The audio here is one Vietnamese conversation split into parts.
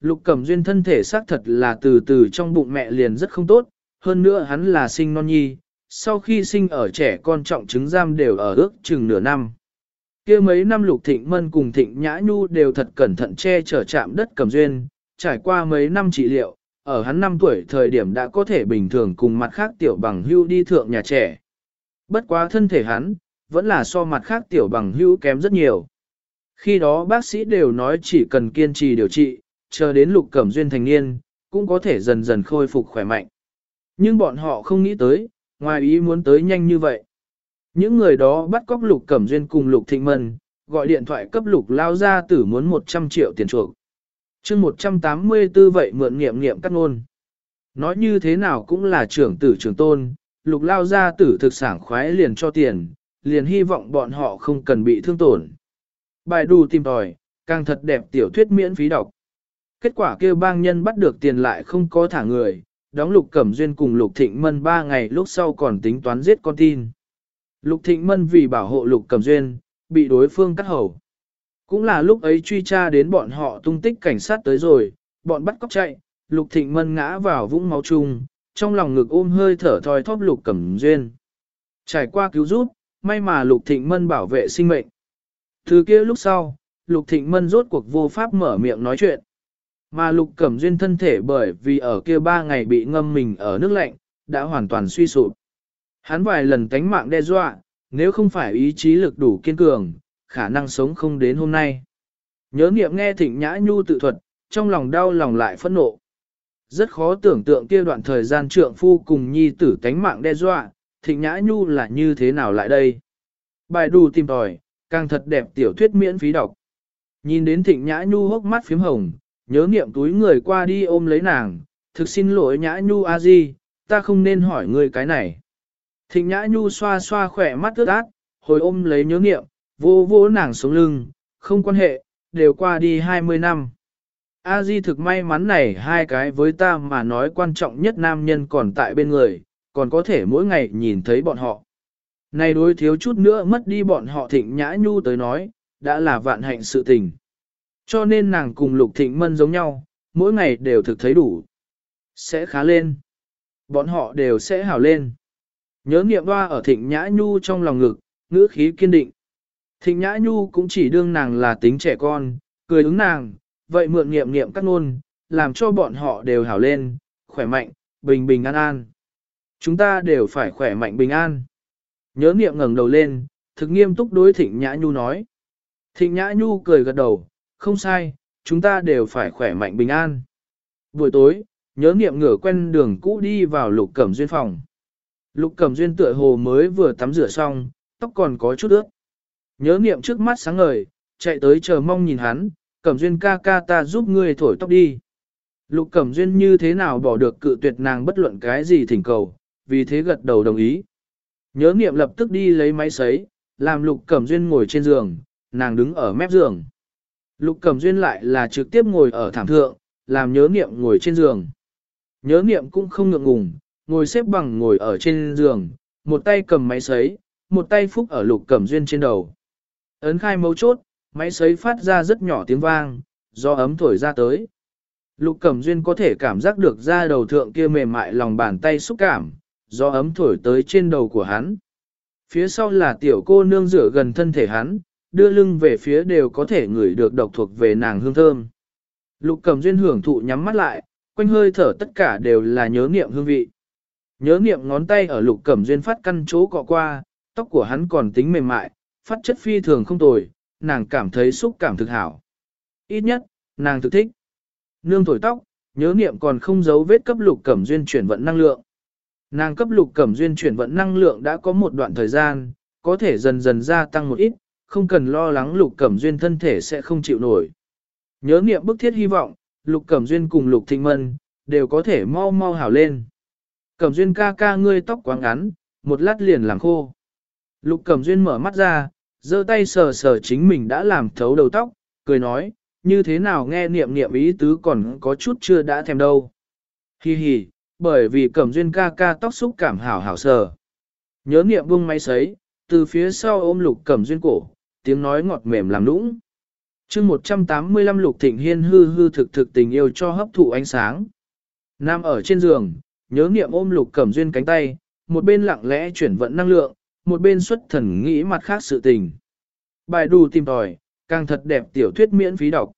Lục Cẩm Duyên thân thể xác thật là từ từ trong bụng mẹ liền rất không tốt, hơn nữa hắn là sinh non nhi, sau khi sinh ở trẻ con trọng chứng giam đều ở ước chừng nửa năm. kia mấy năm Lục Thịnh Mân cùng Thịnh Nhã Nhu đều thật cẩn thận che chở chạm đất Cẩm Duyên, trải qua mấy năm trị liệu, ở hắn 5 tuổi thời điểm đã có thể bình thường cùng mặt khác tiểu bằng hưu đi thượng nhà trẻ. Bất quá thân thể hắn, vẫn là so mặt khác tiểu bằng hưu kém rất nhiều. Khi đó bác sĩ đều nói chỉ cần kiên trì điều trị, chờ đến lục cẩm duyên thành niên, cũng có thể dần dần khôi phục khỏe mạnh. Nhưng bọn họ không nghĩ tới, ngoài ý muốn tới nhanh như vậy. Những người đó bắt cóc lục cẩm duyên cùng lục thịnh mân, gọi điện thoại cấp lục lao ra tử muốn 100 triệu tiền chuộc. chương 184 vậy mượn nghiệm nghiệm cắt ngôn. Nói như thế nào cũng là trưởng tử trưởng tôn, lục lao ra tử thực sản khoái liền cho tiền, liền hy vọng bọn họ không cần bị thương tổn. Bài đù tìm tòi, càng thật đẹp tiểu thuyết miễn phí đọc. Kết quả kêu bang nhân bắt được tiền lại không có thả người, đóng Lục Cẩm Duyên cùng Lục Thịnh Mân ba ngày lúc sau còn tính toán giết con tin. Lục Thịnh Mân vì bảo hộ Lục Cẩm Duyên, bị đối phương cắt hầu. Cũng là lúc ấy truy tra đến bọn họ tung tích cảnh sát tới rồi, bọn bắt cóc chạy, Lục Thịnh Mân ngã vào vũng máu chung, trong lòng ngực ôm hơi thở thoi thóp Lục Cẩm Duyên. Trải qua cứu giúp, may mà Lục Thịnh Mân bảo vệ sinh mệnh. Từ kia lúc sau, Lục Thịnh Mân rốt cuộc vô pháp mở miệng nói chuyện. Mà Lục Cẩm Duyên thân thể bởi vì ở kia ba ngày bị ngâm mình ở nước lạnh, đã hoàn toàn suy sụp. Hắn vài lần tánh mạng đe dọa, nếu không phải ý chí lực đủ kiên cường, khả năng sống không đến hôm nay. Nhớ niệm nghe Thịnh Nhã Nhu tự thuật, trong lòng đau lòng lại phẫn nộ. Rất khó tưởng tượng kia đoạn thời gian trượng phu cùng nhi tử tánh mạng đe dọa, Thịnh Nhã Nhu là như thế nào lại đây. Bài đù tìm tòi, càng thật đẹp tiểu thuyết miễn phí đọc. Nhìn đến Thịnh Nhã Nhu hốc mắt phím hồng, nhớ niệm túi người qua đi ôm lấy nàng, thực xin lỗi nhã nhu a di, ta không nên hỏi ngươi cái này. Thịnh nhã nhu xoa xoa khỏe mắt ướt át, hồi ôm lấy nhớ niệm, vô vô nàng sống lưng, không quan hệ, đều qua đi 20 năm. A Di thực may mắn này hai cái với ta mà nói quan trọng nhất nam nhân còn tại bên người, còn có thể mỗi ngày nhìn thấy bọn họ. Này đối thiếu chút nữa mất đi bọn họ thịnh nhã nhu tới nói, đã là vạn hạnh sự tình. Cho nên nàng cùng Lục Thịnh Mân giống nhau, mỗi ngày đều thực thấy đủ. Sẽ khá lên. Bọn họ đều sẽ hảo lên. Nhớ nghiệm hoa ở Thịnh Nhã Nhu trong lòng ngực, ngữ khí kiên định. Thịnh Nhã Nhu cũng chỉ đương nàng là tính trẻ con, cười ứng nàng, vậy mượn nghiệm nghiệm các ngôn, làm cho bọn họ đều hảo lên, khỏe mạnh, bình bình an an. Chúng ta đều phải khỏe mạnh bình an. Nhớ nghiệm ngẩng đầu lên, thực nghiêm túc đối Thịnh Nhã Nhu nói. Thịnh Nhã Nhu cười gật đầu, không sai, chúng ta đều phải khỏe mạnh bình an. Buổi tối, nhớ nghiệm ngửa quen đường cũ đi vào lục cẩm duyên phòng. Lục cẩm duyên tựa hồ mới vừa tắm rửa xong, tóc còn có chút ướt. Nhớ nghiệm trước mắt sáng ngời, chạy tới chờ mong nhìn hắn, cẩm duyên ca ca ta giúp ngươi thổi tóc đi. Lục cẩm duyên như thế nào bỏ được cự tuyệt nàng bất luận cái gì thỉnh cầu, vì thế gật đầu đồng ý. Nhớ nghiệm lập tức đi lấy máy sấy, làm lục cẩm duyên ngồi trên giường, nàng đứng ở mép giường. Lục Cẩm Duyên lại là trực tiếp ngồi ở thảm thượng, làm nhớ niệm ngồi trên giường. Nhớ niệm cũng không ngượng ngùng, ngồi xếp bằng ngồi ở trên giường, một tay cầm máy sấy, một tay phúc ở Lục Cẩm Duyên trên đầu. Ấn khai mấu chốt, máy sấy phát ra rất nhỏ tiếng vang, do ấm thổi ra tới. Lục Cẩm Duyên có thể cảm giác được da đầu thượng kia mềm mại lòng bàn tay xúc cảm, do ấm thổi tới trên đầu của hắn. Phía sau là tiểu cô nương rửa gần thân thể hắn, đưa lưng về phía đều có thể ngửi được độc thuộc về nàng hương thơm. Lục cầm duyên hưởng thụ nhắm mắt lại, quanh hơi thở tất cả đều là nhớ niệm hương vị. Nhớ niệm ngón tay ở lục cẩm duyên phát căn chỗ cọ qua, tóc của hắn còn tính mềm mại, phát chất phi thường không tồi, nàng cảm thấy xúc cảm thực hảo. Ít nhất, nàng thực thích. Nương thổi tóc, nhớ niệm còn không giấu vết cấp lục cẩm duyên chuyển vận năng lượng. Nàng cấp lục cẩm duyên chuyển vận năng lượng đã có một đoạn thời gian, có thể dần dần gia tăng một ít, không cần lo lắng Lục Cẩm Duyên thân thể sẽ không chịu nổi. Nhớ niệm bức thiết hy vọng, Lục Cẩm Duyên cùng Lục Thịnh Mân, đều có thể mau mau hảo lên. Cẩm Duyên ca ca ngươi tóc quá ngắn, một lát liền làm khô. Lục Cẩm Duyên mở mắt ra, giơ tay sờ sờ chính mình đã làm thấu đầu tóc, cười nói, như thế nào nghe niệm niệm ý tứ còn có chút chưa đã thèm đâu. Hi hi, bởi vì Cẩm Duyên ca ca tóc xúc cảm hảo hảo sờ. Nhớ niệm buông máy sấy, từ phía sau ôm Lục Cẩm Duyên cổ, tiếng nói ngọt mềm làm nũng. chương 185 Lục Thịnh Hiên hư hư thực thực tình yêu cho hấp thụ ánh sáng. Nam ở trên giường, nhớ nghiệm ôm Lục Cẩm Duyên cánh tay, một bên lặng lẽ chuyển vận năng lượng, một bên xuất thần nghĩ mặt khác sự tình. Bài đù tìm tòi, càng thật đẹp tiểu thuyết miễn phí đọc.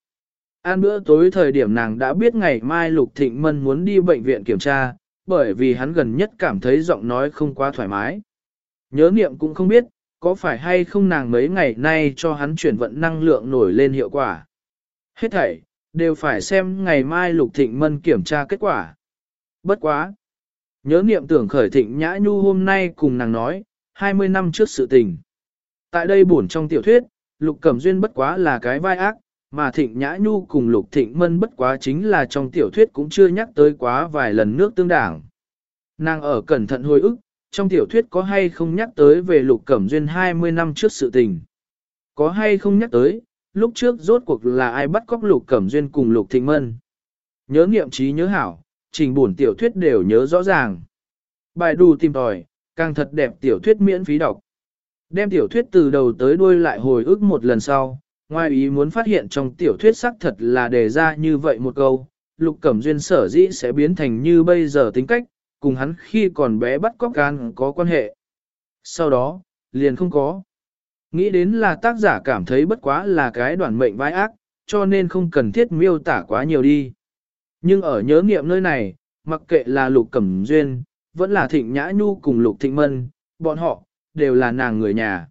Ăn bữa tối thời điểm nàng đã biết ngày mai Lục Thịnh Mân muốn đi bệnh viện kiểm tra, bởi vì hắn gần nhất cảm thấy giọng nói không quá thoải mái. Nhớ niệm cũng không biết, có phải hay không nàng mấy ngày nay cho hắn chuyển vận năng lượng nổi lên hiệu quả. Hết thảy, đều phải xem ngày mai Lục Thịnh Mân kiểm tra kết quả. Bất quá. Nhớ niệm tưởng khởi thịnh nhã nhu hôm nay cùng nàng nói, 20 năm trước sự tình. Tại đây buồn trong tiểu thuyết, Lục Cẩm Duyên bất quá là cái vai ác, mà Thịnh Nhã Nhu cùng Lục Thịnh Mân bất quá chính là trong tiểu thuyết cũng chưa nhắc tới quá vài lần nước tương đảng. Nàng ở cẩn thận hồi ức, trong tiểu thuyết có hay không nhắc tới về Lục Cẩm Duyên 20 năm trước sự tình. Có hay không nhắc tới, lúc trước rốt cuộc là ai bắt cóc Lục Cẩm Duyên cùng Lục Thịnh Mân. Nhớ nghiệm trí nhớ hảo, trình buồn tiểu thuyết đều nhớ rõ ràng. Bài đù tìm tòi, càng thật đẹp tiểu thuyết miễn phí đọc. Đem tiểu thuyết từ đầu tới đuôi lại hồi ức một lần sau, ngoài ý muốn phát hiện trong tiểu thuyết xác thật là đề ra như vậy một câu, lục cẩm duyên sở dĩ sẽ biến thành như bây giờ tính cách, cùng hắn khi còn bé bắt cóc gan có quan hệ. Sau đó, liền không có. Nghĩ đến là tác giả cảm thấy bất quá là cái đoạn mệnh vai ác, cho nên không cần thiết miêu tả quá nhiều đi. Nhưng ở nhớ nghiệm nơi này, mặc kệ là lục cẩm duyên, vẫn là thịnh nhã nhu cùng lục thịnh mân, bọn họ, đều là nàng người nhà.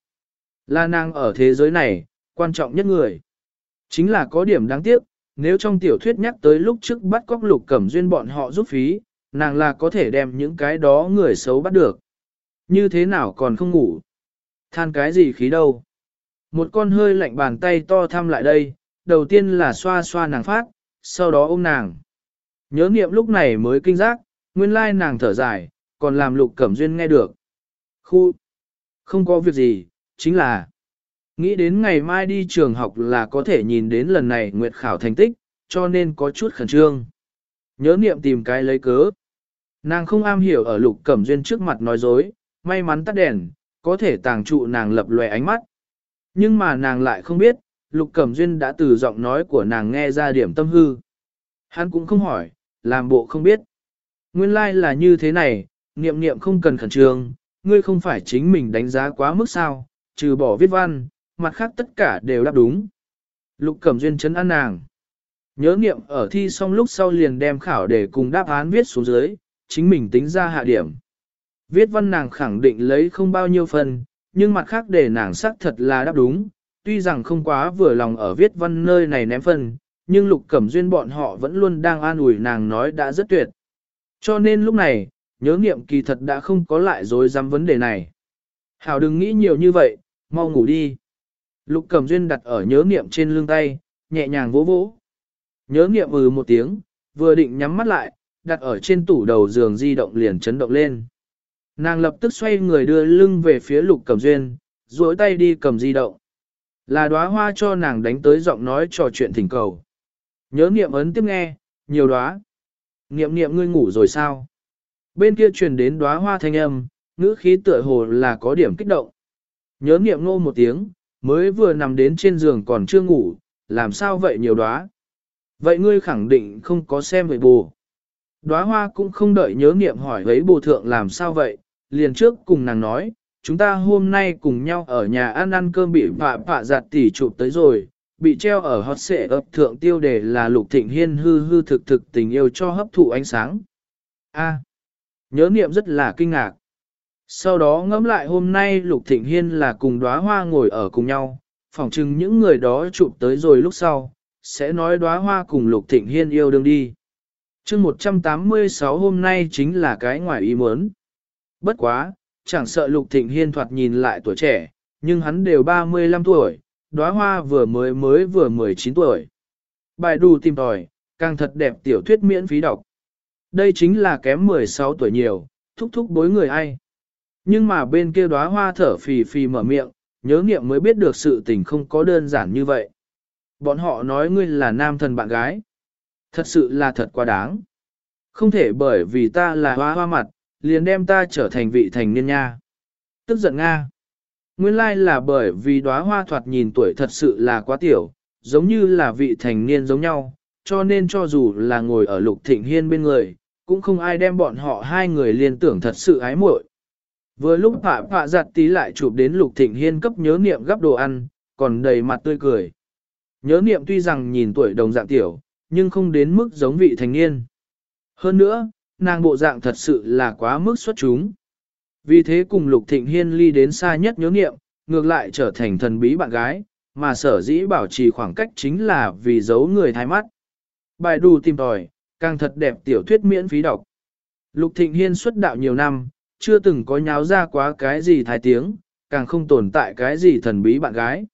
Là nàng ở thế giới này, quan trọng nhất người. Chính là có điểm đáng tiếc, nếu trong tiểu thuyết nhắc tới lúc trước bắt cóc lục cẩm duyên bọn họ giúp phí, nàng là có thể đem những cái đó người xấu bắt được. Như thế nào còn không ngủ? Than cái gì khí đâu? Một con hơi lạnh bàn tay to thăm lại đây, đầu tiên là xoa xoa nàng phát, sau đó ôm nàng. Nhớ niệm lúc này mới kinh giác, nguyên lai nàng thở dài, còn làm lục cẩm duyên nghe được. Khu! Không có việc gì, chính là nghĩ đến ngày mai đi trường học là có thể nhìn đến lần này nguyệt khảo thành tích, cho nên có chút khẩn trương. Nhớ niệm tìm cái lấy cớ. Nàng không am hiểu ở lục cẩm duyên trước mặt nói dối, may mắn tắt đèn, có thể tàng trụ nàng lập lòe ánh mắt. Nhưng mà nàng lại không biết, lục cẩm duyên đã từ giọng nói của nàng nghe ra điểm tâm hư. Hắn cũng không hỏi, làm bộ không biết. Nguyên lai like là như thế này, niệm niệm không cần khẩn trương, ngươi không phải chính mình đánh giá quá mức sao, trừ bỏ viết văn, mặt khác tất cả đều đáp đúng. Lục Cẩm Duyên chấn an nàng. Nhớ niệm ở thi xong lúc sau liền đem khảo để cùng đáp án viết xuống dưới, chính mình tính ra hạ điểm. Viết văn nàng khẳng định lấy không bao nhiêu phần, nhưng mặt khác để nàng xác thật là đáp đúng, tuy rằng không quá vừa lòng ở viết văn nơi này ném phần nhưng Lục Cẩm Duyên bọn họ vẫn luôn đang an ủi nàng nói đã rất tuyệt. Cho nên lúc này, nhớ nghiệm kỳ thật đã không có lại dối dám vấn đề này. Hảo đừng nghĩ nhiều như vậy, mau ngủ đi. Lục Cẩm Duyên đặt ở nhớ nghiệm trên lưng tay, nhẹ nhàng vỗ vỗ. Nhớ nghiệm ừ một tiếng, vừa định nhắm mắt lại, đặt ở trên tủ đầu giường di động liền chấn động lên. Nàng lập tức xoay người đưa lưng về phía Lục Cẩm Duyên, duỗi tay đi cầm di động. Là đóa hoa cho nàng đánh tới giọng nói trò chuyện thỉnh cầu. Nhớ niệm ấn tiếp nghe, nhiều đóa. Niệm niệm ngươi ngủ rồi sao? Bên kia truyền đến đóa hoa thanh âm, ngữ khí tựa hồ là có điểm kích động. Nhớ niệm ngô một tiếng, mới vừa nằm đến trên giường còn chưa ngủ, làm sao vậy nhiều đóa? Vậy ngươi khẳng định không có xem về bù. Đóa hoa cũng không đợi nhớ niệm hỏi ấy bù thượng làm sao vậy, liền trước cùng nàng nói, chúng ta hôm nay cùng nhau ở nhà ăn ăn cơm bị vạ vạ giặt tỉ chụp tới rồi, bị treo ở hot xệ ập thượng tiêu đề là lục thịnh hiên hư hư thực thực tình yêu cho hấp thụ ánh sáng. A. Nhớ niệm rất là kinh ngạc. Sau đó ngẫm lại hôm nay Lục Thịnh Hiên là cùng đóa hoa ngồi ở cùng nhau, phỏng chừng những người đó chụp tới rồi lúc sau, sẽ nói đóa hoa cùng Lục Thịnh Hiên yêu đương đi chương 186 hôm nay chính là cái ngoài ý muốn. Bất quá, chẳng sợ Lục Thịnh Hiên thoạt nhìn lại tuổi trẻ, nhưng hắn đều 35 tuổi, đóa hoa vừa mới mới vừa 19 tuổi. Bài đù tìm tòi, càng thật đẹp tiểu thuyết miễn phí đọc. Đây chính là kém 16 tuổi nhiều, thúc thúc bối người ai. Nhưng mà bên kia đóa hoa thở phì phì mở miệng, nhớ nghiệm mới biết được sự tình không có đơn giản như vậy. Bọn họ nói ngươi là nam thần bạn gái. Thật sự là thật quá đáng. Không thể bởi vì ta là hoa hoa mặt, liền đem ta trở thành vị thành niên nha. Tức giận Nga. Nguyên lai là bởi vì đóa hoa thoạt nhìn tuổi thật sự là quá tiểu, giống như là vị thành niên giống nhau, cho nên cho dù là ngồi ở Lục Thịnh Hiên bên người, cũng không ai đem bọn họ hai người liên tưởng thật sự ái muội. Vừa lúc Phạ Phạ giặt tí lại chụp đến Lục Thịnh Hiên cấp nhớ niệm gấp đồ ăn, còn đầy mặt tươi cười. Nhớ niệm tuy rằng nhìn tuổi đồng dạng tiểu, nhưng không đến mức giống vị thành niên. Hơn nữa, nàng bộ dạng thật sự là quá mức xuất chúng. Vì thế cùng Lục Thịnh Hiên ly đến xa nhất nhớ niệm, ngược lại trở thành thần bí bạn gái, mà sở dĩ bảo trì khoảng cách chính là vì giấu người thái mắt. Bài đù tìm tòi, càng thật đẹp tiểu thuyết miễn phí đọc. Lục Thịnh Hiên xuất đạo nhiều năm, chưa từng có nháo ra quá cái gì thái tiếng, càng không tồn tại cái gì thần bí bạn gái.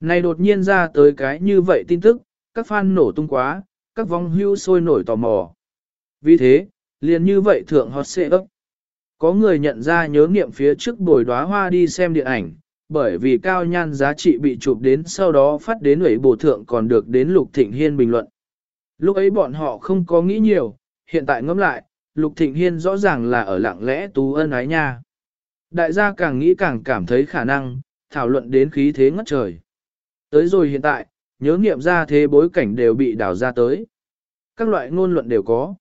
Này đột nhiên ra tới cái như vậy tin tức, các fan nổ tung quá, các vong hưu sôi nổi tò mò. Vì thế, liền như vậy thượng hot xệ ấp. Có người nhận ra nhớ nghiệm phía trước bồi đóa hoa đi xem điện ảnh, bởi vì cao nhan giá trị bị chụp đến sau đó phát đến ủy bổ thượng còn được đến Lục Thịnh Hiên bình luận. Lúc ấy bọn họ không có nghĩ nhiều, hiện tại ngẫm lại, Lục Thịnh Hiên rõ ràng là ở lặng lẽ tú ân ái nha. Đại gia càng nghĩ càng cảm thấy khả năng, thảo luận đến khí thế ngất trời. Tới rồi hiện tại, nhớ nghiệm ra thế bối cảnh đều bị đào ra tới. Các loại ngôn luận đều có.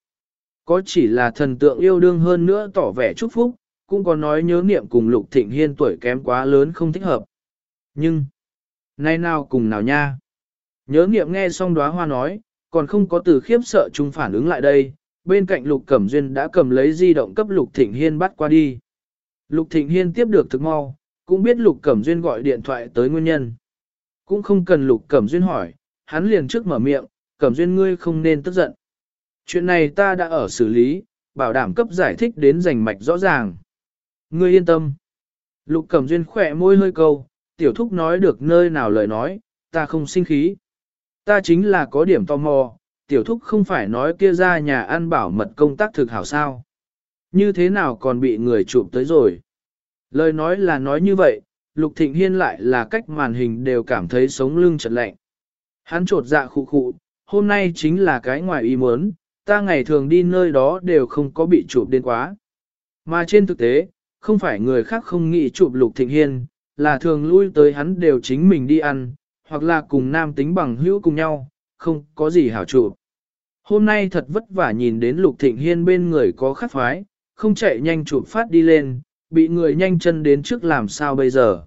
Có chỉ là thần tượng yêu đương hơn nữa tỏ vẻ chúc phúc, cũng có nói nhớ niệm cùng Lục Thịnh Hiên tuổi kém quá lớn không thích hợp. Nhưng, nay nào cùng nào nha. Nhớ niệm nghe xong đóa hoa nói, còn không có từ khiếp sợ chung phản ứng lại đây, bên cạnh Lục Cẩm Duyên đã cầm lấy di động cấp Lục Thịnh Hiên bắt qua đi. Lục Thịnh Hiên tiếp được thực mau, cũng biết Lục Cẩm Duyên gọi điện thoại tới nguyên nhân. Cũng không cần Lục Cẩm Duyên hỏi, hắn liền trước mở miệng, Cẩm Duyên ngươi không nên tức giận. Chuyện này ta đã ở xử lý, bảo đảm cấp giải thích đến rành mạch rõ ràng. Ngươi yên tâm. Lục Cẩm Duyên khỏe môi hơi câu, tiểu thúc nói được nơi nào lời nói, ta không sinh khí. Ta chính là có điểm tò mò, tiểu thúc không phải nói kia ra nhà ăn bảo mật công tác thực hảo sao. Như thế nào còn bị người chụp tới rồi. Lời nói là nói như vậy, Lục Thịnh Hiên lại là cách màn hình đều cảm thấy sống lưng chật lạnh. Hắn trột dạ khụ khụ, hôm nay chính là cái ngoài ý muốn, ta ngày thường đi nơi đó đều không có bị chụp đến quá. Mà trên thực tế, không phải người khác không nghĩ chụp Lục Thịnh Hiên, là thường lui tới hắn đều chính mình đi ăn, hoặc là cùng nam tính bằng hữu cùng nhau, không có gì hảo chụp. Hôm nay thật vất vả nhìn đến Lục Thịnh Hiên bên người có khắc phái, không chạy nhanh chụp phát đi lên, bị người nhanh chân đến trước làm sao bây giờ.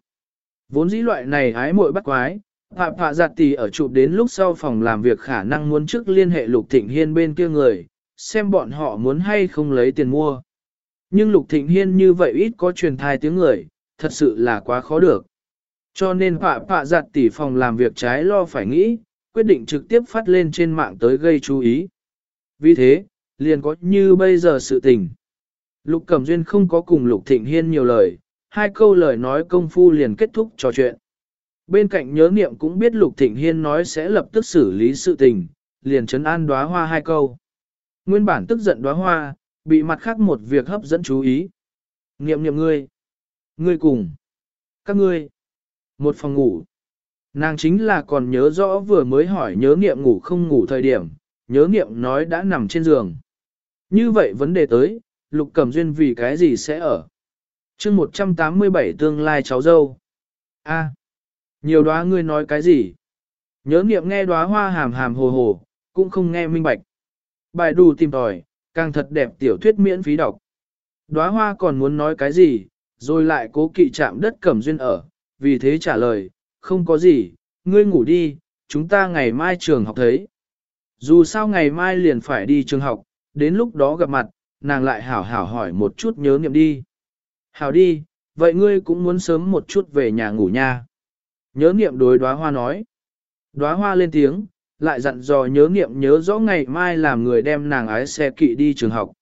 Vốn dĩ loại này ái muội bắt quái, Phạm Phạ Giặt Tỷ ở chụp đến lúc sau phòng làm việc khả năng muốn trước liên hệ Lục Thịnh Hiên bên kia người, xem bọn họ muốn hay không lấy tiền mua. Nhưng Lục Thịnh Hiên như vậy ít có truyền thai tiếng người, thật sự là quá khó được. Cho nên Phạm Phạ Giặt Tỷ phòng làm việc trái lo phải nghĩ, quyết định trực tiếp phát lên trên mạng tới gây chú ý. Vì thế, liền có như bây giờ sự tình. Lục Cẩm Duyên không có cùng Lục Thịnh Hiên nhiều lời, hai câu lời nói công phu liền kết thúc trò chuyện. Bên cạnh nhớ niệm cũng biết Lục Thịnh Hiên nói sẽ lập tức xử lý sự tình, liền chấn an đóa hoa hai câu. Nguyên bản tức giận đóa hoa, bị mặt khác một việc hấp dẫn chú ý. Niệm niệm ngươi. Ngươi cùng. Các ngươi. Một phòng ngủ. Nàng chính là còn nhớ rõ vừa mới hỏi nhớ niệm ngủ không ngủ thời điểm, nhớ niệm nói đã nằm trên giường. Như vậy vấn đề tới, Lục Cẩm Duyên vì cái gì sẽ ở? chương 187 tương lai cháu dâu. A. nhiều đóa ngươi nói cái gì? Nhớ niệm nghe đóa hoa hàm hàm hồ hồ, cũng không nghe minh bạch. Bài đủ tìm tòi, càng thật đẹp tiểu thuyết miễn phí đọc. Đóa hoa còn muốn nói cái gì, rồi lại cố kỵ chạm đất Cẩm Duyên ở, vì thế trả lời, không có gì, ngươi ngủ đi, chúng ta ngày mai trường học thấy. Dù sao ngày mai liền phải đi trường học, đến lúc đó gặp mặt, nàng lại hảo hảo hỏi một chút nhớ nghiệm đi. Hảo đi, vậy ngươi cũng muốn sớm một chút về nhà ngủ nha. Nhớ nghiệm đối đóa hoa nói. Đóa hoa lên tiếng, lại dặn dò nhớ nghiệm nhớ rõ ngày mai làm người đem nàng ái xe kỵ đi trường học.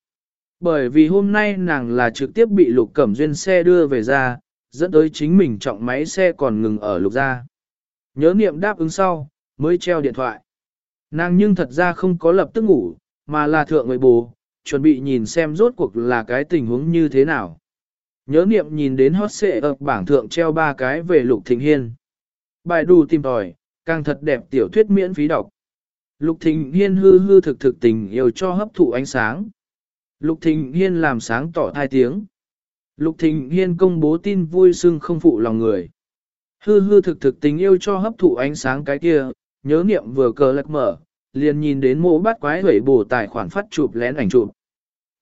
Bởi vì hôm nay nàng là trực tiếp bị lục cẩm duyên xe đưa về ra, dẫn tới chính mình trọng máy xe còn ngừng ở lục ra. Nhớ niệm đáp ứng sau, mới treo điện thoại. Nàng nhưng thật ra không có lập tức ngủ, mà là thượng người bù, chuẩn bị nhìn xem rốt cuộc là cái tình huống như thế nào. Nhớ niệm nhìn đến hot xệ ở bảng thượng treo ba cái về Lục Thịnh Hiên. Bài đù tìm tòi, càng thật đẹp tiểu thuyết miễn phí đọc. Lục Thịnh Hiên hư hư thực thực tình yêu cho hấp thụ ánh sáng. Lục Thịnh Hiên làm sáng tỏ thai tiếng. Lục Thịnh Hiên công bố tin vui sưng không phụ lòng người. Hư hư thực thực tình yêu cho hấp thụ ánh sáng cái kia, nhớ niệm vừa cờ lật mở, liền nhìn đến mộ bát quái hủy bổ tài khoản phát chụp lén ảnh chụp.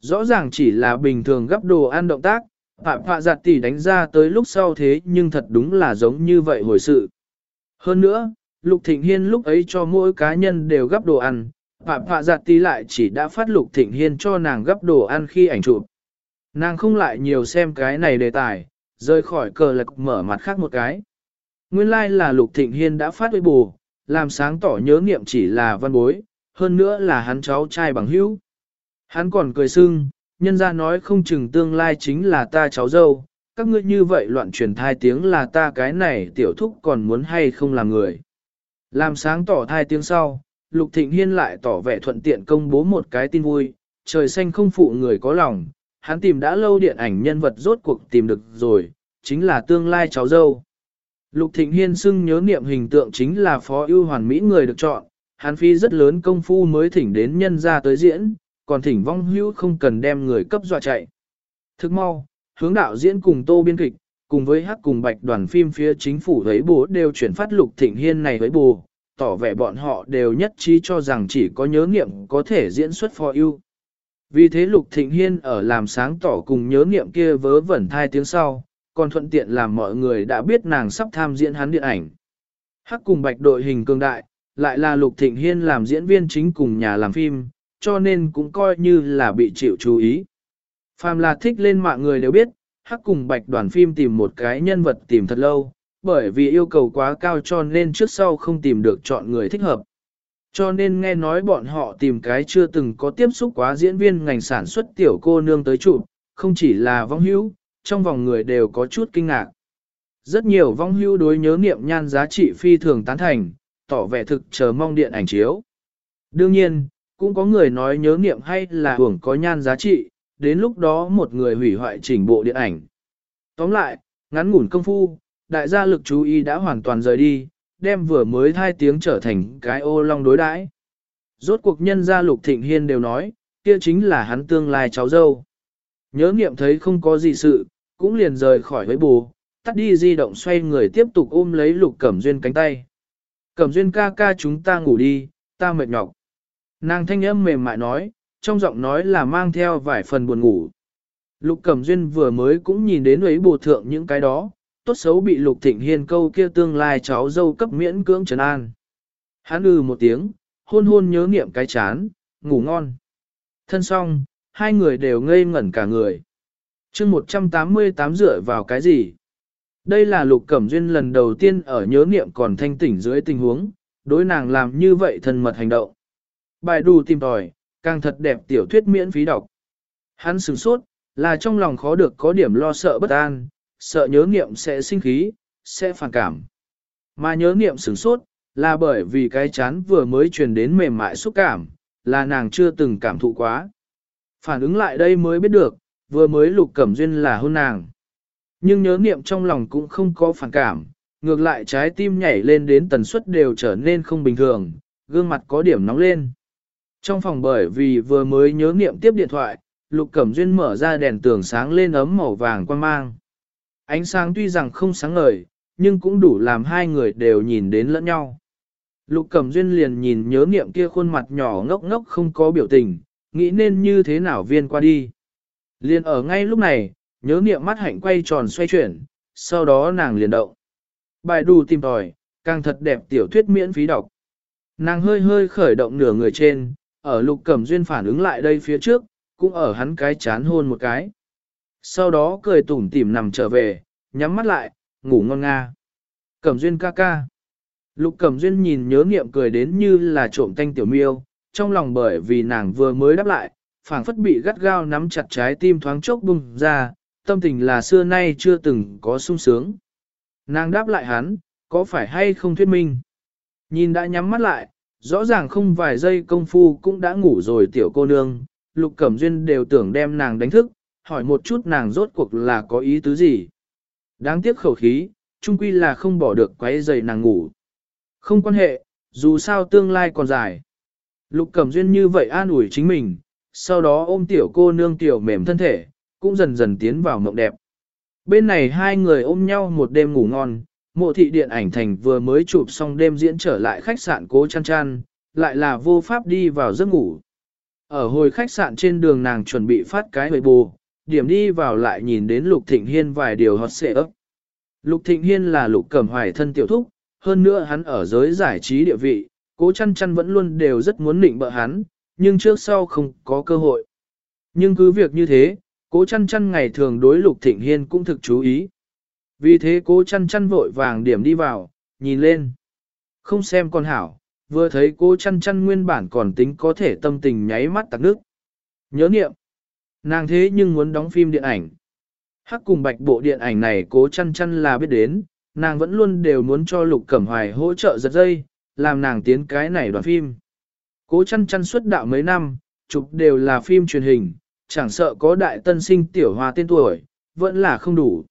Rõ ràng chỉ là bình thường gấp đồ ăn động tác, phạm phạ giặt tỷ đánh ra tới lúc sau thế nhưng thật đúng là giống như vậy hồi sự. Hơn nữa, Lục Thịnh Hiên lúc ấy cho mỗi cá nhân đều gấp đồ ăn, phạm phạ giặt tỷ lại chỉ đã phát Lục Thịnh Hiên cho nàng gấp đồ ăn khi ảnh chụp. Nàng không lại nhiều xem cái này đề tài, rơi khỏi cờ lạc mở mặt khác một cái. Nguyên lai like là Lục Thịnh Hiên đã phát với bù, làm sáng tỏ nhớ nghiệm chỉ là văn bối, hơn nữa là hắn cháu trai bằng hữu. Hắn còn cười sưng, nhân ra nói không chừng tương lai chính là ta cháu dâu, các ngươi như vậy loạn truyền thai tiếng là ta cái này tiểu thúc còn muốn hay không làm người. Làm sáng tỏ thai tiếng sau, Lục Thịnh Hiên lại tỏ vẻ thuận tiện công bố một cái tin vui, trời xanh không phụ người có lòng, hắn tìm đã lâu điện ảnh nhân vật rốt cuộc tìm được rồi, chính là tương lai cháu dâu. Lục Thịnh Hiên xưng nhớ niệm hình tượng chính là phó ưu hoàn mỹ người được chọn, hắn phi rất lớn công phu mới thỉnh đến nhân ra tới diễn, còn thỉnh vong hữu không cần đem người cấp dọa chạy. Thức mau, hướng đạo diễn cùng tô biên kịch, cùng với hát cùng bạch đoàn phim phía chính phủ thấy bố đều chuyển phát Lục Thịnh Hiên này với bù, tỏ vẻ bọn họ đều nhất trí cho rằng chỉ có nhớ niệm có thể diễn xuất phó ưu. Vì thế Lục Thịnh Hiên ở làm sáng tỏ cùng nhớ niệm kia vớ vẩn thai tiếng sau, còn thuận tiện làm mọi người đã biết nàng sắp tham diễn hắn điện ảnh. Hắc cùng bạch đội hình cường đại, lại là Lục Thịnh Hiên làm diễn viên chính cùng nhà làm phim, cho nên cũng coi như là bị chịu chú ý. Phàm là thích lên mạng người đều biết, Hắc cùng bạch đoàn phim tìm một cái nhân vật tìm thật lâu, bởi vì yêu cầu quá cao cho nên trước sau không tìm được chọn người thích hợp. Cho nên nghe nói bọn họ tìm cái chưa từng có tiếp xúc quá diễn viên ngành sản xuất tiểu cô nương tới chụp, không chỉ là vong hữu, trong vòng người đều có chút kinh ngạc. Rất nhiều vong hưu đối nhớ niệm nhan giá trị phi thường tán thành, tỏ vẻ thực chờ mong điện ảnh chiếu. Đương nhiên, cũng có người nói nhớ niệm hay là hưởng có nhan giá trị, đến lúc đó một người hủy hoại chỉnh bộ điện ảnh. Tóm lại, ngắn ngủn công phu, đại gia lực chú ý đã hoàn toàn rời đi, đem vừa mới thai tiếng trở thành cái ô long đối đãi. Rốt cuộc nhân gia lục thịnh hiên đều nói, kia chính là hắn tương lai cháu dâu. Nhớ niệm thấy không có gì sự, cũng liền rời khỏi với bù, tắt đi di động xoay người tiếp tục ôm lấy lục cẩm duyên cánh tay. Cẩm duyên ca ca chúng ta ngủ đi, ta mệt nhọc. Nàng thanh âm mềm mại nói, trong giọng nói là mang theo vài phần buồn ngủ. Lục Cẩm Duyên vừa mới cũng nhìn đến ấy bù thượng những cái đó, tốt xấu bị Lục Thịnh Hiên câu kia tương lai cháu dâu cấp miễn cưỡng trấn an. Hắn ư một tiếng, hôn hôn nhớ niệm cái chán, ngủ ngon. Thân xong, hai người đều ngây ngẩn cả người chương 188 dựa vào cái gì? Đây là Lục Cẩm Duyên lần đầu tiên ở nhớ niệm còn thanh tỉnh dưới tình huống, đối nàng làm như vậy thân mật hành động. Bài đù tìm tòi, càng thật đẹp tiểu thuyết miễn phí đọc. Hắn sửng sốt, là trong lòng khó được có điểm lo sợ bất an, sợ nhớ niệm sẽ sinh khí, sẽ phản cảm. Mà nhớ niệm sửng sốt, là bởi vì cái chán vừa mới truyền đến mềm mại xúc cảm, là nàng chưa từng cảm thụ quá. Phản ứng lại đây mới biết được, vừa mới lục cẩm duyên là hôn nàng. Nhưng nhớ niệm trong lòng cũng không có phản cảm, ngược lại trái tim nhảy lên đến tần suất đều trở nên không bình thường, gương mặt có điểm nóng lên. Trong phòng bởi vì vừa mới nhớ niệm tiếp điện thoại, lục cẩm duyên mở ra đèn tường sáng lên ấm màu vàng quan mang. Ánh sáng tuy rằng không sáng ngời, nhưng cũng đủ làm hai người đều nhìn đến lẫn nhau. Lục Cẩm Duyên liền nhìn nhớ niệm kia khuôn mặt nhỏ ngốc ngốc không có biểu tình, nghĩ nên như thế nào viên qua đi. Liền ở ngay lúc này, nhớ niệm mắt hạnh quay tròn xoay chuyển, sau đó nàng liền động. Bài đù tìm tòi, càng thật đẹp tiểu thuyết miễn phí đọc. Nàng hơi hơi khởi động nửa người trên, ở lục cẩm duyên phản ứng lại đây phía trước, cũng ở hắn cái chán hôn một cái. Sau đó cười tủm tỉm nằm trở về, nhắm mắt lại, ngủ ngon nga. Cẩm duyên ca ca. Lục cẩm duyên nhìn nhớ niệm cười đến như là trộm tanh tiểu miêu, trong lòng bởi vì nàng vừa mới đáp lại, phảng phất bị gắt gao nắm chặt trái tim thoáng chốc bung ra, tâm tình là xưa nay chưa từng có sung sướng. Nàng đáp lại hắn, có phải hay không thuyết minh? Nhìn đã nhắm mắt lại, rõ ràng không vài giây công phu cũng đã ngủ rồi tiểu cô nương, lục cẩm duyên đều tưởng đem nàng đánh thức, hỏi một chút nàng rốt cuộc là có ý tứ gì. Đáng tiếc khẩu khí, chung quy là không bỏ được quấy giày nàng ngủ. Không quan hệ, dù sao tương lai còn dài. Lục cẩm duyên như vậy an ủi chính mình, sau đó ôm tiểu cô nương tiểu mềm thân thể, cũng dần dần tiến vào mộng đẹp. Bên này hai người ôm nhau một đêm ngủ ngon, mộ thị điện ảnh thành vừa mới chụp xong đêm diễn trở lại khách sạn cố chăn chăn, lại là vô pháp đi vào giấc ngủ. Ở hồi khách sạn trên đường nàng chuẩn bị phát cái hồi bù, điểm đi vào lại nhìn đến Lục Thịnh Hiên vài điều hot xệ ấp. Lục Thịnh Hiên là Lục Cẩm Hoài thân tiểu thúc, hơn nữa hắn ở giới giải trí địa vị, cố chăn chăn vẫn luôn đều rất muốn định bợ hắn, nhưng trước sau không có cơ hội. Nhưng cứ việc như thế, cố chăn chăn ngày thường đối Lục Thịnh Hiên cũng thực chú ý. Vì thế cố chăn chăn vội vàng điểm đi vào, nhìn lên. Không xem con hảo, vừa thấy cố chăn chăn nguyên bản còn tính có thể tâm tình nháy mắt tạc nước. Nhớ niệm. Nàng thế nhưng muốn đóng phim điện ảnh. Hắc cùng bạch bộ điện ảnh này cố chăn chăn là biết đến, nàng vẫn luôn đều muốn cho Lục Cẩm Hoài hỗ trợ giật dây, làm nàng tiến cái này đoàn phim. Cố chăn chăn xuất đạo mấy năm, chụp đều là phim truyền hình, chẳng sợ có đại tân sinh tiểu hoa tên tuổi, vẫn là không đủ.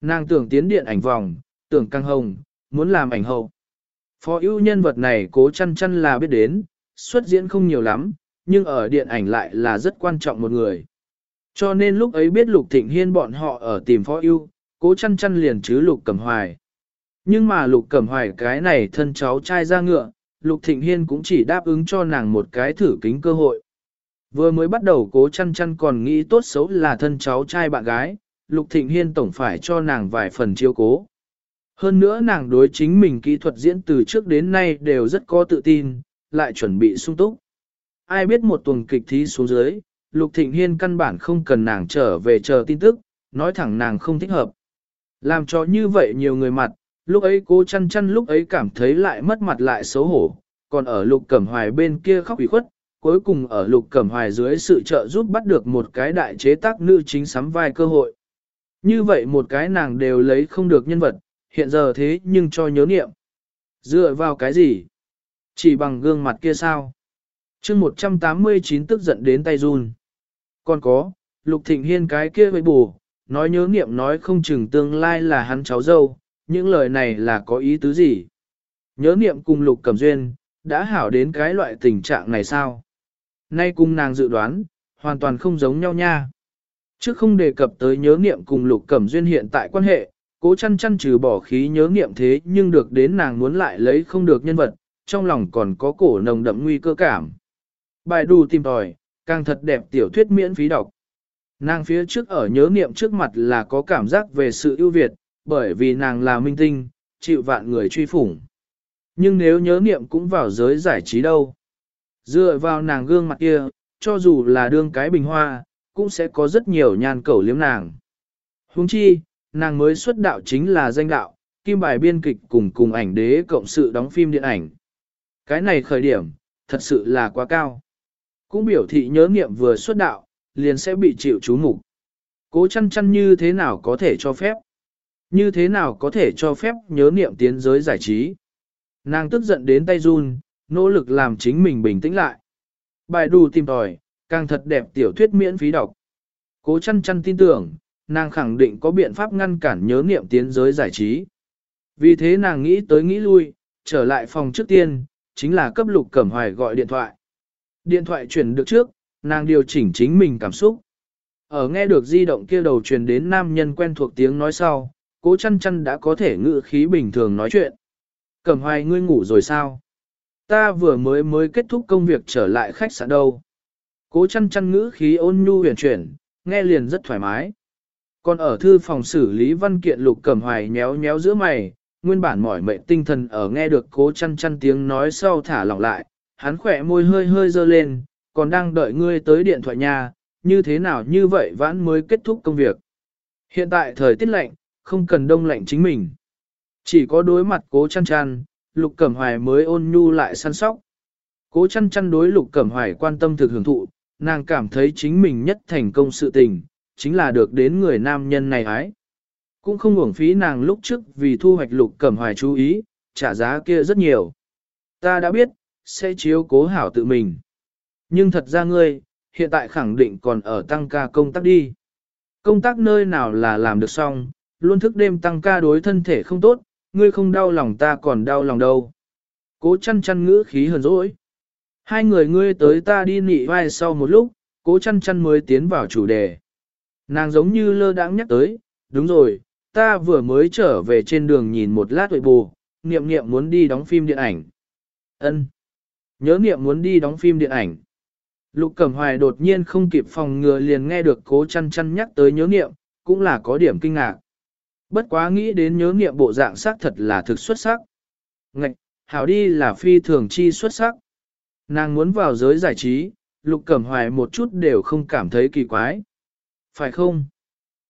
Nàng tưởng tiến điện ảnh vòng, tưởng căng hồng, muốn làm ảnh hậu. Phó ưu nhân vật này cố chăn chăn là biết đến, xuất diễn không nhiều lắm, nhưng ở điện ảnh lại là rất quan trọng một người. Cho nên lúc ấy biết Lục Thịnh Hiên bọn họ ở tìm phó ưu, cố chăn chăn liền chứ Lục Cẩm Hoài. Nhưng mà Lục Cẩm Hoài cái này thân cháu trai ra ngựa, Lục Thịnh Hiên cũng chỉ đáp ứng cho nàng một cái thử kính cơ hội. Vừa mới bắt đầu cố chăn chăn còn nghĩ tốt xấu là thân cháu trai bạn gái, Lục Thịnh Hiên tổng phải cho nàng vài phần chiếu cố. Hơn nữa nàng đối chính mình kỹ thuật diễn từ trước đến nay đều rất có tự tin, lại chuẩn bị sung túc. Ai biết một tuần kịch thí xuống dưới, Lục Thịnh Hiên căn bản không cần nàng trở về chờ tin tức, nói thẳng nàng không thích hợp. Làm cho như vậy nhiều người mặt, lúc ấy cô chăn chăn lúc ấy cảm thấy lại mất mặt lại xấu hổ, còn ở Lục Cẩm Hoài bên kia khóc ủy khuất, cuối cùng ở Lục Cẩm Hoài dưới sự trợ giúp bắt được một cái đại chế tác nữ chính sắm vai cơ hội. Như vậy một cái nàng đều lấy không được nhân vật, hiện giờ thế nhưng cho nhớ niệm. Dựa vào cái gì? Chỉ bằng gương mặt kia sao? chương 189 tức giận đến tay run. Còn có, Lục Thịnh Hiên cái kia với bù, nói nhớ niệm nói không chừng tương lai là hắn cháu dâu, những lời này là có ý tứ gì? Nhớ niệm cùng Lục Cẩm Duyên, đã hảo đến cái loại tình trạng này sao? Nay cùng nàng dự đoán, hoàn toàn không giống nhau nha. Trước không đề cập tới nhớ niệm cùng Lục Cẩm Duyên hiện tại quan hệ, cố chăn chăn trừ bỏ khí nhớ niệm thế nhưng được đến nàng muốn lại lấy không được nhân vật, trong lòng còn có cổ nồng đậm nguy cơ cảm. Bài đù tìm tòi, càng thật đẹp tiểu thuyết miễn phí đọc. Nàng phía trước ở nhớ niệm trước mặt là có cảm giác về sự ưu việt, bởi vì nàng là minh tinh, chịu vạn người truy phủng. Nhưng nếu nhớ niệm cũng vào giới giải trí đâu. Dựa vào nàng gương mặt kia, cho dù là đương cái bình hoa, cũng sẽ có rất nhiều nhan cẩu liếm nàng. Huống chi, nàng mới xuất đạo chính là danh đạo, kim bài biên kịch cùng cùng ảnh đế cộng sự đóng phim điện ảnh. Cái này khởi điểm, thật sự là quá cao. Cũng biểu thị nhớ niệm vừa xuất đạo, liền sẽ bị chịu chú mục Cố chăn chăn như thế nào có thể cho phép? Như thế nào có thể cho phép nhớ niệm tiến giới giải trí? Nàng tức giận đến tay run, nỗ lực làm chính mình bình tĩnh lại. Bài đù tìm tòi, càng thật đẹp tiểu thuyết miễn phí đọc. Cố chăn chăn tin tưởng, nàng khẳng định có biện pháp ngăn cản nhớ niệm tiến giới giải trí. Vì thế nàng nghĩ tới nghĩ lui, trở lại phòng trước tiên, chính là cấp lục cẩm hoài gọi điện thoại. Điện thoại chuyển được trước, nàng điều chỉnh chính mình cảm xúc. Ở nghe được di động kia đầu truyền đến nam nhân quen thuộc tiếng nói sau, cố chăn chăn đã có thể ngự khí bình thường nói chuyện. Cẩm hoài ngươi ngủ rồi sao? Ta vừa mới mới kết thúc công việc trở lại khách sạn đâu. Cố chăn chăn ngữ khí ôn nhu huyền chuyển, nghe liền rất thoải mái. Còn ở thư phòng xử lý văn kiện lục cẩm hoài nhéo nhéo giữa mày, nguyên bản mỏi mệt tinh thần ở nghe được cố chăn chăn tiếng nói sau thả lỏng lại, hắn khỏe môi hơi hơi dơ lên, còn đang đợi ngươi tới điện thoại nhà, như thế nào như vậy vãn mới kết thúc công việc. Hiện tại thời tiết lạnh, không cần đông lạnh chính mình. Chỉ có đối mặt cố chăn chăn, lục cẩm hoài mới ôn nhu lại săn sóc. Cố chăn chăn đối lục cẩm hoài quan tâm thực hưởng thụ, nàng cảm thấy chính mình nhất thành công sự tình, chính là được đến người nam nhân này ái. Cũng không uổng phí nàng lúc trước vì thu hoạch lục cẩm hoài chú ý, trả giá kia rất nhiều. Ta đã biết, sẽ chiếu cố hảo tự mình. Nhưng thật ra ngươi, hiện tại khẳng định còn ở tăng ca công tác đi. Công tác nơi nào là làm được xong, luôn thức đêm tăng ca đối thân thể không tốt, ngươi không đau lòng ta còn đau lòng đâu. Cố chăn chăn ngữ khí hờn dỗi. Hai người ngươi tới ta đi nị vai sau một lúc, cố chăn chăn mới tiến vào chủ đề. Nàng giống như lơ đãng nhắc tới, đúng rồi, ta vừa mới trở về trên đường nhìn một lát tuổi bù, niệm niệm muốn đi đóng phim điện ảnh. ân Nhớ niệm muốn đi đóng phim điện ảnh. Lục Cẩm Hoài đột nhiên không kịp phòng ngừa liền nghe được cố chăn chăn nhắc tới nhớ niệm, cũng là có điểm kinh ngạc. Bất quá nghĩ đến nhớ niệm bộ dạng sắc thật là thực xuất sắc. Ngạch, hảo đi là phi thường chi xuất sắc. Nàng muốn vào giới giải trí, Lục Cẩm Hoài một chút đều không cảm thấy kỳ quái. Phải không?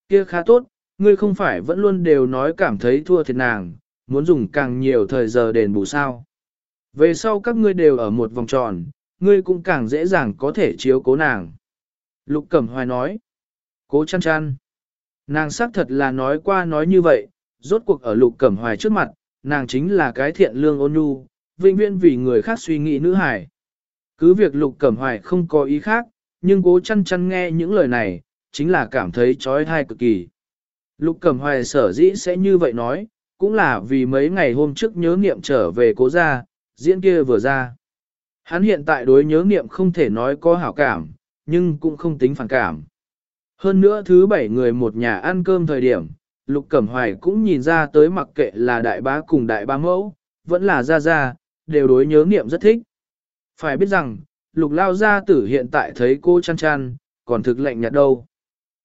Kia khá tốt, ngươi không phải vẫn luôn đều nói cảm thấy thua thiệt nàng, muốn dùng càng nhiều thời giờ đền bù sao. Về sau các ngươi đều ở một vòng tròn, ngươi cũng càng dễ dàng có thể chiếu cố nàng. Lục Cẩm Hoài nói, cố chăn chăn. Nàng xác thật là nói qua nói như vậy, rốt cuộc ở Lục Cẩm Hoài trước mặt, nàng chính là cái thiện lương ôn nhu, vinh viễn vì người khác suy nghĩ nữ hải. Cứ việc Lục Cẩm Hoài không có ý khác, nhưng cố chăn chăn nghe những lời này, chính là cảm thấy trói thai cực kỳ. Lục Cẩm Hoài sở dĩ sẽ như vậy nói, cũng là vì mấy ngày hôm trước nhớ nghiệm trở về cố gia, diễn kia vừa ra. Hắn hiện tại đối nhớ nghiệm không thể nói có hảo cảm, nhưng cũng không tính phản cảm. Hơn nữa thứ bảy người một nhà ăn cơm thời điểm, Lục Cẩm Hoài cũng nhìn ra tới mặc kệ là đại bá cùng đại bá mẫu, vẫn là gia gia, đều đối nhớ nghiệm rất thích. Phải biết rằng, Lục Lao Gia Tử hiện tại thấy cô chăn chăn, còn thực lạnh nhạt đâu.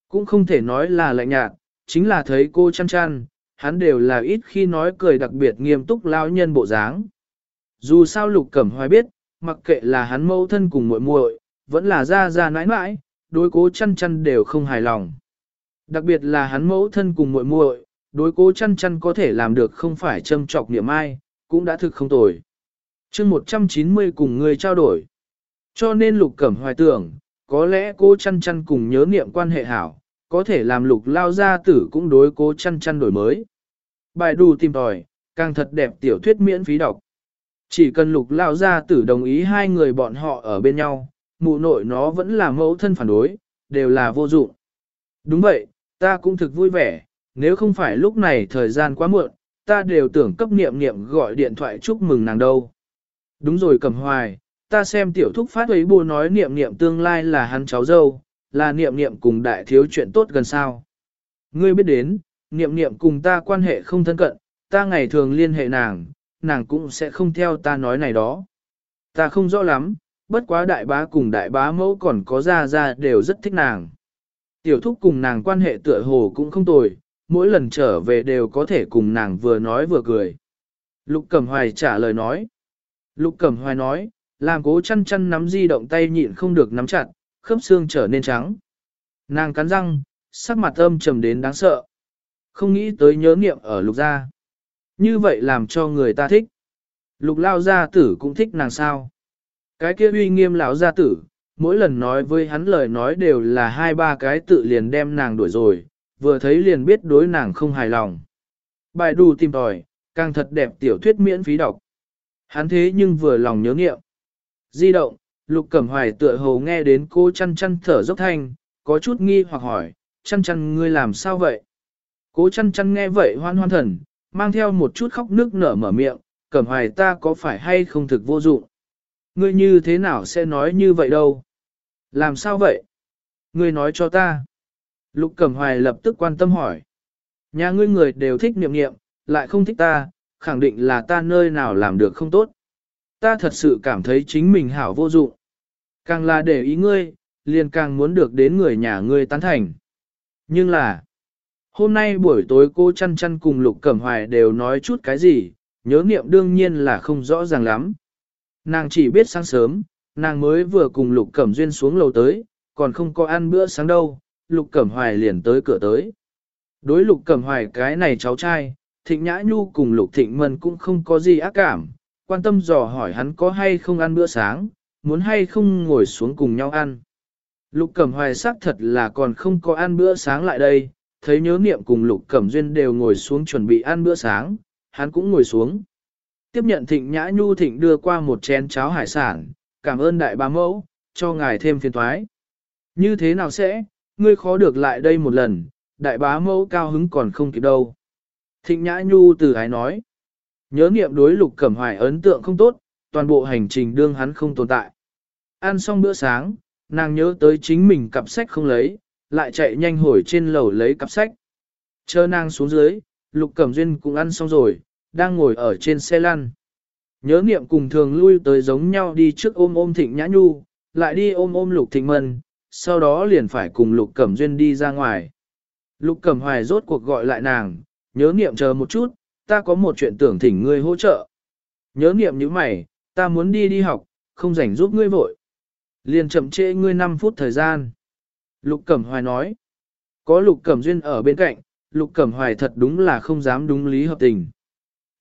Cũng không thể nói là lạnh nhạt, chính là thấy cô chăn chăn, hắn đều là ít khi nói cười đặc biệt nghiêm túc lao nhân bộ dáng. Dù sao Lục Cẩm Hoài biết, mặc kệ là hắn mâu thân cùng muội muội, vẫn là ra ra nãi nãi, đối cố chăn chăn đều không hài lòng. Đặc biệt là hắn mẫu thân cùng muội muội, đối cố chăn chăn có thể làm được không phải châm trọc niệm ai, cũng đã thực không tồi. chương 190 cùng người trao đổi. Cho nên lục cẩm hoài tưởng, có lẽ cố chăn chăn cùng nhớ niệm quan hệ hảo, có thể làm lục lao gia tử cũng đối cố chăn chăn đổi mới. Bài đù tìm tòi, càng thật đẹp tiểu thuyết miễn phí đọc. Chỉ cần lục lao gia tử đồng ý hai người bọn họ ở bên nhau, mụ nội nó vẫn là mẫu thân phản đối, đều là vô dụng. Đúng vậy, ta cũng thực vui vẻ, nếu không phải lúc này thời gian quá muộn, ta đều tưởng cấp niệm niệm gọi điện thoại chúc mừng nàng đâu. Đúng rồi cầm hoài, ta xem tiểu thúc phát ấy bù nói niệm niệm tương lai là hắn cháu dâu, là niệm niệm cùng đại thiếu chuyện tốt gần sao. Ngươi biết đến, niệm niệm cùng ta quan hệ không thân cận, ta ngày thường liên hệ nàng, nàng cũng sẽ không theo ta nói này đó. Ta không rõ lắm, bất quá đại bá cùng đại bá mẫu còn có ra ra đều rất thích nàng. Tiểu thúc cùng nàng quan hệ tựa hồ cũng không tồi, mỗi lần trở về đều có thể cùng nàng vừa nói vừa cười. Lục Cẩm Hoài trả lời nói. Lục Cẩm Hoài nói, làm cố chăn chăn nắm di động tay nhịn không được nắm chặt, khớp xương trở nên trắng. Nàng cắn răng, sắc mặt âm trầm đến đáng sợ. Không nghĩ tới nhớ nghiệm ở lục gia. Như vậy làm cho người ta thích. Lục lao gia tử cũng thích nàng sao. Cái kia uy nghiêm lão gia tử, mỗi lần nói với hắn lời nói đều là hai ba cái tự liền đem nàng đuổi rồi, vừa thấy liền biết đối nàng không hài lòng. Bài đù tìm tòi, càng thật đẹp tiểu thuyết miễn phí đọc. Hắn thế nhưng vừa lòng nhớ nghiệm. Di động, lục cẩm hoài tựa hồ nghe đến cô chăn chăn thở dốc thanh, có chút nghi hoặc hỏi, chăn chăn ngươi làm sao vậy? Cố chăn chăn nghe vậy hoan hoan thần, mang theo một chút khóc nước nở mở miệng, cẩm hoài ta có phải hay không thực vô dụng? Ngươi như thế nào sẽ nói như vậy đâu? Làm sao vậy? Ngươi nói cho ta. Lục Cẩm Hoài lập tức quan tâm hỏi. Nhà ngươi người đều thích niệm niệm, lại không thích ta, khẳng định là ta nơi nào làm được không tốt. Ta thật sự cảm thấy chính mình hảo vô dụng. Càng là để ý ngươi, liền càng muốn được đến người nhà ngươi tán thành. Nhưng là, hôm nay buổi tối cô chăn chăn cùng Lục Cẩm Hoài đều nói chút cái gì, nhớ niệm đương nhiên là không rõ ràng lắm. Nàng chỉ biết sáng sớm, nàng mới vừa cùng Lục Cẩm Duyên xuống lầu tới, còn không có ăn bữa sáng đâu, Lục Cẩm Hoài liền tới cửa tới. Đối Lục Cẩm Hoài cái này cháu trai, Thịnh Nhã Nhu cùng Lục Thịnh Mân cũng không có gì ác cảm, quan tâm dò hỏi hắn có hay không ăn bữa sáng, muốn hay không ngồi xuống cùng nhau ăn. Lục Cẩm Hoài xác thật là còn không có ăn bữa sáng lại đây, thấy nhớ niệm cùng Lục Cẩm Duyên đều ngồi xuống chuẩn bị ăn bữa sáng, hắn cũng ngồi xuống. Tiếp nhận Thịnh Nhã Nhu Thịnh đưa qua một chén cháo hải sản, cảm ơn đại bá mẫu, cho ngài thêm phiền thoái. Như thế nào sẽ, ngươi khó được lại đây một lần, đại bá mẫu cao hứng còn không kịp đâu. Thịnh Nhã Nhu từ ái nói, nhớ niệm đối lục cẩm hoài ấn tượng không tốt, toàn bộ hành trình đương hắn không tồn tại. Ăn xong bữa sáng, nàng nhớ tới chính mình cặp sách không lấy, lại chạy nhanh hồi trên lầu lấy cặp sách. Chờ nàng xuống dưới, Lục Cẩm Duyên cũng ăn xong rồi, đang ngồi ở trên xe lăn. Nhớ niệm cùng thường lui tới giống nhau đi trước ôm ôm Thịnh Nhã Nhu, lại đi ôm ôm Lục Thịnh Mân, sau đó liền phải cùng Lục Cẩm Duyên đi ra ngoài. Lục Cẩm Hoài rốt cuộc gọi lại nàng, nhớ niệm chờ một chút, ta có một chuyện tưởng thỉnh ngươi hỗ trợ. Nhớ niệm như mày, ta muốn đi đi học, không rảnh giúp ngươi vội. Liền chậm trễ ngươi 5 phút thời gian. Lục Cẩm Hoài nói, có Lục Cẩm Duyên ở bên cạnh, Lục Cẩm Hoài thật đúng là không dám đúng lý hợp tình.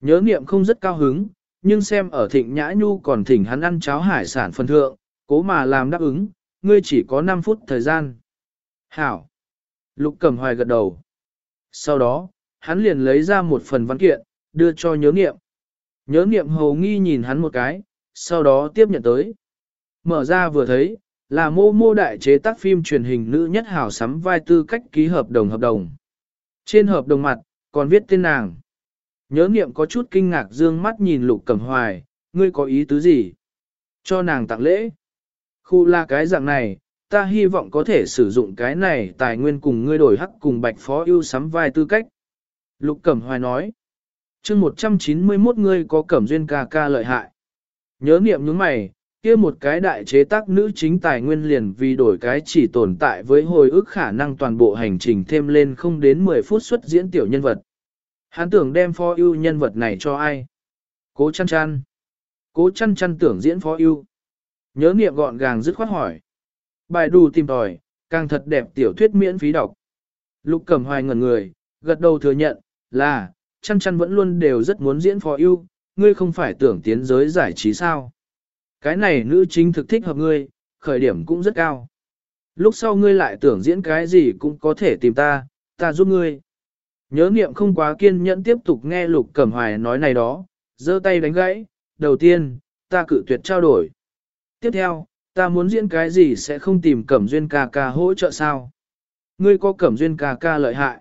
Nhớ niệm không rất cao hứng, nhưng xem ở thịnh nhã nhu còn thỉnh hắn ăn cháo hải sản phân thượng, cố mà làm đáp ứng, ngươi chỉ có 5 phút thời gian. Hảo. Lục Cẩm Hoài gật đầu. Sau đó, hắn liền lấy ra một phần văn kiện, đưa cho nhớ niệm. Nhớ niệm hầu nghi nhìn hắn một cái, sau đó tiếp nhận tới. Mở ra vừa thấy, là mô mô đại chế tác phim truyền hình nữ nhất hảo sắm vai tư cách ký hợp đồng hợp đồng. Trên hợp đồng mặt, còn viết tên nàng. Nhớ niệm có chút kinh ngạc dương mắt nhìn lục cẩm hoài, ngươi có ý tứ gì? Cho nàng tặng lễ. Khu là cái dạng này, ta hy vọng có thể sử dụng cái này tài nguyên cùng ngươi đổi hắc cùng bạch phó ưu sắm vai tư cách. Lục Cẩm Hoài nói, chương 191 ngươi có cẩm duyên ca ca lợi hại. Nhớ niệm những mày, kia một cái đại chế tác nữ chính tài nguyên liền vì đổi cái chỉ tồn tại với hồi ức khả năng toàn bộ hành trình thêm lên không đến 10 phút xuất diễn tiểu nhân vật. Hắn tưởng đem phó ưu nhân vật này cho ai? Cố chăn chăn. Cố chăn chăn tưởng diễn phó ưu. Nhớ niệm gọn gàng dứt khoát hỏi. Bài đù tìm tòi, càng thật đẹp tiểu thuyết miễn phí đọc. Lục Cẩm Hoài ngẩn người, gật đầu thừa nhận, là, chăn chăn vẫn luôn đều rất muốn diễn phó ưu, ngươi không phải tưởng tiến giới giải trí sao. Cái này nữ chính thực thích hợp ngươi, khởi điểm cũng rất cao. Lúc sau ngươi lại tưởng diễn cái gì cũng có thể tìm ta, ta giúp ngươi. Nhớ niệm không quá kiên nhẫn tiếp tục nghe Lục Cẩm Hoài nói này đó, giơ tay đánh gãy, đầu tiên, ta cự tuyệt trao đổi. Tiếp theo, ta muốn diễn cái gì sẽ không tìm Cẩm Duyên ca ca hỗ trợ sao? Ngươi có Cẩm Duyên ca ca lợi hại.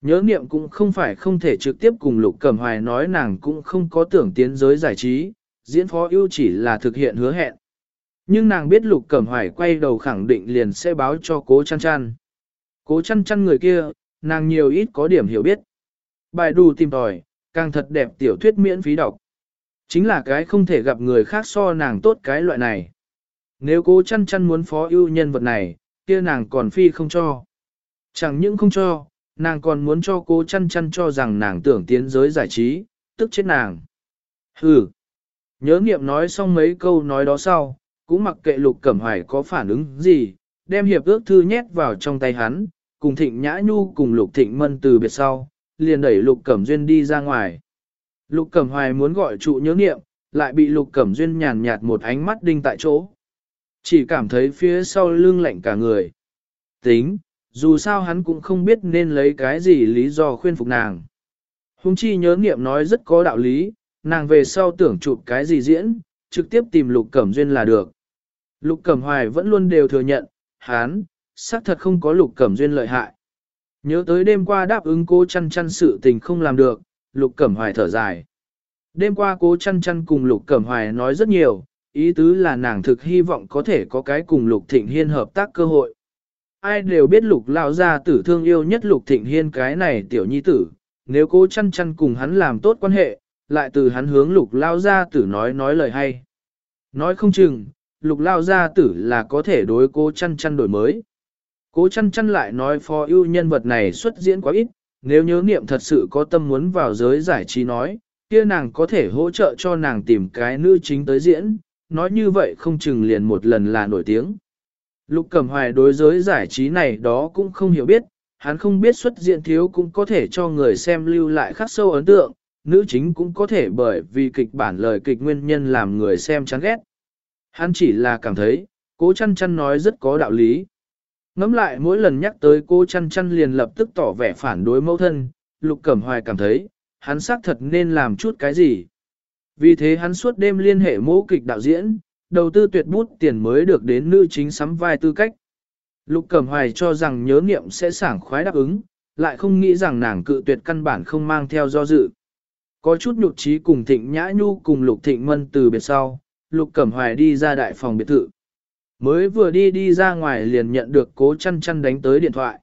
Nhớ niệm cũng không phải không thể trực tiếp cùng Lục Cẩm Hoài nói nàng cũng không có tưởng tiến giới giải trí, diễn phó ưu chỉ là thực hiện hứa hẹn. Nhưng nàng biết Lục Cẩm Hoài quay đầu khẳng định liền sẽ báo cho cố chăn chăn. Cố chăn chăn người kia, nàng nhiều ít có điểm hiểu biết. Bài đù tìm tòi, càng thật đẹp tiểu thuyết miễn phí đọc. Chính là cái không thể gặp người khác so nàng tốt cái loại này. Nếu cố chăn chăn muốn phó ưu nhân vật này, kia nàng còn phi không cho. Chẳng những không cho, nàng còn muốn cho cố chăn chăn cho rằng nàng tưởng tiến giới giải trí, tức chết nàng. Hừ. Nhớ nghiệm nói xong mấy câu nói đó sau, cũng mặc kệ lục cẩm hoài có phản ứng gì, đem hiệp ước thư nhét vào trong tay hắn, cùng thịnh nhã nhu cùng lục thịnh mân từ biệt sau, liền đẩy lục cẩm duyên đi ra ngoài. Lục cẩm hoài muốn gọi trụ nhớ nghiệm, lại bị lục cẩm duyên nhàn nhạt một ánh mắt đinh tại chỗ. Chỉ cảm thấy phía sau lưng lạnh cả người. Tính, dù sao hắn cũng không biết nên lấy cái gì lý do khuyên phục nàng. Hùng chi nhớ nghiệm nói rất có đạo lý, nàng về sau tưởng chụp cái gì diễn, trực tiếp tìm Lục Cẩm Duyên là được. Lục Cẩm Hoài vẫn luôn đều thừa nhận, hắn, xác thật không có Lục Cẩm Duyên lợi hại. Nhớ tới đêm qua đáp ứng cô chăn chăn sự tình không làm được, Lục Cẩm Hoài thở dài. Đêm qua cô chăn chăn cùng Lục Cẩm Hoài nói rất nhiều, ý tứ là nàng thực hy vọng có thể có cái cùng Lục Thịnh Hiên hợp tác cơ hội. Ai đều biết Lục Lão gia tử thương yêu nhất Lục Thịnh Hiên cái này tiểu nhi tử, nếu cô chăn chăn cùng hắn làm tốt quan hệ, lại từ hắn hướng lục lao gia tử nói nói lời hay. Nói không chừng, lục lao gia tử là có thể đối cô chăn chăn đổi mới. Cố chăn chăn lại nói phó ưu nhân vật này xuất diễn quá ít, nếu nhớ niệm thật sự có tâm muốn vào giới giải trí nói, kia nàng có thể hỗ trợ cho nàng tìm cái nữ chính tới diễn, nói như vậy không chừng liền một lần là nổi tiếng. Lục Cẩm Hoài đối giới giải trí này đó cũng không hiểu biết, hắn không biết xuất diễn thiếu cũng có thể cho người xem lưu lại khắc sâu ấn tượng, nữ chính cũng có thể bởi vì kịch bản lời kịch nguyên nhân làm người xem chán ghét. Hắn chỉ là cảm thấy, cố chăn chăn nói rất có đạo lý. Ngắm lại mỗi lần nhắc tới cô chăn chăn liền lập tức tỏ vẻ phản đối mẫu thân, Lục Cẩm Hoài cảm thấy, hắn xác thật nên làm chút cái gì. Vì thế hắn suốt đêm liên hệ mẫu kịch đạo diễn, đầu tư tuyệt bút tiền mới được đến nữ chính sắm vai tư cách. Lục Cẩm Hoài cho rằng nhớ niệm sẽ sảng khoái đáp ứng, lại không nghĩ rằng nàng cự tuyệt căn bản không mang theo do dự. Có chút nhục trí cùng Thịnh Nhã Nhu cùng Lục Thịnh Mân từ biệt sau, Lục Cẩm Hoài đi ra đại phòng biệt thự. Mới vừa đi đi ra ngoài liền nhận được cố chăn chăn đánh tới điện thoại.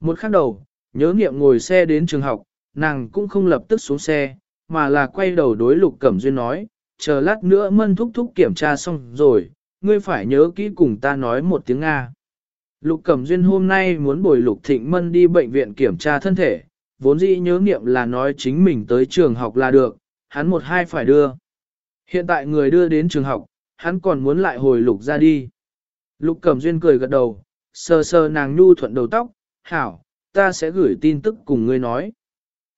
Một khắc đầu, nhớ nghiệm ngồi xe đến trường học, nàng cũng không lập tức xuống xe, mà là quay đầu đối Lục Cẩm Duyên nói, chờ lát nữa mân thúc thúc kiểm tra xong rồi, ngươi phải nhớ kỹ cùng ta nói một tiếng Nga. Lục Cẩm Duyên hôm nay muốn bồi Lục Thịnh Mân đi bệnh viện kiểm tra thân thể, vốn dĩ nhớ nghiệm là nói chính mình tới trường học là được, hắn một hai phải đưa. Hiện tại người đưa đến trường học, hắn còn muốn lại hồi Lục ra đi. Lục Cẩm Duyên cười gật đầu, sờ sờ nàng nhu thuận đầu tóc, hảo, ta sẽ gửi tin tức cùng ngươi nói.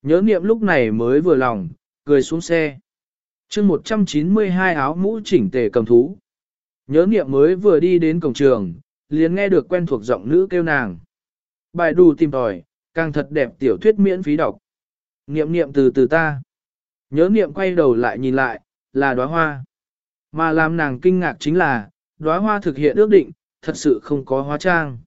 Nhớ Niệm lúc này mới vừa lòng, cười xuống xe. chương 192 áo mũ chỉnh tề cầm thú. Nhớ Niệm mới vừa đi đến cổng trường, liền nghe được quen thuộc giọng nữ kêu nàng. Bài đù tìm tòi, càng thật đẹp tiểu thuyết miễn phí đọc. Niệm niệm từ từ ta. Nhớ niệm quay đầu lại nhìn lại, là đóa hoa. Mà làm nàng kinh ngạc chính là, đóa hoa thực hiện ước định, thật sự không có hóa trang.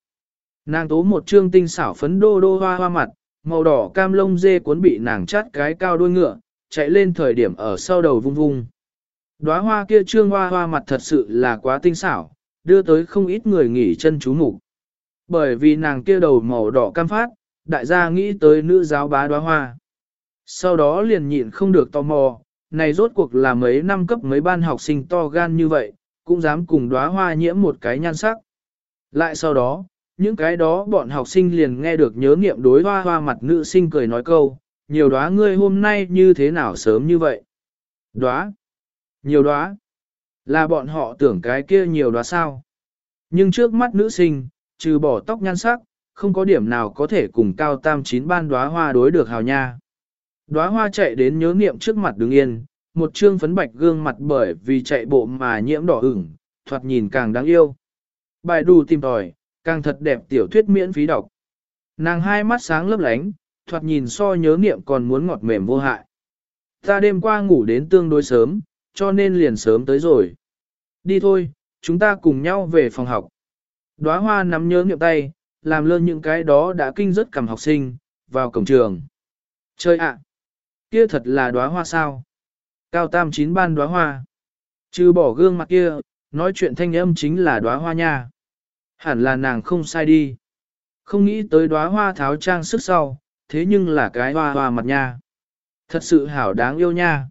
Nàng tố một trương tinh xảo phấn đô đô hoa hoa mặt, màu đỏ cam lông dê cuốn bị nàng chát cái cao đuôi ngựa, chạy lên thời điểm ở sau đầu vung vung. Đóa hoa kia trương hoa hoa mặt thật sự là quá tinh xảo, đưa tới không ít người nghỉ chân chú mục. Bởi vì nàng kia đầu màu đỏ cam phát, đại gia nghĩ tới nữ giáo bá đóa hoa. Sau đó liền nhịn không được tò mò, này rốt cuộc là mấy năm cấp mấy ban học sinh to gan như vậy, cũng dám cùng đóa hoa nhiễm một cái nhan sắc. Lại sau đó, những cái đó bọn học sinh liền nghe được nhớ nghiệm đối hoa hoa mặt nữ sinh cười nói câu, nhiều đóa ngươi hôm nay như thế nào sớm như vậy? Đóa? Nhiều đóa? Là bọn họ tưởng cái kia nhiều đóa sao? Nhưng trước mắt nữ sinh, trừ bỏ tóc nhan sắc, không có điểm nào có thể cùng cao tam chín ban đóa hoa đối được hào nha. Đóa hoa chạy đến nhớ nghiệm trước mặt đứng yên, một trương phấn bạch gương mặt bởi vì chạy bộ mà nhiễm đỏ ửng, thoạt nhìn càng đáng yêu. Bài đủ tìm tòi, càng thật đẹp tiểu thuyết miễn phí đọc. Nàng hai mắt sáng lấp lánh, thoạt nhìn so nhớ niệm còn muốn ngọt mềm vô hại. Ta đêm qua ngủ đến tương đối sớm, cho nên liền sớm tới rồi. Đi thôi, chúng ta cùng nhau về phòng học. Đóa hoa nắm nhớ niệm tay, làm lơ những cái đó đã kinh rất cầm học sinh, vào cổng trường. Chơi ạ! kia thật là đóa hoa sao? Cao tam chín ban đóa hoa. Chứ bỏ gương mặt kia, nói chuyện thanh âm chính là đóa hoa nha. Hẳn là nàng không sai đi. Không nghĩ tới đóa hoa tháo trang sức sau, thế nhưng là cái hoa hoa mặt nha. Thật sự hảo đáng yêu nha.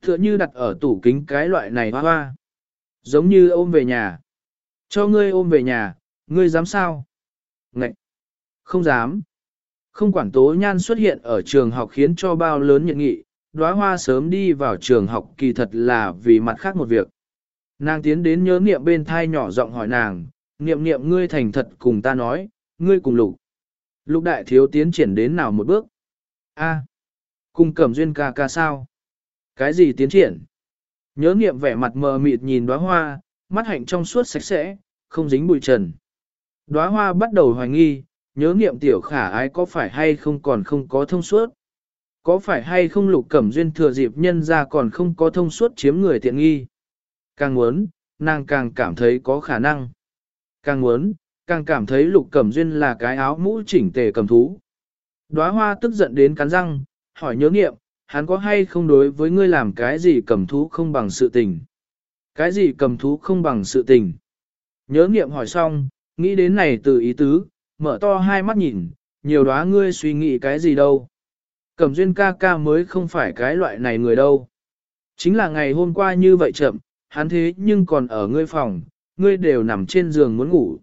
Tựa như đặt ở tủ kính cái loại này hoa hoa. Giống như ôm về nhà. Cho ngươi ôm về nhà, ngươi dám sao? Ngậy! Không dám. Không quản tố nhan xuất hiện ở trường học khiến cho bao lớn nhận nghị, đóa hoa sớm đi vào trường học kỳ thật là vì mặt khác một việc. Nàng tiến đến nhớ niệm bên thai nhỏ giọng hỏi nàng, niệm niệm ngươi thành thật cùng ta nói, ngươi cùng lục. Lục đại thiếu tiến triển đến nào một bước? A, cùng cẩm duyên ca ca sao? Cái gì tiến triển? Nhớ niệm vẻ mặt mờ mịt nhìn đóa hoa, mắt hạnh trong suốt sạch sẽ, không dính bụi trần. Đóa hoa bắt đầu hoài nghi, nhớ niệm tiểu khả ái có phải hay không còn không có thông suốt. Có phải hay không lục cẩm duyên thừa dịp nhân ra còn không có thông suốt chiếm người tiện nghi. Càng muốn, nàng càng cảm thấy có khả năng. Càng muốn, càng cảm thấy lục cẩm duyên là cái áo mũ chỉnh tề cầm thú. Đóa hoa tức giận đến cắn răng, hỏi nhớ nghiệm, hắn có hay không đối với ngươi làm cái gì cầm thú không bằng sự tình. Cái gì cầm thú không bằng sự tình. Nhớ nghiệm hỏi xong, nghĩ đến này từ ý tứ, mở to hai mắt nhìn, nhiều đóa ngươi suy nghĩ cái gì đâu. Cẩm duyên ca ca mới không phải cái loại này người đâu. Chính là ngày hôm qua như vậy chậm, hắn thế nhưng còn ở ngươi phòng, ngươi đều nằm trên giường muốn ngủ.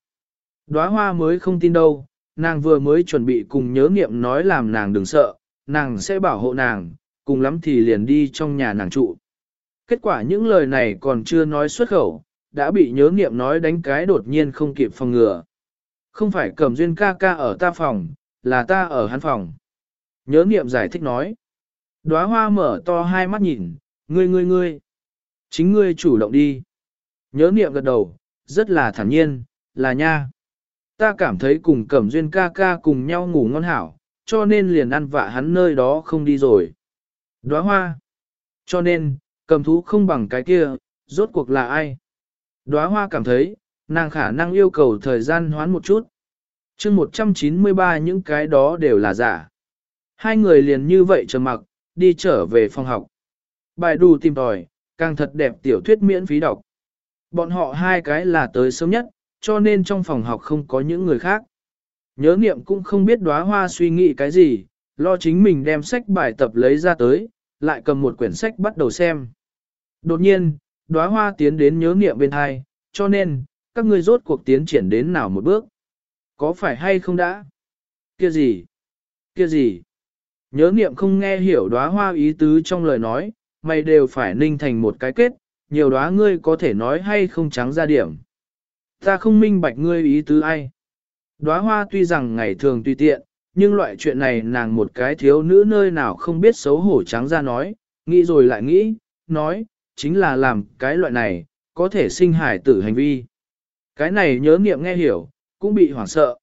Đóa hoa mới không tin đâu, nàng vừa mới chuẩn bị cùng nhớ nghiệm nói làm nàng đừng sợ, nàng sẽ bảo hộ nàng, cùng lắm thì liền đi trong nhà nàng trụ. Kết quả những lời này còn chưa nói xuất khẩu, đã bị nhớ nghiệm nói đánh cái đột nhiên không kịp phòng ngừa. Không phải cầm duyên ca ca ở ta phòng, là ta ở hắn phòng. Nhớ niệm giải thích nói. Đóa hoa mở to hai mắt nhìn, ngươi ngươi ngươi. Chính ngươi chủ động đi. Nhớ niệm gật đầu, rất là thản nhiên, là nha. Ta cảm thấy cùng cẩm duyên ca ca cùng nhau ngủ ngon hảo, cho nên liền ăn vạ hắn nơi đó không đi rồi. Đóa hoa. Cho nên, cầm thú không bằng cái kia, rốt cuộc là ai? Đóa hoa cảm thấy, nàng khả năng yêu cầu thời gian hoán một chút. chương 193 những cái đó đều là giả. Hai người liền như vậy trầm mặc, đi trở về phòng học. Bài đủ tìm tòi, càng thật đẹp tiểu thuyết miễn phí đọc. Bọn họ hai cái là tới sớm nhất, cho nên trong phòng học không có những người khác. Nhớ niệm cũng không biết đóa hoa suy nghĩ cái gì, lo chính mình đem sách bài tập lấy ra tới, lại cầm một quyển sách bắt đầu xem. Đột nhiên, đóa hoa tiến đến nhớ niệm bên hai, cho nên, các ngươi rốt cuộc tiến triển đến nào một bước. Có phải hay không đã? Kia gì? Kia gì? Nhớ niệm không nghe hiểu đóa hoa ý tứ trong lời nói, mày đều phải ninh thành một cái kết, nhiều đóa ngươi có thể nói hay không trắng ra điểm. Ta không minh bạch ngươi ý tứ ai. Đóa hoa tuy rằng ngày thường tùy tiện, nhưng loại chuyện này nàng một cái thiếu nữ nơi nào không biết xấu hổ trắng ra nói, nghĩ rồi lại nghĩ, nói, chính là làm cái loại này, có thể sinh hải tử hành vi. Cái này nhớ niệm nghe hiểu, cũng bị hoảng sợ.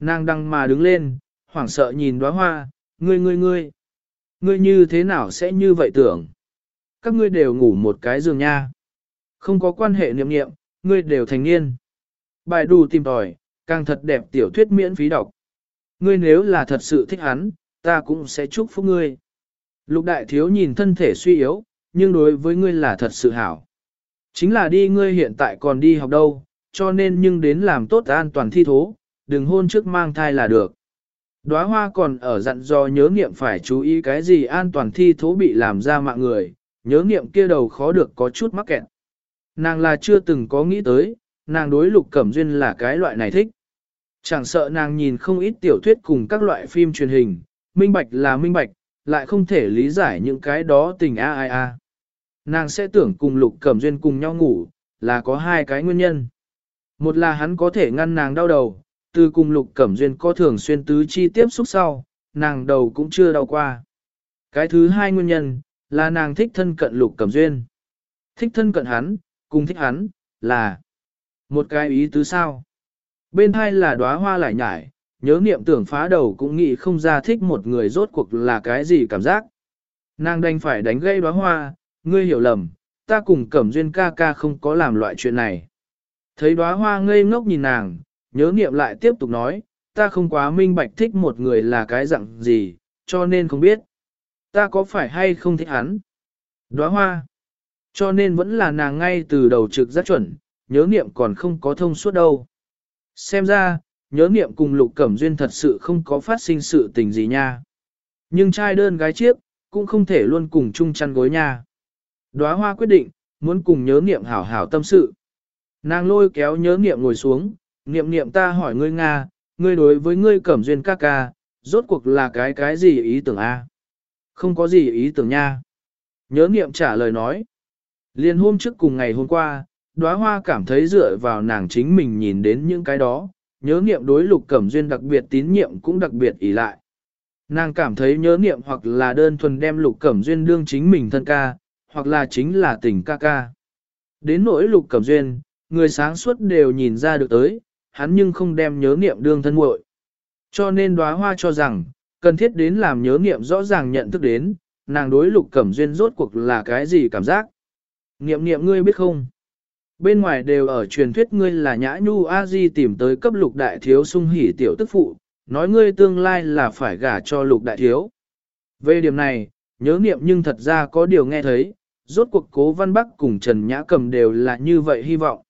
Nàng đăng mà đứng lên, hoảng sợ nhìn đóa hoa, ngươi ngươi ngươi, ngươi như thế nào sẽ như vậy tưởng? Các ngươi đều ngủ một cái giường nha. Không có quan hệ niệm niệm, ngươi đều thành niên. Bài đủ tìm tòi, càng thật đẹp tiểu thuyết miễn phí đọc. Ngươi nếu là thật sự thích hắn, ta cũng sẽ chúc phúc ngươi. Lục đại thiếu nhìn thân thể suy yếu, nhưng đối với ngươi là thật sự hảo. Chính là đi ngươi hiện tại còn đi học đâu, cho nên nhưng đến làm tốt an toàn thi thố, đừng hôn trước mang thai là được. Đóa hoa còn ở dặn do nhớ nghiệm phải chú ý cái gì an toàn thi thố bị làm ra mạng người, nhớ nghiệm kia đầu khó được có chút mắc kẹt. Nàng là chưa từng có nghĩ tới, nàng đối lục cẩm duyên là cái loại này thích. Chẳng sợ nàng nhìn không ít tiểu thuyết cùng các loại phim truyền hình, minh bạch là minh bạch, lại không thể lý giải những cái đó tình a ai a. Nàng sẽ tưởng cùng lục cẩm duyên cùng nhau ngủ, là có hai cái nguyên nhân. Một là hắn có thể ngăn nàng đau đầu, từ cùng lục cẩm duyên có thường xuyên tứ chi tiếp xúc sau, nàng đầu cũng chưa đau qua. Cái thứ hai nguyên nhân, là nàng thích thân cận lục cẩm duyên. Thích thân cận hắn, cùng thích hắn, là một cái ý tứ sao. Bên hai là đóa hoa lại nhải, nhớ niệm tưởng phá đầu cũng nghĩ không ra thích một người rốt cuộc là cái gì cảm giác. Nàng đành phải đánh gây đóa hoa, ngươi hiểu lầm, ta cùng cẩm duyên ca ca không có làm loại chuyện này. Thấy đóa hoa ngây ngốc nhìn nàng, nhớ niệm lại tiếp tục nói, ta không quá minh bạch thích một người là cái dạng gì, cho nên không biết. Ta có phải hay không thích hắn? Đóa hoa. Cho nên vẫn là nàng ngay từ đầu trực giác chuẩn, nhớ niệm còn không có thông suốt đâu. Xem ra, nhớ niệm cùng lục cẩm duyên thật sự không có phát sinh sự tình gì nha. Nhưng trai đơn gái chiếc, cũng không thể luôn cùng chung chăn gối nha. Đóa hoa quyết định, muốn cùng nhớ niệm hảo hảo tâm sự. Nàng lôi kéo nhớ niệm ngồi xuống, niệm niệm ta hỏi ngươi Nga, ngươi đối với ngươi cẩm duyên ca ca, rốt cuộc là cái cái gì ý tưởng a? Không có gì ý tưởng nha. Nhớ niệm trả lời nói. Liên hôm trước cùng ngày hôm qua, đóa hoa cảm thấy dựa vào nàng chính mình nhìn đến những cái đó, nhớ niệm đối lục cẩm duyên đặc biệt tín nhiệm cũng đặc biệt ý lại. Nàng cảm thấy nhớ niệm hoặc là đơn thuần đem lục cẩm duyên đương chính mình thân ca, hoặc là chính là tình ca ca. Đến nỗi lục cẩm duyên, người sáng suốt đều nhìn ra được tới, hắn nhưng không đem nhớ niệm đương thân muội. Cho nên đóa hoa cho rằng, cần thiết đến làm nhớ niệm rõ ràng nhận thức đến, nàng đối lục cẩm duyên rốt cuộc là cái gì cảm giác. Niệm niệm ngươi biết không? Bên ngoài đều ở truyền thuyết ngươi là nhã nhu a di tìm tới cấp lục đại thiếu sung hỉ tiểu tức phụ, nói ngươi tương lai là phải gả cho lục đại thiếu. Về điểm này, nhớ niệm nhưng thật ra có điều nghe thấy, rốt cuộc cố văn bắc cùng Trần Nhã Cầm đều là như vậy hy vọng.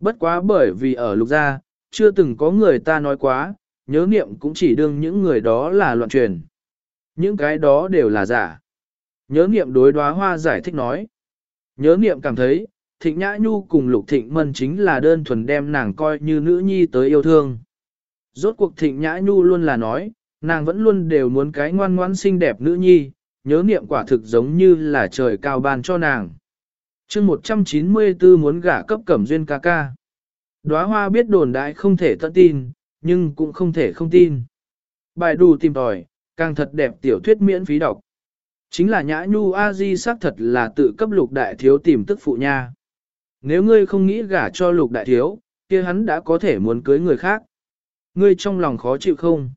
Bất quá bởi vì ở lục gia, chưa từng có người ta nói quá, nhớ niệm cũng chỉ đương những người đó là loạn truyền. Những cái đó đều là giả. Nhớ niệm đối đoá hoa giải thích nói. Nhớ niệm cảm thấy, Thịnh Nhã Nhu cùng Lục Thịnh Mân chính là đơn thuần đem nàng coi như nữ nhi tới yêu thương. Rốt cuộc Thịnh Nhã Nhu luôn là nói, nàng vẫn luôn đều muốn cái ngoan ngoãn xinh đẹp nữ nhi, nhớ niệm quả thực giống như là trời cao ban cho nàng. chương 194 muốn gả cấp cẩm duyên ca ca. Đóa hoa biết đồn đại không thể tận tin, nhưng cũng không thể không tin. Bài đủ tìm tòi, càng thật đẹp tiểu thuyết miễn phí đọc. Chính là nhã nhu a di xác thật là tự cấp lục đại thiếu tìm tức phụ nha. Nếu ngươi không nghĩ gả cho lục đại thiếu, kia hắn đã có thể muốn cưới người khác. Ngươi trong lòng khó chịu không?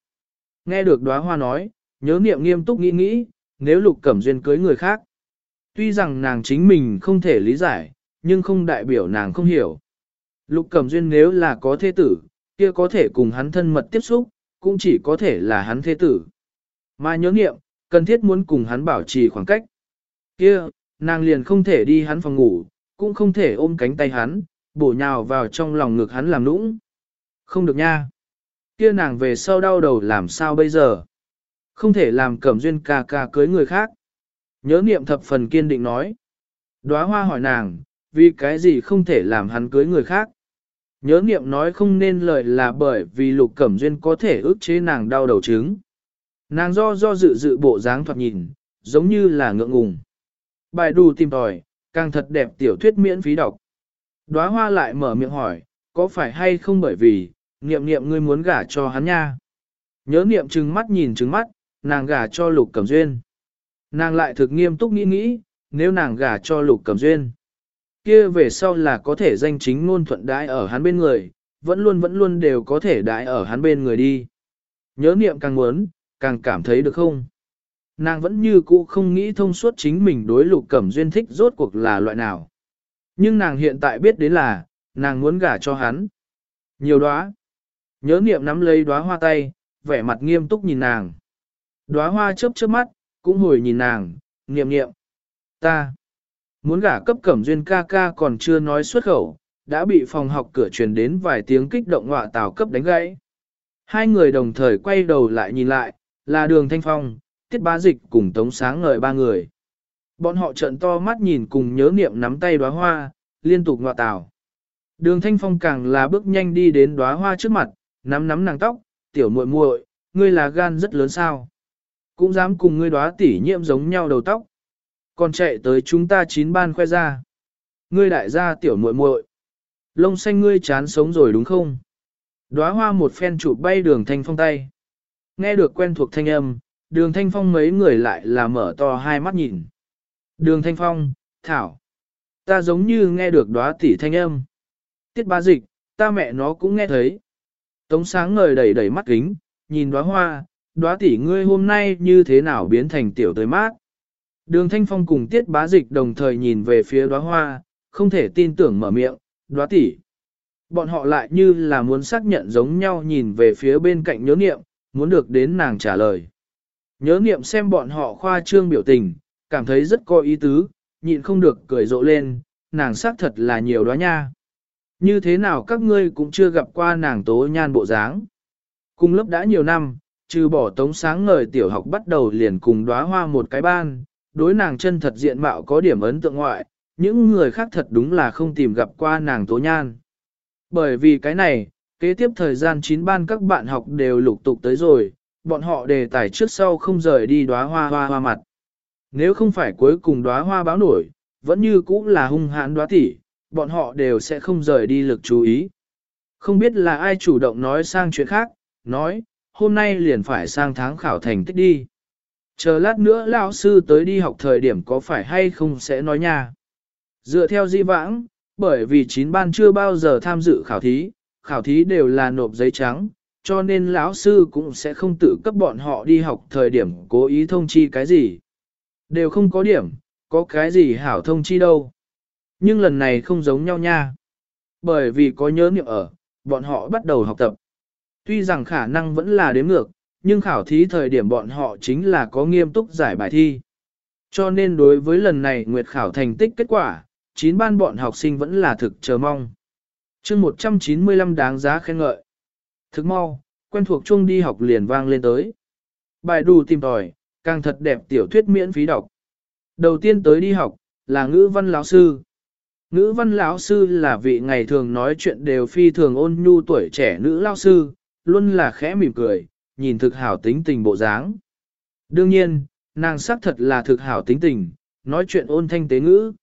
Nghe được đóa hoa nói, nhớ niệm nghiêm túc nghĩ nghĩ, nếu lục cẩm duyên cưới người khác. Tuy rằng nàng chính mình không thể lý giải, nhưng không đại biểu nàng không hiểu. Lục cẩm duyên nếu là có thế tử, kia có thể cùng hắn thân mật tiếp xúc, cũng chỉ có thể là hắn thế tử. Mà nhớ niệm, cần thiết muốn cùng hắn bảo trì khoảng cách. Kia, nàng liền không thể đi hắn phòng ngủ, cũng không thể ôm cánh tay hắn, bổ nhào vào trong lòng ngực hắn làm nũng. Không được nha. Kia nàng về sau đau đầu làm sao bây giờ? Không thể làm cẩm duyên ca ca cưới người khác. Nhớ niệm thập phần kiên định nói. Đóa hoa hỏi nàng, vì cái gì không thể làm hắn cưới người khác? Nhớ niệm nói không nên lời là bởi vì lục cẩm duyên có thể ức chế nàng đau đầu trứng. Nàng do do dự dự bộ dáng thoạt nhìn, giống như là ngượng ngùng. Bài đù tìm tòi, càng thật đẹp tiểu thuyết miễn phí đọc. Đóa hoa lại mở miệng hỏi, có phải hay không bởi vì, niệm niệm ngươi muốn gả cho hắn nha. Nhớ niệm trừng mắt nhìn trừng mắt, nàng gả cho lục cẩm duyên. Nàng lại thực nghiêm túc nghĩ nghĩ, nếu nàng gả cho lục cẩm duyên kia về sau là có thể danh chính ngôn thuận đãi ở hắn bên người, vẫn luôn vẫn luôn đều có thể đãi ở hắn bên người đi. Nhớ niệm càng muốn, càng cảm thấy được không? Nàng vẫn như cũ không nghĩ thông suốt chính mình đối lục cẩm duyên thích rốt cuộc là loại nào. Nhưng nàng hiện tại biết đến là, nàng muốn gả cho hắn. Nhiều đóa. Nhớ niệm nắm lấy đóa hoa tay, vẻ mặt nghiêm túc nhìn nàng. Đóa hoa chớp chớp mắt, cũng hồi nhìn nàng, niệm niệm. Ta. Muốn gả cấp cẩm duyên ca ca còn chưa nói xuất khẩu, đã bị phòng học cửa truyền đến vài tiếng kích động ngọa tào cấp đánh gãy. Hai người đồng thời quay đầu lại nhìn lại, là đường thanh phong, tiết bá dịch cùng tống sáng ngời ba người. Bọn họ trợn to mắt nhìn cùng nhớ niệm nắm tay đóa hoa, liên tục ngọa tào. Đường thanh phong càng là bước nhanh đi đến đóa hoa trước mặt, nắm nắm nàng tóc, tiểu muội muội, ngươi là gan rất lớn sao. Cũng dám cùng ngươi đóa tỉ nhiễm giống nhau đầu tóc. Còn chạy tới chúng ta chín ban khoe ra. Ngươi đại gia tiểu muội muội, Lông xanh ngươi chán sống rồi đúng không? Đóa hoa một phen chụp bay đường thanh phong tay. Nghe được quen thuộc thanh âm, đường thanh phong mấy người lại là mở to hai mắt nhìn. Đường thanh phong, thảo. Ta giống như nghe được đóa tỷ thanh âm. Tiết ba dịch, ta mẹ nó cũng nghe thấy. Tống sáng ngời đầy đầy mắt kính, nhìn đóa hoa, đóa tỷ ngươi hôm nay như thế nào biến thành tiểu tới mát. Đường thanh phong cùng tiết bá dịch đồng thời nhìn về phía đóa hoa, không thể tin tưởng mở miệng, đóa tỷ. Bọn họ lại như là muốn xác nhận giống nhau nhìn về phía bên cạnh nhớ niệm, muốn được đến nàng trả lời. Nhớ niệm xem bọn họ khoa trương biểu tình, cảm thấy rất có ý tứ, nhịn không được cười rộ lên, nàng xác thật là nhiều đó nha. Như thế nào các ngươi cũng chưa gặp qua nàng tố nhan bộ dáng. Cùng lớp đã nhiều năm, trừ bỏ tống sáng ngời tiểu học bắt đầu liền cùng đóa hoa một cái ban, đối nàng chân thật diện mạo có điểm ấn tượng ngoại, những người khác thật đúng là không tìm gặp qua nàng tố nhan. Bởi vì cái này, kế tiếp thời gian 9 ban các bạn học đều lục tục tới rồi, bọn họ đề tài trước sau không rời đi đóa hoa hoa hoa mặt. Nếu không phải cuối cùng đóa hoa báo nổi, vẫn như cũ là hung hãn đóa tỉ bọn họ đều sẽ không rời đi lực chú ý. Không biết là ai chủ động nói sang chuyện khác, nói, hôm nay liền phải sang tháng khảo thành tích đi. Chờ lát nữa lão sư tới đi học thời điểm có phải hay không sẽ nói nha. Dựa theo di vãng, bởi vì chín ban chưa bao giờ tham dự khảo thí, khảo thí đều là nộp giấy trắng, cho nên lão sư cũng sẽ không tự cấp bọn họ đi học thời điểm cố ý thông chi cái gì. Đều không có điểm, có cái gì hảo thông chi đâu. Nhưng lần này không giống nhau nha. Bởi vì có nhớ niệm ở, bọn họ bắt đầu học tập. Tuy rằng khả năng vẫn là đếm ngược, nhưng khảo thí thời điểm bọn họ chính là có nghiêm túc giải bài thi. Cho nên đối với lần này Nguyệt khảo thành tích kết quả, 9 ban bọn học sinh vẫn là thực chờ mong. chương 195 đáng giá khen ngợi. Thực mau, quen thuộc chung đi học liền vang lên tới. Bài đủ tìm tòi, càng thật đẹp tiểu thuyết miễn phí đọc. Đầu tiên tới đi học, là ngữ văn lão sư. Ngữ văn lão sư là vị ngày thường nói chuyện đều phi thường ôn nhu tuổi trẻ nữ lão sư, luôn là khẽ mỉm cười, nhìn thực hảo tính tình bộ dáng. Đương nhiên, nàng xác thật là thực hảo tính tình, nói chuyện ôn thanh tế ngữ.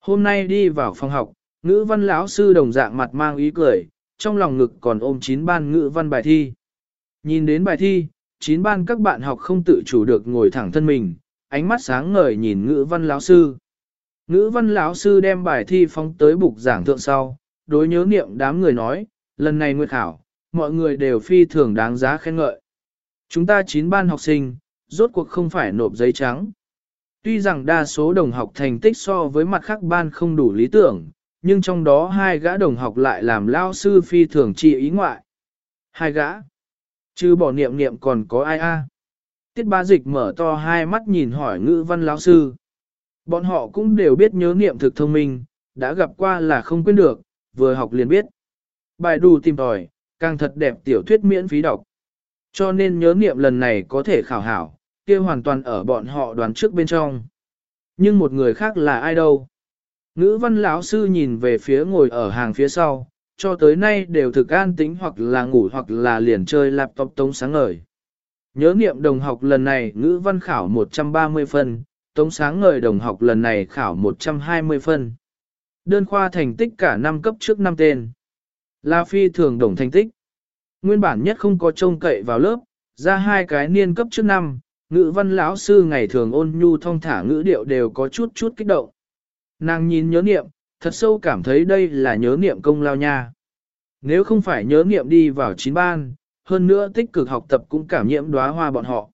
Hôm nay đi vào phòng học, ngữ văn lão sư đồng dạng mặt mang ý cười, trong lòng ngực còn ôm chín ban ngữ văn bài thi. Nhìn đến bài thi, chín ban các bạn học không tự chủ được ngồi thẳng thân mình, ánh mắt sáng ngời nhìn ngữ văn lão sư. Ngữ văn lão sư đem bài thi phóng tới bục giảng thượng sau, đối nhớ niệm đám người nói, lần này nguyệt khảo, mọi người đều phi thường đáng giá khen ngợi. Chúng ta chín ban học sinh, rốt cuộc không phải nộp giấy trắng. Tuy rằng đa số đồng học thành tích so với mặt khác ban không đủ lý tưởng, nhưng trong đó hai gã đồng học lại làm lao sư phi thường chi ý ngoại. Hai gã. Chứ bỏ niệm niệm còn có ai a? Tiết ba dịch mở to hai mắt nhìn hỏi ngữ văn lão sư. Bọn họ cũng đều biết nhớ niệm thực thông minh, đã gặp qua là không quên được, vừa học liền biết. Bài đủ tìm tòi, càng thật đẹp tiểu thuyết miễn phí đọc. Cho nên nhớ niệm lần này có thể khảo hảo, kia hoàn toàn ở bọn họ đoán trước bên trong. Nhưng một người khác là ai đâu? Ngữ văn lão sư nhìn về phía ngồi ở hàng phía sau, cho tới nay đều thực an tính hoặc là ngủ hoặc là liền chơi laptop tống sáng ngời. Nhớ niệm đồng học lần này ngữ văn khảo 130 phân, tống sáng ngời đồng học lần này khảo 120 phân. Đơn khoa thành tích cả năm cấp trước năm tên. La phi thường đồng thành tích. Nguyên bản nhất không có trông cậy vào lớp, ra hai cái niên cấp trước năm, ngữ văn lão sư ngày thường ôn nhu thong thả ngữ điệu đều có chút chút kích động. Nàng nhìn nhớ niệm, thật sâu cảm thấy đây là nhớ niệm công lao nha. Nếu không phải nhớ niệm đi vào chín ban, hơn nữa tích cực học tập cũng cảm nhiễm đóa hoa bọn họ.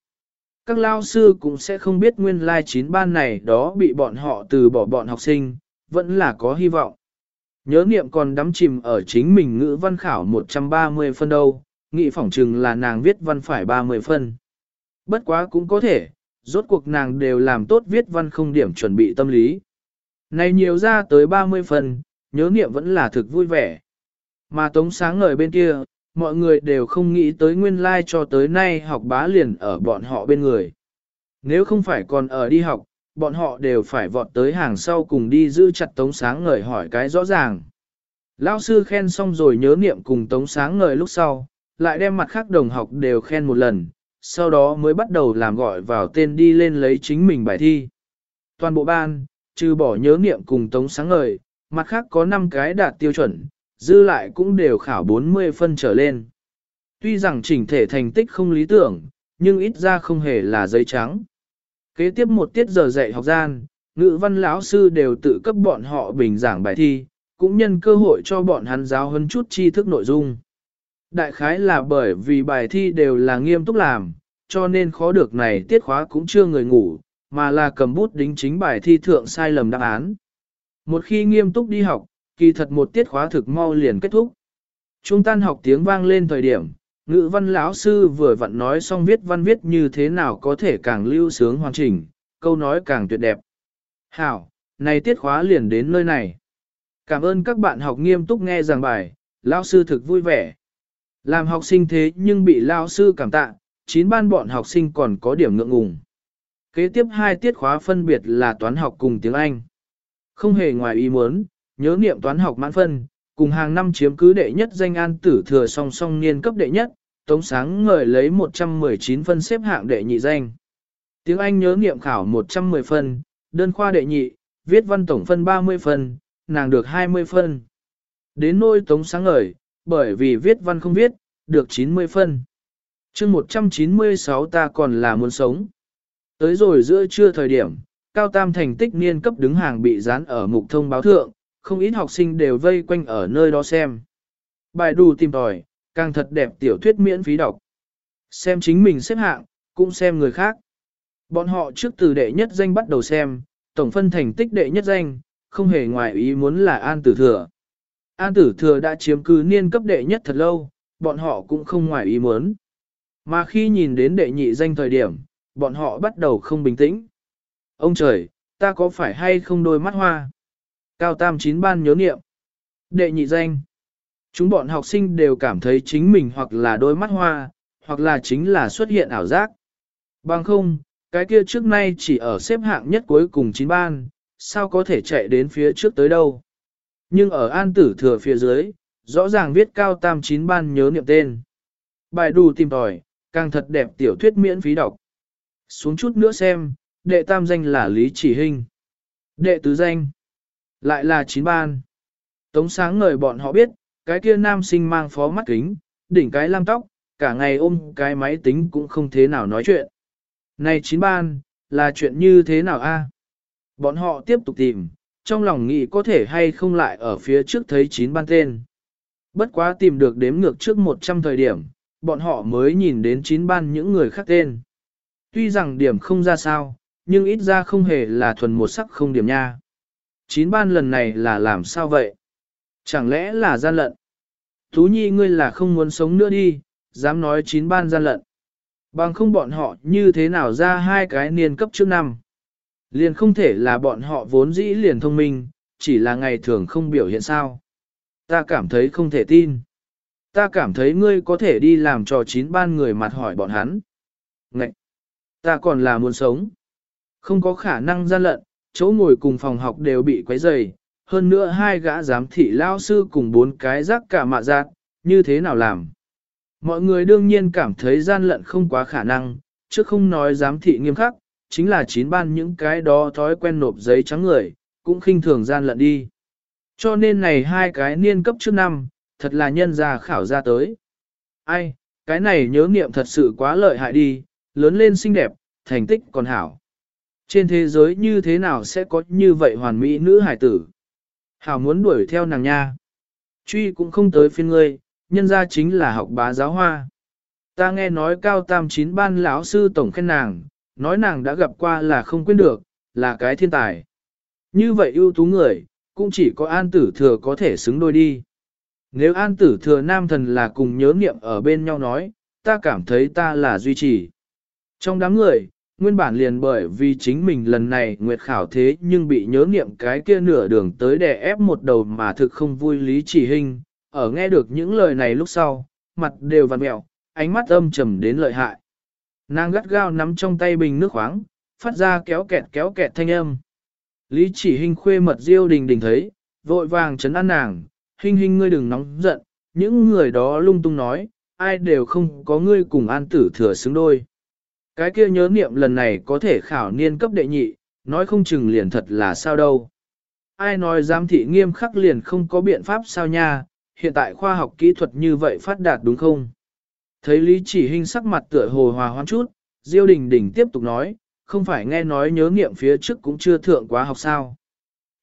Các lao sư cũng sẽ không biết nguyên lai like chín ban này đó bị bọn họ từ bỏ bọn học sinh, vẫn là có hy vọng. Nhớ niệm còn đắm chìm ở chính mình ngữ văn khảo 130 phân đâu, nghị phỏng chừng là nàng viết văn phải 30 phân. Bất quá cũng có thể, rốt cuộc nàng đều làm tốt viết văn không điểm chuẩn bị tâm lý. Này nhiều ra tới 30 phần, nhớ niệm vẫn là thực vui vẻ. Mà tống sáng ngời bên kia, mọi người đều không nghĩ tới nguyên lai like cho tới nay học bá liền ở bọn họ bên người. Nếu không phải còn ở đi học, bọn họ đều phải vọt tới hàng sau cùng đi giữ chặt tống sáng ngời hỏi cái rõ ràng. Lão sư khen xong rồi nhớ niệm cùng tống sáng ngời lúc sau, lại đem mặt khác đồng học đều khen một lần, sau đó mới bắt đầu làm gọi vào tên đi lên lấy chính mình bài thi. Toàn bộ ban, trừ bỏ nhớ niệm cùng tống sáng ngời, mặt khác có 5 cái đạt tiêu chuẩn, dư lại cũng đều khảo 40 phân trở lên. Tuy rằng chỉnh thể thành tích không lý tưởng, nhưng ít ra không hề là giấy trắng. Kế tiếp một tiết giờ dạy học gian, ngữ văn lão sư đều tự cấp bọn họ bình giảng bài thi, cũng nhân cơ hội cho bọn hắn giáo hơn chút tri thức nội dung. Đại khái là bởi vì bài thi đều là nghiêm túc làm, cho nên khó được này tiết khóa cũng chưa người ngủ, mà là cầm bút đính chính bài thi thượng sai lầm đáp án. Một khi nghiêm túc đi học, kỳ thật một tiết khóa thực mau liền kết thúc. Trung tan học tiếng vang lên thời điểm, ngữ văn lão sư vừa vặn nói xong viết văn viết như thế nào có thể càng lưu sướng hoàn chỉnh, câu nói càng tuyệt đẹp. Hảo, này tiết khóa liền đến nơi này. Cảm ơn các bạn học nghiêm túc nghe giảng bài, lão sư thực vui vẻ. Làm học sinh thế nhưng bị lão sư cảm tạ, chín ban bọn học sinh còn có điểm ngượng ngùng. Kế tiếp hai tiết khóa phân biệt là toán học cùng tiếng Anh. Không hề ngoài ý muốn, nhớ niệm toán học mãn phân, cùng hàng năm chiếm cứ đệ nhất danh an tử thừa song song niên cấp đệ nhất, tống sáng ngời lấy 119 phân xếp hạng đệ nhị danh. Tiếng Anh nhớ nghiệm khảo 110 phân, đơn khoa đệ nhị, viết văn tổng phân 30 phân, nàng được 20 phân. Đến nôi tống sáng ngời, bởi vì viết văn không viết, được 90 phân. chương 196 ta còn là muốn sống. Tới rồi giữa trưa thời điểm, cao tam thành tích niên cấp đứng hàng bị dán ở mục thông báo thượng, không ít học sinh đều vây quanh ở nơi đó xem. Bài đủ tìm tòi, càng thật đẹp tiểu thuyết miễn phí đọc. Xem chính mình xếp hạng, cũng xem người khác. Bọn họ trước từ đệ nhất danh bắt đầu xem, tổng phân thành tích đệ nhất danh, không hề ngoài ý muốn là An Tử Thừa. An Tử Thừa đã chiếm cứ niên cấp đệ nhất thật lâu, bọn họ cũng không ngoài ý muốn. Mà khi nhìn đến đệ nhị danh thời điểm, bọn họ bắt đầu không bình tĩnh. Ông trời, ta có phải hay không đôi mắt hoa? Cao tam chín ban nhớ niệm. Đệ nhị danh. Chúng bọn học sinh đều cảm thấy chính mình hoặc là đôi mắt hoa, hoặc là chính là xuất hiện ảo giác. Bằng không, cái kia trước nay chỉ ở xếp hạng nhất cuối cùng chín ban, sao có thể chạy đến phía trước tới đâu. Nhưng ở an tử thừa phía dưới, rõ ràng viết cao tam chín ban nhớ niệm tên. Bài đủ tìm tòi, càng thật đẹp tiểu thuyết miễn phí đọc. Xuống chút nữa xem, đệ tam danh là Lý Chỉ Hinh. Đệ tứ danh, lại là chín ban. Tống sáng ngời bọn họ biết, cái kia nam sinh mang phó mắt kính, đỉnh cái lam tóc, cả ngày ôm cái máy tính cũng không thế nào nói chuyện. Này chín ban, là chuyện như thế nào a? Bọn họ tiếp tục tìm, trong lòng nghĩ có thể hay không lại ở phía trước thấy chín ban tên. Bất quá tìm được đếm ngược trước 100 thời điểm, bọn họ mới nhìn đến chín ban những người khác tên. Tuy rằng điểm không ra sao, nhưng ít ra không hề là thuần một sắc không điểm nha. Chín ban lần này là làm sao vậy? Chẳng lẽ là gian lận? Tú nhi ngươi là không muốn sống nữa đi, dám nói chín ban gian lận. Bằng không bọn họ như thế nào ra hai cái niên cấp trước năm. Liền không thể là bọn họ vốn dĩ liền thông minh, chỉ là ngày thường không biểu hiện sao. Ta cảm thấy không thể tin. Ta cảm thấy ngươi có thể đi làm trò chín ban người mặt hỏi bọn hắn. Ngậy! Ta còn là muốn sống. Không có khả năng gian lận, chỗ ngồi cùng phòng học đều bị quấy rầy, hơn nữa hai gã giám thị lao sư cùng bốn cái rác cả mạ giác, như thế nào làm? Mọi người đương nhiên cảm thấy gian lận không quá khả năng, chứ không nói giám thị nghiêm khắc, chính là chín ban những cái đó thói quen nộp giấy trắng người, cũng khinh thường gian lận đi. Cho nên này hai cái niên cấp trước năm, thật là nhân gia khảo ra tới. Ai, cái này nhớ niệm thật sự quá lợi hại đi, lớn lên xinh đẹp, thành tích còn hảo. Trên thế giới như thế nào sẽ có như vậy hoàn mỹ nữ hải tử? Hảo muốn đuổi theo nàng nha. Truy cũng không tới phiên ngươi, nhân ra chính là học bá giáo hoa. Ta nghe nói cao tam chín ban lão sư tổng khen nàng, nói nàng đã gặp qua là không quên được, là cái thiên tài. Như vậy ưu tú người, cũng chỉ có an tử thừa có thể xứng đôi đi. Nếu an tử thừa nam thần là cùng nhớ niệm ở bên nhau nói, ta cảm thấy ta là duy trì. Trong đám người, nguyên bản liền bởi vì chính mình lần này nguyệt khảo thế nhưng bị nhớ niệm cái kia nửa đường tới đè ép một đầu mà thực không vui lý chỉ hình, ở nghe được những lời này lúc sau, mặt đều vằn mẹo, ánh mắt âm trầm đến lợi hại. Nàng gắt gao nắm trong tay bình nước khoáng, phát ra kéo kẹt kéo kẹt thanh âm. Lý chỉ hình khuê mật diêu đình đình thấy, vội vàng chấn an nàng, hình hình ngươi đừng nóng giận, những người đó lung tung nói, ai đều không có ngươi cùng an tử thừa xứng đôi. Cái kia nhớ niệm lần này có thể khảo niên cấp đệ nhị, nói không chừng liền thật là sao đâu. Ai nói giám thị nghiêm khắc liền không có biện pháp sao nha, hiện tại khoa học kỹ thuật như vậy phát đạt đúng không? Thấy Lý chỉ Hinh sắc mặt tựa hồ hòa hoãn chút, Diêu Đình Đình tiếp tục nói, không phải nghe nói nhớ nghiệm phía trước cũng chưa thượng quá học sao.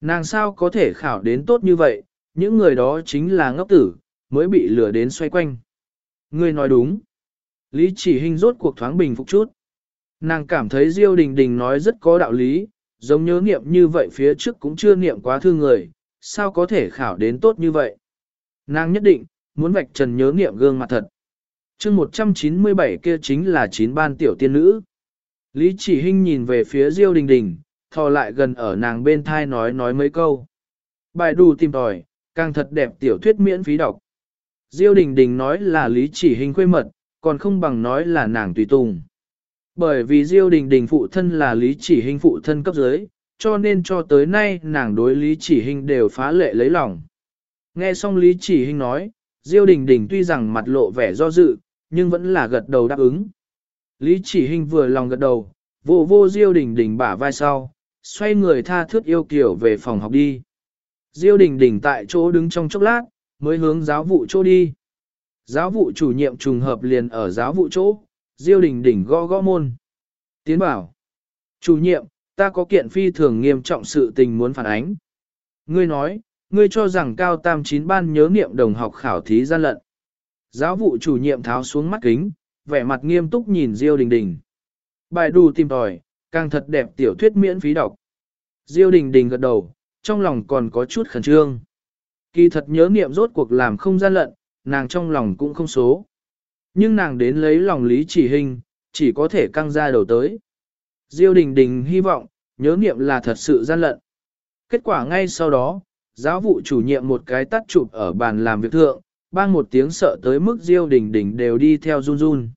Nàng sao có thể khảo đến tốt như vậy, những người đó chính là ngốc tử, mới bị lừa đến xoay quanh. Ngươi nói đúng. Lý chỉ Hinh rốt cuộc thoáng bình phục chút. Nàng cảm thấy Diêu Đình Đình nói rất có đạo lý, giống nhớ niệm như vậy phía trước cũng chưa niệm quá thương người, sao có thể khảo đến tốt như vậy. Nàng nhất định, muốn vạch trần nhớ niệm gương mặt thật. chương 197 kia chính là chín ban tiểu tiên nữ. Lý chỉ Hinh nhìn về phía Diêu Đình Đình, thò lại gần ở nàng bên thai nói nói mấy câu. Bài đù tìm tòi, càng thật đẹp tiểu thuyết miễn phí đọc. Diêu Đình Đình nói là Lý chỉ Hinh khuê mật, còn không bằng nói là nàng tùy tùng. Bởi vì Diêu Đình Đình phụ thân là Lý chỉ Hinh phụ thân cấp dưới, cho nên cho tới nay nàng đối Lý chỉ Hinh đều phá lệ lấy lòng. Nghe xong Lý chỉ Hinh nói, Diêu Đình Đình tuy rằng mặt lộ vẻ do dự, nhưng vẫn là gật đầu đáp ứng. Lý chỉ Hinh vừa lòng gật đầu, vô vô Diêu Đình Đình bả vai sau, xoay người tha thước yêu kiểu về phòng học đi. Diêu Đình Đình tại chỗ đứng trong chốc lát, mới hướng giáo vụ chỗ đi. Giáo vụ chủ nhiệm trùng hợp liền ở giáo vụ chỗ, Diêu Đình Đình gõ gõ môn. Tiến bảo. Chủ nhiệm, ta có kiện phi thường nghiêm trọng sự tình muốn phản ánh. Ngươi nói, ngươi cho rằng cao tam chín ban nhớ niệm đồng học khảo thí gian lận. Giáo vụ chủ nhiệm tháo xuống mắt kính, vẻ mặt nghiêm túc nhìn Diêu Đình Đình. Bài đù tìm tòi, càng thật đẹp tiểu thuyết miễn phí đọc. Diêu Đình Đình gật đầu, trong lòng còn có chút khẩn trương. Kỳ thật nhớ niệm rốt cuộc làm không gian lận, nàng trong lòng cũng không số. Nhưng nàng đến lấy lòng lý chỉ hình, chỉ có thể căng ra đầu tới. Diêu Đình Đình hy vọng, nhớ niệm là thật sự gian lận. Kết quả ngay sau đó, giáo vụ chủ nhiệm một cái tắt chụp ở bàn làm việc thượng, bang một tiếng sợ tới mức Diêu Đình Đình đều đi theo run run.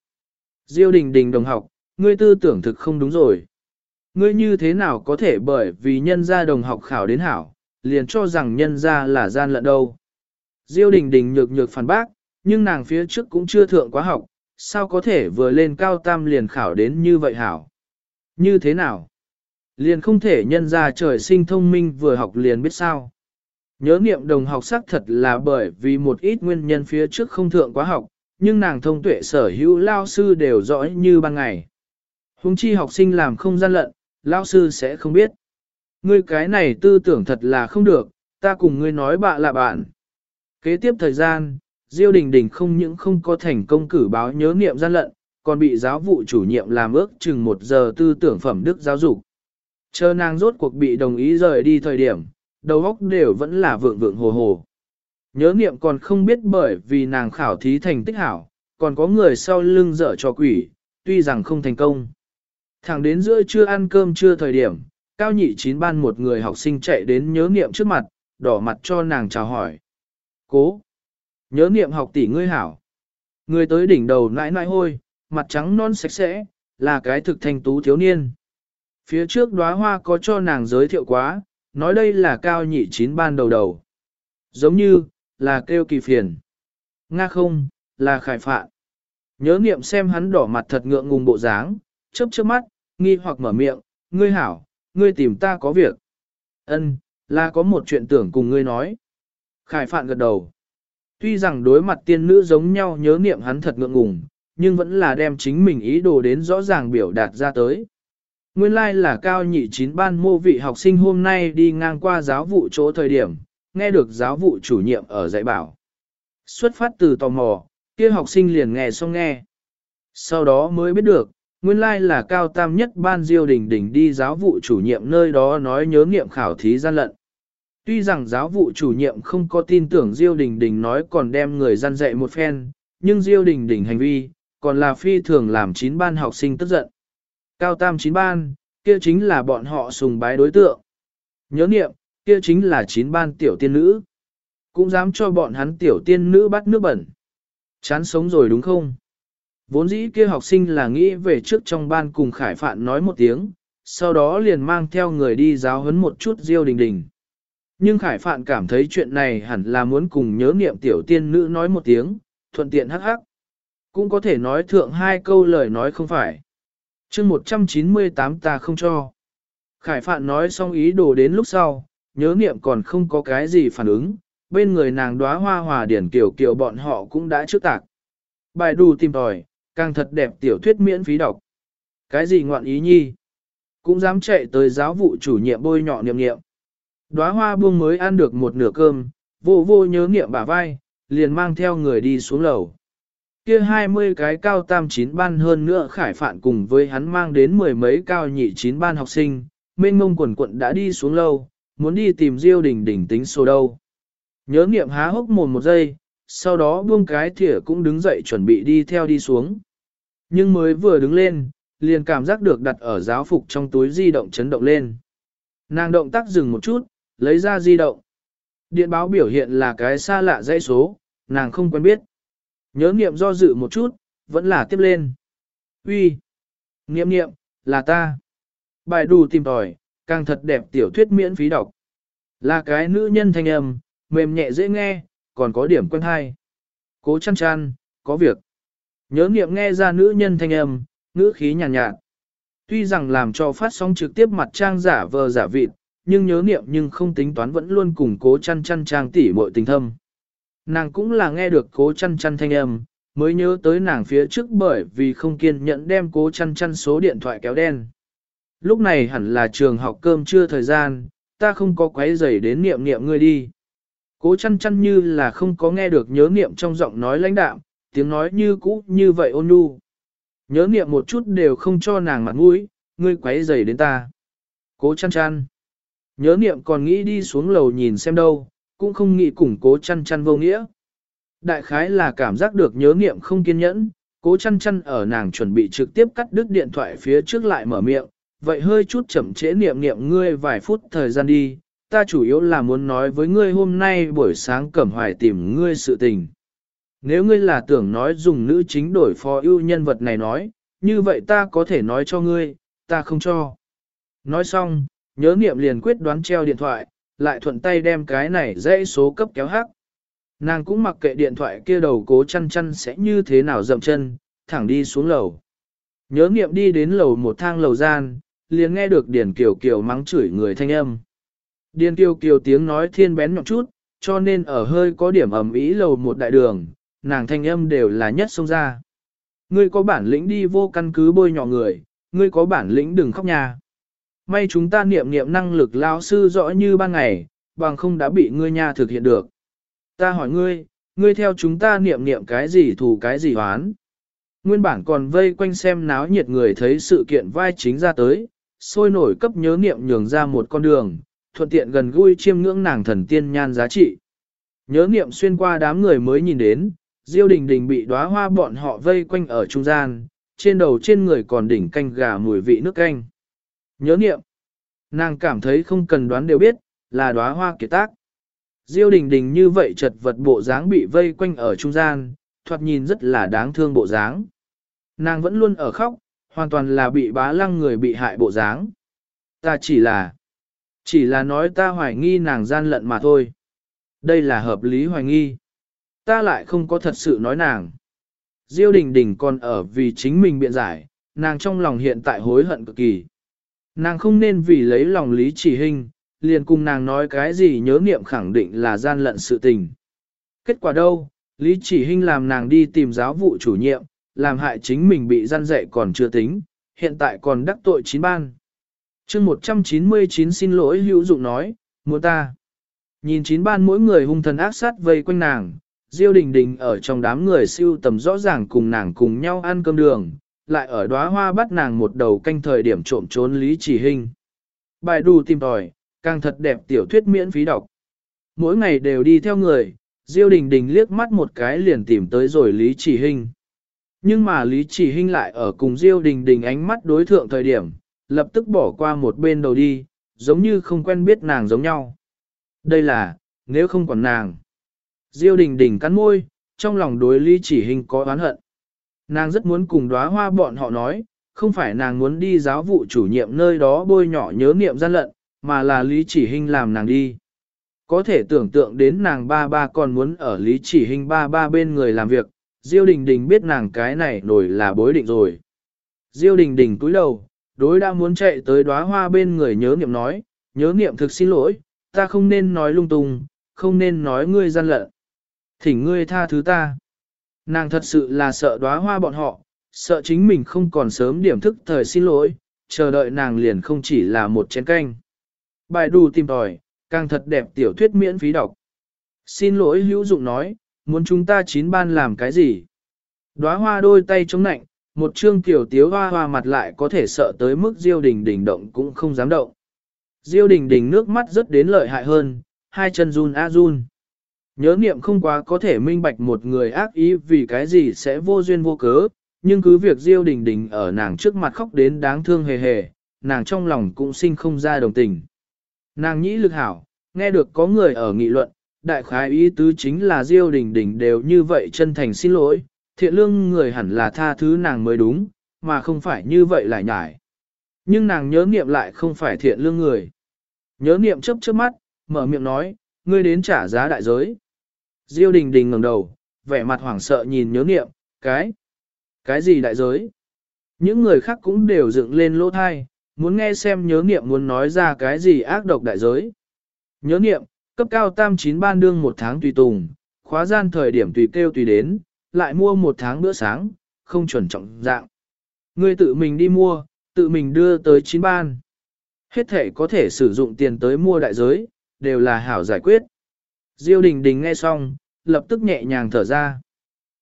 Diêu Đình Đình đồng học, ngươi tư tưởng thực không đúng rồi. Ngươi như thế nào có thể bởi vì nhân gia đồng học khảo đến hảo, liền cho rằng nhân gia là gian lận đâu. Diêu Đình Đình nhược nhược phản bác, nhưng nàng phía trước cũng chưa thượng quá học, sao có thể vừa lên cao tam liền khảo đến như vậy hảo. Như thế nào? Liền không thể nhân ra trời sinh thông minh vừa học liền biết sao. Nhớ niệm đồng học xác thật là bởi vì một ít nguyên nhân phía trước không thượng quá học, nhưng nàng thông tuệ sở hữu lao sư đều rõ như ban ngày. Hùng chi học sinh làm không gian lận, lao sư sẽ không biết. Ngươi cái này tư tưởng thật là không được, ta cùng ngươi nói bạ là bạn. Kế tiếp thời gian, Diêu Đình Đình không những không có thành công cử báo nhớ niệm gian lận, còn bị giáo vụ chủ nhiệm làm ước chừng một giờ tư tưởng phẩm đức giáo dục. Chờ nàng rốt cuộc bị đồng ý rời đi thời điểm, đầu óc đều vẫn là vượng vượng hồ hồ. Nhớ niệm còn không biết bởi vì nàng khảo thí thành tích hảo, còn có người sau lưng dở cho quỷ, tuy rằng không thành công. Thẳng đến giữa trưa ăn cơm trưa thời điểm, cao nhị chín ban một người học sinh chạy đến nhớ niệm trước mặt, đỏ mặt cho nàng chào hỏi. Cố! Nhớ niệm học tỷ ngươi hảo. Người tới đỉnh đầu nãi nãi hôi, mặt trắng non sạch sẽ, là cái thực thành tú thiếu niên. Phía trước đóa hoa có cho nàng giới thiệu quá, nói đây là cao nhị chín ban đầu đầu. Giống như, là kêu kỳ phiền. Nga không, là khải phạn. Nhớ niệm xem hắn đỏ mặt thật ngượng ngùng bộ dáng, chớp chớp mắt, nghi hoặc mở miệng, ngươi hảo, ngươi tìm ta có việc. Ân, là có một chuyện tưởng cùng ngươi nói. Khải phạn gật đầu. Tuy rằng đối mặt tiên nữ giống nhau nhớ niệm hắn thật ngượng ngùng, nhưng vẫn là đem chính mình ý đồ đến rõ ràng biểu đạt ra tới. Nguyên lai like là cao nhị chín ban mô vị học sinh hôm nay đi ngang qua giáo vụ chỗ thời điểm, nghe được giáo vụ chủ nhiệm ở dạy bảo. Xuất phát từ tò mò, kia học sinh liền nghe xong nghe. Sau đó mới biết được, nguyên lai là cao tam nhất ban diêu đình đình đi giáo vụ chủ nhiệm nơi đó nói nhớ nghiệm khảo thí gian lận. Tuy rằng giáo vụ chủ nhiệm không có tin tưởng Diêu Đình Đình nói còn đem người gian dạy một phen, nhưng Diêu Đình Đình hành vi, còn là phi thường làm chín ban học sinh tức giận. Cao tam chín ban, kia chính là bọn họ sùng bái đối tượng. Nhớ niệm, kia chính là chín ban tiểu tiên nữ. Cũng dám cho bọn hắn tiểu tiên nữ bắt nước bẩn. Chán sống rồi đúng không? Vốn dĩ kia học sinh là nghĩ về trước trong ban cùng Khải Phạn nói một tiếng, sau đó liền mang theo người đi giáo huấn một chút Diêu Đình Đình. Nhưng Khải Phạn cảm thấy chuyện này hẳn là muốn cùng nhớ niệm tiểu tiên nữ nói một tiếng, thuận tiện hắc hắc. Cũng có thể nói thượng hai câu lời nói không phải. chương 198 ta không cho. Khải Phạn nói xong ý đồ đến lúc sau, nhớ niệm còn không có cái gì phản ứng, bên người nàng đóa hoa hòa điển kiểu kiểu bọn họ cũng đã trước tạc. Bài đù tìm tòi, càng thật đẹp tiểu thuyết miễn phí đọc. Cái gì ngoạn ý nhi? Cũng dám chạy tới giáo vụ chủ nhiệm bôi nhọ niệm niệm. Đóa hoa buông mới ăn được một nửa cơm, vô vô nhớ niệm bả vai, liền mang theo người đi xuống lầu. Kia hai mươi cái cao tam chín ban hơn nữa khải phạn cùng với hắn mang đến mười mấy cao nhị chín ban học sinh, mênh mông quần quận đã đi xuống lâu, muốn đi tìm Diêu Đình Đình tính số đâu. Nhớ niệm há hốc mồm một giây, sau đó buông cái thỉa cũng đứng dậy chuẩn bị đi theo đi xuống. Nhưng mới vừa đứng lên, liền cảm giác được đặt ở giáo phục trong túi di động chấn động lên. Nàng động tác dừng một chút, lấy ra di động. Điện báo biểu hiện là cái xa lạ dãy số, nàng không quen biết. Nhớ nghiệm do dự một chút, vẫn là tiếp lên. Uy, Nghiệm nghiệm, là ta. Bài đủ tìm tòi, càng thật đẹp tiểu thuyết miễn phí đọc. Là cái nữ nhân thanh âm, mềm nhẹ dễ nghe, còn có điểm quen hay. Cố chăn chăn, có việc. Nhớ nghiệm nghe ra nữ nhân thanh âm, ngữ khí nhàn nhạt, nhạt. Tuy rằng làm cho phát sóng trực tiếp mặt trang giả vờ giả vịt, nhưng nhớ niệm nhưng không tính toán vẫn luôn cùng cố chăn chăn trang tỉ muội tình thâm. Nàng cũng là nghe được cố chăn chăn thanh âm, mới nhớ tới nàng phía trước bởi vì không kiên nhẫn đem cố chăn chăn số điện thoại kéo đen. Lúc này hẳn là trường học cơm trưa thời gian, ta không có quấy rầy đến niệm niệm ngươi đi. Cố chăn chăn như là không có nghe được nhớ niệm trong giọng nói lãnh đạm, tiếng nói như cũ như vậy ôn nhu. Nhớ niệm một chút đều không cho nàng mặt mũi, ngươi quấy rầy đến ta. Cố chăn chăn. Nhớ niệm còn nghĩ đi xuống lầu nhìn xem đâu, cũng không nghĩ củng cố chăn chăn vô nghĩa. Đại khái là cảm giác được nhớ niệm không kiên nhẫn, cố chăn chăn ở nàng chuẩn bị trực tiếp cắt đứt điện thoại phía trước lại mở miệng, vậy hơi chút chậm trễ niệm niệm ngươi vài phút thời gian đi, ta chủ yếu là muốn nói với ngươi hôm nay buổi sáng cẩm hoài tìm ngươi sự tình. Nếu ngươi là tưởng nói dùng nữ chính đổi phó ưu nhân vật này nói, như vậy ta có thể nói cho ngươi, ta không cho. Nói xong, Nhớ niệm liền quyết đoán treo điện thoại, lại thuận tay đem cái này dãy số cấp kéo hắc. Nàng cũng mặc kệ điện thoại kia đầu cố chăn chăn sẽ như thế nào dậm chân, thẳng đi xuống lầu. Nhớ niệm đi đến lầu một thang lầu gian, liền nghe được Điền Kiều Kiều mắng chửi người thanh âm. Điền Kiều Kiều tiếng nói thiên bén nhọn chút, cho nên ở hơi có điểm ẩm ý lầu một đại đường, nàng thanh âm đều là nhất xông ra. Ngươi có bản lĩnh đi vô căn cứ bôi nhọ người, ngươi có bản lĩnh đừng khóc nhà. May chúng ta niệm niệm năng lực lao sư rõ như ban ngày, bằng không đã bị ngươi nha thực hiện được. Ta hỏi ngươi, ngươi theo chúng ta niệm niệm cái gì thù cái gì hoán. Nguyên bản còn vây quanh xem náo nhiệt người thấy sự kiện vai chính ra tới, sôi nổi cấp nhớ niệm nhường ra một con đường, thuận tiện gần gũi chiêm ngưỡng nàng thần tiên nhan giá trị. Nhớ niệm xuyên qua đám người mới nhìn đến, Diêu Đình Đình bị đóa hoa bọn họ vây quanh ở trung gian, trên đầu trên người còn đỉnh canh gà mùi vị nước canh. Nhớ niệm. Nàng cảm thấy không cần đoán đều biết, là đóa hoa kiệt tác. Diêu đình đình như vậy chật vật bộ dáng bị vây quanh ở trung gian, thoạt nhìn rất là đáng thương bộ dáng. Nàng vẫn luôn ở khóc, hoàn toàn là bị bá lăng người bị hại bộ dáng. Ta chỉ là, chỉ là nói ta hoài nghi nàng gian lận mà thôi. Đây là hợp lý hoài nghi. Ta lại không có thật sự nói nàng. Diêu đình đình còn ở vì chính mình biện giải, nàng trong lòng hiện tại hối hận cực kỳ. Nàng không nên vì lấy lòng lý chỉ hình, liền cùng nàng nói cái gì nhớ niệm khẳng định là gian lận sự tình. Kết quả đâu, Lý Chỉ Hinh làm nàng đi tìm giáo vụ chủ nhiệm, làm hại chính mình bị gian dạy còn chưa tính, hiện tại còn đắc tội chín ban. chương 199 xin lỗi hữu dụng nói, muốn ta. Nhìn chín ban mỗi người hung thần ác sát vây quanh nàng, Diêu Đình Đình ở trong đám người siêu tầm rõ ràng cùng nàng cùng nhau ăn cơm đường, lại ở đóa hoa bắt nàng một đầu canh thời điểm trộm trốn Lý Chỉ hình. Bài đù tìm tòi, càng thật đẹp tiểu thuyết miễn phí đọc. Mỗi ngày đều đi theo người, Diêu Đình Đình liếc mắt một cái liền tìm tới rồi Lý Chỉ Hinh. Nhưng mà Lý Chỉ Hinh lại ở cùng Diêu Đình Đình ánh mắt đối thượng thời điểm, lập tức bỏ qua một bên đầu đi, giống như không quen biết nàng giống nhau. Đây là, nếu không còn nàng. Diêu Đình Đình cắn môi, trong lòng đối Lý Chỉ Hinh có oán hận. Nàng rất muốn cùng đóa hoa bọn họ nói, không phải nàng muốn đi giáo vụ chủ nhiệm nơi đó bôi nhỏ nhớ niệm gian lận, mà là Lý Chỉ Hinh làm nàng đi. Có thể tưởng tượng đến nàng ba ba còn muốn ở Lý Chỉ Hinh ba ba bên người làm việc, Diêu Đình Đình biết nàng cái này nổi là bối định rồi. Diêu Đình Đình cúi đầu, đối đã muốn chạy tới đóa hoa bên người nhớ niệm nói, nhớ niệm thực xin lỗi, ta không nên nói lung tung, không nên nói ngươi gian lận. Thỉnh ngươi tha thứ ta. Nàng thật sự là sợ đóa hoa bọn họ, sợ chính mình không còn sớm điểm thức thời xin lỗi, chờ đợi nàng liền không chỉ là một chén canh. Bài đù tìm tòi, càng thật đẹp tiểu thuyết miễn phí đọc. Xin lỗi hữu dụng nói, muốn chúng ta chín ban làm cái gì? Đóa hoa đôi tay chống nạnh, một trương tiểu tiếu hoa hoa mặt lại có thể sợ tới mức diêu đình đình động cũng không dám động. Diêu đình đình nước mắt rất đến lợi hại hơn, hai chân run a run. Nhớ niệm không quá có thể minh bạch một người ác ý vì cái gì sẽ vô duyên vô cớ, nhưng cứ việc diêu đình đình ở nàng trước mặt khóc đến đáng thương hề hề, nàng trong lòng cũng sinh không ra đồng tình. Nàng nhĩ lực hảo, nghe được có người ở nghị luận, đại khái ý tứ chính là Diêu Đình Đình đều như vậy chân thành xin lỗi, thiện lương người hẳn là tha thứ nàng mới đúng, mà không phải như vậy lại nhải. Nhưng nàng nhớ niệm lại không phải thiện lương người. Nhớ niệm chớp chớp mắt, mở miệng nói, ngươi đến trả giá đại giới. Diêu Đình Đình ngẩng đầu, vẻ mặt hoảng sợ nhìn nhớ niệm, cái, cái gì đại giới? Những người khác cũng đều dựng lên lỗ thai, muốn nghe xem nhớ niệm muốn nói ra cái gì ác độc đại giới. Nhớ niệm, cấp cao tam chín ban đương một tháng tùy tùng, khóa gian thời điểm tùy kêu tùy đến, lại mua một tháng bữa sáng, không chuẩn trọng dạng. Ngươi tự mình đi mua, tự mình đưa tới chín ban. Hết thể có thể sử dụng tiền tới mua đại giới, đều là hảo giải quyết. Diêu đình đình nghe xong, lập tức nhẹ nhàng thở ra.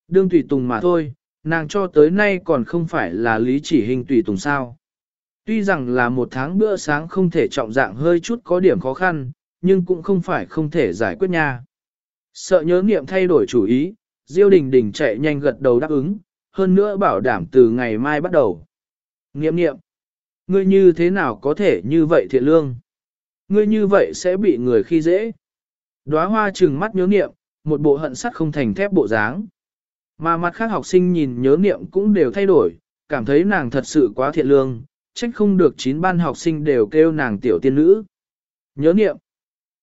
Đương tùy tùng mà thôi, nàng cho tới nay còn không phải là lý chỉ hình tùy tùng sao. Tuy rằng là một tháng bữa sáng không thể trọng dạng hơi chút có điểm khó khăn, nhưng cũng không phải không thể giải quyết nha. Sợ nhớ nghiệm thay đổi chủ ý, Diêu Đình Đình chạy nhanh gật đầu đáp ứng, hơn nữa bảo đảm từ ngày mai bắt đầu. Nghiệm nghiệm, ngươi như thế nào có thể như vậy thiện lương? Ngươi như vậy sẽ bị người khi dễ. Đóa hoa trừng mắt nhớ niệm một bộ hận sắt không thành thép bộ dáng. Mà mặt khác học sinh nhìn nhớ niệm cũng đều thay đổi, cảm thấy nàng thật sự quá thiện lương, trách không được chín ban học sinh đều kêu nàng tiểu tiên nữ. Nhớ niệm,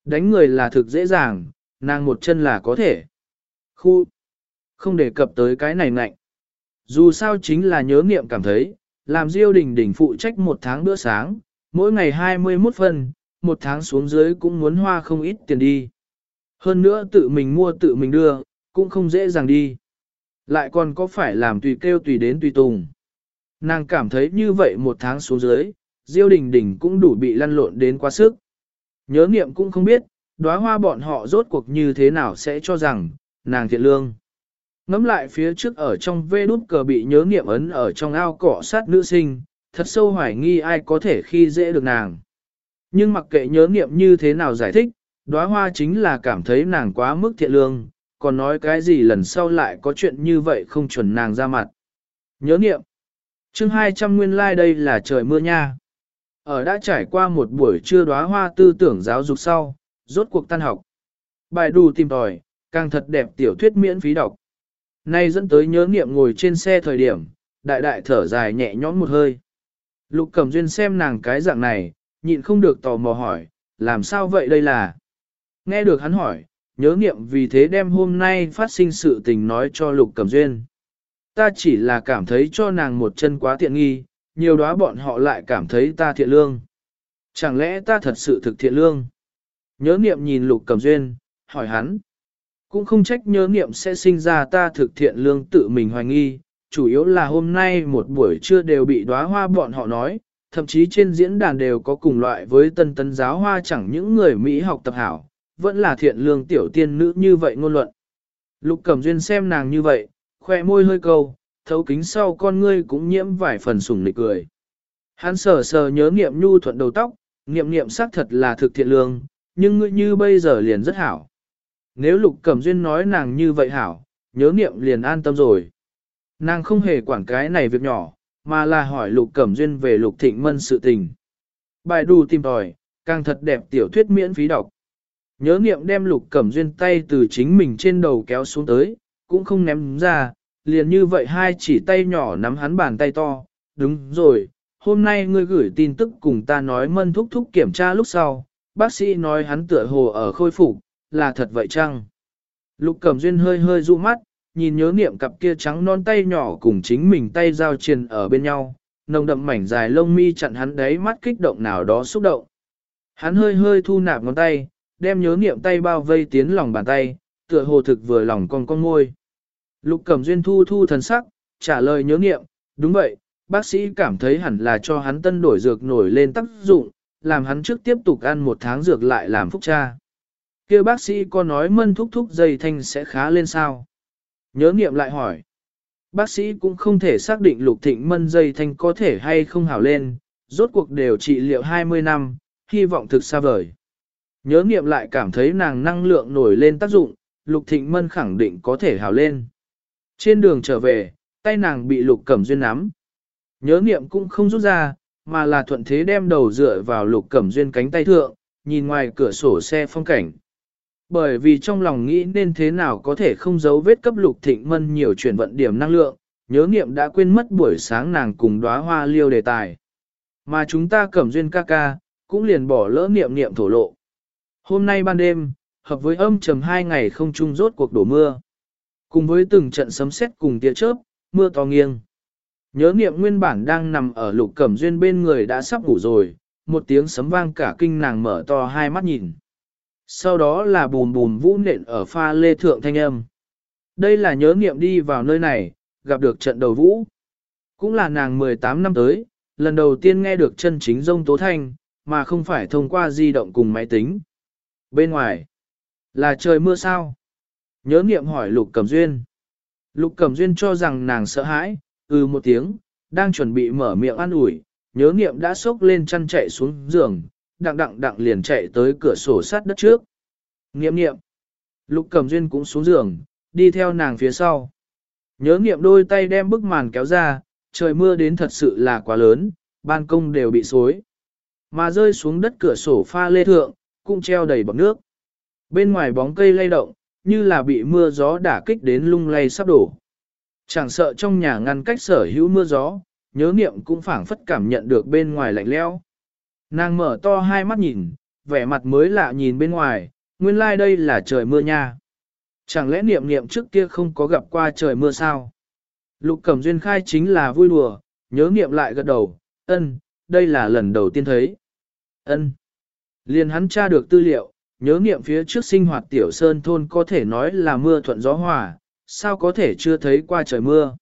đánh người là thực dễ dàng, nàng một chân là có thể. Khu, không đề cập tới cái này nạnh Dù sao chính là nhớ niệm cảm thấy, làm diêu đình đình phụ trách một tháng bữa sáng, mỗi ngày 21 phân, một tháng xuống dưới cũng muốn hoa không ít tiền đi. Hơn nữa tự mình mua tự mình đưa, cũng không dễ dàng đi. Lại còn có phải làm tùy kêu tùy đến tùy tùng. Nàng cảm thấy như vậy một tháng xuống dưới, Diêu Đình Đình cũng đủ bị lăn lộn đến quá sức. Nhớ niệm cũng không biết, đóa hoa bọn họ rốt cuộc như thế nào sẽ cho rằng, nàng thiện lương. Ngắm lại phía trước ở trong vê đút cờ bị nhớ niệm ấn ở trong ao cỏ sát nữ sinh, thật sâu hoài nghi ai có thể khi dễ được nàng. Nhưng mặc kệ nhớ niệm như thế nào giải thích, đóa hoa chính là cảm thấy nàng quá mức thiện lương, còn nói cái gì lần sau lại có chuyện như vậy không chuẩn nàng ra mặt. Nhớ niệm, chương 200 nguyên lai like đây là trời mưa nha. Ở đã trải qua một buổi trưa đóa hoa tư tưởng giáo dục sau, rốt cuộc tan học. Bài đủ tìm tòi, càng thật đẹp tiểu thuyết miễn phí đọc. Nay dẫn tới nhớ nghiệm ngồi trên xe thời điểm, đại đại thở dài nhẹ nhõm một hơi. Lục Cẩm Duyên xem nàng cái dạng này, nhịn không được tò mò hỏi, làm sao vậy đây là? Nghe được hắn hỏi, nhớ nghiệm vì thế đem hôm nay phát sinh sự tình nói cho Lục Cẩm Duyên. Ta chỉ là cảm thấy cho nàng một chân quá thiện nghi, nhiều đó bọn họ lại cảm thấy ta thiện lương. Chẳng lẽ ta thật sự thực thiện lương? Nhớ nghiệm nhìn Lục Cẩm Duyên, hỏi hắn. Cũng không trách nhớ nghiệm sẽ sinh ra ta thực thiện lương tự mình hoài nghi, chủ yếu là hôm nay một buổi trưa đều bị đóa hoa bọn họ nói, thậm chí trên diễn đàn đều có cùng loại với tân tân giáo hoa chẳng những người Mỹ học tập hảo, vẫn là thiện lương tiểu tiên nữ như vậy ngôn luận. Lục Cẩm Duyên xem nàng như vậy, khoe môi hơi câu, thấu kính sau con ngươi cũng nhiễm vài phần sủng nịch cười. Hắn sờ sờ nhớ niệm nhu thuận đầu tóc, niệm niệm xác thật là thực thiện lương, nhưng ngươi như bây giờ liền rất hảo. Nếu Lục Cẩm Duyên nói nàng như vậy hảo, nhớ niệm liền an tâm rồi. Nàng không hề quản cái này việc nhỏ, mà là hỏi Lục Cẩm Duyên về Lục Thịnh Mân sự tình. Bài đù tìm tòi, càng thật đẹp tiểu thuyết miễn phí đọc. Nhớ niệm đem Lục Cẩm Duyên tay từ chính mình trên đầu kéo xuống tới, cũng không ném ra, liền như vậy hai chỉ tay nhỏ nắm hắn bàn tay to. Đúng rồi, hôm nay ngươi gửi tin tức cùng ta nói mân thúc thúc kiểm tra lúc sau, bác sĩ nói hắn tựa hồ ở khôi phục, là thật vậy chăng? Lục Cẩm Duyên hơi hơi dụ mắt, nhìn nhớ niệm cặp kia trắng non tay nhỏ cùng chính mình tay giao triền ở bên nhau, nồng đậm mảnh dài lông mi chặn hắn đấy mắt kích động nào đó xúc động. Hắn hơi hơi thu nạp ngón tay, đem nhớ niệm tay bao vây tiến lòng bàn tay, tựa hồ thực vừa lòng con con ngôi. Lục Cẩm Duyên thu thu thần sắc, trả lời nhớ niệm, đúng vậy, bác sĩ cảm thấy hẳn là cho hắn tân đổi dược nổi lên tác dụng, làm hắn trước tiếp tục ăn một tháng dược lại làm phúc cha. kia bác sĩ có nói mân thúc thúc dây thanh sẽ khá lên sao? Nhớ niệm lại hỏi. Bác sĩ cũng không thể xác định lục thịnh mân dây thanh có thể hay không hảo lên, rốt cuộc đều trị liệu 20 năm, hy vọng thực xa vời. Nhớ niệm lại cảm thấy nàng năng lượng nổi lên tác dụng, lục thịnh mân khẳng định có thể hào lên. Trên đường trở về, tay nàng bị lục cẩm duyên nắm. Nhớ niệm cũng không rút ra, mà là thuận thế đem đầu dựa vào lục cẩm duyên cánh tay thượng, nhìn ngoài cửa sổ xe phong cảnh. Bởi vì trong lòng nghĩ nên thế nào có thể không giấu vết cấp lục thịnh mân nhiều chuyển vận điểm năng lượng, nhớ niệm đã quên mất buổi sáng nàng cùng đóa hoa liêu đề tài. Mà chúng ta cẩm duyên ca ca, cũng liền bỏ lỡ niệm niệm thổ lộ. Hôm nay ban đêm, hợp với âm trầm hai ngày không chung rốt cuộc đổ mưa. Cùng với từng trận sấm sét cùng tia chớp, mưa to nghiêng. Nhớ niệm nguyên bản đang nằm ở lục cẩm duyên bên người đã sắp ngủ rồi, một tiếng sấm vang cả kinh nàng mở to hai mắt nhìn. Sau đó là bùm bùm vũ nện ở pha lê thượng thanh âm. Đây là nhớ niệm đi vào nơi này, gặp được trận đầu vũ. Cũng là nàng 18 năm tới, lần đầu tiên nghe được chân chính rông tố thanh, mà không phải thông qua di động cùng máy tính. Bên ngoài, là trời mưa sao? Nhớ niệm hỏi Lục Cẩm Duyên. Lục Cẩm Duyên cho rằng nàng sợ hãi, ừ một tiếng, đang chuẩn bị mở miệng ăn ủi, nhớ niệm đã sốc lên chăn chạy xuống giường, đặng đặng đặng liền chạy tới cửa sổ sát đất trước. Niệm niệm. Lục Cẩm Duyên cũng xuống giường, đi theo nàng phía sau. Nhớ niệm đôi tay đem bức màn kéo ra, trời mưa đến thật sự là quá lớn, ban công đều bị xối. Mà rơi xuống đất cửa sổ pha lê thượng, cũng treo đầy bọc nước. Bên ngoài bóng cây lay động, như là bị mưa gió đả kích đến lung lay sắp đổ. Chẳng sợ trong nhà ngăn cách sở hữu mưa gió, nhớ niệm cũng phảng phất cảm nhận được bên ngoài lạnh lẽo. Nàng mở to hai mắt nhìn, vẻ mặt mới lạ nhìn bên ngoài, nguyên lai like đây là trời mưa nha. Chẳng lẽ niệm niệm trước kia không có gặp qua trời mưa sao? Lục Cẩm Duyên khai chính là vui đùa, nhớ niệm lại gật đầu, ân, đây là lần đầu tiên thấy. ân. Liền hắn tra được tư liệu, nhớ niệm phía trước sinh hoạt tiểu sơn thôn có thể nói là mưa thuận gió hòa, sao có thể chưa thấy qua trời mưa.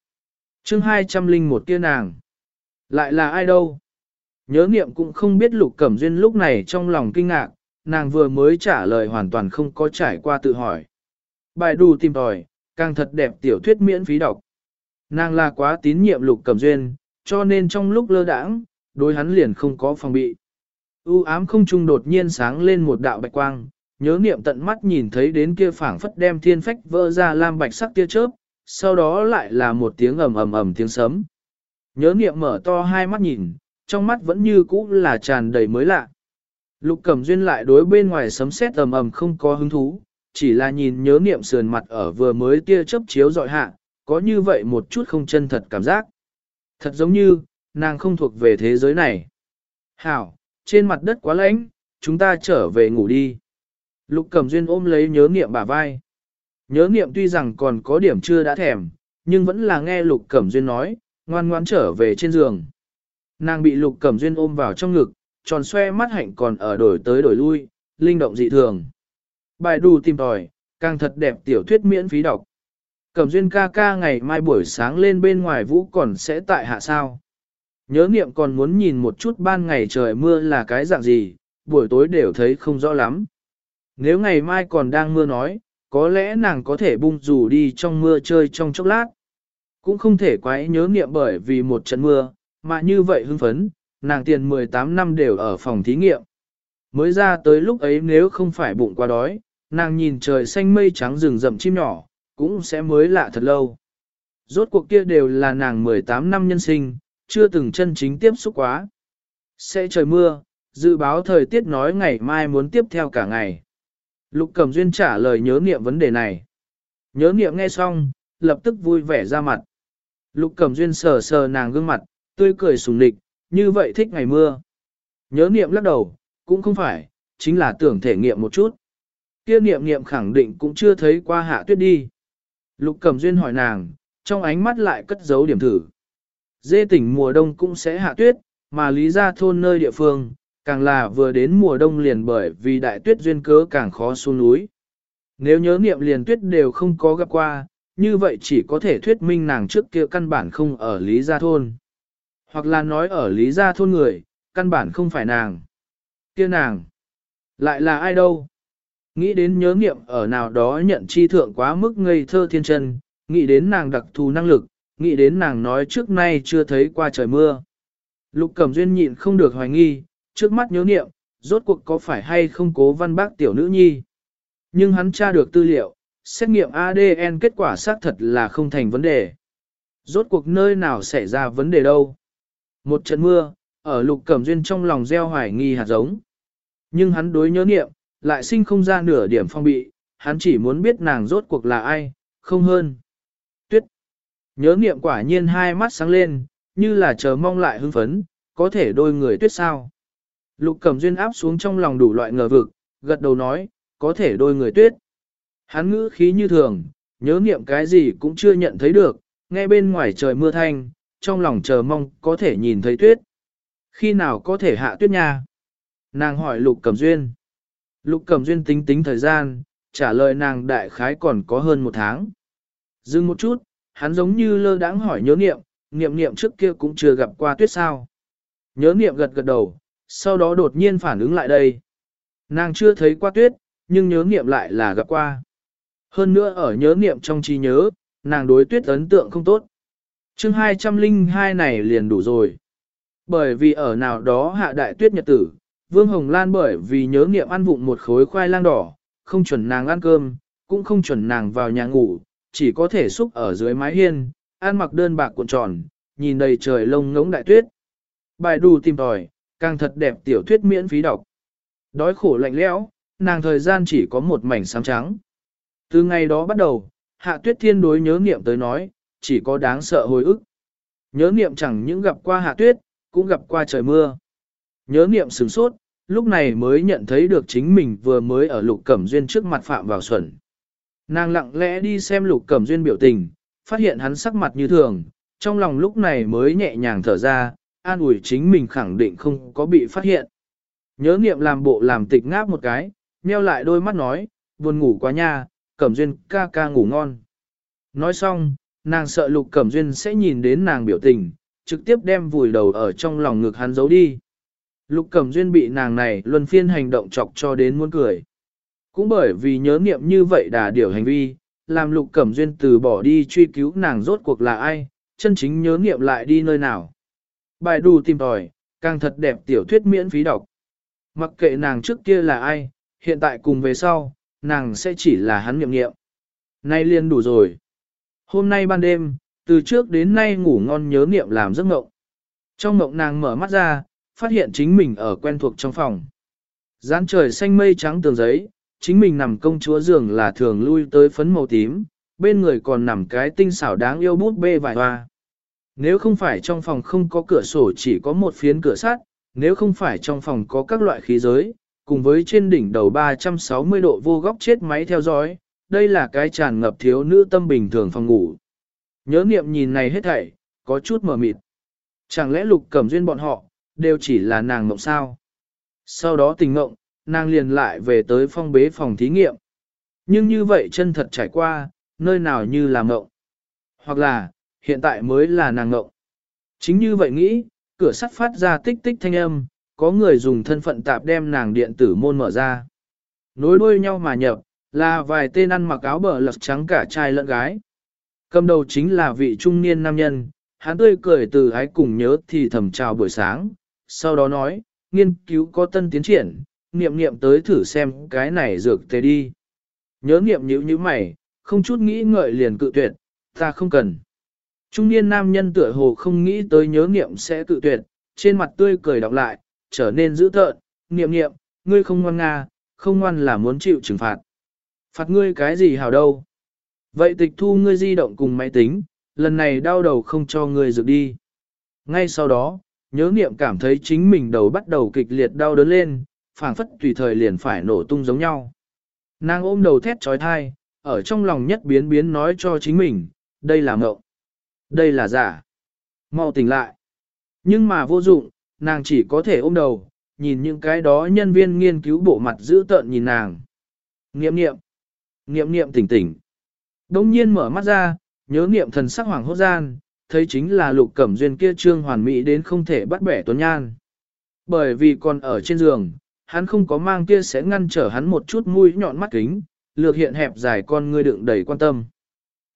chương 201 kia nàng. Lại là ai đâu? Nhớ niệm cũng không biết lục cẩm duyên lúc này trong lòng kinh ngạc, nàng vừa mới trả lời hoàn toàn không có trải qua tự hỏi. Bài đù tìm tòi, càng thật đẹp tiểu thuyết miễn phí đọc. Nàng là quá tín nhiệm lục cẩm duyên, cho nên trong lúc lơ đãng, đối hắn liền không có phòng bị. U ám không trung đột nhiên sáng lên một đạo bạch quang, nhớ niệm tận mắt nhìn thấy đến kia phảng phất đem thiên phách vỡ ra lam bạch sắc tia chớp, sau đó lại là một tiếng ầm ầm ầm tiếng sấm. Nhớ niệm mở to hai mắt nhìn, trong mắt vẫn như cũ là tràn đầy mới lạ. Lục Cẩm Duyên lại đối bên ngoài sấm sét ầm ầm không có hứng thú, chỉ là nhìn nhớ niệm sườn mặt ở vừa mới tia chớp chiếu dọi hạ, có như vậy một chút không chân thật cảm giác. Thật giống như, nàng không thuộc về thế giới này. Hảo, trên mặt đất quá lạnh, chúng ta trở về ngủ đi. Lục Cẩm Duyên ôm lấy nhớ niệm bả vai. Nhớ niệm tuy rằng còn có điểm chưa đã thèm, nhưng vẫn là nghe Lục Cẩm Duyên nói, ngoan ngoan trở về trên giường. Nàng bị Lục Cẩm Duyên ôm vào trong ngực, tròn xoe mắt hạnh còn ở đổi tới đổi lui, linh động dị thường. Bài đù tìm tòi, càng thật đẹp tiểu thuyết miễn phí đọc. Cẩm Duyên ca ca ngày mai buổi sáng lên bên ngoài vũ còn sẽ tại hạ sao. Nhớ niệm còn muốn nhìn một chút ban ngày trời mưa là cái dạng gì, buổi tối đều thấy không rõ lắm. Nếu ngày mai còn đang mưa nói, có lẽ nàng có thể bung dù đi trong mưa chơi trong chốc lát. Cũng không thể quái nhớ niệm bởi vì một trận mưa, mà như vậy hưng phấn, nàng tiền 18 năm đều ở phòng thí nghiệm. Mới ra tới lúc ấy nếu không phải bụng quá đói, nàng nhìn trời xanh mây trắng rừng rậm chim nhỏ, cũng sẽ mới lạ thật lâu. Rốt cuộc kia đều là nàng 18 năm nhân sinh, chưa từng chân chính tiếp xúc quá. Sẽ trời mưa, dự báo thời tiết nói ngày mai muốn tiếp theo cả ngày. Lục Cẩm Duyên trả lời nhớ niệm vấn đề này. Nhớ niệm nghe xong, lập tức vui vẻ ra mặt. Lục Cẩm Duyên sờ sờ nàng gương mặt, tươi cười sùng lịch, như vậy thích ngày mưa. Nhớ niệm lắc đầu, cũng không phải, chính là tưởng thể nghiệm một chút. Kia niệm niệm khẳng định cũng chưa thấy qua hạ tuyết đi. Lục Cẩm Duyên hỏi nàng, trong ánh mắt lại cất giấu điểm thử. Dê tỉnh mùa đông cũng sẽ hạ tuyết, mà lý ra thôn nơi địa phương, càng là vừa đến mùa đông liền bởi vì đại tuyết duyên cớ càng khó xuống núi. Nếu nhớ niệm liền tuyết đều không có gặp qua, như vậy chỉ có thể thuyết minh nàng trước kia căn bản không ở Lý Gia Thôn. Hoặc là nói ở Lý Gia Thôn người, căn bản không phải nàng. kia nàng, lại là ai đâu? Nghĩ đến nhớ niệm ở nào đó nhận chi thượng quá mức ngây thơ thiên chân, nghĩ đến nàng đặc thù năng lực, nghĩ đến nàng nói trước nay chưa thấy qua trời mưa. Lục Cẩm Duyên nhịn không được hoài nghi, trước mắt nhớ niệm, rốt cuộc có phải hay không cố văn bác tiểu nữ nhi. Nhưng hắn tra được tư liệu, xét nghiệm ADN kết quả xác thật là không thành vấn đề. Rốt cuộc nơi nào xảy ra vấn đề đâu. Một trận mưa, ở lục cẩm duyên trong lòng gieo hoài nghi hạt giống. Nhưng hắn đối nhớ niệm, lại sinh không ra nửa điểm phong bị, hắn chỉ muốn biết nàng rốt cuộc là ai, không hơn. Nhớ niệm quả nhiên hai mắt sáng lên, như là chờ mong lại hưng phấn, có thể đôi người tuyết sao. Lục Cẩm Duyên áp xuống trong lòng đủ loại ngờ vực, gật đầu nói, có thể đôi người tuyết. Hắn ngữ khí như thường, nhớ niệm cái gì cũng chưa nhận thấy được, nghe bên ngoài trời mưa thanh, trong lòng chờ mong có thể nhìn thấy tuyết. Khi nào có thể hạ tuyết nha? Nàng hỏi Lục Cẩm Duyên. Lục Cẩm Duyên tính tính thời gian, trả lời nàng đại khái còn có hơn một tháng. Dừng một chút, hắn giống như lơ đãng hỏi nhớ niệm, niệm niệm trước kia cũng chưa gặp qua tuyết sao. Nhớ niệm gật gật đầu, sau đó đột nhiên phản ứng lại đây. Nàng chưa thấy qua tuyết, nhưng nhớ niệm lại là gặp qua. Hơn nữa ở nhớ niệm trong trí nhớ, nàng đối tuyết ấn tượng không tốt. chương 202 này liền đủ rồi. Bởi vì ở nào đó hạ đại tuyết nhật tử, Vương Hồng Lan bởi vì nhớ niệm ăn vụng một khối khoai lang đỏ, không chuẩn nàng ăn cơm, cũng không chuẩn nàng vào nhà ngủ, chỉ có thể xúc ở dưới mái hiên, ăn mặc đơn bạc cuộn tròn, nhìn đầy trời lông ngỗng đại tuyết. Bài đù tìm tòi, càng thật đẹp tiểu thuyết miễn phí đọc. Đói khổ lạnh lẽo, nàng thời gian chỉ có một mảnh xám trắng. Từ ngày đó bắt đầu, hạ tuyết thiên đối nhớ niệm tới nói, chỉ có đáng sợ hồi ức. Nhớ niệm chẳng những gặp qua hạ tuyết, cũng gặp qua trời mưa. Nhớ niệm sửng sốt, lúc này mới nhận thấy được chính mình vừa mới ở lục cẩm duyên trước mặt phạm vào xuẩn. Nàng lặng lẽ đi xem lục cẩm duyên biểu tình, phát hiện hắn sắc mặt như thường, trong lòng lúc này mới nhẹ nhàng thở ra, an ủi chính mình khẳng định không có bị phát hiện. Nhớ niệm làm bộ làm tịch ngáp một cái, nheo lại đôi mắt nói, buồn ngủ quá nha, Cẩm Duyên ca ca ngủ ngon. Nói xong, nàng sợ Lục Cẩm Duyên sẽ nhìn đến nàng biểu tình, trực tiếp đem vùi đầu ở trong lòng ngực hắn giấu đi. Lục Cẩm Duyên bị nàng này luân phiên hành động chọc cho đến muốn cười. Cũng bởi vì nhớ niệm như vậy đà điều hành vi, làm Lục Cẩm Duyên từ bỏ đi truy cứu nàng rốt cuộc là ai, chân chính nhớ niệm lại đi nơi nào. Bài đù tìm tòi, càng thật đẹp tiểu thuyết miễn phí đọc. Mặc kệ nàng trước kia là ai, hiện tại cùng về sau, nàng sẽ chỉ là hắn nghiệm nghiệm. Nay liền đủ rồi. Hôm nay ban đêm, từ trước đến nay ngủ ngon nhớ niệm làm giấc mộng. Trong mộng nàng mở mắt ra, phát hiện chính mình ở quen thuộc trong phòng. gián trời xanh mây trắng tường giấy, chính mình nằm công chúa giường là thường lui tới phấn màu tím, bên người còn nằm cái tinh xảo đáng yêu bút bê vài hoa. Nếu không phải trong phòng không có cửa sổ chỉ có một phiến cửa sắt, nếu không phải trong phòng có các loại khí giới, cùng với trên đỉnh đầu 360 độ vô góc chết máy theo dõi, đây là cái tràn ngập thiếu nữ tâm bình thường phòng ngủ. Nhớ niệm nhìn này hết thảy, có chút mờ mịt. Chẳng lẽ lục cẩm duyên bọn họ, đều chỉ là nàng mộng sao? Sau đó tình mộng, nàng liền lại về tới phong bế phòng thí nghiệm. Nhưng như vậy chân thật trải qua, nơi nào như là ngộng. Hoặc là, hiện tại mới là nàng ngộng. Chính như vậy nghĩ, cửa sắt phát ra tích tích thanh âm, có người dùng thân phận tạp đem nàng điện tử môn mở ra. Nối đuôi nhau mà nhập, là vài tên ăn mặc áo bờ lật trắng cả trai lẫn gái. Cầm đầu chính là vị trung niên nam nhân, hắn tươi cười từ ái cùng nhớ thì thầm chào buổi sáng, sau đó nói, nghiên cứu có tân tiến triển, niệm niệm tới thử xem cái này dược tế đi. Nhớ niệm nhữ như mày, không chút nghĩ ngợi liền cự tuyệt, ta không cần. Trung niên nam nhân tựa hồ không nghĩ tới nhớ niệm sẽ cự tuyệt, trên mặt tươi cười đọc lại, trở nên dữ tợn, niệm niệm, ngươi không ngoan nga, không ngoan là muốn chịu trừng phạt. Phạt ngươi cái gì hào đâu. Vậy tịch thu ngươi di động cùng máy tính, lần này đau đầu không cho ngươi dược đi. Ngay sau đó, nhớ niệm cảm thấy chính mình đầu bắt đầu kịch liệt đau đớn lên, phảng phất tùy thời liền phải nổ tung giống nhau. Nàng ôm đầu thét trói thai, ở trong lòng nhất biến biến nói cho chính mình, đây là mộng, đây là giả. Mau tỉnh lại. Nhưng mà vô dụng, nàng chỉ có thể ôm đầu, nhìn những cái đó nhân viên nghiên cứu bộ mặt giữ tợn nhìn nàng. Nghiệm nghiệm, nghiệm nghiệm tỉnh tỉnh. Đông nhiên mở mắt ra, nhớ nghiệm thần sắc hoàng hốt gian, thấy chính là lục cẩm duyên kia trương hoàn mỹ đến không thể bắt bẻ tuấn nhan. Bởi vì còn ở trên giường, hắn không có mang kia sẽ ngăn trở hắn một chút mũi nhọn mắt kính, lược hiện hẹp dài con ngươi đựng đầy quan tâm.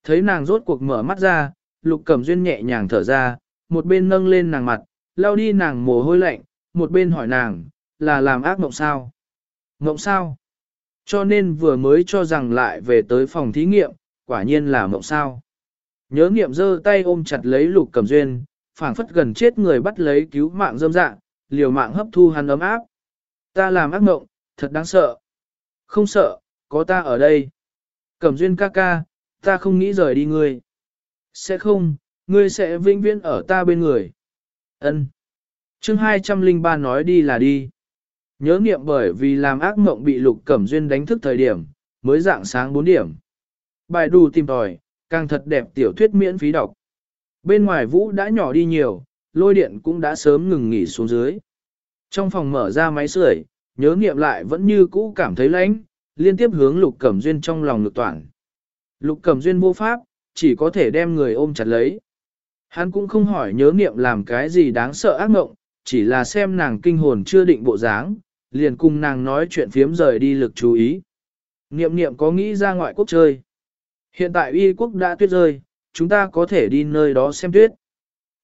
Thấy nàng rốt cuộc mở mắt ra, lục cẩm duyên nhẹ nhàng thở ra, một bên nâng lên nàng mặt, lau đi nàng mồ hôi lạnh, một bên hỏi nàng, là làm ác mộng sao? Mộng sao? Cho nên vừa mới cho rằng lại về tới phòng thí nghiệm, quả nhiên là mộng sao. Nhớ nghiệm giơ tay ôm chặt lấy lục cầm duyên, phảng phất gần chết người bắt lấy cứu mạng dâm dạng, liều mạng hấp thu hắn ấm áp. Ta làm ác mộng, thật đáng sợ. Không sợ, có ta ở đây. Cẩm duyên ca ca, ta không nghĩ rời đi ngươi. Sẽ không, ngươi sẽ vĩnh viễn ở ta bên người. Ân. Chương 203 nói đi là đi. Nhớ nghiệm bởi vì làm ác mộng bị lục cẩm duyên đánh thức thời điểm, mới dạng sáng 4 điểm. Bài đù tìm tòi, càng thật đẹp tiểu thuyết miễn phí đọc. Bên ngoài vũ đã nhỏ đi nhiều, lôi điện cũng đã sớm ngừng nghỉ xuống dưới. Trong phòng mở ra máy sưởi, nhớ nghiệm lại vẫn như cũ cảm thấy lạnh, liên tiếp hướng lục cẩm duyên trong lòng lực toàn. Lục cẩm duyên vô pháp, chỉ có thể đem người ôm chặt lấy. Hắn cũng không hỏi nhớ nghiệm làm cái gì đáng sợ ác mộng, chỉ là xem nàng kinh hồn chưa định bộ dáng, liền cùng nàng nói chuyện phiếm rời đi lực chú ý. Niệm niệm có nghĩ ra ngoại quốc chơi. Hiện tại y quốc đã tuyết rơi, chúng ta có thể đi nơi đó xem tuyết.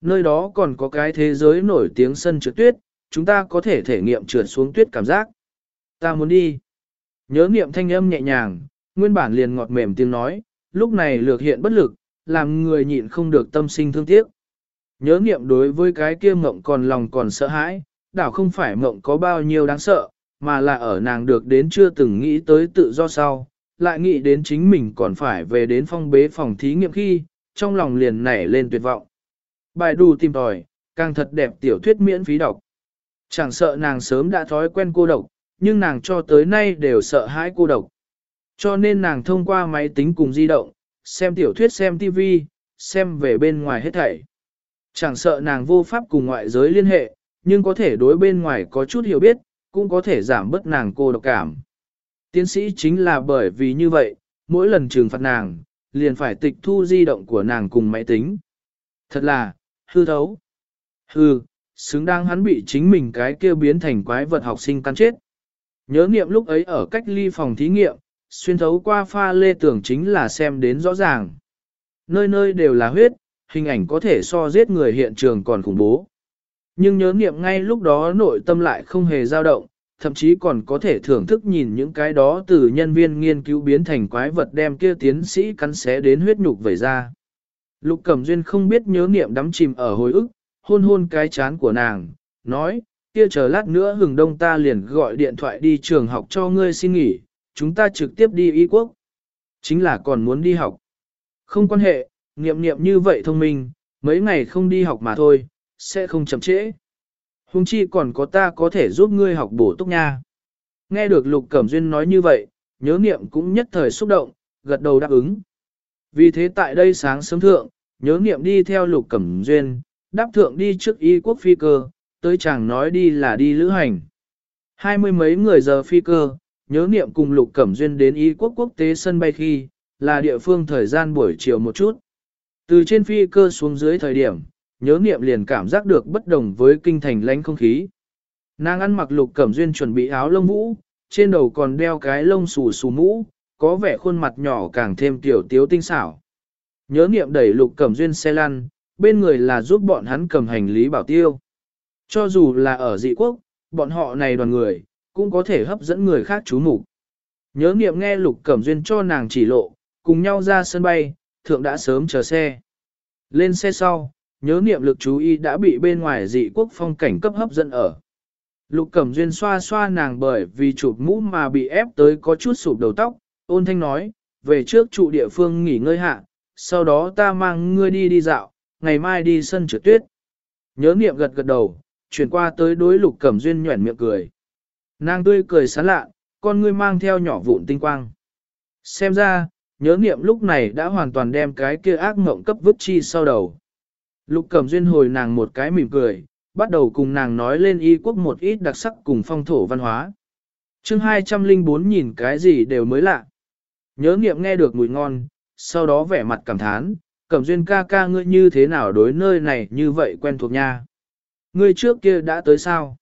Nơi đó còn có cái thế giới nổi tiếng sân trượt tuyết, chúng ta có thể thể nghiệm trượt xuống tuyết cảm giác. Ta muốn đi. Nhớ niệm thanh âm nhẹ nhàng, nguyên bản liền ngọt mềm tiếng nói, lúc này lược hiện bất lực, làm người nhịn không được tâm sinh thương tiếc. Nhớ niệm đối với cái kia mộng còn lòng còn sợ hãi, đảo không phải mộng có bao nhiêu đáng sợ, mà là ở nàng được đến chưa từng nghĩ tới tự do sau, lại nghĩ đến chính mình còn phải về đến phong bế phòng thí nghiệm khi, trong lòng liền nảy lên tuyệt vọng. Bài đù tìm tòi, càng thật đẹp tiểu thuyết miễn phí đọc. Chẳng sợ nàng sớm đã thói quen cô độc, nhưng nàng cho tới nay đều sợ hãi cô độc. Cho nên nàng thông qua máy tính cùng di động, xem tiểu thuyết xem TV, xem về bên ngoài hết thảy. Chẳng sợ nàng vô pháp cùng ngoại giới liên hệ, nhưng có thể đối bên ngoài có chút hiểu biết, cũng có thể giảm bớt nàng cô độc cảm. Tiến sĩ chính là bởi vì như vậy, mỗi lần trừng phạt nàng, liền phải tịch thu di động của nàng cùng máy tính. Thật là, hư thấu. Hư, xứng đáng hắn bị chính mình cái kia biến thành quái vật học sinh căn chết. Nhớ nghiệm lúc ấy ở cách ly phòng thí nghiệm, xuyên thấu qua pha lê tưởng chính là xem đến rõ ràng. Nơi nơi đều là huyết, hình ảnh có thể so giết người hiện trường còn khủng bố. Nhưng nhớ nghiệm ngay lúc đó nội tâm lại không hề dao động, thậm chí còn có thể thưởng thức nhìn những cái đó từ nhân viên nghiên cứu biến thành quái vật đem kia tiến sĩ cắn xé đến huyết nhục vẩy ra. Lục Cẩm Duyên không biết nhớ nghiệm đắm chìm ở hồi ức, hôn hôn cái chán của nàng, nói, kia chờ lát nữa hừng đông ta liền gọi điện thoại đi trường học cho ngươi xin nghỉ, chúng ta trực tiếp đi y quốc. Chính là còn muốn đi học. Không quan hệ, niệm niệm như vậy thông minh, mấy ngày không đi học mà thôi, sẽ không chậm trễ. Hùng chi còn có ta có thể giúp ngươi học bổ túc nha. Nghe được Lục Cẩm Duyên nói như vậy, nhớ niệm cũng nhất thời xúc động, gật đầu đáp ứng. Vì thế tại đây sáng sớm thượng, nhớ niệm đi theo Lục Cẩm Duyên, đáp thượng đi trước y quốc phi cơ, tới chàng nói đi là đi lữ hành. Hai mươi mấy người giờ phi cơ, nhớ niệm cùng Lục Cẩm Duyên đến y quốc quốc tế sân bay khi, là địa phương thời gian buổi chiều một chút. Từ trên phi cơ xuống dưới thời điểm, nhớ niệm liền cảm giác được bất đồng với kinh thành lãnh không khí. Nàng ăn mặc lục cẩm duyên chuẩn bị áo lông vũ, trên đầu còn đeo cái lông xù xù mũ, có vẻ khuôn mặt nhỏ càng thêm tiểu tiếu tinh xảo. Nhớ niệm đẩy lục cẩm duyên xe lăn, bên người là giúp bọn hắn cầm hành lý bảo tiêu. Cho dù là ở dị quốc, bọn họ này đoàn người, cũng có thể hấp dẫn người khác chú mục. Nhớ niệm nghe lục cẩm duyên cho nàng chỉ lộ, cùng nhau ra sân bay, thượng đã sớm chờ xe. Lên xe sau, nhớ niệm lực chú ý đã bị bên ngoài dị quốc phong cảnh cấp hấp dẫn ở. Lục Cẩm Duyên xoa xoa nàng bởi vì chụp mũ mà bị ép tới có chút sụp đầu tóc, ôn thanh nói, về trước trụ địa phương nghỉ ngơi hạ, sau đó ta mang ngươi đi đi dạo, ngày mai đi sân trượt tuyết. Nhớ niệm gật gật đầu, chuyển qua tới đối Lục Cẩm Duyên nhuẩn miệng cười. Nàng tươi cười sán lạ, con ngươi mang theo nhỏ vụn tinh quang. Xem ra, nhớ niệm lúc này đã hoàn toàn đem cái kia ác mộng cấp vứt chi sau đầu. Lục Cẩm Duyên hồi nàng một cái mỉm cười, bắt đầu cùng nàng nói lên y quốc một ít đặc sắc cùng phong thổ văn hóa. chương 204 nhìn cái gì đều mới lạ. Nhớ nghiệm nghe được mùi ngon, sau đó vẻ mặt cảm thán, Cẩm Duyên ca ca ngươi như thế nào đối nơi này như vậy quen thuộc nha. Ngươi trước kia đã tới sao?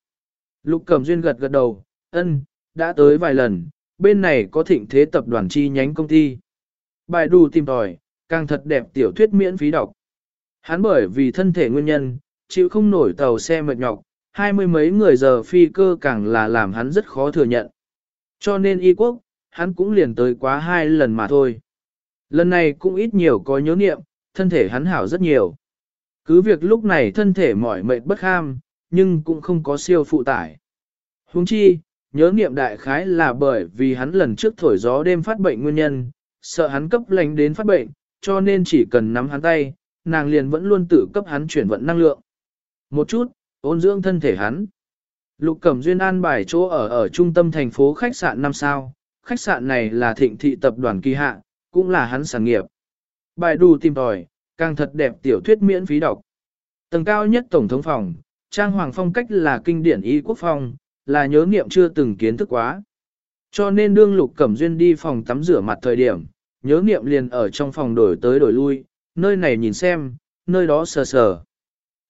Lục Cẩm Duyên gật gật đầu, ân, đã tới vài lần, bên này có thịnh thế tập đoàn chi nhánh công ty. Bài đù tìm tòi, càng thật đẹp tiểu thuyết miễn phí đọc. Hắn bởi vì thân thể nguyên nhân, chịu không nổi tàu xe mệt nhọc, hai mươi mấy người giờ phi cơ càng là làm hắn rất khó thừa nhận. Cho nên y quốc, hắn cũng liền tới quá hai lần mà thôi. Lần này cũng ít nhiều có nhớ niệm, thân thể hắn hảo rất nhiều. Cứ việc lúc này thân thể mỏi mệt bất ham, nhưng cũng không có siêu phụ tải. Huống chi, nhớ niệm đại khái là bởi vì hắn lần trước thổi gió đêm phát bệnh nguyên nhân, sợ hắn cấp lánh đến phát bệnh, cho nên chỉ cần nắm hắn tay, nàng liền vẫn luôn tự cấp hắn chuyển vận năng lượng. Một chút, ôn dưỡng thân thể hắn. Lục Cẩm Duyên an bài chỗ ở ở trung tâm thành phố khách sạn 5 sao, khách sạn này là thịnh thị tập đoàn kỳ hạ, cũng là hắn sản nghiệp. Bài đủ tìm tòi, càng thật đẹp tiểu thuyết miễn phí đọc. Tầng cao nhất tổng thống phòng, trang hoàng phong cách là kinh điển y quốc phòng, là nhớ niệm chưa từng kiến thức quá. Cho nên đương Lục Cẩm Duyên đi phòng tắm rửa mặt thời điểm, nhớ niệm liền ở trong phòng đổi tới đổi lui, nơi này nhìn xem, nơi đó sờ sờ.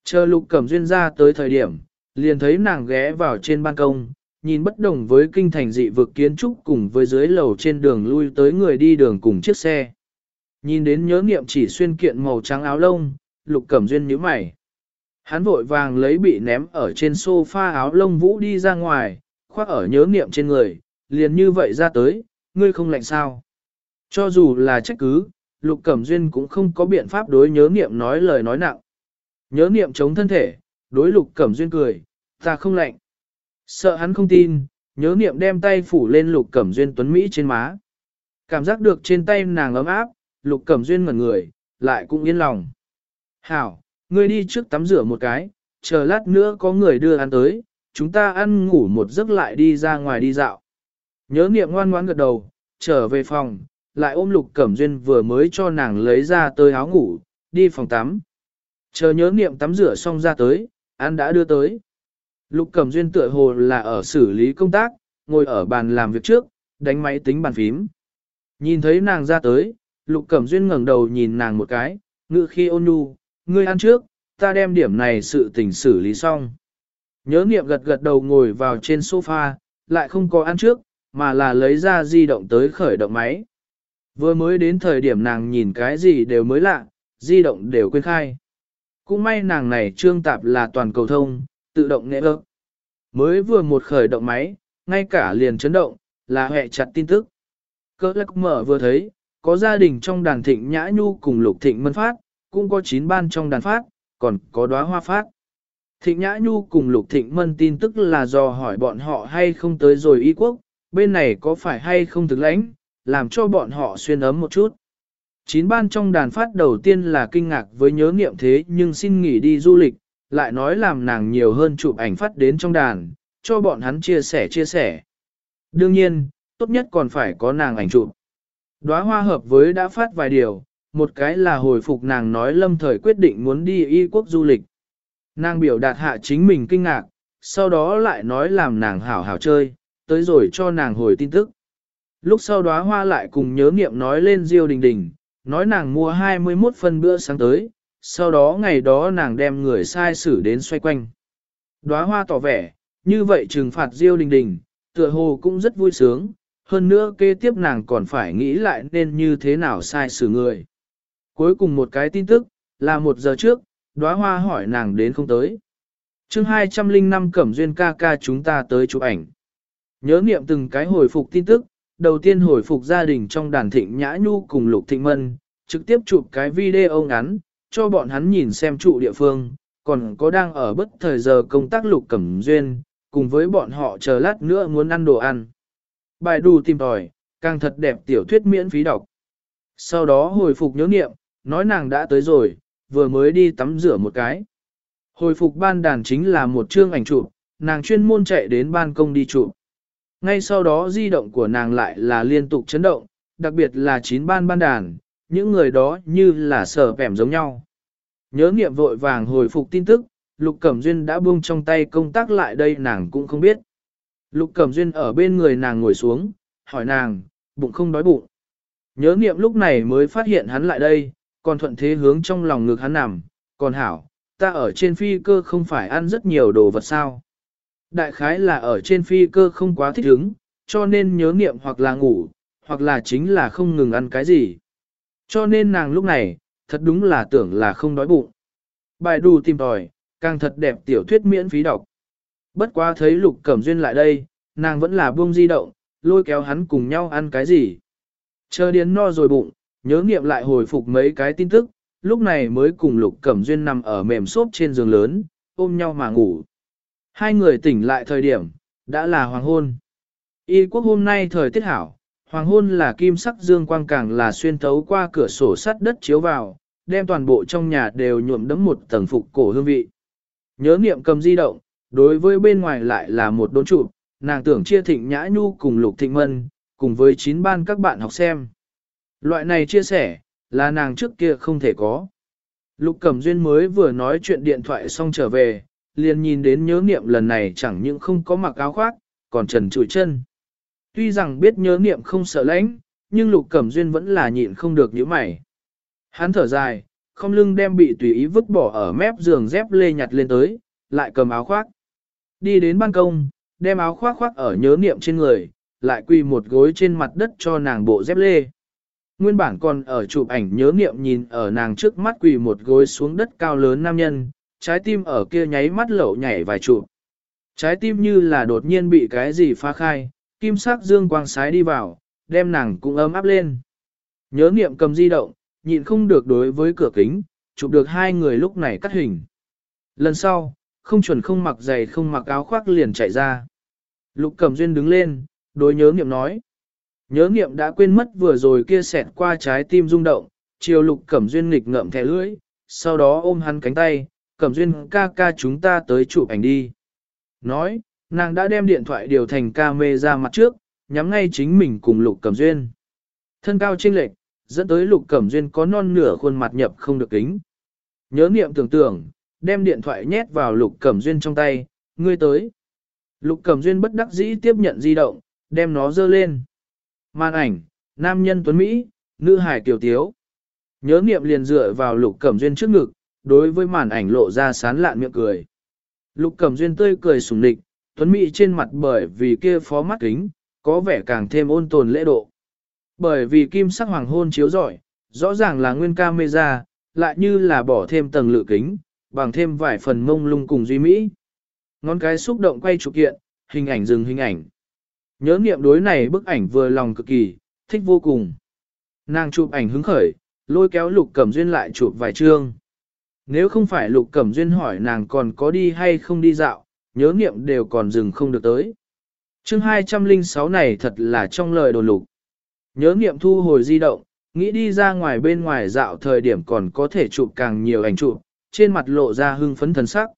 Chờ lục cẩm duyên ra tới thời điểm, liền thấy nàng ghé vào trên ban công, nhìn bất đồng với kinh thành dị vực kiến trúc cùng với dưới lầu trên đường lui tới người đi đường cùng chiếc xe. Nhìn đến nhớ nghiệm chỉ xuyên kiện màu trắng áo lông, lục cẩm duyên nhíu mày. Hắn vội vàng lấy bị ném ở trên sofa áo lông vũ đi ra ngoài, khoác ở nhớ nghiệm trên người, liền như vậy ra tới, ngươi không lạnh sao. Cho dù là trách cứ, lục cẩm duyên cũng không có biện pháp đối nhớ nghiệm nói lời nói nặng. Nhớ niệm chống thân thể, đối lục cẩm duyên cười, ta không lạnh. Sợ hắn không tin, nhớ niệm đem tay phủ lên lục cẩm duyên tuấn Mỹ trên má. Cảm giác được trên tay nàng ấm áp, lục cẩm duyên ngẩn người, lại cũng yên lòng. Hảo, ngươi đi trước tắm rửa một cái, chờ lát nữa có người đưa ăn tới, chúng ta ăn ngủ một giấc lại đi ra ngoài đi dạo. Nhớ niệm ngoan ngoãn gật đầu, trở về phòng, lại ôm lục cẩm duyên vừa mới cho nàng lấy ra tới áo ngủ, đi phòng tắm. Chờ nhớ niệm tắm rửa xong ra tới, ăn đã đưa tới. Lục Cẩm Duyên tựa hồ là ở xử lý công tác, ngồi ở bàn làm việc trước, đánh máy tính bàn phím. Nhìn thấy nàng ra tới, Lục Cẩm Duyên ngẩng đầu nhìn nàng một cái, ngự khi ôn nhu, ngươi ăn trước, ta đem điểm này sự tình xử lý xong. Nhớ niệm gật gật đầu ngồi vào trên sofa, lại không có ăn trước, mà là lấy ra di động tới khởi động máy. Vừa mới đến thời điểm nàng nhìn cái gì đều mới lạ, di động đều quên khai cũng may nàng này trương tạp là toàn cầu thông, tự động nghệ ơ. Mới vừa một khởi động máy, ngay cả liền chấn động, là hệ chặt tin tức. Cơ lắc mở vừa thấy, có gia đình trong đàn thịnh nhã nhu cùng lục thịnh mân phát, cũng có chín ban trong đàn phát, còn có đóa hoa phát. Thịnh nhã nhu cùng lục thịnh mân tin tức là do hỏi bọn họ hay không tới rồi y quốc, bên này có phải hay không thực lãnh, làm cho bọn họ xuyên ấm một chút. Chín ban trong đàn phát đầu tiên là kinh ngạc với nhớ nghiệm thế nhưng xin nghỉ đi du lịch, lại nói làm nàng nhiều hơn chụp ảnh phát đến trong đàn, cho bọn hắn chia sẻ chia sẻ. Đương nhiên, tốt nhất còn phải có nàng ảnh chụp. Đóa hoa hợp với đã phát vài điều, một cái là hồi phục nàng nói lâm thời quyết định muốn đi y quốc du lịch. Nàng biểu đạt hạ chính mình kinh ngạc, sau đó lại nói làm nàng hảo hảo chơi, tới rồi cho nàng hồi tin tức. Lúc sau đóa hoa lại cùng nhớ nghiệm nói lên Diêu Đình Đình, nói nàng mua 21 phân bữa sáng tới, sau đó ngày đó nàng đem người sai xử đến xoay quanh. Đóa hoa tỏ vẻ, như vậy trừng phạt Diêu Đình Đình, tựa hồ cũng rất vui sướng, hơn nữa kế tiếp nàng còn phải nghĩ lại nên như thế nào sai xử người. Cuối cùng một cái tin tức, là một giờ trước, đóa hoa hỏi nàng đến không tới. chương 205 Cẩm Duyên ca ca chúng ta tới chụp ảnh. Nhớ niệm từng cái hồi phục tin tức, đầu tiên hồi phục gia đình trong đàn thịnh Nhã Nhu cùng Lục Thịnh Mân, trực tiếp chụp cái video ngắn, cho bọn hắn nhìn xem trụ địa phương, còn có đang ở bất thời giờ công tác Lục Cẩm Duyên, cùng với bọn họ chờ lát nữa muốn ăn đồ ăn. Bài đủ tìm tòi, càng thật đẹp tiểu thuyết miễn phí đọc. Sau đó hồi phục nhớ niệm, nói nàng đã tới rồi, vừa mới đi tắm rửa một cái. Hồi phục ban đàn chính là một chương ảnh chụp, nàng chuyên môn chạy đến ban công đi chụp. Ngay sau đó di động của nàng lại là liên tục chấn động, đặc biệt là chín ban ban đàn, những người đó như là sở vẻm giống nhau. Nhớ nghiệm vội vàng hồi phục tin tức, Lục Cẩm Duyên đã buông trong tay công tác lại đây nàng cũng không biết. Lục Cẩm Duyên ở bên người nàng ngồi xuống, hỏi nàng, bụng không đói bụng. Nhớ nghiệm lúc này mới phát hiện hắn lại đây, còn thuận thế hướng trong lòng ngực hắn nằm, còn hảo, ta ở trên phi cơ không phải ăn rất nhiều đồ vật sao. Đại khái là ở trên phi cơ không quá thích ứng, cho nên nhớ niệm hoặc là ngủ, hoặc là chính là không ngừng ăn cái gì. Cho nên nàng lúc này, thật đúng là tưởng là không đói bụng. Bài đù tìm tòi, càng thật đẹp tiểu thuyết miễn phí đọc. Bất quá thấy lục cẩm duyên lại đây, nàng vẫn là buông di động, lôi kéo hắn cùng nhau ăn cái gì. Chờ điến no rồi bụng, nhớ nghiệm lại hồi phục mấy cái tin tức, lúc này mới cùng lục cẩm duyên nằm ở mềm xốp trên giường lớn, ôm nhau mà ngủ. Hai người tỉnh lại thời điểm, đã là hoàng hôn. Y quốc hôm nay thời tiết hảo, hoàng hôn là kim sắc dương quang càng là xuyên thấu qua cửa sổ sắt đất chiếu vào, đem toàn bộ trong nhà đều nhuộm đẫm một tầng phục cổ hương vị. Nhớ niệm cầm di động, đối với bên ngoài lại là một đốn trụ, nàng tưởng chia thịnh nhã nhu cùng lục thịnh mân, cùng với chín ban các bạn học xem. Loại này chia sẻ, là nàng trước kia không thể có. Lục Cẩm Duyên mới vừa nói chuyện điện thoại xong trở về, liền nhìn đến nhớ niệm lần này chẳng những không có mặc áo khoác, còn trần trụi chân. Tuy rằng biết nhớ niệm không sợ lãnh, nhưng Lục Cẩm Duyên vẫn là nhịn không được những mày. Hắn thở dài, không lưng đem bị tùy ý vứt bỏ ở mép giường dép lê nhặt lên tới, lại cầm áo khoác. Đi đến ban công, đem áo khoác khoác ở nhớ niệm trên người, lại quỳ một gối trên mặt đất cho nàng bộ dép lê. Nguyên bản còn ở chụp ảnh nhớ niệm nhìn ở nàng trước mắt quỳ một gối xuống đất cao lớn nam nhân, trái tim ở kia nháy mắt lẩu nhảy vài chụp. Trái tim như là đột nhiên bị cái gì phá khai, kim sắc dương quang sái đi vào, đem nàng cũng ấm áp lên. Nhớ niệm cầm di động, nhịn không được đối với cửa kính, chụp được hai người lúc này cắt hình. Lần sau, không chuẩn không mặc giày không mặc áo khoác liền chạy ra. Lục Cẩm Duyên đứng lên, đối nhớ niệm nói. Nhớ niệm đã quên mất vừa rồi kia xẹt qua trái tim rung động, chiều Lục Cẩm Duyên nghịch ngậm thẻ lưỡi, sau đó ôm hắn cánh tay, Cẩm Duyên ca ca chúng ta tới chụp ảnh đi. Nói, nàng đã đem điện thoại điều thành ca mê ra mặt trước, nhắm ngay chính mình cùng Lục Cẩm Duyên. Thân cao chênh lệch, dẫn tới Lục Cẩm Duyên có non nửa khuôn mặt nhập không được kính. Nhớ niệm tưởng tưởng, đem điện thoại nhét vào Lục Cẩm Duyên trong tay, ngươi tới. Lục Cẩm Duyên bất đắc dĩ tiếp nhận di động, đem nó dơ lên. Màn ảnh, nam nhân tuấn Mỹ, nữ hải tiểu tiếu. Nhớ niệm liền dựa vào Lục Cẩm Duyên trước ngực, đối với màn ảnh lộ ra sán lạn miệng cười. Lục Cẩm Duyên tươi cười sùng nịch, tuấn Mỹ trên mặt bởi vì kia phó mắt kính, có vẻ càng thêm ôn tồn lễ độ. Bởi vì kim sắc hoàng hôn chiếu rọi, rõ ràng là nguyên camera, lại như là bỏ thêm tầng lự kính, bằng thêm vài phần mông lung cùng duy mỹ. Ngón cái xúc động quay chụp kiện, hình ảnh dừng hình ảnh. Nhớ nghiệm đối này bức ảnh vừa lòng cực kỳ, thích vô cùng. Nàng chụp ảnh hứng khởi, lôi kéo lục cẩm duyên lại chụp vài chương. Nếu không phải lục cẩm duyên hỏi nàng còn có đi hay không đi dạo, nhớ nghiệm đều còn dừng không được tới. chương 206 này thật là trong lời đồn lục. Nhớ nghiệm thu hồi di động, nghĩ đi ra ngoài bên ngoài dạo thời điểm còn có thể chụp càng nhiều ảnh chụp, trên mặt lộ ra hưng phấn thần sắc.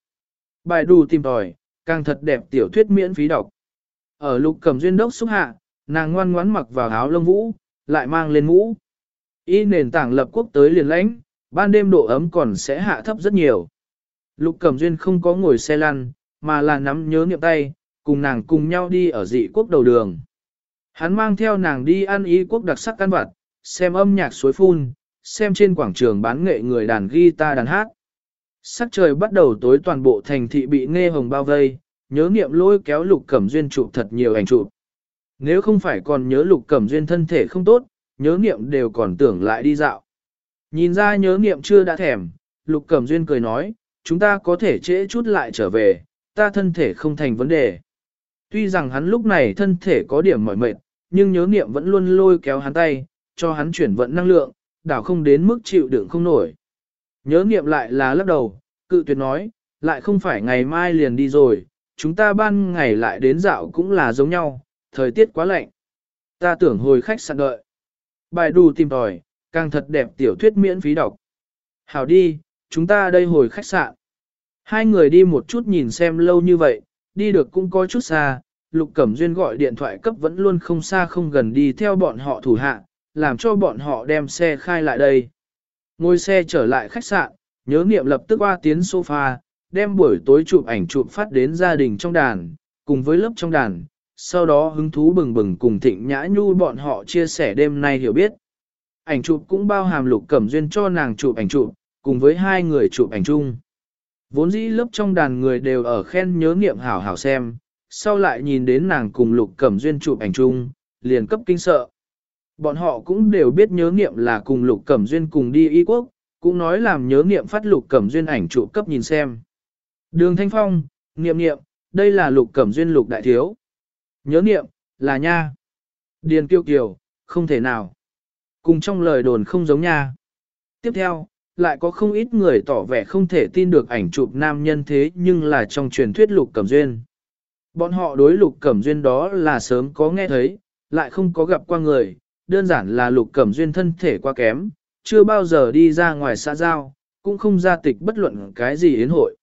Bài đù tìm tòi, càng thật đẹp tiểu thuyết miễn phí đọc. Ở lục cầm duyên đốc xúc hạ, nàng ngoan ngoãn mặc vào áo lông vũ, lại mang lên mũ. Y nền tảng lập quốc tới liền lãnh, ban đêm độ ấm còn sẽ hạ thấp rất nhiều. Lục Cẩm Duyên không có ngồi xe lăn, mà là nắm nhớ niệm tay, cùng nàng cùng nhau đi ở dị quốc đầu đường. Hắn mang theo nàng đi ăn ý quốc đặc sắc căn vặt, xem âm nhạc suối phun, xem trên quảng trường bán nghệ người đàn guitar đàn hát. Sắc trời bắt đầu tối toàn bộ thành thị bị nghe hồng bao vây, nhớ niệm lôi kéo lục cẩm duyên chụp thật nhiều ảnh chụp. Nếu không phải còn nhớ lục cẩm duyên thân thể không tốt, nhớ niệm đều còn tưởng lại đi dạo. Nhìn ra nhớ niệm chưa đã thèm, lục cẩm duyên cười nói, chúng ta có thể trễ chút lại trở về, ta thân thể không thành vấn đề. Tuy rằng hắn lúc này thân thể có điểm mỏi mệt, nhưng nhớ niệm vẫn luôn lôi kéo hắn tay, cho hắn chuyển vận năng lượng, đảo không đến mức chịu đựng không nổi. Nhớ niệm lại là lắc đầu, cự tuyệt nói, lại không phải ngày mai liền đi rồi, chúng ta ban ngày lại đến dạo cũng là giống nhau, thời tiết quá lạnh. Ta tưởng hồi khách sạn đợi. Bài đù tìm tòi, càng thật đẹp tiểu thuyết miễn phí đọc. Hảo đi, chúng ta đây hồi khách sạn. Hai người đi một chút nhìn xem lâu như vậy, đi được cũng có chút xa, Lục Cẩm Duyên gọi điện thoại cấp vẫn luôn không xa không gần đi theo bọn họ thủ hạ, làm cho bọn họ đem xe khai lại đây. Ngồi xe trở lại khách sạn, nhớ niệm lập tức qua tiến sofa, đem buổi tối chụp ảnh chụp phát đến gia đình trong đàn, cùng với lớp trong đàn, sau đó hứng thú bừng bừng cùng thịnh nhã nhu bọn họ chia sẻ đêm nay hiểu biết. Ảnh chụp cũng bao hàm lục cẩm duyên cho nàng chụp ảnh chụp, cùng với hai người chụp ảnh chung. Vốn dĩ lớp trong đàn người đều ở khen nhớ niệm hảo hảo xem, sau lại nhìn đến nàng cùng lục cẩm duyên chụp ảnh chung, liền cấp kinh sợ. Bọn họ cũng đều biết nhớ nghiệm là cùng lục cẩm duyên cùng đi y quốc, cũng nói làm nhớ nghiệm phát lục cẩm duyên ảnh chụp cấp nhìn xem. Đường Thanh Phong, nghiệm nghiệm, đây là lục cẩm duyên lục đại thiếu. Nhớ nghiệm, là nha. Điền kiêu kiều, không thể nào. Cùng trong lời đồn không giống nha. Tiếp theo, lại có không ít người tỏ vẻ không thể tin được ảnh chụp nam nhân thế nhưng là trong truyền thuyết lục cẩm duyên. Bọn họ đối lục cẩm duyên đó là sớm có nghe thấy, lại không có gặp qua người, đơn giản là lục cẩm duyên thân thể quá kém, chưa bao giờ đi ra ngoài xã giao, cũng không ra tịch bất luận cái gì yến hội.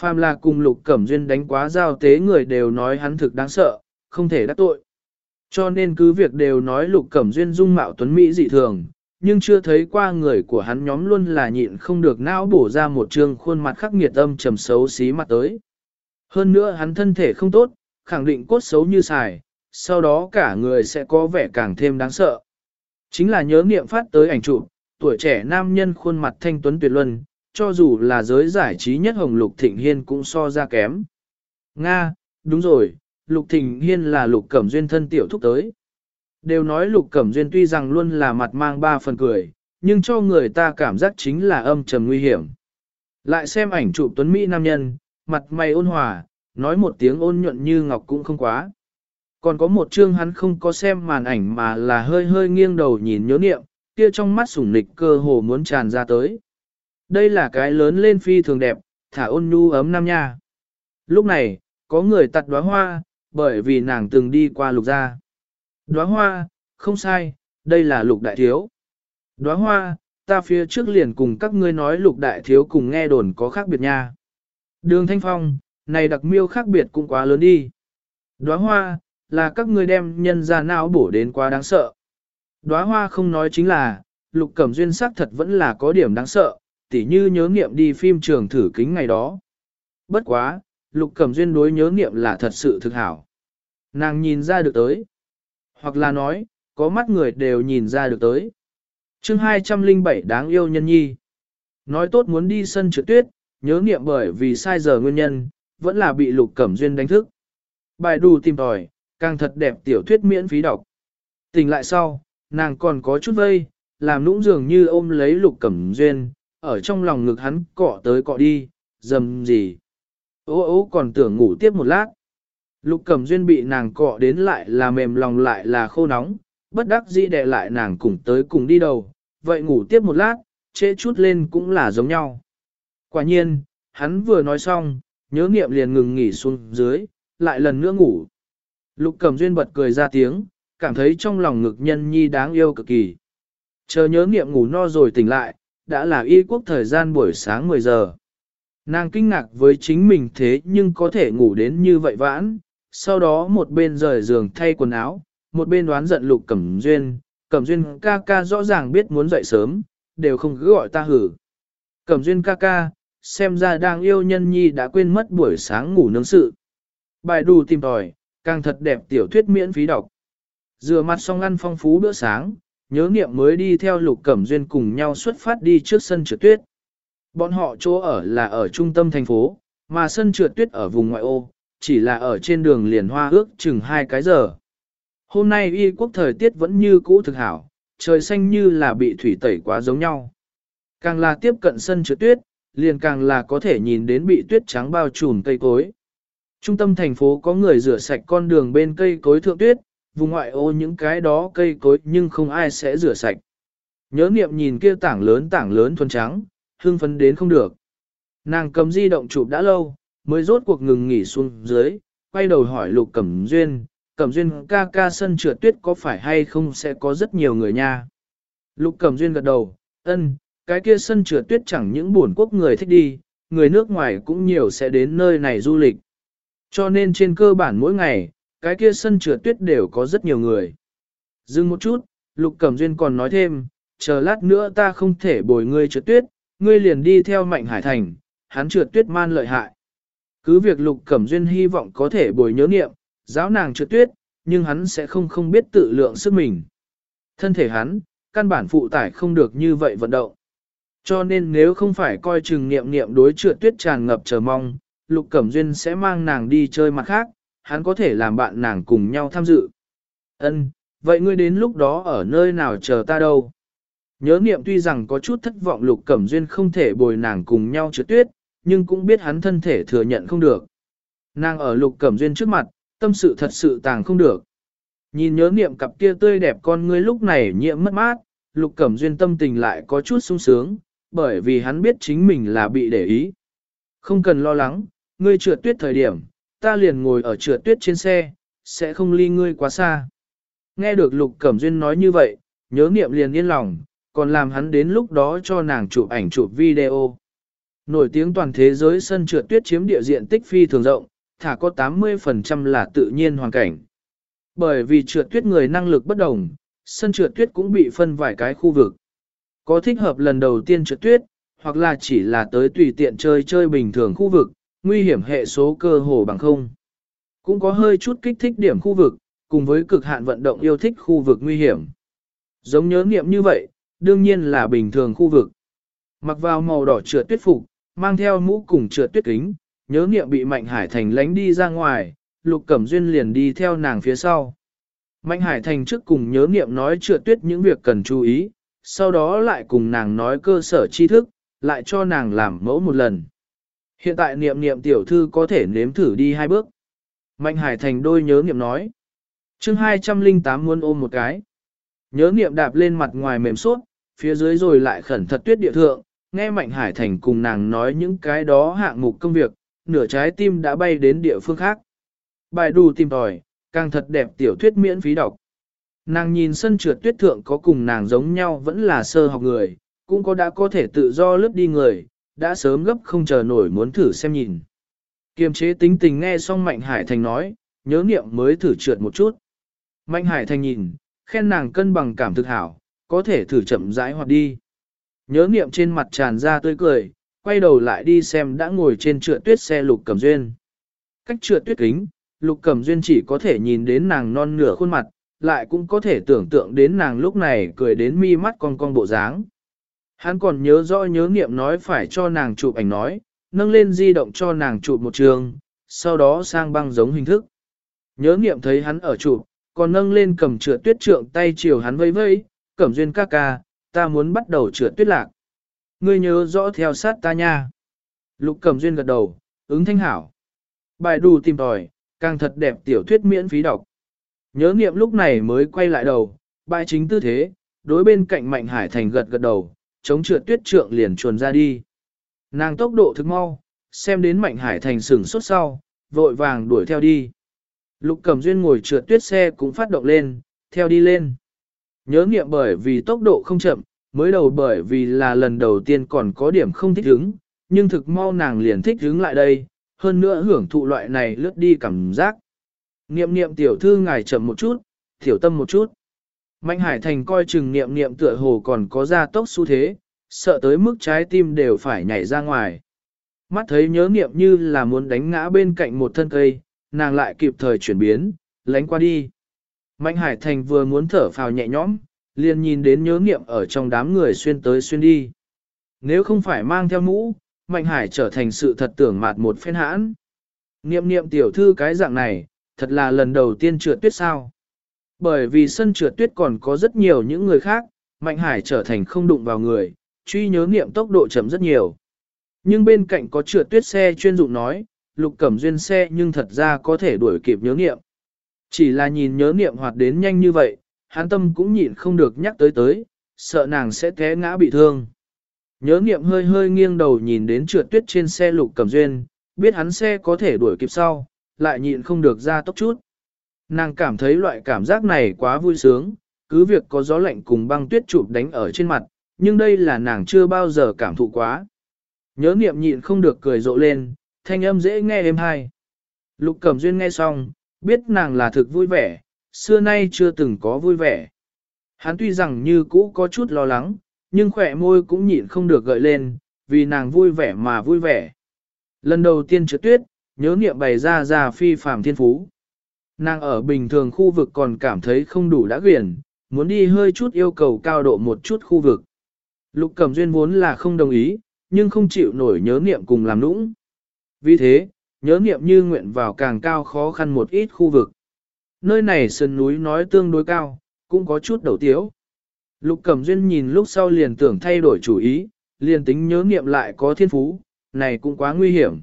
Phàm là cùng lục cẩm duyên đánh quá giao tế người đều nói hắn thực đáng sợ, không thể đắc tội. Cho nên cứ việc đều nói lục cẩm duyên dung mạo tuấn Mỹ dị thường, nhưng chưa thấy qua người của hắn nhóm luôn là nhịn không được não bổ ra một trương khuôn mặt khắc nghiệt âm trầm xấu xí mặt tới. Hơn nữa hắn thân thể không tốt, khẳng định cốt xấu như xài, sau đó cả người sẽ có vẻ càng thêm đáng sợ. Chính là nhớ niệm phát tới ảnh chụp, tuổi trẻ nam nhân khuôn mặt thanh tuấn tuyệt luân, cho dù là giới giải trí nhất hồng Lục Thịnh Hiên cũng so ra kém. Nga, đúng rồi, Lục Thịnh Hiên là Lục Cẩm Duyên thân tiểu thúc tới. Đều nói Lục Cẩm Duyên tuy rằng luôn là mặt mang ba phần cười, nhưng cho người ta cảm giác chính là âm trầm nguy hiểm. Lại xem ảnh chụp tuấn Mỹ nam nhân, mặt mày ôn hòa, nói một tiếng ôn nhuận như ngọc cũng không quá. Còn có một chương hắn không có xem màn ảnh mà là hơi hơi nghiêng đầu nhìn nhớ niệm, kia trong mắt sủng nịch cơ hồ muốn tràn ra tới. Đây là cái lớn lên phi thường đẹp, thả ôn nhu ấm nam nha. Lúc này, có người tặt đóa hoa, bởi vì nàng từng đi qua lục gia. Đóa hoa, không sai, đây là lục đại thiếu. Đóa hoa, ta phía trước liền cùng các ngươi nói lục đại thiếu cùng nghe đồn có khác biệt nha. Đường Thanh Phong, này đặc miêu khác biệt cũng quá lớn đi. Đóa hoa, là các ngươi đem nhân ra não bổ đến quá đáng sợ. Đóa hoa không nói chính là, lục cẩm duyên sắc thật vẫn là có điểm đáng sợ, tỉ như nhớ nghiệm đi phim trường thử kính ngày đó. Bất quá, lục cẩm duyên đối nhớ nghiệm là thật sự thực hảo. Nàng nhìn ra được tới. Hoặc là nói, có mắt người đều nhìn ra được tới. chương 207 đáng yêu nhân nhi. Nói tốt muốn đi sân trượt tuyết, nhớ nghiệm bởi vì sai giờ nguyên nhân, vẫn là bị lục cẩm duyên đánh thức. Bài đù tìm tòi, càng thật đẹp tiểu thuyết miễn phí đọc. Tỉnh lại sau, nàng còn có chút vây, làm nũng dường như ôm lấy lục cẩm duyên, ở trong lòng ngực hắn cọ tới cọ đi, dầm gì. Ô ô còn tưởng ngủ tiếp một lát. Lục cẩm duyên bị nàng cọ đến lại là mềm lòng lại là khô nóng, bất đắc dĩ đè lại nàng cùng tới cùng đi đầu, vậy ngủ tiếp một lát, trễ chút lên cũng là giống nhau. Quả nhiên, hắn vừa nói xong, nhớ nghiệm liền ngừng nghỉ xuống dưới, lại lần nữa ngủ. Lục Cẩm Duyên bật cười ra tiếng, cảm thấy trong lòng ngực nhân nhi đáng yêu cực kỳ. Chờ nhớ nghiệm ngủ no rồi tỉnh lại, đã là y quốc thời gian buổi sáng 10 giờ. Nàng kinh ngạc với chính mình thế nhưng có thể ngủ đến như vậy vãn, sau đó một bên rời giường thay quần áo, một bên đoán giận lục cẩm duyên, cẩm duyên ca ca rõ ràng biết muốn dậy sớm, đều không cứ gọi ta hử. Cẩm duyên ca ca, xem ra đang yêu nhân nhi đã quên mất buổi sáng ngủ nướng sự. Bài đù tìm tòi, càng thật đẹp tiểu thuyết miễn phí đọc. Rửa mặt xong ăn phong phú bữa sáng, nhớ niệm mới đi theo lục cẩm duyên cùng nhau xuất phát đi trước sân trượt tuyết. Bọn họ chỗ ở là ở trung tâm thành phố, mà sân trượt tuyết ở vùng ngoại ô, chỉ là ở trên đường liền hoa ước chừng hai cái giờ. Hôm nay y quốc thời tiết vẫn như cũ thực hảo, trời xanh như là bị thủy tẩy quá giống nhau. Càng là tiếp cận sân trượt tuyết, liền càng là có thể nhìn đến bị tuyết trắng bao trùm cây cối. Trung tâm thành phố có người rửa sạch con đường bên cây cối thượng tuyết, vùng ngoại ô những cái đó cây cối nhưng không ai sẽ rửa sạch. Nhớ niệm nhìn kia tảng lớn tảng lớn thuần trắng, hương phấn đến không được. Nàng cầm di động chụp đã lâu, mới rốt cuộc ngừng nghỉ xuống dưới, quay đầu hỏi Lục Cẩm Duyên, Cẩm Duyên ca ca sân trượt tuyết có phải hay không sẽ có rất nhiều người nha. Lục Cẩm Duyên gật đầu, ân, cái kia sân trượt tuyết chẳng những buồn quốc người thích đi, người nước ngoài cũng nhiều sẽ đến nơi này du lịch. Cho nên trên cơ bản mỗi ngày, cái kia sân trượt tuyết đều có rất nhiều người. Dừng một chút, Lục Cẩm Duyên còn nói thêm, chờ lát nữa ta không thể bồi ngươi trượt tuyết, ngươi liền đi theo Mạnh Hải Thành, hắn trượt tuyết man lợi hại. Cứ việc Lục Cẩm Duyên hy vọng có thể bồi nhớ niệm, giáo nàng trượt tuyết, nhưng hắn sẽ không không biết tự lượng sức mình. Thân thể hắn, căn bản phụ tải không được như vậy vận động. Cho nên nếu không phải coi chừng niệm niệm đối trượt tuyết tràn ngập chờ mong, Lục Cẩm Duyên sẽ mang nàng đi chơi mặt khác, hắn có thể làm bạn nàng cùng nhau tham dự. Ân, vậy ngươi đến lúc đó ở nơi nào chờ ta đâu? Nhớ niệm tuy rằng có chút thất vọng Lục Cẩm Duyên không thể bồi nàng cùng nhau trượt tuyết, nhưng cũng biết hắn thân thể thừa nhận không được. Nàng ở Lục Cẩm Duyên trước mặt, tâm sự thật sự tàng không được. Nhìn nhớ niệm cặp kia tươi đẹp con ngươi lúc này nhiễm mất mát, Lục Cẩm Duyên tâm tình lại có chút sung sướng, bởi vì hắn biết chính mình là bị để ý. Không cần lo lắng, ngươi trượt tuyết thời điểm, ta liền ngồi ở trượt tuyết trên xe, sẽ không ly ngươi quá xa. Nghe được Lục Cẩm Duyên nói như vậy, nhớ niệm liền yên lòng, còn làm hắn đến lúc đó cho nàng chụp ảnh chụp video. Nổi tiếng toàn thế giới sân trượt tuyết chiếm địa diện tích phi thường rộng, thả có 80% là tự nhiên hoàn cảnh. Bởi vì trượt tuyết người năng lực bất đồng, sân trượt tuyết cũng bị phân vài cái khu vực. Có thích hợp lần đầu tiên trượt tuyết, hoặc là chỉ là tới tùy tiện chơi chơi bình thường khu vực, nguy hiểm hệ số cơ hồ bằng không. Cũng có hơi chút kích thích điểm khu vực, cùng với cực hạn vận động yêu thích khu vực nguy hiểm. Giống nhớ nghiệm như vậy, đương nhiên là bình thường khu vực. Mặc vào màu đỏ trượt tuyết phục, mang theo mũ cùng trượt tuyết kính, nhớ nghiệm bị Mạnh Hải Thành lánh đi ra ngoài, Lục Cẩm Duyên liền đi theo nàng phía sau. Mạnh Hải Thành trước cùng nhớ nghiệm nói trượt tuyết những việc cần chú ý, sau đó lại cùng nàng nói cơ sở tri thức, lại cho nàng làm mẫu một lần. Hiện tại niệm niệm tiểu thư có thể nếm thử đi hai bước. Mạnh Hải Thành đôi nhớ niệm nói. chương 208 muốn ôm một cái. Nhớ niệm đạp lên mặt ngoài mềm suốt, phía dưới rồi lại khẩn thật tuyết địa thượng, nghe Mạnh Hải Thành cùng nàng nói những cái đó hạng mục công việc, nửa trái tim đã bay đến địa phương khác. Bài đù tìm tòi, càng thật đẹp tiểu thuyết miễn phí đọc. Nàng nhìn sân trượt tuyết thượng có cùng nàng giống nhau vẫn là sơ học người, cũng có đã có thể tự do lướt đi người, đã sớm gấp không chờ nổi muốn thử xem nhìn. Kiềm chế tính tình nghe xong Mạnh Hải Thành nói, nhớ niệm mới thử trượt một chút. Mạnh Hải Thành nhìn, khen nàng cân bằng cảm thực hảo, có thể thử chậm rãi hoặc đi. Nhớ niệm trên mặt tràn ra tươi cười, quay đầu lại đi xem đã ngồi trên trượt tuyết xe lục cẩm duyên. Cách trượt tuyết kính, lục cẩm duyên chỉ có thể nhìn đến nàng non nửa khuôn mặt, lại cũng có thể tưởng tượng đến nàng lúc này cười đến mi mắt con con bộ dáng. Hắn còn nhớ rõ nhớ niệm nói phải cho nàng chụp ảnh nói, nâng lên di động cho nàng chụp một trường, sau đó sang băng giống hình thức. Nhớ niệm thấy hắn ở chụp, còn nâng lên cầm trượt tuyết trượng tay chiều hắn vây vây, cẩm duyên ca ca, ta muốn bắt đầu trượt tuyết lạc. Ngươi nhớ rõ theo sát ta nha. Lục cẩm duyên gật đầu, ứng thanh hảo. Bài đù tìm tòi, càng thật đẹp tiểu thuyết miễn phí đọc. Nhớ niệm lúc này mới quay lại đầu, bài chính tư thế, đối bên cạnh Mạnh Hải Thành gật gật đầu, chống trượt tuyết trượng liền chuồn ra đi. Nàng tốc độ thực mau, xem đến Mạnh Hải Thành sửng sốt sau, vội vàng đuổi theo đi. Lục Cẩm Duyên ngồi trượt tuyết xe cũng phát động lên, theo đi lên. Nhớ nghiệm bởi vì tốc độ không chậm, mới đầu bởi vì là lần đầu tiên còn có điểm không thích hứng, nhưng thực mau nàng liền thích hứng lại đây, hơn nữa hưởng thụ loại này lướt đi cảm giác. Niệm niệm tiểu thư ngài chậm một chút, tiểu tâm một chút. Mạnh Hải Thành coi chừng niệm niệm tựa hồ còn có ra tốc xu thế, sợ tới mức trái tim đều phải nhảy ra ngoài. Mắt thấy nhớ niệm như là muốn đánh ngã bên cạnh một thân cây, nàng lại kịp thời chuyển biến, lánh qua đi. Mạnh Hải Thành vừa muốn thở phào nhẹ nhõm, liền nhìn đến nhớ niệm ở trong đám người xuyên tới xuyên đi. Nếu không phải mang theo mũ, Mạnh Hải trở thành sự thật tưởng mạt một phen hãn. Niệm niệm tiểu thư cái dạng này, thật là lần đầu tiên trượt tuyết sao. Bởi vì sân trượt tuyết còn có rất nhiều những người khác, Mạnh Hải trở thành không đụng vào người, truy nhớ niệm tốc độ chậm rất nhiều. Nhưng bên cạnh có trượt tuyết xe chuyên dụng nói, lục cẩm duyên xe nhưng thật ra có thể đuổi kịp nhớ niệm. Chỉ là nhìn nhớ niệm hoạt đến nhanh như vậy, hán tâm cũng nhịn không được nhắc tới tới, sợ nàng sẽ té ngã bị thương. Nhớ niệm hơi hơi nghiêng đầu nhìn đến trượt tuyết trên xe lục cẩm duyên, biết hắn xe có thể đuổi kịp sau, lại nhịn không được ra tốc chút. Nàng cảm thấy loại cảm giác này quá vui sướng, cứ việc có gió lạnh cùng băng tuyết chụp đánh ở trên mặt, nhưng đây là nàng chưa bao giờ cảm thụ quá. Nhớ niệm nhịn không được cười rộ lên, thanh âm dễ nghe êm hay. Lục Cẩm Duyên nghe xong, biết nàng là thực vui vẻ, xưa nay chưa từng có vui vẻ. Hắn tuy rằng như cũ có chút lo lắng, nhưng khỏe môi cũng nhịn không được gợi lên, vì nàng vui vẻ mà vui vẻ. Lần đầu tiên trượt tuyết, nhớ niệm bày ra ra phi phàm thiên phú. Nàng ở bình thường khu vực còn cảm thấy không đủ đã quyển, muốn đi hơi chút yêu cầu cao độ một chút khu vực. Lục Cẩm Duyên vốn là không đồng ý, nhưng không chịu nổi nhớ niệm cùng làm nũng. Vì thế, nhớ niệm như nguyện vào càng cao khó khăn một ít khu vực. Nơi này sườn núi nói tương đối cao, cũng có chút đầu tiếu. Lục Cẩm Duyên nhìn lúc sau liền tưởng thay đổi chủ ý, liền tính nhớ niệm lại có thiên phú, này cũng quá nguy hiểm.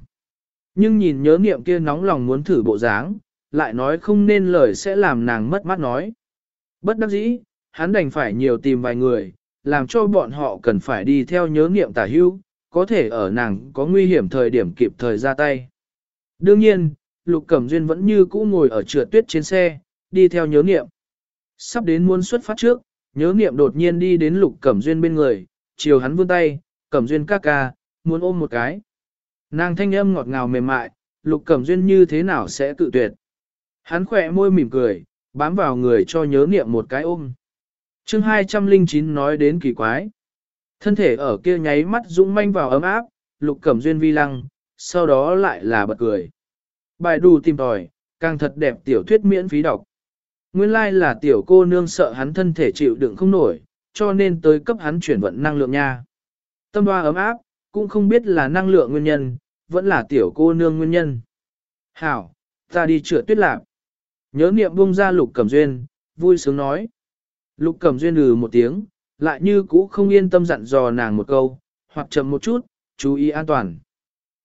Nhưng nhìn nhớ niệm kia nóng lòng muốn thử bộ dáng, lại nói không nên lời sẽ làm nàng mất mắt nói. Bất đắc dĩ, hắn đành phải nhiều tìm vài người, làm cho bọn họ cần phải đi theo nhớ niệm tả hưu, có thể ở nàng có nguy hiểm thời điểm kịp thời ra tay. Đương nhiên, Lục Cẩm Duyên vẫn như cũ ngồi ở trượt tuyết trên xe, đi theo nhớ niệm. Sắp đến muôn xuất phát trước, nhớ niệm đột nhiên đi đến Lục Cẩm Duyên bên người, chiều hắn vươn tay, Cẩm Duyên ca ca, muốn ôm một cái. Nàng thanh âm ngọt ngào mềm mại, Lục Cẩm Duyên như thế nào sẽ tự tuyệt. Hắn khỏe môi mỉm cười, bám vào người cho nhớ niệm một cái ôm. chương 209 nói đến kỳ quái. Thân thể ở kia nháy mắt dũng manh vào ấm áp, lục cẩm duyên vi lăng, sau đó lại là bật cười. Bài đù tìm tòi, càng thật đẹp tiểu thuyết miễn phí đọc. Nguyên lai like là tiểu cô nương sợ hắn thân thể chịu đựng không nổi, cho nên tới cấp hắn chuyển vận năng lượng nha. Tâm hoa ấm áp, cũng không biết là năng lượng nguyên nhân, vẫn là tiểu cô nương nguyên nhân. Hảo, ta đi chữa tuyết lạc. Nhớ niệm buông ra lục cẩm duyên, vui sướng nói. Lục cẩm duyên lừ một tiếng, lại như cũ không yên tâm dặn dò nàng một câu, hoặc chậm một chút, chú ý an toàn.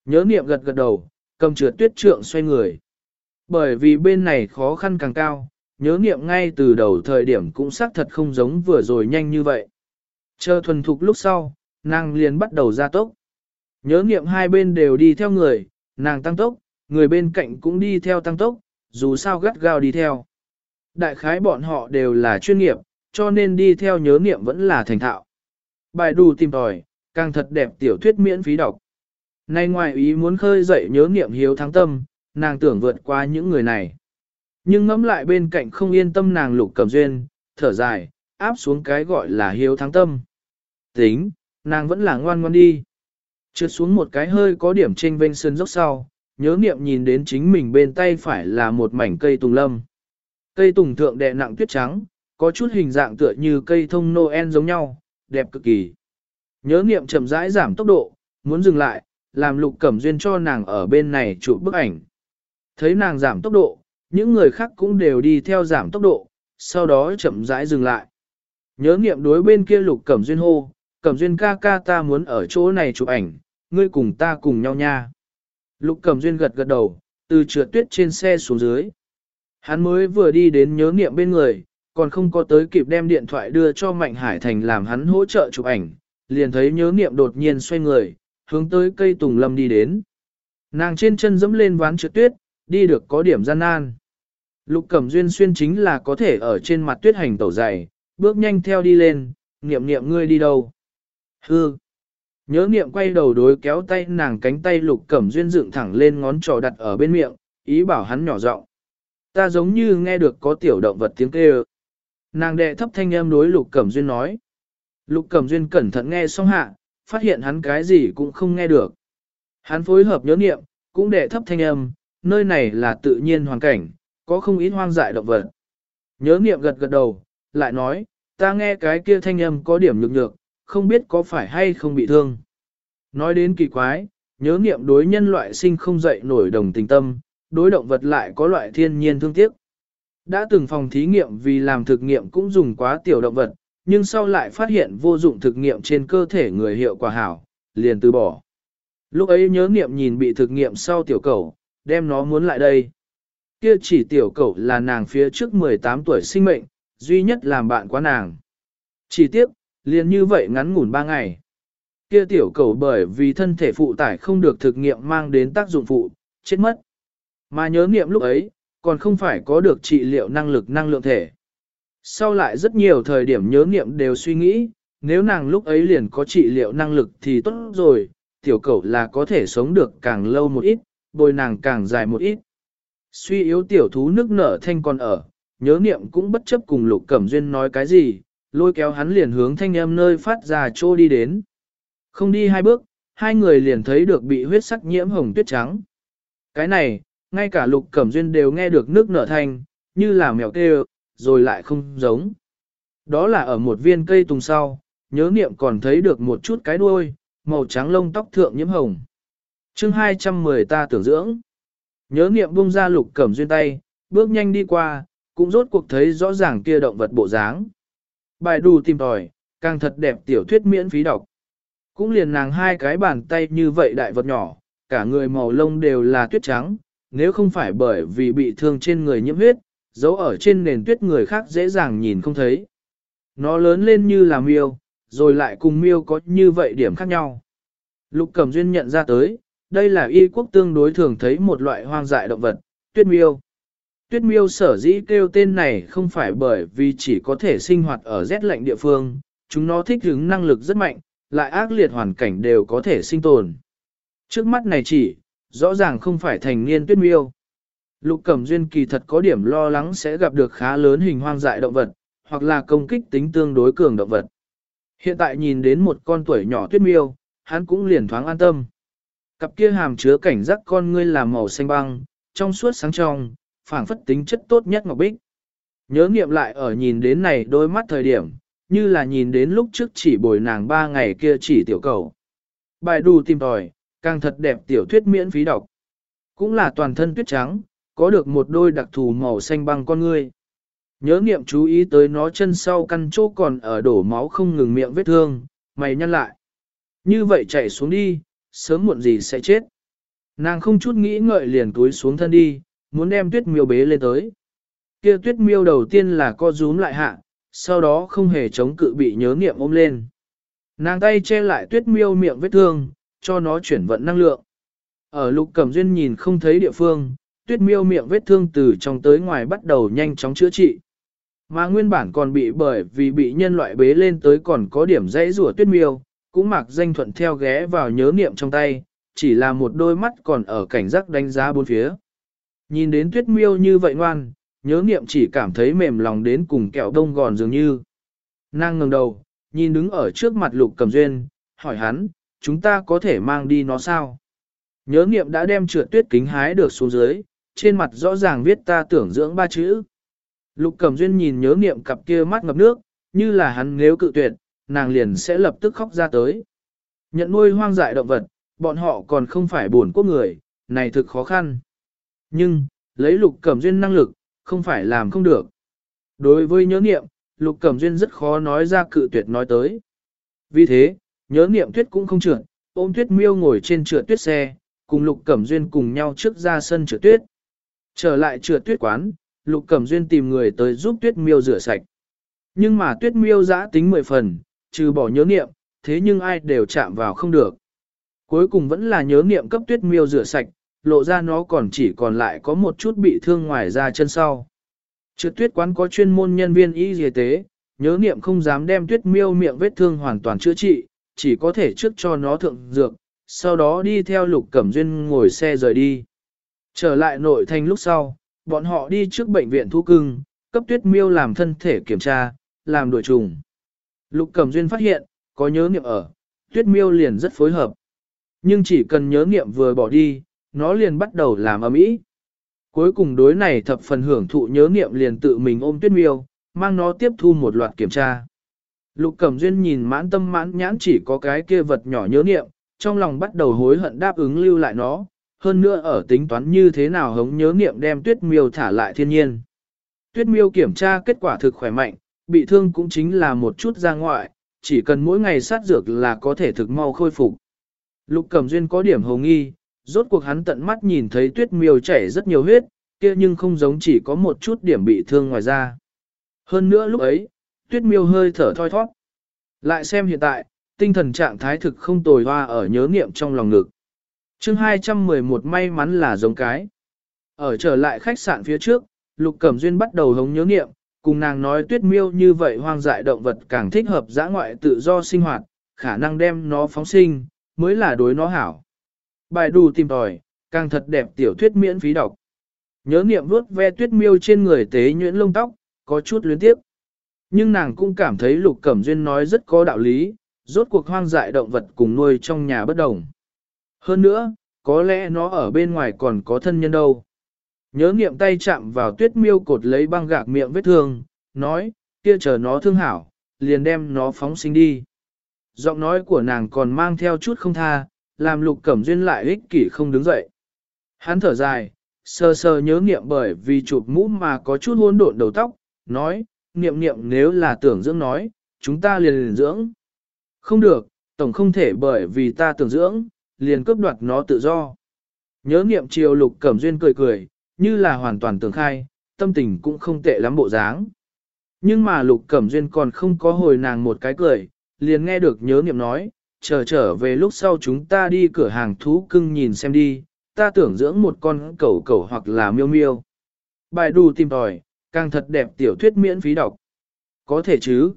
Nhớ niệm gật gật đầu, cầm trượt tuyết trượng xoay người. Bởi vì bên này khó khăn càng cao, nhớ niệm ngay từ đầu thời điểm cũng xác thật không giống vừa rồi nhanh như vậy. Chờ thuần thục lúc sau, nàng liền bắt đầu ra tốc. Nhớ niệm hai bên đều đi theo người, nàng tăng tốc, người bên cạnh cũng đi theo tăng tốc, dù sao gắt gao đi theo. Đại khái bọn họ đều là chuyên nghiệp, cho nên đi theo nhớ niệm vẫn là thành thạo. Bài đù tìm tòi, càng thật đẹp tiểu thuyết miễn phí đọc. Nay ngoài ý muốn khơi dậy nhớ niệm hiếu thắng tâm, nàng tưởng vượt qua những người này. Nhưng ngẫm lại bên cạnh không yên tâm nàng lục cầm duyên, thở dài, áp xuống cái gọi là hiếu thắng tâm. Tính, nàng vẫn là ngoan ngoan đi. Trượt xuống một cái hơi có điểm trên vênh sơn dốc sau, nhớ niệm nhìn đến chính mình bên tay phải là một mảnh cây tùng lâm. Cây tùng thượng đè nặng tuyết trắng, có chút hình dạng tựa như cây thông Noel giống nhau, đẹp cực kỳ. Nhớ niệm chậm rãi giảm tốc độ, muốn dừng lại, làm lục cẩm duyên cho nàng ở bên này chụp bức ảnh. Thấy nàng giảm tốc độ, những người khác cũng đều đi theo giảm tốc độ, sau đó chậm rãi dừng lại. Nhớ niệm đối bên kia lục cẩm duyên hô, cẩm duyên ca ca ta muốn ở chỗ này chụp ảnh, ngươi cùng ta cùng nhau nha. Lục cẩm duyên gật gật đầu, từ trượt tuyết trên xe xuống dưới. Hắn mới vừa đi đến nhớ niệm bên người, còn không có tới kịp đem điện thoại đưa cho Mạnh Hải Thành làm hắn hỗ trợ chụp ảnh, liền thấy nhớ niệm đột nhiên xoay người, hướng tới cây tùng lâm đi đến. Nàng trên chân dẫm lên ván trượt tuyết, đi được có điểm gian nan. Lục Cẩm Duyên xuyên chính là có thể ở trên mặt tuyết hành tẩu dày, bước nhanh theo đi lên, niệm niệm ngươi đi đâu. Hư. Nhớ niệm quay đầu đối kéo tay nàng cánh tay Lục Cẩm Duyên dựng thẳng lên ngón trỏ đặt ở bên miệng, ý bảo hắn nhỏ giọng. Ta giống như nghe được có tiểu động vật tiếng kêu. Nàng đệ thấp thanh âm đối Lục Cẩm Duyên nói. Lục Cẩm Duyên cẩn thận nghe xong hạ, phát hiện hắn cái gì cũng không nghe được. Hắn phối hợp nhớ niệm, cũng đệ thấp thanh âm, nơi này là tự nhiên hoàn cảnh, có không ít hoang dại động vật. Nhớ niệm gật gật đầu, lại nói, ta nghe cái kia thanh âm có điểm nhược nhược, không biết có phải hay không bị thương. Nói đến kỳ quái, nhớ niệm đối nhân loại sinh không dậy nổi đồng tình tâm, đối động vật lại có loại thiên nhiên thương tiếc. Đã từng phòng thí nghiệm vì làm thực nghiệm cũng dùng quá tiểu động vật, nhưng sau lại phát hiện vô dụng thực nghiệm trên cơ thể người hiệu quả hảo, liền từ bỏ. Lúc ấy nhớ niệm nhìn bị thực nghiệm sau tiểu cầu, đem nó muốn lại đây. Kia chỉ tiểu cầu là nàng phía trước 18 tuổi sinh mệnh, duy nhất làm bạn quá nàng. Chỉ tiếc, liền như vậy ngắn ngủn 3 ngày. Kia tiểu cầu bởi vì thân thể phụ tải không được thực nghiệm mang đến tác dụng phụ, chết mất. Mà nhớ niệm lúc ấy, còn không phải có được trị liệu năng lực năng lượng thể. Sau lại rất nhiều thời điểm nhớ niệm đều suy nghĩ, nếu nàng lúc ấy liền có trị liệu năng lực thì tốt rồi, tiểu cầu là có thể sống được càng lâu một ít, bồi nàng càng dài một ít. Suy yếu tiểu thú nước nở thanh còn ở, nhớ niệm cũng bất chấp cùng lục cẩm duyên nói cái gì, lôi kéo hắn liền hướng thanh âm nơi phát ra trô đi đến. Không đi hai bước, hai người liền thấy được bị huyết sắc nhiễm hồng tuyết trắng. Cái này, ngay cả lục cẩm duyên đều nghe được nước nở thanh, như là mèo kêu, rồi lại không giống. Đó là ở một viên cây tùng sau, nhớ niệm còn thấy được một chút cái đuôi, màu trắng lông tóc thượng nhiễm hồng. chương 210 ta tưởng dưỡng. Nhớ niệm bung ra lục cẩm duyên tay, bước nhanh đi qua, cũng rốt cuộc thấy rõ ràng kia động vật bộ dáng. Bài đủ tìm tòi, càng thật đẹp tiểu thuyết miễn phí đọc. Cũng liền nàng hai cái bàn tay như vậy đại vật nhỏ, cả người màu lông đều là tuyết trắng, nếu không phải bởi vì bị thương trên người nhiễm huyết, dấu ở trên nền tuyết người khác dễ dàng nhìn không thấy. Nó lớn lên như là miêu, rồi lại cùng miêu có như vậy điểm khác nhau. Lục Cẩm Duyên nhận ra tới, đây là y quốc tương đối thường thấy một loại hoang dại động vật, tuyết miêu. Tuyết miêu sở dĩ kêu tên này không phải bởi vì chỉ có thể sinh hoạt ở rét lạnh địa phương, chúng nó thích ứng năng lực rất mạnh, lại ác liệt hoàn cảnh đều có thể sinh tồn. Trước mắt này chỉ, rõ ràng không phải thành niên tuyết miêu. Lục Cẩm Duyên kỳ thật có điểm lo lắng sẽ gặp được khá lớn hình hoang dại động vật, hoặc là công kích tính tương đối cường động vật. Hiện tại nhìn đến một con tuổi nhỏ tuyết miêu, hắn cũng liền thoáng an tâm. Cặp kia hàm chứa cảnh giác con ngươi là màu xanh băng, trong suốt sáng trong, phảng phất tính chất tốt nhất ngọc bích. Nhớ nghiệm lại ở nhìn đến này đôi mắt thời điểm, như là nhìn đến lúc trước chỉ bồi nàng ba ngày kia chỉ tiểu cầu. Bài đù tìm tòi, càng thật đẹp tiểu thuyết miễn phí đọc. Cũng là toàn thân tuyết trắng, có được một đôi đặc thù màu xanh băng con ngươi. Nhớ nghiệm chú ý tới nó chân sau căn chỗ còn ở đổ máu không ngừng miệng vết thương, mày nhăn lại. Như vậy chạy xuống đi, sớm muộn gì sẽ chết. Nàng không chút nghĩ ngợi liền túi xuống thân đi, muốn đem tuyết miêu bế lên tới. Kia tuyết miêu đầu tiên là co rúm lại hạ, sau đó không hề chống cự bị nhớ nghiệm ôm lên. Nàng tay che lại tuyết miêu miệng vết thương, cho nó chuyển vận năng lượng. Ở lục cẩm duyên nhìn không thấy địa phương, tuyết miêu miệng vết thương từ trong tới ngoài bắt đầu nhanh chóng chữa trị. Mà nguyên bản còn bị bởi vì bị nhân loại bế lên tới còn có điểm dãy rủa tuyết miêu, cũng mặc danh thuận theo ghé vào nhớ niệm trong tay, chỉ là một đôi mắt còn ở cảnh giác đánh giá bốn phía. Nhìn đến tuyết miêu như vậy ngoan, nhớ niệm chỉ cảm thấy mềm lòng đến cùng kẹo đông gòn dường như. Nàng ngẩng đầu, nhìn đứng ở trước mặt lục cầm duyên, hỏi hắn, chúng ta có thể mang đi nó sao? Nhớ niệm đã đem trượt tuyết kính hái được xuống dưới, trên mặt rõ ràng viết ta tưởng dưỡng ba chữ. Lục Cẩm Duyên nhìn nhớ niệm cặp kia mắt ngập nước, như là hắn nếu cự tuyệt, nàng liền sẽ lập tức khóc ra tới. Nhận nuôi hoang dại động vật, bọn họ còn không phải buồn quốc người, này thực khó khăn. Nhưng, lấy Lục Cẩm Duyên năng lực, không phải làm không được. Đối với nhớ niệm, Lục Cẩm Duyên rất khó nói ra cự tuyệt nói tới. Vì thế, nhớ niệm tuyết cũng không trượt, ôm tuyết miêu ngồi trên trượt tuyết xe, cùng Lục Cẩm Duyên cùng nhau trước ra sân trượt tuyết. Trở lại trượt tuyết quán, Lục Cẩm Duyên tìm người tới giúp tuyết miêu rửa sạch. Nhưng mà tuyết miêu giã tính mười phần, trừ bỏ nhớ niệm, thế nhưng ai đều chạm vào không được. Cuối cùng vẫn là nhớ niệm cấp tuyết miêu rửa sạch, lộ ra nó còn chỉ còn lại có một chút bị thương ngoài ra chân sau. Trượt tuyết quán có chuyên môn nhân viên y y tế, nhớ niệm không dám đem tuyết miêu miệng vết thương hoàn toàn chữa trị, chỉ có thể trước cho nó thượng dược, sau đó đi theo lục cẩm duyên ngồi xe rời đi. Trở lại nội thành lúc sau, bọn họ đi trước bệnh viện thu cưng, cấp tuyết miêu làm thân thể kiểm tra, làm đuổi trùng. Lục cẩm duyên phát hiện, có nhớ niệm ở, tuyết miêu liền rất phối hợp. Nhưng chỉ cần nhớ niệm vừa bỏ đi, nó liền bắt đầu làm ầm ĩ. Cuối cùng đối này thập phần hưởng thụ nhớ niệm liền tự mình ôm tuyết miêu, mang nó tiếp thu một loạt kiểm tra. Lục Cẩm Duyên nhìn mãn tâm mãn nhãn chỉ có cái kia vật nhỏ nhớ niệm, trong lòng bắt đầu hối hận đáp ứng lưu lại nó, hơn nữa ở tính toán như thế nào hống nhớ niệm đem tuyết miêu thả lại thiên nhiên. Tuyết miêu kiểm tra kết quả thực khỏe mạnh, bị thương cũng chính là một chút ra ngoại, chỉ cần mỗi ngày sát dược là có thể thực mau khôi phục. Lục Cẩm Duyên có điểm hồng nghi, rốt cuộc hắn tận mắt nhìn thấy tuyết miêu chảy rất nhiều huyết, kia nhưng không giống chỉ có một chút điểm bị thương ngoài ra. Hơn nữa lúc ấy, tuyết miêu hơi thở thoi thoát. Lại xem hiện tại, tinh thần trạng thái thực không tồi hoa ở nhớ niệm trong lòng ngực. chương 211 may mắn là giống cái. Ở trở lại khách sạn phía trước, Lục Cẩm Duyên bắt đầu hống nhớ niệm, cùng nàng nói tuyết miêu như vậy hoang dại động vật càng thích hợp dã ngoại tự do sinh hoạt, khả năng đem nó phóng sinh, mới là đối nó hảo. Bài đủ tìm tòi, càng thật đẹp tiểu thuyết miễn phí đọc. Nhớ niệm vuốt ve tuyết miêu trên người tế nhuyễn lông tóc, có chút luyến tiếp. Nhưng nàng cũng cảm thấy Lục Cẩm Duyên nói rất có đạo lý, rốt cuộc hoang dại động vật cùng nuôi trong nhà bất đồng. Hơn nữa, có lẽ nó ở bên ngoài còn có thân nhân đâu. Nhớ niệm tay chạm vào tuyết miêu cột lấy băng gạc miệng vết thương, nói, kia chờ nó thương hảo, liền đem nó phóng sinh đi. Giọng nói của nàng còn mang theo chút không tha, làm lục cẩm duyên lại ích kỷ không đứng dậy. Hắn thở dài, sơ sơ nhớ niệm bởi vì chụp mũ mà có chút hôn độn đầu tóc, nói, niệm niệm nếu là tưởng dưỡng nói, chúng ta liền liền dưỡng. Không được, tổng không thể bởi vì ta tưởng dưỡng, liền cướp đoạt nó tự do. Nhớ niệm chiều lục cẩm duyên cười cười, như là hoàn toàn tưởng khai, tâm tình cũng không tệ lắm bộ dáng. Nhưng mà lục cẩm duyên còn không có hồi nàng một cái cười, liền nghe được nhớ niệm nói, chờ trở về lúc sau chúng ta đi cửa hàng thú cưng nhìn xem đi, ta tưởng dưỡng một con cẩu cẩu hoặc là miêu miêu. Bài đù tìm tòi, càng thật đẹp tiểu thuyết miễn phí đọc. Có thể chứ.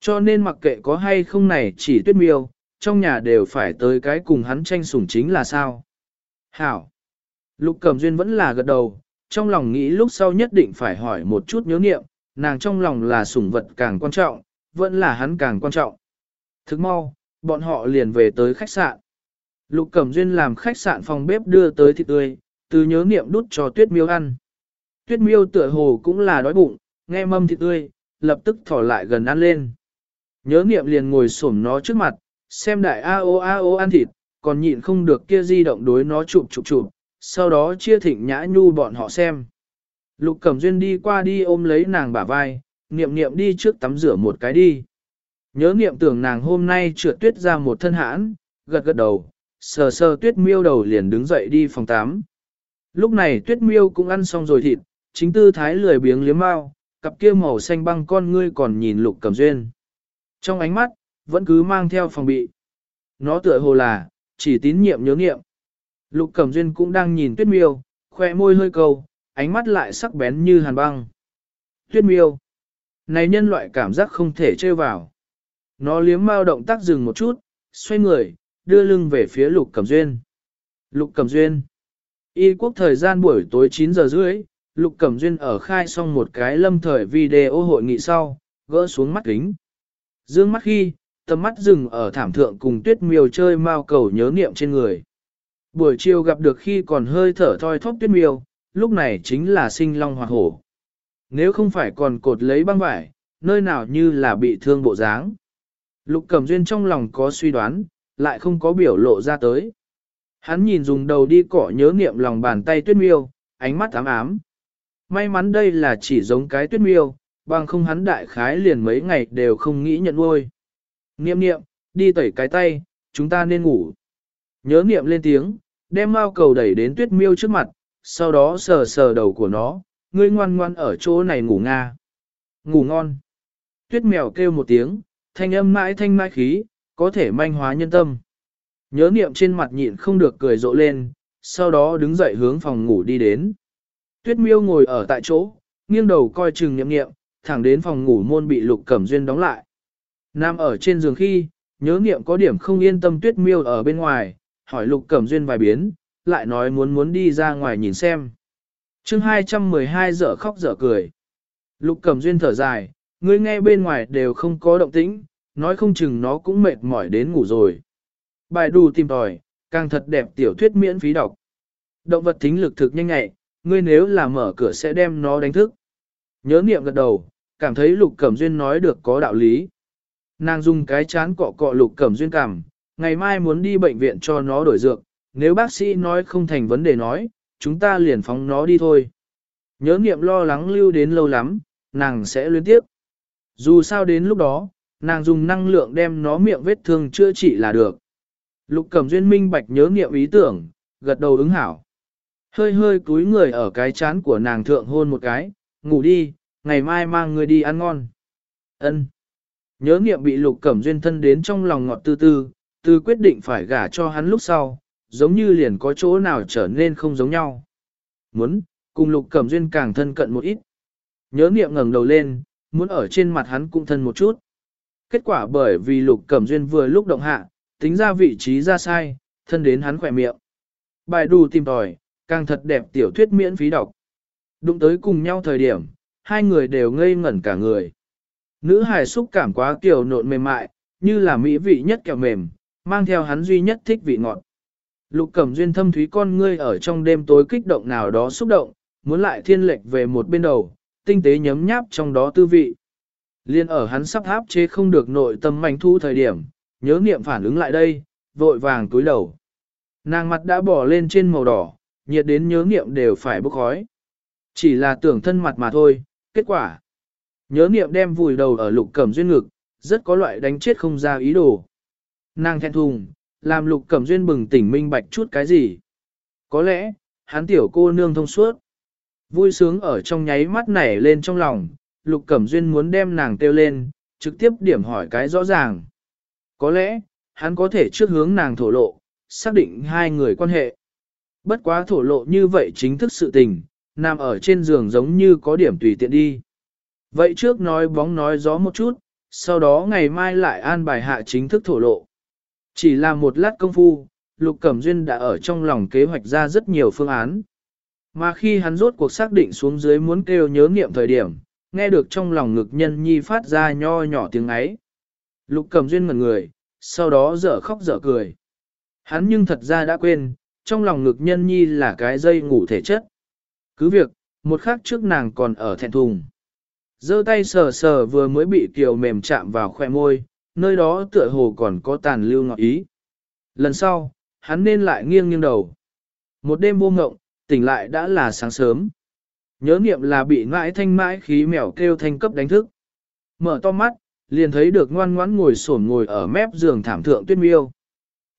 Cho nên mặc kệ có hay không này chỉ tuyết miêu, trong nhà đều phải tới cái cùng hắn tranh sủng chính là sao. Hảo. Lục Cẩm Duyên vẫn là gật đầu, trong lòng nghĩ lúc sau nhất định phải hỏi một chút nhớ nghiệm, nàng trong lòng là sủng vật càng quan trọng, vẫn là hắn càng quan trọng. Thức mau, bọn họ liền về tới khách sạn. Lục Cẩm Duyên làm khách sạn phòng bếp đưa tới thịt tươi, từ nhớ niệm đút cho tuyết miêu ăn. Tuyết miêu tựa hồ cũng là đói bụng, nghe mâm thịt tươi, lập tức thỏ lại gần ăn lên. Nhớ niệm liền ngồi xổm nó trước mặt, xem đại a o a o ăn thịt, còn nhịn không được kia di động đối nó chụp chụp chụp, sau đó chia thịnh nhã nhu bọn họ xem. Lục Cẩm Duyên đi qua đi ôm lấy nàng bả vai, niệm niệm đi trước tắm rửa một cái đi. Nhớ niệm tưởng nàng hôm nay trượt tuyết ra một thân hãn, gật gật đầu, sờ sờ tuyết miêu đầu liền đứng dậy đi phòng tắm. Lúc này tuyết miêu cũng ăn xong rồi thịt, chính tư thái lười biếng liếm mau, cặp kia màu xanh băng con ngươi còn nhìn lục Cẩm duyên. Trong ánh mắt, vẫn cứ mang theo phòng bị. Nó tựa hồ là, chỉ tín nhiệm nhớ niệm. Lục Cẩm Duyên cũng đang nhìn Tuyết Miêu, khoe môi hơi cầu, ánh mắt lại sắc bén như hàn băng. Tuyết Miêu. Này nhân loại cảm giác không thể chơi vào. Nó liếm mao động tác dừng một chút, xoay người, đưa lưng về phía Lục Cẩm Duyên. Lục Cẩm Duyên. Y quốc thời gian buổi tối 9 giờ rưỡi, Lục Cẩm Duyên ở khai xong một cái lâm thời video hội nghị sau, gỡ xuống mắt kính. Dương mắt khi, tầm mắt dừng ở thảm thượng cùng tuyết miêu chơi mao cầu nhớ niệm trên người. Buổi chiều gặp được khi còn hơi thở thoi thóp tuyết miêu, lúc này chính là sinh long hoặc hổ. Nếu không phải còn cột lấy băng vải, nơi nào như là bị thương bộ dáng. Lục Cẩm Duyên trong lòng có suy đoán, lại không có biểu lộ ra tới. Hắn nhìn dùng đầu đi cọ nhớ niệm lòng bàn tay tuyết miêu, ánh mắt ám ám. May mắn đây là chỉ giống cái tuyết miêu, bằng không hắn đại khái liền mấy ngày đều không nghĩ nhận nuôi. Niệm niệm, đi tẩy cái tay, chúng ta nên ngủ. Nhớ niệm lên tiếng, đem mao cầu đẩy đến tuyết miêu trước mặt, sau đó sờ sờ đầu của nó, ngươi ngoan ngoan ở chỗ này ngủ nga. Ngủ ngon. Tuyết mèo kêu một tiếng, thanh âm mãi thanh mãi khí, có thể manh hóa nhân tâm. Nhớ niệm trên mặt nhịn không được cười rộ lên, sau đó đứng dậy hướng phòng ngủ đi đến. Tuyết miêu ngồi ở tại chỗ, Nghiêng đầu coi chừng niệm niệm. thẳng đến phòng ngủ môn bị Lục Cẩm Duyên đóng lại. Nam ở trên giường khi, nhớ niệm có điểm không yên tâm tuyết miêu ở bên ngoài, hỏi Lục Cẩm Duyên vài biến, lại nói muốn muốn đi ra ngoài nhìn xem. chương 212 giờ khóc dở cười. Lục Cẩm Duyên thở dài, ngươi nghe bên ngoài đều không có động tĩnh, nói không chừng nó cũng mệt mỏi đến ngủ rồi. Bài đù tìm tòi, càng thật đẹp tiểu thuyết miễn phí đọc. Động vật thính lực thực nhanh nhẹ, ngươi nếu là mở cửa sẽ đem nó đánh thức. Nhớ niệm gật đầu, cảm thấy Lục Cẩm Duyên nói được có đạo lý. Nàng dùng cái chán cọ cọ Lục Cẩm Duyên cảm, ngày mai muốn đi bệnh viện cho nó đổi dược, nếu bác sĩ nói không thành vấn đề nói, chúng ta liền phóng nó đi thôi. Nhớ niệm lo lắng lưu đến lâu lắm, nàng sẽ liên tiếp. Dù sao đến lúc đó, nàng dùng năng lượng đem nó miệng vết thương chữa trị là được. Lục Cẩm Duyên minh bạch nhớ niệm ý tưởng, gật đầu ứng hảo. Hơi hơi cúi người ở cái chán của nàng thượng hôn một cái, ngủ đi, ngày mai mang người đi ăn ngon. Ân. Nhớ nghiệm bị lục cẩm duyên thân đến trong lòng ngọt tư tư, từ quyết định phải gả cho hắn lúc sau, giống như liền có chỗ nào trở nên không giống nhau. Muốn, cùng lục cẩm duyên càng thân cận một ít. Nhớ nghiệm ngẩng đầu lên, muốn ở trên mặt hắn cũng thân một chút. Kết quả bởi vì lục cẩm duyên vừa lúc động hạ, tính ra vị trí ra sai, thân đến hắn khỏe miệng. Bài đù tìm tòi, càng thật đẹp tiểu thuyết miễn phí đọc. Đụng tới cùng nhau thời điểm, hai người đều ngây ngẩn cả người. Nữ hài xúc cảm quá kiểu nộn mềm mại, như là mỹ vị nhất kẹo mềm, mang theo hắn duy nhất thích vị ngọt. Lục cẩm duyên thâm thúy con ngươi ở trong đêm tối kích động nào đó xúc động, muốn lại thiên lệch về một bên đầu, tinh tế nhấm nháp trong đó tư vị. Liên ở hắn sắp áp chế không được nội tâm manh thu thời điểm, nhớ niệm phản ứng lại đây, vội vàng túi đầu. Nàng mặt đã bỏ lên trên màu đỏ, nhiệt đến nhớ niệm đều phải bốc khói. Chỉ là tưởng thân mặt mà thôi, kết quả. Nhớ niệm đem vùi đầu ở lục cẩm duyên ngực, rất có loại đánh chết không ra ý đồ. Nàng thẹn thùng, làm lục cẩm duyên bừng tỉnh minh bạch chút cái gì. Có lẽ, hắn tiểu cô nương thông suốt. Vui sướng ở trong nháy mắt nảy lên trong lòng, lục cẩm duyên muốn đem nàng kêu lên, trực tiếp điểm hỏi cái rõ ràng. Có lẽ, hắn có thể trước hướng nàng thổ lộ, xác định hai người quan hệ. Bất quá thổ lộ như vậy chính thức sự tình, nằm ở trên giường giống như có điểm tùy tiện đi. Vậy trước nói bóng nói gió một chút, sau đó ngày mai lại an bài hạ chính thức thổ lộ. Chỉ là một lát công phu, Lục Cẩm Duyên đã ở trong lòng kế hoạch ra rất nhiều phương án. Mà khi hắn rốt cuộc xác định xuống dưới muốn kêu nhớ nghiệm thời điểm, nghe được trong lòng ngực nhân nhi phát ra nho nhỏ tiếng ấy. Lục cầm Duyên ngẩn người, sau đó dở khóc dở cười. Hắn nhưng thật ra đã quên, trong lòng ngực nhân nhi là cái dây ngủ thể chất. Cứ việc, một khắc trước nàng còn ở thẹn thùng. giơ tay sờ sờ vừa mới bị kiều mềm chạm vào khoe môi, nơi đó tựa hồ còn có tàn lưu ngọt ý. Lần sau, hắn nên lại nghiêng nghiêng đầu. Một đêm vô ngộng, tỉnh lại đã là sáng sớm. Nhớ niệm là bị mãi thanh mãi khí mèo kêu thanh cấp đánh thức. Mở to mắt, liền thấy được ngoan ngoãn ngồi sổn ngồi ở mép giường thảm thượng tuyết miêu.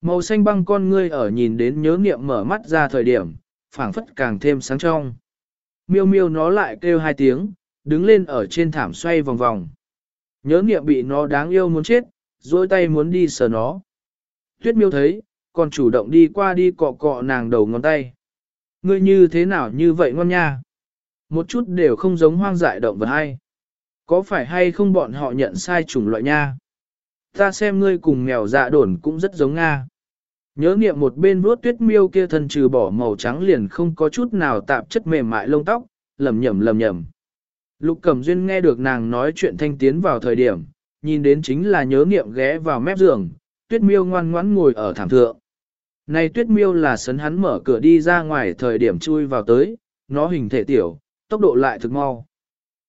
Màu xanh băng con ngươi ở nhìn đến nhớ niệm mở mắt ra thời điểm, phảng phất càng thêm sáng trong. Miêu miêu nó lại kêu hai tiếng, đứng lên ở trên thảm xoay vòng vòng. Nhớ niệm bị nó đáng yêu muốn chết, dôi tay muốn đi sờ nó. Tuyết miêu thấy, còn chủ động đi qua đi cọ cọ nàng đầu ngón tay. Ngươi như thế nào như vậy ngon nha? Một chút đều không giống hoang dại động vật hay. Có phải hay không bọn họ nhận sai chủng loại nha? Ta xem ngươi cùng mèo dạ đồn cũng rất giống Nga. Nhớ niệm một bên vuốt tuyết miêu kia thân trừ bỏ màu trắng liền không có chút nào tạp chất mềm mại lông tóc, lầm nhầm lầm nhầm. Lục Cẩm Duyên nghe được nàng nói chuyện thanh tiến vào thời điểm, nhìn đến chính là nhớ niệm ghé vào mép giường, tuyết miêu ngoan ngoãn ngồi ở thảm thượng. Này tuyết miêu là sấn hắn mở cửa đi ra ngoài thời điểm chui vào tới, nó hình thể tiểu, tốc độ lại thực mau.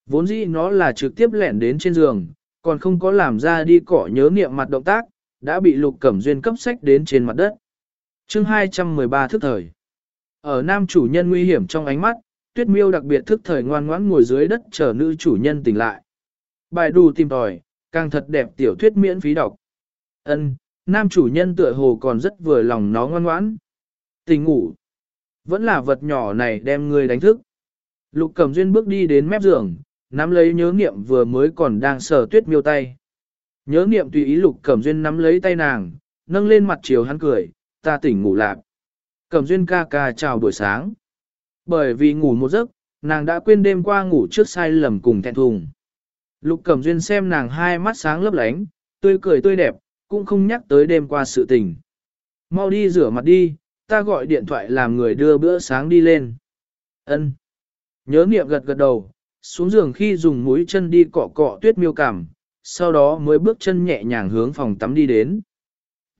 Vốn dĩ nó là trực tiếp lẻn đến trên giường, còn không có làm ra đi cỏ nhớ niệm mặt động tác, đã bị lục cẩm duyên cấp sách đến trên mặt đất. chương 213 thức thời. Ở nam chủ nhân nguy hiểm trong ánh mắt, tuyết miêu đặc biệt thức thời ngoan ngoãn ngồi dưới đất chờ nữ chủ nhân tỉnh lại. Bài đù tìm tòi, càng thật đẹp tiểu thuyết miễn phí đọc. Ân, nam chủ nhân tựa hồ còn rất vừa lòng nó ngoan ngoãn. Tỉnh ngủ. Vẫn là vật nhỏ này đem người đánh thức. Lục cẩm duyên bước đi đến mép giường, nắm lấy nhớ nghiệm vừa mới còn đang sờ tuyết miêu tay. Nhớ nghiệm tùy ý lục cẩm duyên nắm lấy tay nàng, nâng lên mặt chiều hắn cười, ta tỉnh ngủ lạc. Cẩm duyên ca ca chào buổi sáng. Bởi vì ngủ một giấc, nàng đã quên đêm qua ngủ trước sai lầm cùng thẹn thùng. Lục Cẩm Duyên xem nàng hai mắt sáng lấp lánh, tươi cười tươi đẹp, cũng không nhắc tới đêm qua sự tình. Mau đi rửa mặt đi, ta gọi điện thoại làm người đưa bữa sáng đi lên. Ân. Nhớ niệm gật gật đầu, xuống giường khi dùng mũi chân đi cọ cọ tuyết miêu cảm, sau đó mới bước chân nhẹ nhàng hướng phòng tắm đi đến.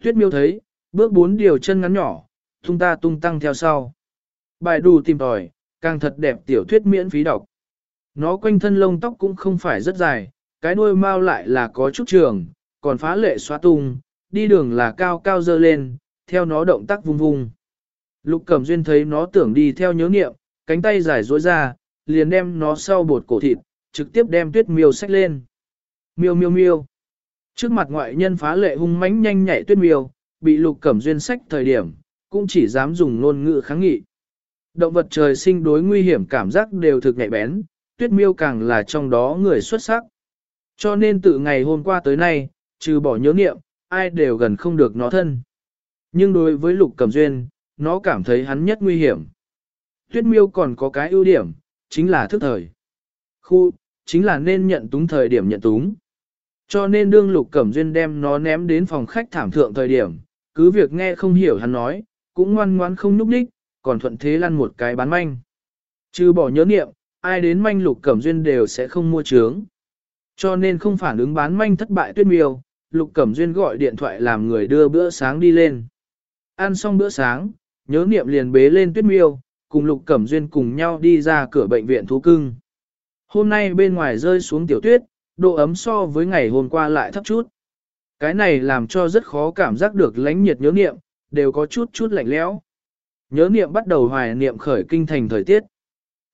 Tuyết miêu thấy, bước bốn điều chân ngắn nhỏ, tung ta tung tăng theo sau. Bài đù tìm tòi, càng thật đẹp tiểu thuyết miễn phí đọc. Nó quanh thân lông tóc cũng không phải rất dài, cái đuôi mau lại là có chút trường, còn phá lệ xóa tung, đi đường là cao cao dơ lên, theo nó động tác vung vung. Lục Cẩm Duyên thấy nó tưởng đi theo nhớ niệm, cánh tay dài duỗi ra, liền đem nó sau bột cổ thịt, trực tiếp đem tuyết miêu xách lên. Miêu miêu miêu. Trước mặt ngoại nhân phá lệ hung mãnh nhanh nhạy tuyết miêu, bị Lục Cẩm Duyên sách thời điểm, cũng chỉ dám dùng ngôn ngữ kháng nghị. Động vật trời sinh đối nguy hiểm cảm giác đều thực nhạy bén, tuyết miêu càng là trong đó người xuất sắc. Cho nên từ ngày hôm qua tới nay, trừ bỏ nhớ nghiệm, ai đều gần không được nó thân. Nhưng đối với lục cẩm duyên, nó cảm thấy hắn nhất nguy hiểm. Tuyết miêu còn có cái ưu điểm, chính là thức thời. Khu, chính là nên nhận túng thời điểm nhận túng. Cho nên đương lục cẩm duyên đem nó ném đến phòng khách thảm thượng thời điểm, cứ việc nghe không hiểu hắn nói, cũng ngoan ngoan không núp đích, còn thuận thế lăn một cái bán manh. Trừ bỏ nhớ niệm, ai đến manh lục cẩm duyên đều sẽ không mua trướng. Cho nên không phản ứng bán manh thất bại tuyết miêu, lục cẩm duyên gọi điện thoại làm người đưa bữa sáng đi lên. Ăn xong bữa sáng, nhớ niệm liền bế lên tuyết miêu, cùng lục cẩm duyên cùng nhau đi ra cửa bệnh viện thú cưng. Hôm nay bên ngoài rơi xuống tiểu tuyết, độ ấm so với ngày hôm qua lại thấp chút. Cái này làm cho rất khó cảm giác được lánh nhiệt nhớ niệm, đều có chút chút lạnh lẽo. Nhớ niệm bắt đầu hoài niệm khởi kinh thành thời tiết.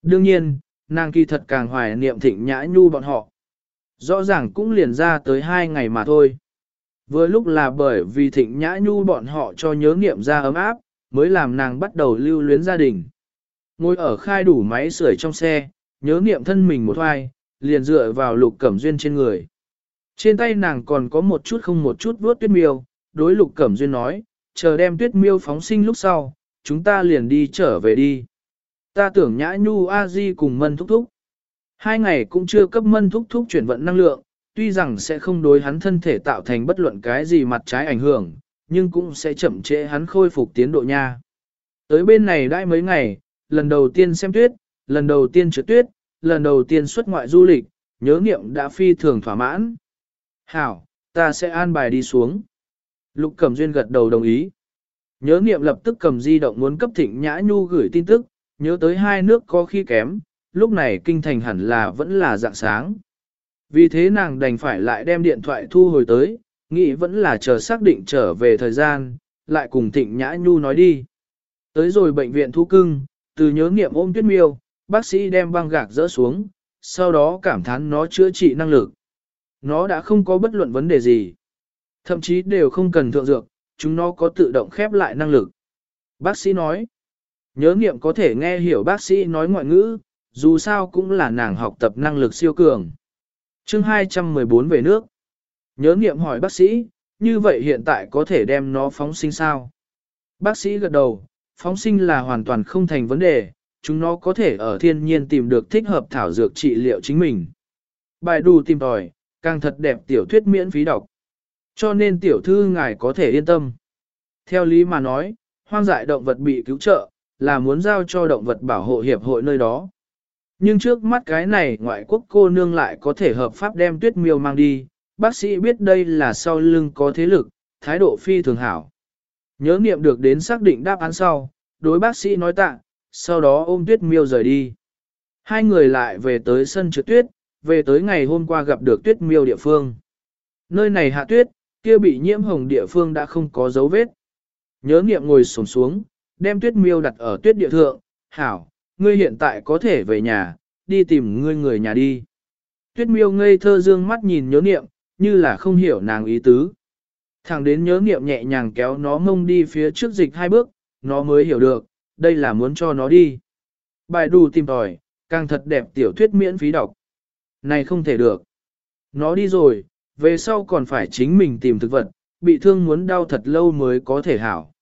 Đương nhiên, nàng kỳ thật càng hoài niệm thịnh nhã nhu bọn họ. Rõ ràng cũng liền ra tới hai ngày mà thôi. Vừa lúc là bởi vì thịnh nhã nhu bọn họ cho nhớ niệm ra ấm áp, mới làm nàng bắt đầu lưu luyến gia đình. Ngồi ở khai đủ máy sưởi trong xe, nhớ niệm thân mình một hoài, liền dựa vào lục cẩm duyên trên người. Trên tay nàng còn có một chút không một chút vuốt tuyết miêu, đối lục cẩm duyên nói, chờ đem tuyết miêu phóng sinh lúc sau, chúng ta liền đi trở về đi. Ta tưởng nhã nhu a di cùng mân thúc thúc. Hai ngày cũng chưa cấp mân thúc thúc chuyển vận năng lượng, tuy rằng sẽ không đối hắn thân thể tạo thành bất luận cái gì mặt trái ảnh hưởng, nhưng cũng sẽ chậm trễ hắn khôi phục tiến độ nha. Tới bên này đã mấy ngày, lần đầu tiên xem tuyết, lần đầu tiên trượt tuyết, lần đầu tiên xuất ngoại du lịch, nhớ nghiệm đã phi thường thỏa mãn. Hảo, ta sẽ an bài đi xuống. Lục Cẩm Duyên gật đầu đồng ý. Nhớ nghiệm lập tức cầm di động muốn cấp thịnh nhã nhu gửi tin tức, nhớ tới hai nước có khi kém, lúc này kinh thành hẳn là vẫn là dạng sáng. Vì thế nàng đành phải lại đem điện thoại thu hồi tới, nghĩ vẫn là chờ xác định trở về thời gian, lại cùng Thịnh Nhã Nhu nói đi. Tới rồi bệnh viện thu cưng, từ nhớ nghiệm ôm tuyết miêu, bác sĩ đem băng gạc dỡ xuống, sau đó cảm thán nó chữa trị năng lực. Nó đã không có bất luận vấn đề gì. Thậm chí đều không cần thượng dược, chúng nó có tự động khép lại năng lực. Bác sĩ nói, nhớ nghiệm có thể nghe hiểu bác sĩ nói ngoại ngữ, dù sao cũng là nàng học tập năng lực siêu cường. chương 214 về nước. Nhớ nghiệm hỏi bác sĩ, như vậy hiện tại có thể đem nó phóng sinh sao? Bác sĩ gật đầu, phóng sinh là hoàn toàn không thành vấn đề, chúng nó có thể ở thiên nhiên tìm được thích hợp thảo dược trị liệu chính mình. Bài đù tìm tòi, càng thật đẹp tiểu thuyết miễn phí đọc. Cho nên tiểu thư ngài có thể yên tâm. Theo lý mà nói, hoang dại động vật bị cứu trợ, là muốn giao cho động vật bảo hộ hiệp hội nơi đó. Nhưng trước mắt cái này ngoại quốc cô nương lại có thể hợp pháp đem tuyết miêu mang đi, bác sĩ biết đây là sau lưng có thế lực, thái độ phi thường hảo. Nhớ nghiệm được đến xác định đáp án sau, đối bác sĩ nói tạ, sau đó ôm tuyết miêu rời đi. Hai người lại về tới sân trượt tuyết, về tới ngày hôm qua gặp được tuyết miêu địa phương. Nơi này hạ tuyết, kia bị nhiễm hồng địa phương đã không có dấu vết. Nhớ nghiệm ngồi sổm xuống, đem tuyết miêu đặt ở tuyết địa thượng, hảo, ngươi hiện tại có thể về nhà, đi tìm ngươi người nhà đi. Tuyết miêu ngây thơ dương mắt nhìn nhớ niệm, như là không hiểu nàng ý tứ. Thẳng đến nhớ niệm nhẹ nhàng kéo nó mông đi phía trước dịch hai bước, nó mới hiểu được, đây là muốn cho nó đi. Bài đù tìm tòi, càng thật đẹp tiểu thuyết miễn phí đọc. Này không thể được. Nó đi rồi, về sau còn phải chính mình tìm thực vật, bị thương muốn đau thật lâu mới có thể hảo.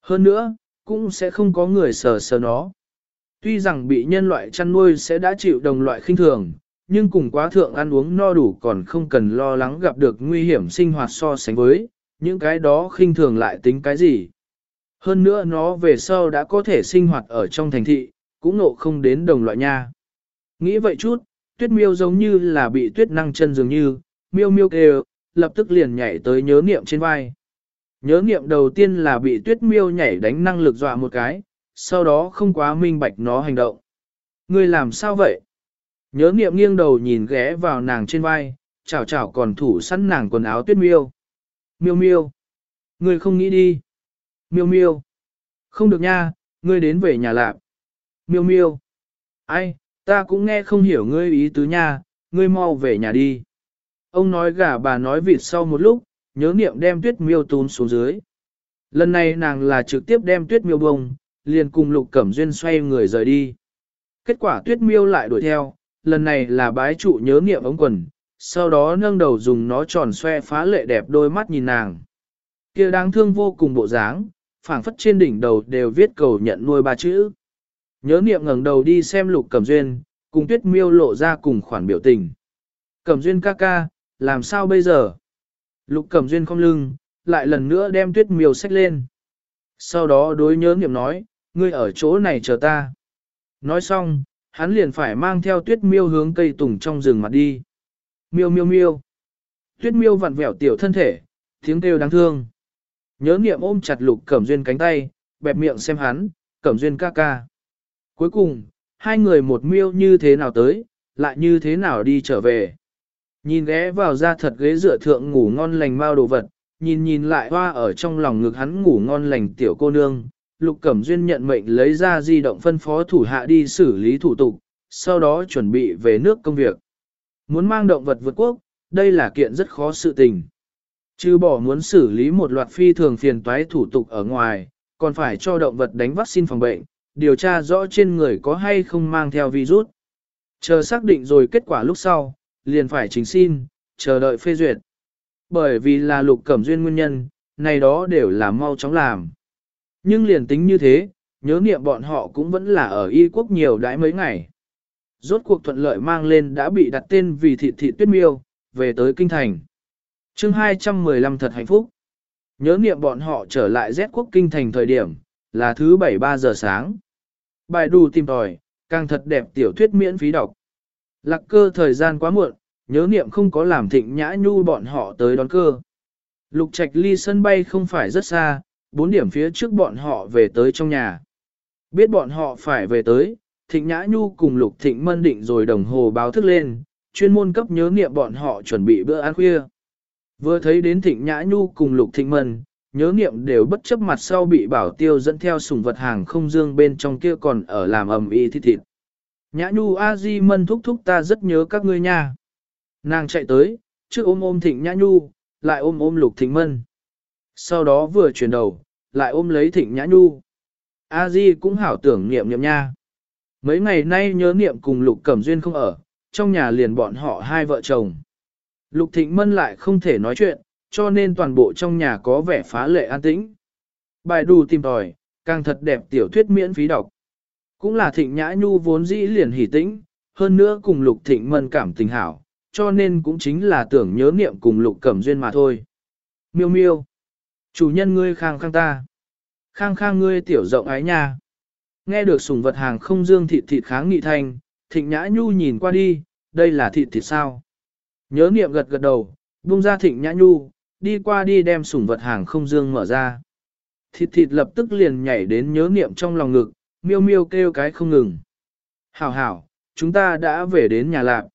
Hơn nữa, cũng sẽ không có người sờ sờ nó. Tuy rằng bị nhân loại chăn nuôi sẽ đã chịu đồng loại khinh thường, nhưng cùng quá thượng ăn uống no đủ còn không cần lo lắng gặp được nguy hiểm sinh hoạt so sánh với, những cái đó khinh thường lại tính cái gì. Hơn nữa nó về sau đã có thể sinh hoạt ở trong thành thị, cũng nộ không đến đồng loại nha. Nghĩ vậy chút, tuyết miêu giống như là bị tuyết năng chân dường như, miêu miêu kêu, lập tức liền nhảy tới nhớ niệm trên vai. Nhớ niệm đầu tiên là bị tuyết miêu nhảy đánh năng lực dọa một cái, sau đó không quá minh bạch nó hành động. Ngươi làm sao vậy? Nhớ niệm nghiêng đầu nhìn ghé vào nàng trên vai, chảo chảo còn thủ sẵn nàng quần áo tuyết miêu. Miêu miêu. Ngươi không nghĩ đi. Miêu miêu. Không được nha, ngươi đến về nhà lạp. Miêu miêu. Ai, ta cũng nghe không hiểu ngươi ý tứ nha, ngươi mau về nhà đi. Ông nói gà bà nói vịt sau một lúc, nhớ niệm đem tuyết miêu tún xuống dưới. Lần này nàng là trực tiếp đem tuyết miêu bông, liền cùng lục cẩm duyên xoay người rời đi. Kết quả tuyết miêu lại đuổi theo, lần này là bái trụ nhớ niệm ống quần, sau đó nâng đầu dùng nó tròn xoe phá lệ đẹp đôi mắt nhìn nàng. kia đáng thương vô cùng bộ dáng, phảng phất trên đỉnh đầu đều viết cầu nhận nuôi ba chữ. Nhớ niệm ngẩng đầu đi xem lục cẩm duyên, cùng tuyết miêu lộ ra cùng khoản biểu tình. Cẩm duyên ca ca, làm sao bây giờ? Lục cẩm duyên không lưng, lại lần nữa đem tuyết miêu xách lên. Sau đó đối nhớ niệm nói, ngươi ở chỗ này chờ ta. Nói xong, hắn liền phải mang theo tuyết miêu hướng cây tùng trong rừng mặt đi. Miêu miêu miêu. Tuyết miêu vặn vẹo tiểu thân thể, tiếng kêu đáng thương. Nhớ niệm ôm chặt lục cẩm duyên cánh tay, bẹp miệng xem hắn, cẩm duyên ca ca. Cuối cùng, hai người một miêu như thế nào tới, lại như thế nào đi trở về. Nhìn ghé vào ra thật ghế dựa thượng ngủ ngon lành mau đồ vật, nhìn nhìn lại hoa ở trong lòng ngực hắn ngủ ngon lành tiểu cô nương. Lục Cẩm Duyên nhận mệnh lấy ra di động phân phó thủ hạ đi xử lý thủ tục, sau đó chuẩn bị về nước công việc. Muốn mang động vật vượt quốc, đây là kiện rất khó sự tình. Chứ bỏ muốn xử lý một loạt phi thường phiền toái thủ tục ở ngoài, còn phải cho động vật đánh vaccine phòng bệnh, điều tra rõ trên người có hay không mang theo virus. Chờ xác định rồi kết quả lúc sau, liền phải chính xin, chờ đợi phê duyệt. Bởi vì là lục cẩm duyên nguyên nhân, này đó đều là mau chóng làm. Nhưng liền tính như thế, nhớ niệm bọn họ cũng vẫn là ở y quốc nhiều đãi mấy ngày. Rốt cuộc thuận lợi mang lên đã bị đặt tên vì thị thị tuyết miêu, về tới kinh thành. chương 215 thật hạnh phúc. Nhớ niệm bọn họ trở lại Z quốc kinh thành thời điểm, là thứ 7-3 giờ sáng. Bài đù tìm tòi, càng thật đẹp tiểu thuyết miễn phí đọc. Lạc cơ thời gian quá muộn, nhớ niệm không có làm thịnh nhã nhu bọn họ tới đón cơ. Lục trạch ly sân bay không phải rất xa, bốn điểm phía trước bọn họ về tới trong nhà. Biết bọn họ phải về tới, thịnh nhã nhu cùng lục thịnh mân định rồi đồng hồ báo thức lên, chuyên môn cấp nhớ niệm bọn họ chuẩn bị bữa ăn khuya. Vừa thấy đến thịnh nhã nhu cùng lục thịnh mân, nhớ niệm đều bất chấp mặt sau bị bảo tiêu dẫn theo sùng vật hàng không dương bên trong kia còn ở làm ầm y thịt thịt. Nhã nhu a di mân thúc thúc ta rất nhớ các ngươi nha. Nàng chạy tới, trước ôm ôm thịnh nhã nhu, lại ôm ôm lục thịnh mân. Sau đó vừa chuyển đầu, lại ôm lấy thịnh nhã nhu. A di cũng hảo tưởng niệm niệm nha. Mấy ngày nay nhớ niệm cùng lục cẩm duyên không ở, trong nhà liền bọn họ hai vợ chồng. Lục thịnh mân lại không thể nói chuyện, cho nên toàn bộ trong nhà có vẻ phá lệ an tĩnh. Bài đù tìm tòi, càng thật đẹp tiểu thuyết miễn phí đọc. Cũng là thịnh nhã nhu vốn dĩ liền hỉ tĩnh, hơn nữa cùng lục thịnh mân cảm tình hảo, cho nên cũng chính là tưởng nhớ niệm cùng lục cẩm duyên mà thôi. Miêu miêu, chủ nhân ngươi khang khang ta, khang khang ngươi tiểu rộng ái nha. Nghe được sùng vật hàng không dương thịt thịt kháng nghị thanh, thịnh nhã nhu nhìn qua đi, đây là thịt thịt sao. Nhớ niệm gật gật đầu, buông ra thịnh nhã nhu, đi qua đi đem sủng vật hàng không dương mở ra. Thịt thịt lập tức liền nhảy đến nhớ niệm trong lòng ngực, miêu miêu kêu cái không ngừng. Hảo hảo, chúng ta đã về đến nhà lạc.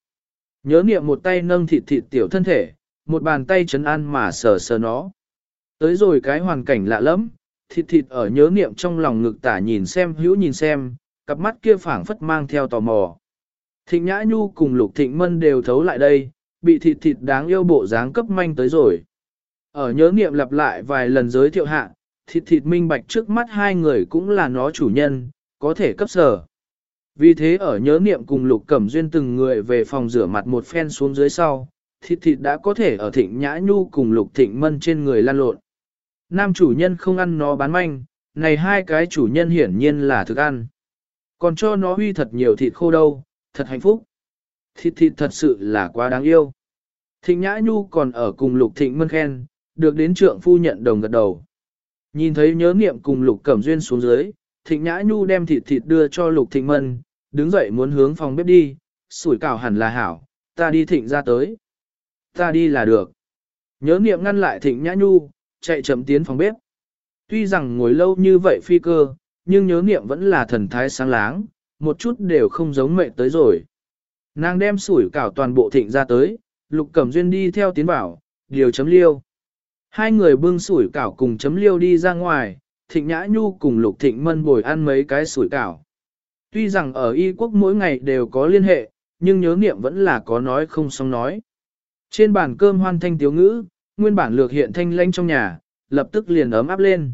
Nhớ niệm một tay nâng thịt thịt tiểu thân thể, một bàn tay chấn an mà sờ sờ nó. Tới rồi cái hoàn cảnh lạ lắm, thịt thịt ở nhớ niệm trong lòng ngực tả nhìn xem hữu nhìn xem, cặp mắt kia phảng phất mang theo tò mò. Thịnh Nhã Nhu cùng Lục Thịnh Mân đều thấu lại đây, bị thịt thịt đáng yêu bộ dáng cấp manh tới rồi. Ở nhớ niệm lặp lại vài lần giới thiệu hạ, thịt thịt minh bạch trước mắt hai người cũng là nó chủ nhân, có thể cấp sở. Vì thế ở nhớ niệm cùng lục cẩm duyên từng người về phòng rửa mặt một phen xuống dưới sau, thịt thịt đã có thể ở thịnh nhã nhu cùng lục thịnh mân trên người lan lộn. Nam chủ nhân không ăn nó bán manh, này hai cái chủ nhân hiển nhiên là thức ăn. còn cho nó huy thật nhiều thịt khô đâu, thật hạnh phúc. Thịt thịt thật sự là quá đáng yêu. Thịnh Nhã Nhu còn ở cùng Lục Thịnh Mân khen, được đến trượng phu nhận đồng gật đầu. Nhìn thấy nhớ niệm cùng Lục Cẩm Duyên xuống dưới, Thịnh Nhã Nhu đem thịt thịt đưa cho Lục Thịnh Mân, đứng dậy muốn hướng phòng bếp đi, sủi cảo hẳn là hảo, ta đi Thịnh ra tới. Ta đi là được. Nhớ niệm ngăn lại Thịnh Nhã Nhu, chạy chậm tiến phòng bếp. Tuy rằng ngồi lâu như vậy phi cơ, nhưng nhớ niệm vẫn là thần thái sáng láng, một chút đều không giống mẹ tới rồi. Nàng đem sủi cảo toàn bộ thịnh ra tới, Lục Cẩm Duyên đi theo tiến bảo, điều chấm liêu. Hai người bưng sủi cảo cùng chấm liêu đi ra ngoài, Thịnh Nhã Nhu cùng Lục Thịnh Mân bồi ăn mấy cái sủi cảo. Tuy rằng ở Y quốc mỗi ngày đều có liên hệ, nhưng nhớ niệm vẫn là có nói không xong nói. Trên bàn cơm hoan thanh tiếu ngữ, nguyên bản lược hiện thanh lanh trong nhà, lập tức liền ấm áp lên.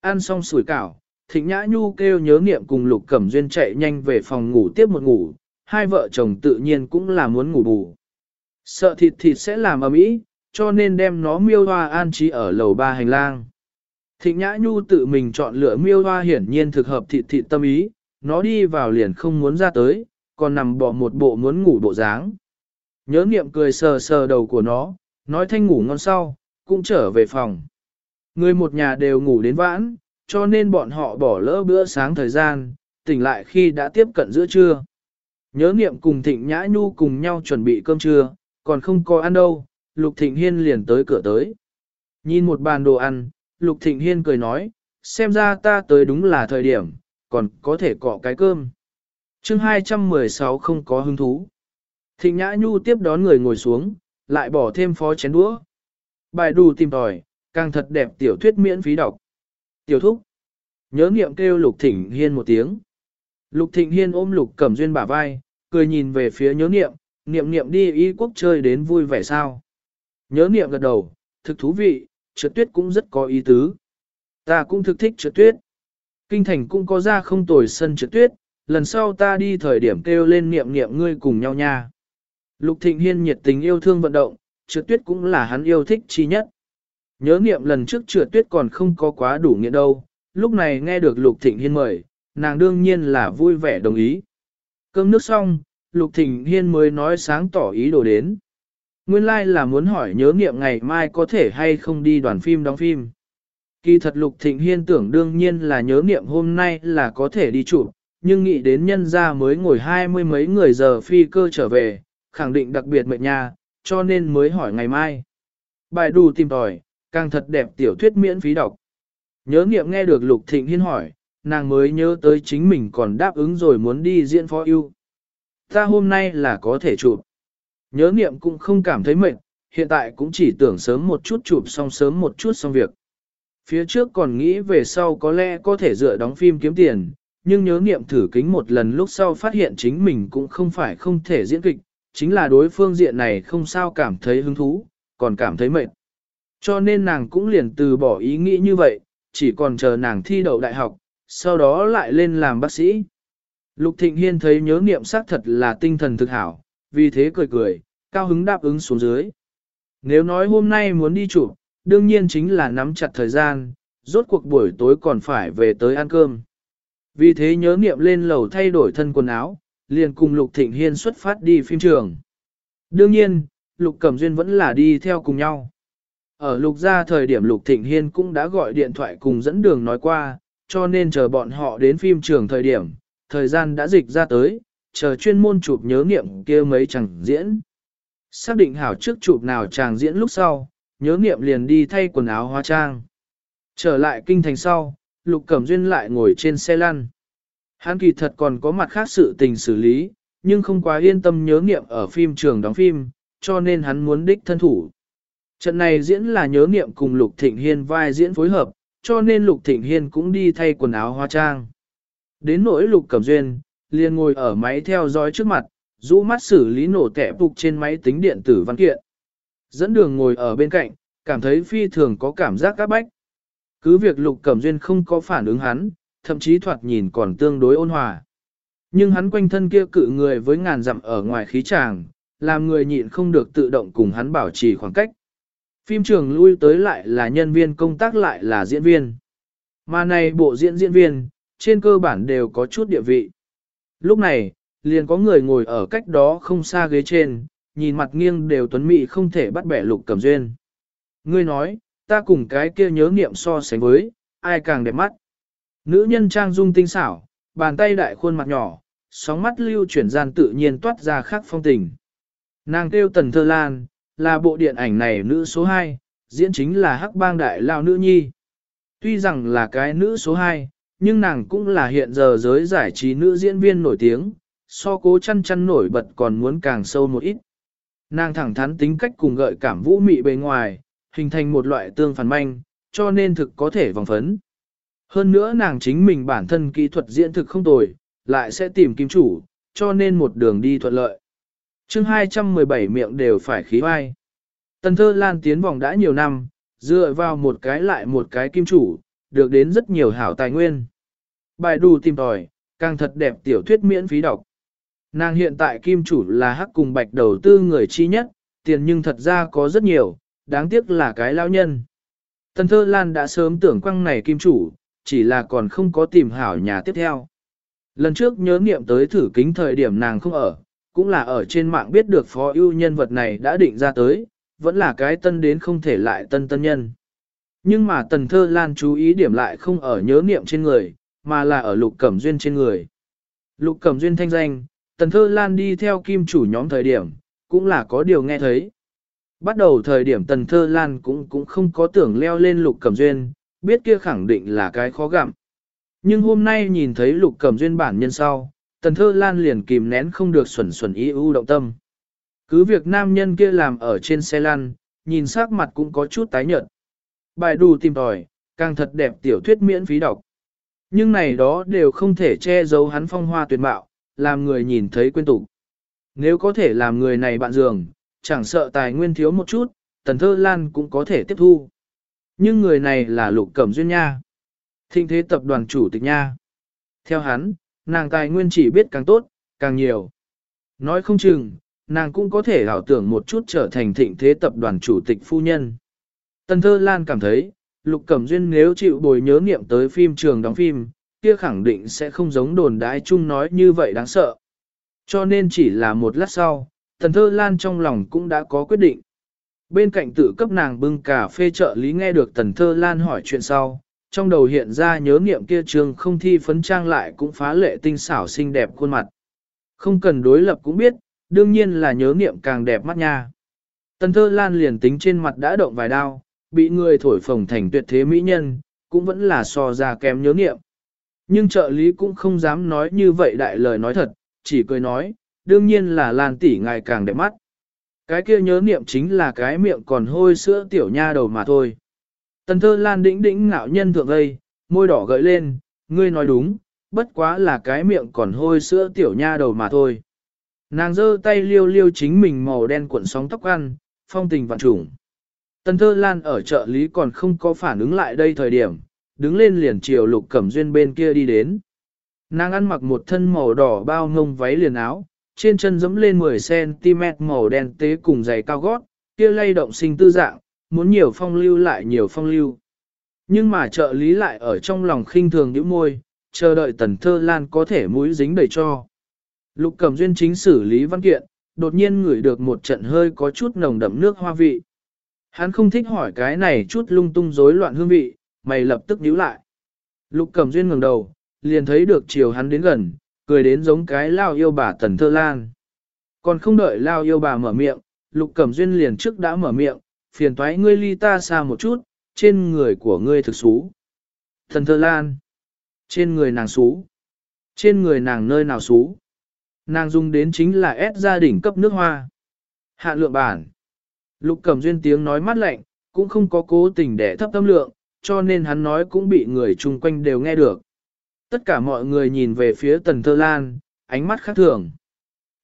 Ăn xong sủi cảo, Thịnh Nhã Nhu kêu nhớ niệm cùng Lục Cẩm Duyên chạy nhanh về phòng ngủ tiếp một ngủ, hai vợ chồng tự nhiên cũng là muốn ngủ bù. Sợ thịt thịt sẽ làm ầm ĩ, cho nên đem nó miêu hoa an trí ở lầu ba hành lang. Thịnh Nhã Nhu tự mình chọn lựa miêu hoa hiển nhiên thực hợp thịt thịt tâm ý, nó đi vào liền không muốn ra tới, còn nằm bỏ một bộ muốn ngủ bộ dáng. Nhớ niệm cười sờ sờ đầu của nó, nói thanh ngủ ngon sau, cũng trở về phòng. Người một nhà đều ngủ đến vãn, cho nên bọn họ bỏ lỡ bữa sáng thời gian, tỉnh lại khi đã tiếp cận giữa trưa. Nhớ niệm cùng Thịnh Nhã Nhu cùng nhau chuẩn bị cơm trưa, còn không có ăn đâu, Lục Thịnh Hiên liền tới cửa tới. Nhìn một bàn đồ ăn, Lục Thịnh Hiên cười nói, xem ra ta tới đúng là thời điểm, còn có thể cọ cái cơm. chương 216 không có hứng thú. Thịnh Nhã Nhu tiếp đón người ngồi xuống, lại bỏ thêm phó chén đũa. Bài đủ tìm tòi, càng thật đẹp tiểu thuyết miễn phí đọc. Tiểu thúc. Nhớ niệm kêu Lục Thịnh Hiên một tiếng. Lục Thịnh Hiên ôm Lục Cẩm Duyên bả vai, cười nhìn về phía nhớ niệm, niệm niệm đi y quốc chơi đến vui vẻ sao. Nhớ niệm gật đầu, thực thú vị, trượt tuyết cũng rất có ý tứ. Ta cũng thực thích trượt tuyết. Kinh thành cũng có ra không tồi sân trượt tuyết, lần sau ta đi thời điểm kêu lên niệm niệm ngươi cùng nhau nha. Lục Thịnh Hiên nhiệt tình yêu thương vận động, trượt tuyết cũng là hắn yêu thích chi nhất. Nhớ niệm lần trước trượt tuyết còn không có quá đủ nghĩa đâu, lúc này nghe được Lục Thịnh Hiên mời, nàng đương nhiên là vui vẻ đồng ý. Cơm nước xong, Lục Thịnh Hiên mới nói sáng tỏ ý đồ đến. Nguyên lai like là muốn hỏi nhớ niệm ngày mai có thể hay không đi đoàn phim đóng phim. Kỳ thật Lục Thịnh Hiên tưởng đương nhiên là nhớ niệm hôm nay là có thể đi chụp, nhưng nghĩ đến nhân ra mới ngồi hai mươi mấy người giờ phi cơ trở về, khẳng định đặc biệt mệt nha, cho nên mới hỏi ngày mai. Bài đù tìm tòi, càng thật đẹp tiểu thuyết miễn phí đọc. Nhớ nghiệm nghe được Lục Thịnh Hiên hỏi, nàng mới nhớ tới chính mình còn đáp ứng rồi muốn đi diễn phó yêu. Ta hôm nay là có thể chụp. Nhớ nghiệm cũng không cảm thấy mệt, hiện tại cũng chỉ tưởng sớm một chút chụp xong sớm một chút xong việc. Phía trước còn nghĩ về sau có lẽ có thể dựa đóng phim kiếm tiền, nhưng nhớ nghiệm thử kính một lần lúc sau phát hiện chính mình cũng không phải không thể diễn kịch, chính là đối phương diện này không sao cảm thấy hứng thú, còn cảm thấy mệt. Cho nên nàng cũng liền từ bỏ ý nghĩ như vậy, chỉ còn chờ nàng thi đậu đại học, sau đó lại lên làm bác sĩ. Lục Thịnh Hiên thấy nhớ niệm xác thật là tinh thần thực hảo, vì thế cười cười, cao hứng đáp ứng xuống dưới. Nếu nói hôm nay muốn đi chụp, đương nhiên chính là nắm chặt thời gian, rốt cuộc buổi tối còn phải về tới ăn cơm. Vì thế nhớ niệm lên lầu thay đổi thân quần áo, liền cùng Lục Thịnh Hiên xuất phát đi phim trường. Đương nhiên, Lục Cẩm Duyên vẫn là đi theo cùng nhau. Ở Lục ra thời điểm Lục Thịnh Hiên cũng đã gọi điện thoại cùng dẫn đường nói qua, cho nên chờ bọn họ đến phim trường thời điểm, thời gian đã dịch ra tới, chờ chuyên môn chụp nhớ nghiệm kia mấy chẳng diễn. Xác định hảo trước chụp nào chàng diễn lúc sau, nhớ nghiệm liền đi thay quần áo hóa trang. Trở lại kinh thành sau, Lục Cẩm Duyên lại ngồi trên xe lăn. Hắn kỳ thật còn có mặt khác sự tình xử lý, nhưng không quá yên tâm nhớ nghiệm ở phim trường đóng phim, cho nên hắn muốn đích thân thủ. Trận này diễn là nhớ nghiệm cùng Lục Thịnh Hiên vai diễn phối hợp, cho nên Lục Thịnh Hiên cũng đi thay quần áo hóa trang. Đến nỗi Lục Cẩm Duyên, liền ngồi ở máy theo dõi trước mặt, rũ mắt xử lý nổ tẻ phục trên máy tính điện tử văn kiện. Dẫn đường ngồi ở bên cạnh, cảm thấy phi thường có cảm giác các bách. Cứ việc Lục Cẩm Duyên không có phản ứng hắn, thậm chí thoạt nhìn còn tương đối ôn hòa. Nhưng hắn quanh thân kia cự người với ngàn dặm ở ngoài khí tràng, làm người nhịn không được tự động cùng hắn bảo trì khoảng cách. Phim trường lui tới lại là nhân viên công tác lại là diễn viên. Mà này bộ diễn diễn viên, trên cơ bản đều có chút địa vị. Lúc này, liền có người ngồi ở cách đó không xa ghế trên, nhìn mặt nghiêng đều tuấn mỹ không thể bắt bẻ lục cẩm duyên. Ngươi nói, ta cùng cái kia nhớ niệm so sánh với, ai càng đẹp mắt. Nữ nhân trang dung tinh xảo, bàn tay đại khuôn mặt nhỏ, sóng mắt lưu chuyển gian tự nhiên toát ra khác phong tình. Nàng kêu Tần Thơ Lan, là bộ điện ảnh này nữ số 2, diễn chính là hắc bang đại lao nữ nhi. Tuy rằng là cái nữ số 2, nhưng nàng cũng là hiện giờ giới giải trí nữ diễn viên nổi tiếng, so cố chăn chăn nổi bật còn muốn càng sâu một ít. Nàng thẳng thắn tính cách cùng gợi cảm vũ mị bề ngoài, hình thành một loại tương phản manh, cho nên thực có thể vòng phấn. Hơn nữa nàng chính mình bản thân kỹ thuật diễn thực không tồi, lại sẽ tìm kim chủ, cho nên một đường đi thuận lợi. chương 217 miệng đều phải khí vai. Tần thơ lan tiến vòng đã nhiều năm, dựa vào một cái lại một cái kim chủ, được đến rất nhiều hảo tài nguyên. Bài đủ tìm tòi, càng thật đẹp tiểu thuyết miễn phí đọc. Nàng hiện tại kim chủ là hắc cùng bạch đầu tư người chi nhất, tiền nhưng thật ra có rất nhiều, đáng tiếc là cái lao nhân. Tần thơ lan đã sớm tưởng quăng này kim chủ, chỉ là còn không có tìm hảo nhà tiếp theo. Lần trước nhớ nghiệm tới thử kính thời điểm nàng không ở, cũng là ở trên mạng biết được phó ưu nhân vật này đã định ra tới, vẫn là cái tân đến không thể lại tân tân nhân. Nhưng mà tần thơ lan chú ý điểm lại không ở nhớ nghiệm trên người, mà là ở lục cẩm duyên trên người. Lục cẩm duyên thanh danh, tần thơ lan đi theo kim chủ nhóm thời điểm, cũng là có điều nghe thấy. Bắt đầu thời điểm tần thơ lan cũng cũng không có tưởng leo lên lục cẩm duyên, biết kia khẳng định là cái khó gặm. Nhưng hôm nay nhìn thấy lục cẩm duyên bản nhân sau, tần thơ lan liền kìm nén không được xuẩn xuẩn ý ưu động tâm. Cứ việc nam nhân kia làm ở trên xe lăn, nhìn sắc mặt cũng có chút tái nhợt. Bài đủ tìm tòi, càng thật đẹp tiểu thuyết miễn phí đọc. Nhưng này đó đều không thể che giấu hắn phong hoa tuyệt mạo, làm người nhìn thấy quên tục. Nếu có thể làm người này bạn giường, chẳng sợ tài nguyên thiếu một chút, tần thơ lan cũng có thể tiếp thu. Nhưng người này là lục cẩm duyên nha. Thịnh thế tập đoàn chủ tịch nha. Theo hắn, nàng tài nguyên chỉ biết càng tốt, càng nhiều. Nói không chừng, nàng cũng có thể ảo tưởng một chút trở thành thịnh thế tập đoàn chủ tịch phu nhân. Tần Thơ Lan cảm thấy, Lục Cẩm Duyên nếu chịu bồi nhớ nghiệm tới phim trường đóng phim, kia khẳng định sẽ không giống đồn đái chung nói như vậy đáng sợ. Cho nên chỉ là một lát sau, Tần Thơ Lan trong lòng cũng đã có quyết định. Bên cạnh tự cấp nàng bưng cà phê trợ lý nghe được Tần Thơ Lan hỏi chuyện sau, trong đầu hiện ra nhớ nghiệm kia trường không thi phấn trang lại cũng phá lệ tinh xảo xinh đẹp khuôn mặt. Không cần đối lập cũng biết, đương nhiên là nhớ nghiệm càng đẹp mắt nha. Tần thơ lan liền tính trên mặt đã động vài đao, bị người thổi phồng thành tuyệt thế mỹ nhân, cũng vẫn là so ra kém nhớ nghiệm. Nhưng trợ lý cũng không dám nói như vậy đại lời nói thật, chỉ cười nói, đương nhiên là lan tỷ ngài càng đẹp mắt. Cái kia nhớ niệm chính là cái miệng còn hôi sữa tiểu nha đầu mà thôi. Tần thơ lan đĩnh đĩnh ngạo nhân thượng đây, môi đỏ gợi lên, ngươi nói đúng, bất quá là cái miệng còn hôi sữa tiểu nha đầu mà thôi. Nàng giơ tay liêu liêu chính mình màu đen cuộn sóng tóc ăn, phong tình vạn trùng. Tần thơ lan ở chợ lý còn không có phản ứng lại đây thời điểm, đứng lên liền chiều lục cẩm duyên bên kia đi đến. Nàng ăn mặc một thân màu đỏ bao ngông váy liền áo, trên chân dẫm lên 10cm màu đen tế cùng giày cao gót, kia lay động sinh tư dạng, muốn nhiều phong lưu lại nhiều phong lưu. Nhưng mà trợ lý lại ở trong lòng khinh thường những môi, chờ đợi tần thơ lan có thể mũi dính đầy cho. Lục Cẩm Duyên chính xử lý văn kiện, đột nhiên ngửi được một trận hơi có chút nồng đậm nước hoa vị. Hắn không thích hỏi cái này chút lung tung rối loạn hương vị, mày lập tức nhíu lại. Lục Cẩm Duyên ngẩng đầu, liền thấy được chiều hắn đến gần, cười đến giống cái lao yêu bà Tần Thơ Lan. Còn không đợi lao yêu bà mở miệng, Lục Cẩm Duyên liền trước đã mở miệng, phiền toái ngươi ly ta xa một chút, trên người của ngươi thực xú. Thần Thơ Lan. Trên người nàng xú. Trên người nàng nơi nào xú. Nàng dùng đến chính là ép gia đình cấp nước hoa. hạ lượng bản. Lục Cẩm duyên tiếng nói mát lạnh, cũng không có cố tình để thấp tâm lượng, cho nên hắn nói cũng bị người chung quanh đều nghe được. Tất cả mọi người nhìn về phía Tần Thơ Lan, ánh mắt khác thường.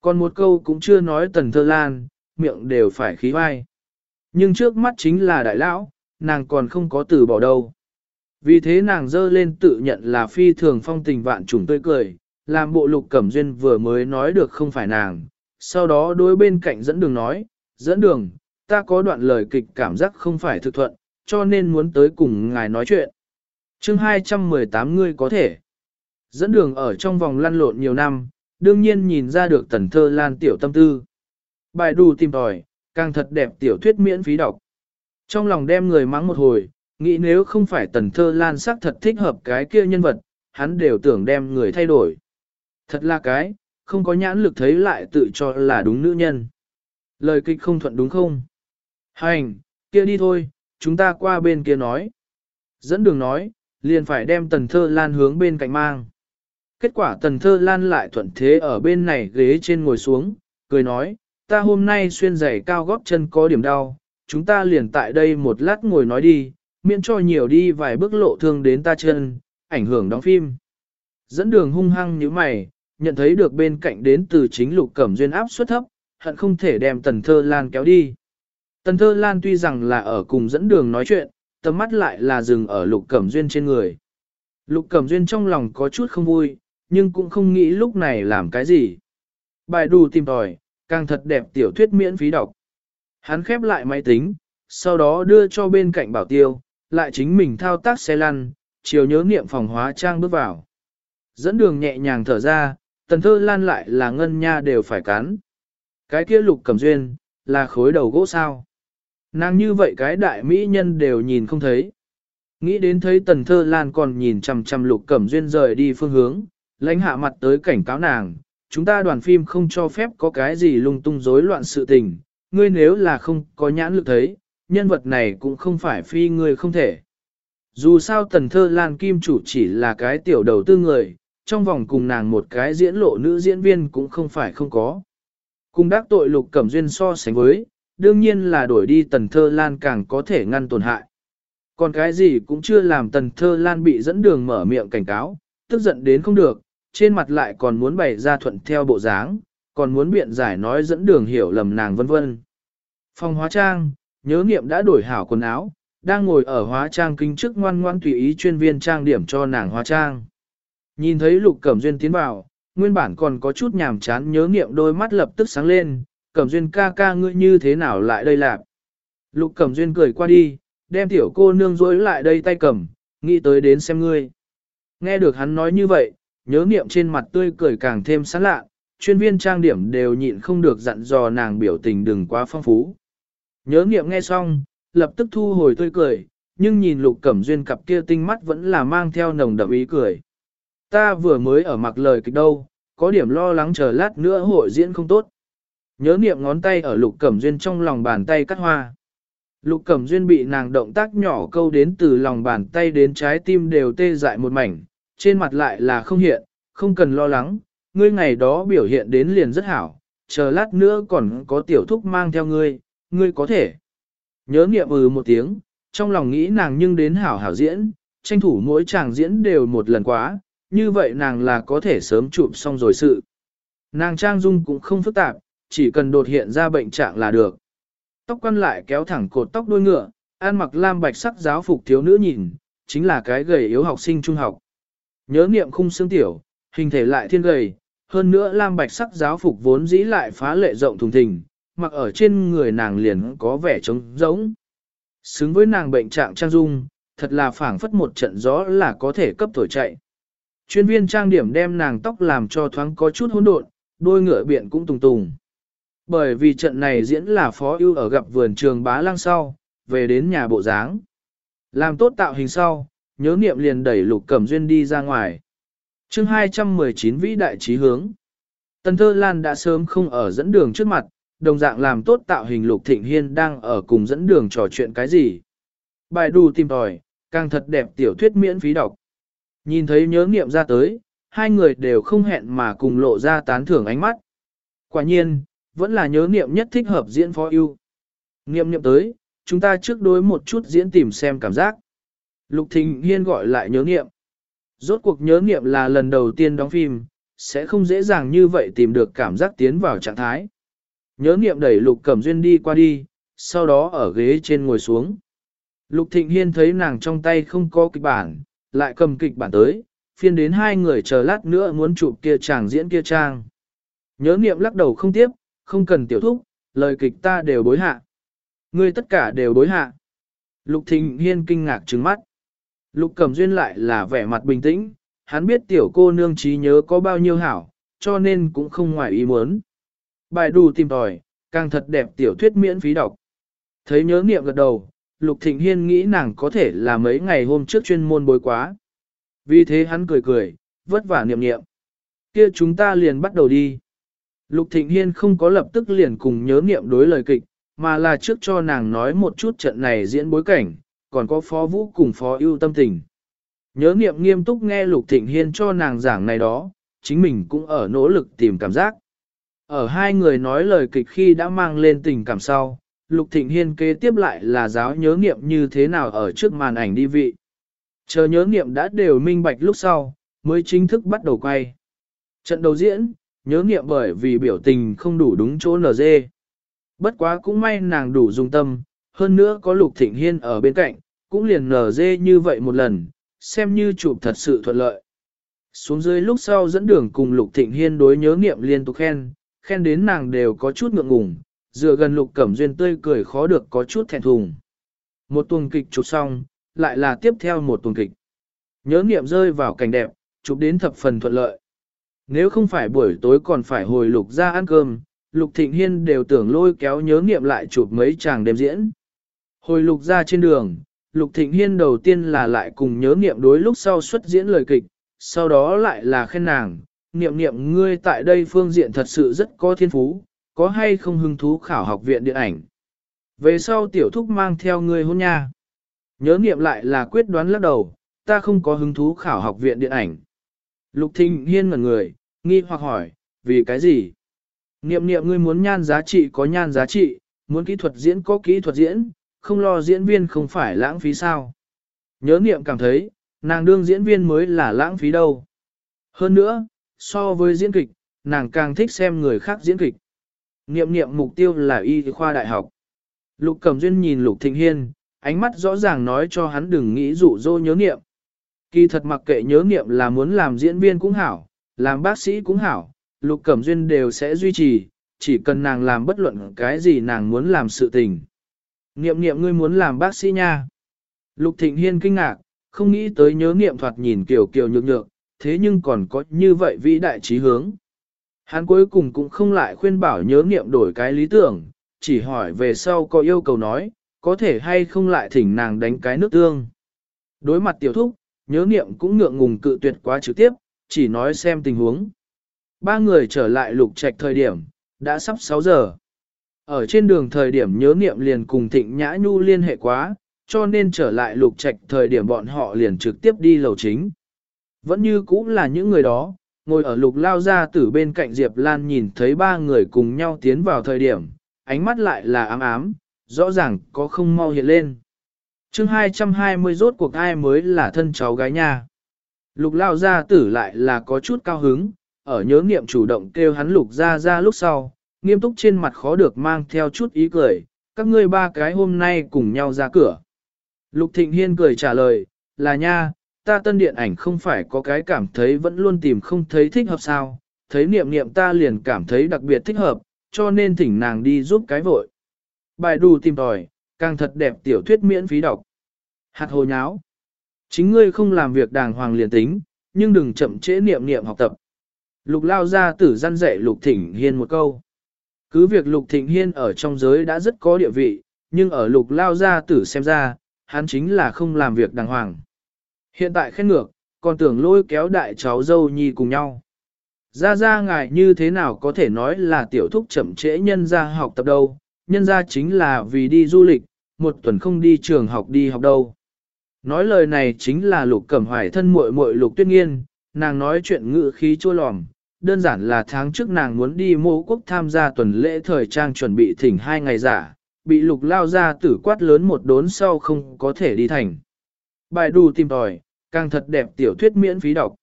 Còn một câu cũng chưa nói Tần Thơ Lan, miệng đều phải khí vai. Nhưng trước mắt chính là đại lão, nàng còn không có từ bỏ đâu. Vì thế nàng dơ lên tự nhận là phi thường phong tình vạn trùng tươi cười, làm bộ lục cẩm duyên vừa mới nói được không phải nàng, sau đó đối bên cạnh dẫn đường nói, dẫn đường, ta có đoạn lời kịch cảm giác không phải thực thuận, cho nên muốn tới cùng ngài nói chuyện. chương 218 ngươi có thể. Dẫn đường ở trong vòng lăn lộn nhiều năm, đương nhiên nhìn ra được tần thơ lan tiểu tâm tư. Bài đù tìm tòi, càng thật đẹp tiểu thuyết miễn phí đọc. Trong lòng đem người mắng một hồi, nghĩ nếu không phải tần thơ lan sắc thật thích hợp cái kia nhân vật, hắn đều tưởng đem người thay đổi. Thật là cái, không có nhãn lực thấy lại tự cho là đúng nữ nhân. Lời kịch không thuận đúng không? Hành, kia đi thôi, chúng ta qua bên kia nói. Dẫn đường nói, liền phải đem tần thơ lan hướng bên cạnh mang. Kết quả tần thơ lan lại thuận thế ở bên này ghế trên ngồi xuống, cười nói, ta hôm nay xuyên giày cao góp chân có điểm đau, chúng ta liền tại đây một lát ngồi nói đi, miễn cho nhiều đi vài bước lộ thương đến ta chân, ảnh hưởng đóng phim. Dẫn đường hung hăng như mày, nhận thấy được bên cạnh đến từ chính lục cẩm duyên áp suất thấp, hận không thể đem tần thơ lan kéo đi. Tần thơ lan tuy rằng là ở cùng dẫn đường nói chuyện, tầm mắt lại là dừng ở lục cẩm duyên trên người. Lục cẩm duyên trong lòng có chút không vui, nhưng cũng không nghĩ lúc này làm cái gì. Bài đù tìm tòi, càng thật đẹp tiểu thuyết miễn phí đọc. Hắn khép lại máy tính, sau đó đưa cho bên cạnh bảo tiêu, lại chính mình thao tác xe lăn, chiều nhớ niệm phòng hóa trang bước vào. Dẫn đường nhẹ nhàng thở ra, tần thơ lan lại là ngân nha đều phải cắn. Cái kia lục cầm duyên, là khối đầu gỗ sao. Nàng như vậy cái đại mỹ nhân đều nhìn không thấy. Nghĩ đến thấy tần thơ lan còn nhìn chằm chằm lục cẩm duyên rời đi phương hướng, lãnh hạ mặt tới cảnh cáo nàng, chúng ta đoàn phim không cho phép có cái gì lung tung rối loạn sự tình, ngươi nếu là không có nhãn lực thấy, nhân vật này cũng không phải phi ngươi không thể. Dù sao tần thơ lan kim chủ chỉ là cái tiểu đầu tư người, trong vòng cùng nàng một cái diễn lộ nữ diễn viên cũng không phải không có. Cùng đắc tội lục cẩm duyên so sánh với, đương nhiên là đổi đi tần thơ lan càng có thể ngăn tổn hại. Còn cái gì cũng chưa làm tần thơ lan bị dẫn đường mở miệng cảnh cáo, tức giận đến không được, trên mặt lại còn muốn bày ra thuận theo bộ dáng, còn muốn biện giải nói dẫn đường hiểu lầm nàng vân vân. Phòng hóa trang, nhớ nghiệm đã đổi hảo quần áo, đang ngồi ở hóa trang kinh trước ngoan ngoan tùy ý chuyên viên trang điểm cho nàng hóa trang. Nhìn thấy lục cẩm duyên tiến vào, nguyên bản còn có chút nhàm chán nhớ nghiệm đôi mắt lập tức sáng lên, cẩm duyên ca ca ngươi như thế nào lại đây lạc. Lục cẩm duyên cười qua đi, đem tiểu cô nương rối lại đây tay cầm, nghĩ tới đến xem ngươi. Nghe được hắn nói như vậy, nhớ niệm trên mặt tươi cười càng thêm sán lạ, chuyên viên trang điểm đều nhịn không được dặn dò nàng biểu tình đừng quá phong phú. Nhớ niệm nghe xong, lập tức thu hồi tươi cười, nhưng nhìn lục cẩm duyên cặp kia tinh mắt vẫn là mang theo nồng đậm ý cười. Ta vừa mới ở mặc lời kịch đâu, có điểm lo lắng chờ lát nữa hội diễn không tốt. Nhớ niệm ngón tay ở lục cẩm duyên trong lòng bàn tay cắt hoa. Lục cẩm duyên bị nàng động tác nhỏ câu đến từ lòng bàn tay đến trái tim đều tê dại một mảnh, trên mặt lại là không hiện, không cần lo lắng, ngươi ngày đó biểu hiện đến liền rất hảo, chờ lát nữa còn có tiểu thúc mang theo ngươi, ngươi có thể. Nhớ niệm ừ một tiếng, trong lòng nghĩ nàng nhưng đến hảo hảo diễn, tranh thủ mỗi chàng diễn đều một lần quá, như vậy nàng là có thể sớm chụp xong rồi sự. Nàng trang dung cũng không phức tạp, chỉ cần đột hiện ra bệnh trạng là được. Tóc quăn lại kéo thẳng cột tóc đuôi ngựa, ăn mặc lam bạch sắc giáo phục thiếu nữ nhìn, chính là cái gầy yếu học sinh trung học. Nhớ niệm khung xương tiểu, hình thể lại thiên gầy, hơn nữa lam bạch sắc giáo phục vốn dĩ lại phá lệ rộng thùng thình, mặc ở trên người nàng liền có vẻ trống rỗng. Xứng với nàng bệnh trạng trang dung, thật là phảng phất một trận gió là có thể cấp thổi chạy. Chuyên viên trang điểm đem nàng tóc làm cho thoáng có chút hỗn độn, đôi ngựa biện cũng tùng tùng. Bởi vì trận này diễn là phó ưu ở gặp vườn trường bá lang sau, về đến nhà bộ dáng. Làm tốt tạo hình sau, nhớ niệm liền đẩy lục cẩm duyên đi ra ngoài. chương 219 vĩ đại trí hướng. Tần thơ lan đã sớm không ở dẫn đường trước mặt, đồng dạng làm tốt tạo hình lục thịnh hiên đang ở cùng dẫn đường trò chuyện cái gì. Bài đù tìm tòi, càng thật đẹp tiểu thuyết miễn phí đọc. Nhìn thấy nhớ niệm ra tới, hai người đều không hẹn mà cùng lộ ra tán thưởng ánh mắt. Quả nhiên, vẫn là nhớ niệm nhất thích hợp diễn phó ưu. Niệm niệm tới, chúng ta trước đối một chút diễn tìm xem cảm giác. Lục Thịnh Hiên gọi lại nhớ nghiệm. Rốt cuộc nhớ nghiệm là lần đầu tiên đóng phim, sẽ không dễ dàng như vậy tìm được cảm giác tiến vào trạng thái. Nhớ nghiệm đẩy Lục Cẩm Duyên đi qua đi, sau đó ở ghế trên ngồi xuống. Lục Thịnh Hiên thấy nàng trong tay không có kịch bản, lại cầm kịch bản tới, phiên đến hai người chờ lát nữa muốn chụp kia chàng diễn kia trang. Nhớ nghiệm lắc đầu không tiếp, không cần tiểu thúc, lời kịch ta đều bối hạ. Ngươi tất cả đều bối hạ. Lục Thịnh Hiên kinh ngạc trừng mắt. Lục Cẩm Duyên lại là vẻ mặt bình tĩnh, hắn biết tiểu cô nương trí nhớ có bao nhiêu hảo, cho nên cũng không ngoài ý muốn. Bài đủ tìm tòi, càng thật đẹp tiểu thuyết miễn phí đọc. Thấy nhớ niệm gật đầu, Lục Thịnh Hiên nghĩ nàng có thể là mấy ngày hôm trước chuyên môn bối quá. Vì thế hắn cười cười, vất vả niệm niệm. Kia chúng ta liền bắt đầu đi. Lục Thịnh Hiên không có lập tức liền cùng nhớ niệm đối lời kịch, mà là trước cho nàng nói một chút trận này diễn bối cảnh, còn có phó vũ cùng phó ưu tâm tình. Nhớ niệm nghiêm túc nghe Lục Thịnh Hiên cho nàng giảng này đó, chính mình cũng ở nỗ lực tìm cảm giác. Ở hai người nói lời kịch khi đã mang lên tình cảm sau, Lục Thịnh Hiên kế tiếp lại là giáo nhớ niệm như thế nào ở trước màn ảnh đi vị. Chờ nhớ niệm đã đều minh bạch lúc sau, mới chính thức bắt đầu quay. Trận đầu diễn, nhớ niệm bởi vì biểu tình không đủ đúng chỗ NG. Bất quá cũng may nàng đủ dung tâm, hơn nữa có Lục Thịnh Hiên ở bên cạnh, cũng liền nở dê như vậy một lần, xem như chụp thật sự thuận lợi. Xuống dưới lúc sau dẫn đường cùng Lục Thịnh Hiên đối nhớ niệm liên tục khen, khen đến nàng đều có chút ngượng ngùng, dựa gần Lục Cẩm Duyên tươi cười khó được có chút thẹn thùng. Một tuần kịch chụp xong, lại là tiếp theo một tuần kịch. Nhớ niệm rơi vào cảnh đẹp, chụp đến thập phần thuận lợi. Nếu không phải buổi tối còn phải hồi Lục ra ăn cơm, Lục Thịnh Hiên đều tưởng lôi kéo nhớ niệm lại chụp mấy chàng đêm diễn. Hồi Lục ra trên đường, Lục Thịnh Hiên đầu tiên là lại cùng nhớ niệm đối lúc sau xuất diễn lời kịch, sau đó lại là khen nàng, niệm niệm ngươi tại đây phương diện thật sự rất có thiên phú, có hay không hứng thú khảo học viện điện ảnh. Về sau tiểu thúc mang theo ngươi hôn nha. Nhớ niệm lại là quyết đoán lắc đầu, ta không có hứng thú khảo học viện điện ảnh. Lục Thịnh Hiên ngẩn người, nghi hoặc hỏi, vì cái gì? Niệm niệm ngươi muốn nhan giá trị có nhan giá trị, muốn kỹ thuật diễn có kỹ thuật diễn, không lo diễn viên không phải lãng phí sao. Nhớ niệm cảm thấy, nàng đương diễn viên mới là lãng phí đâu. Hơn nữa, so với diễn kịch, nàng càng thích xem người khác diễn kịch. Niệm niệm mục tiêu là y khoa đại học. Lục Cẩm Duyên nhìn Lục Thịnh Hiên, ánh mắt rõ ràng nói cho hắn đừng nghĩ dụ dỗ nhớ niệm. Kỳ thật mặc kệ nhớ niệm là muốn làm diễn viên cũng hảo, làm bác sĩ cũng hảo, Lục Cẩm Duyên đều sẽ duy trì, chỉ cần nàng làm bất luận cái gì nàng muốn làm sự tình. Niệm niệm ngươi muốn làm bác sĩ nha. Lục Thịnh Hiên kinh ngạc, không nghĩ tới nhớ niệm thoạt nhìn kiểu kiểu nhược nhược, thế nhưng còn có như vậy vĩ đại trí hướng. Hắn cuối cùng cũng không lại khuyên bảo nhớ niệm đổi cái lý tưởng, chỉ hỏi về sau có yêu cầu nói, có thể hay không lại thỉnh nàng đánh cái nước tương. Đối mặt tiểu thúc, nhớ niệm cũng ngượng ngùng cự tuyệt quá trực tiếp, chỉ nói xem tình huống. Ba người trở lại lục trạch thời điểm, đã sắp 6 giờ. Ở trên đường thời điểm nhớ niệm liền cùng thịnh nhã nhu liên hệ quá, cho nên trở lại lục trạch thời điểm bọn họ liền trực tiếp đi lầu chính. Vẫn như cũ là những người đó, ngồi ở lục lao ra từ bên cạnh Diệp Lan nhìn thấy ba người cùng nhau tiến vào thời điểm, ánh mắt lại là ám ám, rõ ràng có không mau hiện lên. chương 220 rốt cuộc ai mới là thân cháu gái nha. Lục lao gia tử lại là có chút cao hứng, ở nhớ nghiệm chủ động kêu hắn lục ra ra lúc sau, nghiêm túc trên mặt khó được mang theo chút ý cười, các ngươi ba cái hôm nay cùng nhau ra cửa. Lục Thịnh Hiên cười trả lời, là nha, ta tân điện ảnh không phải có cái cảm thấy vẫn luôn tìm không thấy thích hợp sao, thấy niệm niệm ta liền cảm thấy đặc biệt thích hợp, cho nên thỉnh nàng đi giúp cái vội. Bài đù tìm tòi, càng thật đẹp tiểu thuyết miễn phí đọc. Hạt hồ nháo. Chính ngươi không làm việc đàng hoàng liền tính, nhưng đừng chậm trễ niệm niệm học tập. Lục lao ra tử gian dạy Lục Thịnh Hiên một câu. Cứ việc Lục Thịnh Hiên ở trong giới đã rất có địa vị, nhưng ở Lục lao gia tử xem ra, hắn chính là không làm việc đàng hoàng. Hiện tại khen ngược, còn tưởng lôi kéo đại cháu dâu nhi cùng nhau. Ra ra ngài như thế nào có thể nói là tiểu thúc chậm trễ nhân ra học tập đâu, nhân ra chính là vì đi du lịch, một tuần không đi trường học đi học đâu. Nói lời này chính là lục cẩm hoài thân muội muội lục tuyết nghiên, nàng nói chuyện ngữ khí chua lòm, đơn giản là tháng trước nàng muốn đi mô quốc tham gia tuần lễ thời trang chuẩn bị thỉnh hai ngày giả, bị lục lao ra tử quát lớn một đốn sau không có thể đi thành. Bài đù tìm tòi, càng thật đẹp tiểu thuyết miễn phí đọc.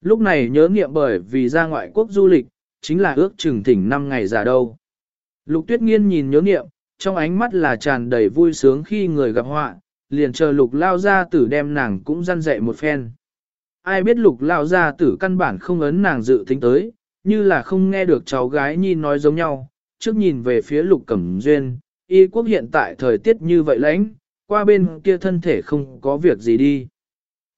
Lúc này nhớ nghiệm bởi vì ra ngoại quốc du lịch, chính là ước chừng thỉnh 5 ngày giả đâu. Lục tuyết nghiên nhìn nhớ nghiệm, trong ánh mắt là tràn đầy vui sướng khi người gặp họa, liền chờ lục lao ra tử đem nàng cũng răn dạy một phen. Ai biết lục lao ra tử căn bản không ấn nàng dự tính tới, như là không nghe được cháu gái nhi nói giống nhau, trước nhìn về phía lục cẩm duyên, y quốc hiện tại thời tiết như vậy lãnh, qua bên kia thân thể không có việc gì đi.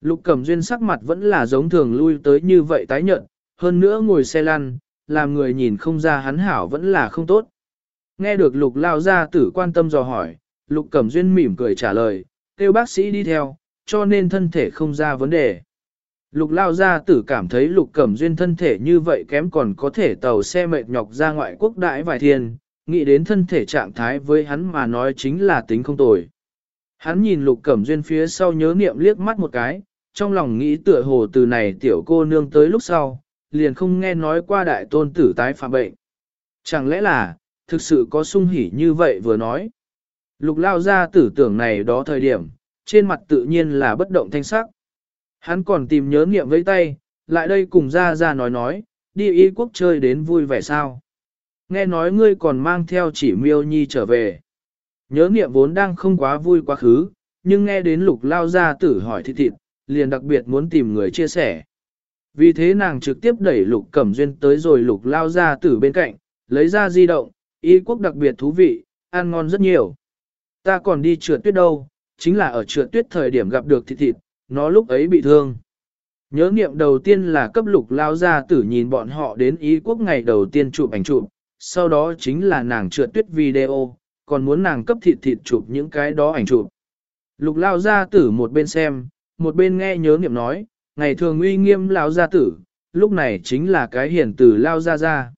Lục cẩm duyên sắc mặt vẫn là giống thường lui tới như vậy tái nhận, hơn nữa ngồi xe lăn, làm người nhìn không ra hắn hảo vẫn là không tốt. Nghe được lục lao gia tử quan tâm dò hỏi, lục cẩm duyên mỉm cười trả lời, kêu bác sĩ đi theo, cho nên thân thể không ra vấn đề. Lục lao gia tử cảm thấy lục cẩm duyên thân thể như vậy kém còn có thể tàu xe mệt nhọc ra ngoại quốc đại vài thiên, nghĩ đến thân thể trạng thái với hắn mà nói chính là tính không tồi. Hắn nhìn lục cẩm duyên phía sau nhớ niệm liếc mắt một cái, trong lòng nghĩ tựa hồ từ này tiểu cô nương tới lúc sau, liền không nghe nói qua đại tôn tử tái phạm bệnh. Chẳng lẽ là, thực sự có sung hỉ như vậy vừa nói. Lục lao ra tử tưởng này đó thời điểm, trên mặt tự nhiên là bất động thanh sắc. Hắn còn tìm nhớ nghiệm với tay, lại đây cùng ra ra nói nói, đi y quốc chơi đến vui vẻ sao. Nghe nói ngươi còn mang theo chỉ miêu nhi trở về. Nhớ nghiệm vốn đang không quá vui quá khứ, nhưng nghe đến lục lao ra tử hỏi thịt thịt, liền đặc biệt muốn tìm người chia sẻ. Vì thế nàng trực tiếp đẩy lục cẩm duyên tới rồi lục lao ra tử bên cạnh, lấy ra di động, y quốc đặc biệt thú vị, ăn ngon rất nhiều. Ta còn đi trượt tuyết đâu, chính là ở trượt tuyết thời điểm gặp được thịt thịt, nó lúc ấy bị thương. Nhớ nghiệm đầu tiên là cấp lục lao ra tử nhìn bọn họ đến ý quốc ngày đầu tiên chụp ảnh chụp, sau đó chính là nàng trượt tuyết video, còn muốn nàng cấp thịt thịt chụp những cái đó ảnh chụp. Lục lao ra tử một bên xem, một bên nghe nhớ nghiệm nói, ngày thường uy nghiêm lao gia tử, lúc này chính là cái hiển tử lao ra ra.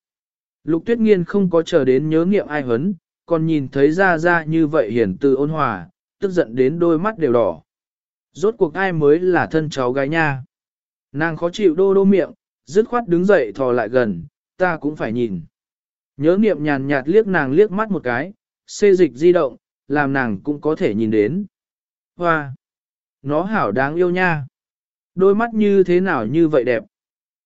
Lục tuyết nghiên không có chờ đến nhớ nghiệm ai hấn, còn nhìn thấy ra ra như vậy hiển tử ôn hòa, tức giận đến đôi mắt đều đỏ. Rốt cuộc ai mới là thân cháu gái nha. Nàng khó chịu đô đô miệng, dứt khoát đứng dậy thò lại gần, ta cũng phải nhìn. Nhớ niệm nhàn nhạt liếc nàng liếc mắt một cái, xê dịch di động, làm nàng cũng có thể nhìn đến. Hoa! Nó hảo đáng yêu nha. Đôi mắt như thế nào như vậy đẹp.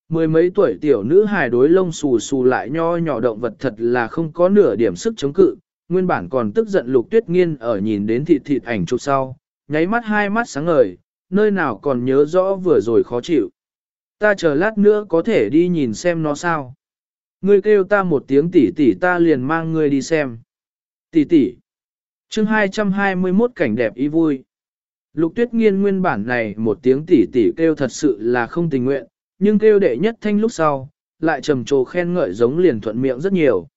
Mười mấy tuổi tiểu nữ hài đối lông xù xù lại nho nhỏ động vật thật là không có nửa điểm sức chống cự, nguyên bản còn tức giận lục tuyết nghiên ở nhìn đến thịt thịt ảnh chụp sau, nháy mắt hai mắt sáng ngời, nơi nào còn nhớ rõ vừa rồi khó chịu. Ta chờ lát nữa có thể đi nhìn xem nó sao. Ngươi kêu ta một tiếng tỷ tỷ ta liền mang ngươi đi xem. Tỷ tỷ. Chương 221 cảnh đẹp ý vui. Lục tuyết nghiên nguyên bản này một tiếng tỷ tỷ kêu thật sự là không tình nguyện, nhưng kêu đệ nhất thanh lúc sau, lại trầm trồ khen ngợi giống liền thuận miệng rất nhiều.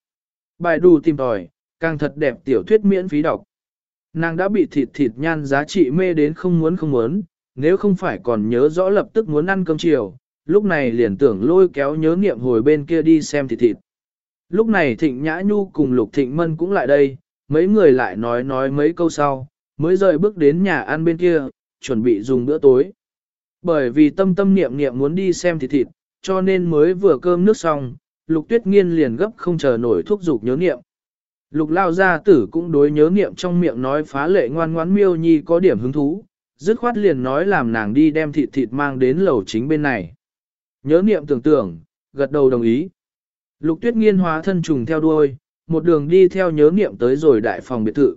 Bài đù tìm tòi, càng thật đẹp tiểu thuyết miễn phí đọc. Nàng đã bị thịt thịt nhan giá trị mê đến không muốn không muốn, nếu không phải còn nhớ rõ lập tức muốn ăn cơm chiều, lúc này liền tưởng lôi kéo nhớ nghiệm hồi bên kia đi xem thịt thịt. Lúc này Thịnh Nhã Nhu cùng Lục Thịnh Mân cũng lại đây, mấy người lại nói nói mấy câu sau, mới rời bước đến nhà ăn bên kia, chuẩn bị dùng bữa tối. Bởi vì tâm tâm niệm niệm muốn đi xem thịt thịt, cho nên mới vừa cơm nước xong, Lục Tuyết Nghiên liền gấp không chờ nổi thuốc dục nhớ niệm. Lục lao gia tử cũng đối nhớ niệm trong miệng nói phá lệ ngoan ngoãn miêu nhi có điểm hứng thú, dứt khoát liền nói làm nàng đi đem thịt thịt mang đến lầu chính bên này. Nhớ niệm tưởng tưởng, gật đầu đồng ý. Lục tuyết nghiên hóa thân trùng theo đuôi, một đường đi theo nhớ niệm tới rồi đại phòng biệt thự.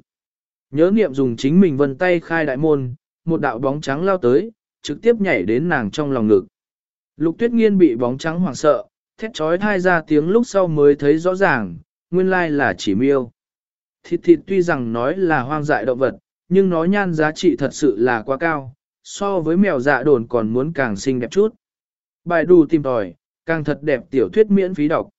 Nhớ niệm dùng chính mình vân tay khai đại môn, một đạo bóng trắng lao tới, trực tiếp nhảy đến nàng trong lòng ngực. Lục tuyết nghiên bị bóng trắng hoảng sợ, thét trói thai ra tiếng lúc sau mới thấy rõ ràng, nguyên lai là chỉ miêu. Thịt thịt tuy rằng nói là hoang dại động vật, nhưng nó nhan giá trị thật sự là quá cao, so với mèo dạ đồn còn muốn càng xinh đẹp chút. Bài đù tìm tòi, càng thật đẹp tiểu thuyết miễn phí đọc.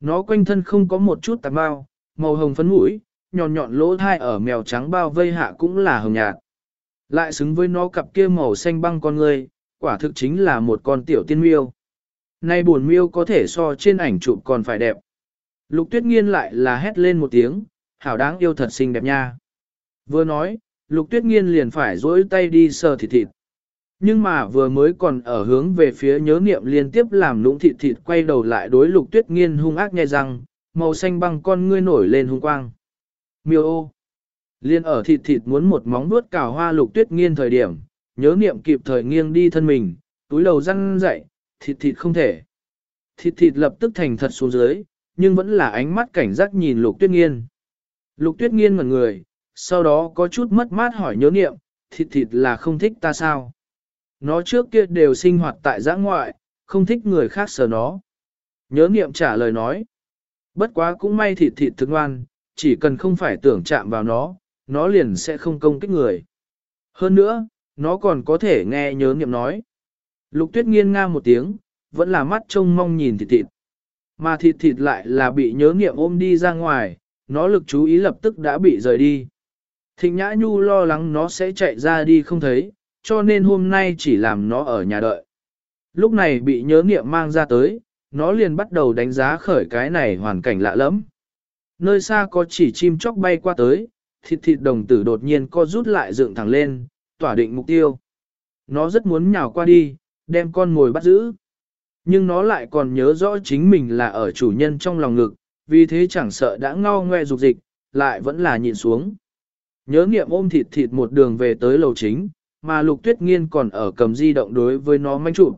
Nó quanh thân không có một chút tạp bao, màu hồng phấn mũi, nhọn nhọn lỗ thai ở mèo trắng bao vây hạ cũng là hồng nhạt. Lại xứng với nó cặp kia màu xanh băng con người, quả thực chính là một con tiểu tiên miêu. Nay buồn miêu có thể so trên ảnh chụp còn phải đẹp. Lục tuyết nghiên lại là hét lên một tiếng, hảo đáng yêu thật xinh đẹp nha. Vừa nói, lục tuyết nghiên liền phải dỗi tay đi sờ thịt thịt. Nhưng mà vừa mới còn ở hướng về phía nhớ niệm liên tiếp làm lũng thịt thịt quay đầu lại đối lục tuyết nghiên hung ác nghe rằng, màu xanh băng con ngươi nổi lên hung quang. Miêu ô! Liên ở thịt thịt muốn một móng vuốt cào hoa lục tuyết nghiên thời điểm, nhớ niệm kịp thời nghiêng đi thân mình, túi đầu răng dậy, thịt thịt không thể. Thịt thịt lập tức thành thật xuống dưới, nhưng vẫn là ánh mắt cảnh giác nhìn lục tuyết nghiên. Lục tuyết nghiên ngẩn người, sau đó có chút mất mát hỏi nhớ niệm, thịt thịt là không thích ta sao? Nó trước kia đều sinh hoạt tại giã ngoại, không thích người khác sờ nó. Nhớ niệm trả lời nói, bất quá cũng may thịt thịt thương ngoan, chỉ cần không phải tưởng chạm vào nó, nó liền sẽ không công kích người. Hơn nữa, nó còn có thể nghe nhớ niệm nói. Lục tuyết nghiên nga một tiếng, vẫn là mắt trông mong nhìn thịt thịt. Mà thịt thịt lại là bị nhớ nghiệm ôm đi ra ngoài, nó lực chú ý lập tức đã bị rời đi. Thịnh Nhã Nhu lo lắng nó sẽ chạy ra đi không thấy, cho nên hôm nay chỉ làm nó ở nhà đợi. Lúc này bị nhớ nghiệm mang ra tới, nó liền bắt đầu đánh giá khởi cái này hoàn cảnh lạ lẫm. Nơi xa có chỉ chim chóc bay qua tới, thịt thịt đồng tử đột nhiên co rút lại dựng thẳng lên, tỏa định mục tiêu. Nó rất muốn nhào qua đi, đem con mồi bắt giữ. Nhưng nó lại còn nhớ rõ chính mình là ở chủ nhân trong lòng ngực, vì thế chẳng sợ đã ngao ngoe dục dịch, lại vẫn là nhìn xuống. Nhớ nghiệm ôm thịt thịt một đường về tới lầu chính, mà lục tuyết nghiên còn ở cầm di động đối với nó manh chụp.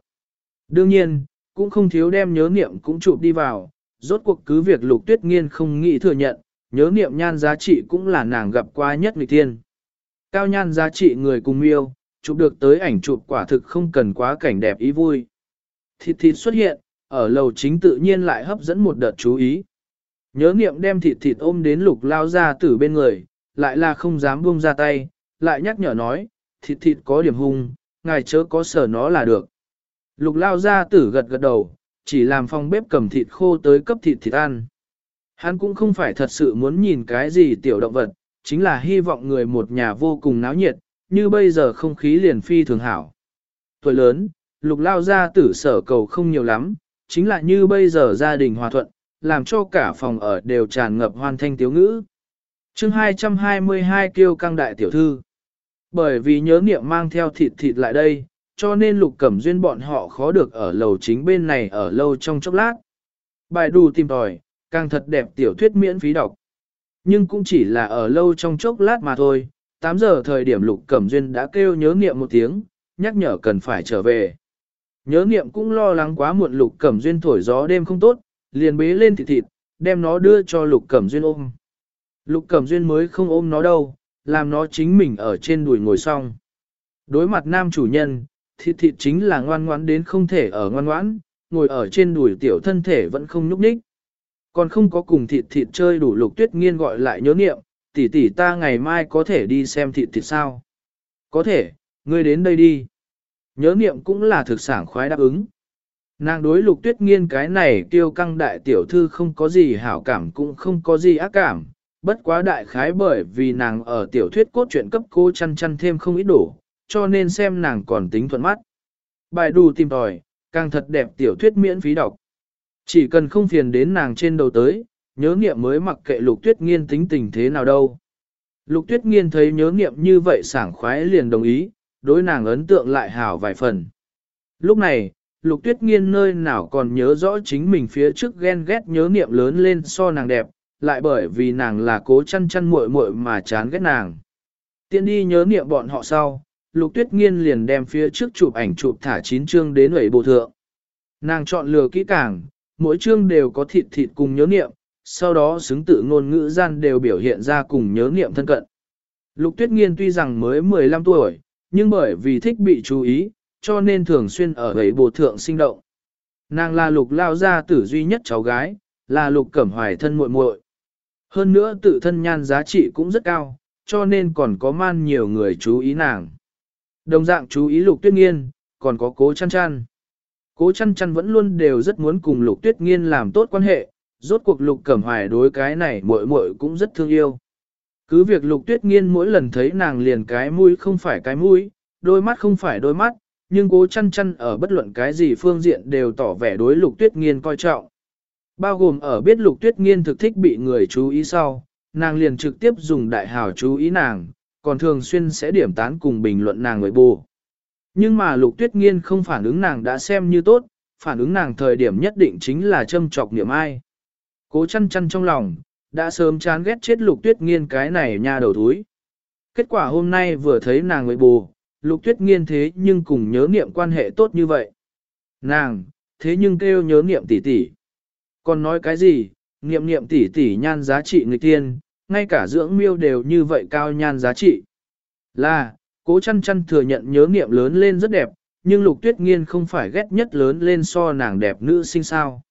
Đương nhiên, cũng không thiếu đem nhớ nghiệm cũng chụp đi vào, rốt cuộc cứ việc lục tuyết nghiên không nghĩ thừa nhận, nhớ nghiệm nhan giá trị cũng là nàng gặp qua nhất người tiên. Cao nhan giá trị người cùng yêu, chụp được tới ảnh chụp quả thực không cần quá cảnh đẹp ý vui. Thịt thịt xuất hiện, ở lầu chính tự nhiên lại hấp dẫn một đợt chú ý. Nhớ niệm đem thịt thịt ôm đến lục lao ra từ bên người, lại là không dám buông ra tay, lại nhắc nhở nói, thịt thịt có điểm hung, ngài chớ có sở nó là được. Lục lao ra tử gật gật đầu, chỉ làm phòng bếp cầm thịt khô tới cấp thịt thịt ăn. Hắn cũng không phải thật sự muốn nhìn cái gì tiểu động vật, chính là hy vọng người một nhà vô cùng náo nhiệt, như bây giờ không khí liền phi thường hảo. Tuổi lớn, lục lao gia tử sở cầu không nhiều lắm, chính là như bây giờ gia đình hòa thuận, làm cho cả phòng ở đều tràn ngập hoàn thanh tiếu ngữ. chương 222 kêu căng đại tiểu thư. Bởi vì nhớ niệm mang theo thịt thịt lại đây, cho nên lục cẩm duyên bọn họ khó được ở lầu chính bên này ở lâu trong chốc lát. Bài đù tìm tòi, càng thật đẹp tiểu thuyết miễn phí đọc. Nhưng cũng chỉ là ở lâu trong chốc lát mà thôi, 8 giờ thời điểm lục cẩm duyên đã kêu nhớ niệm một tiếng, nhắc nhở cần phải trở về. Nhớ niệm cũng lo lắng quá muộn lục cẩm duyên thổi gió đêm không tốt, liền bế lên thịt thịt, đem nó đưa cho lục cẩm duyên ôm. Lục cẩm duyên mới không ôm nó đâu, làm nó chính mình ở trên đùi ngồi xong. Đối mặt nam chủ nhân, thịt thịt chính là ngoan ngoãn đến không thể ở ngoan ngoãn, ngồi ở trên đùi tiểu thân thể vẫn không nhúc nhích. Còn không có cùng thịt thịt chơi đủ lục tuyết nghiên gọi lại nhớ niệm, tỷ tỷ ta ngày mai có thể đi xem thịt thịt sao? Có thể, ngươi đến đây đi. Nhớ niệm cũng là thực sản khoái đáp ứng. Nàng đối lục tuyết nghiên cái này tiêu căng đại tiểu thư không có gì hảo cảm cũng không có gì ác cảm, bất quá đại khái bởi vì nàng ở tiểu thuyết cốt truyện cấp cô chăn chăn thêm không ít đủ, cho nên xem nàng còn tính thuận mắt. Bài đù tìm tòi, càng thật đẹp tiểu thuyết miễn phí đọc. Chỉ cần không phiền đến nàng trên đầu tới, nhớ nghiệm mới mặc kệ lục tuyết nghiên tính tình thế nào đâu. Lục tuyết nghiên thấy nhớ nghiệm như vậy sảng khoái liền đồng ý, đối nàng ấn tượng lại hảo vài phần. Lúc này, lục tuyết nghiên nơi nào còn nhớ rõ chính mình phía trước ghen ghét nhớ niệm lớn lên so nàng đẹp, lại bởi vì nàng là cố chăn chăn muội muội mà chán ghét nàng. Tiến đi nhớ niệm bọn họ sau, lục tuyết nghiên liền đem phía trước chụp ảnh chụp thả chín chương đến ủy bộ thượng. Nàng chọn lừa kỹ càng, mỗi chương đều có thịt thịt cùng nhớ niệm. sau đó xứng tự ngôn ngữ gian đều biểu hiện ra cùng nhớ niệm thân cận. Lục tuyết nghiên tuy rằng mới 15 tuổi, nhưng bởi vì thích bị chú ý, cho nên thường xuyên ở ấy bộ thượng sinh động. Nàng là lục lao gia tử duy nhất cháu gái, là lục cẩm hoài thân muội muội. Hơn nữa tự thân nhan giá trị cũng rất cao, cho nên còn có man nhiều người chú ý nàng. Đồng dạng chú ý lục tuyết nghiên, còn có cố chăn chăn. Cố chăn chăn vẫn luôn đều rất muốn cùng lục tuyết nghiên làm tốt quan hệ, rốt cuộc lục cẩm hoài đối cái này muội muội cũng rất thương yêu. Cứ việc lục tuyết nghiên mỗi lần thấy nàng liền cái mũi không phải cái mũi, đôi mắt không phải đôi mắt, nhưng cố chăn chăn ở bất luận cái gì phương diện đều tỏ vẻ đối lục tuyết nghiên coi trọng. Bao gồm ở biết lục tuyết nghiên thực thích bị người chú ý sau, nàng liền trực tiếp dùng đại hào chú ý nàng, còn thường xuyên sẽ điểm tán cùng bình luận nàng người bù. Nhưng mà lục tuyết nghiên không phản ứng nàng đã xem như tốt, phản ứng nàng thời điểm nhất định chính là châm trọc niệm ai. Cố chăn chăn trong lòng, đã sớm chán ghét chết lục tuyết nghiên cái này nha đầu thúi. Kết quả hôm nay vừa thấy nàng người bù, lục tuyết nghiên thế nhưng cùng nhớ niệm quan hệ tốt như vậy. Nàng, thế nhưng kêu nhớ niệm tỷ tỷ. Còn nói cái gì, niệm niệm tỷ tỷ nhan giá trị người tiên, ngay cả dưỡng miêu đều như vậy cao nhan giá trị. Là, cố chăn chăn thừa nhận nhớ niệm lớn lên rất đẹp, nhưng lục tuyết nghiên không phải ghét nhất lớn lên so nàng đẹp nữ sinh sao.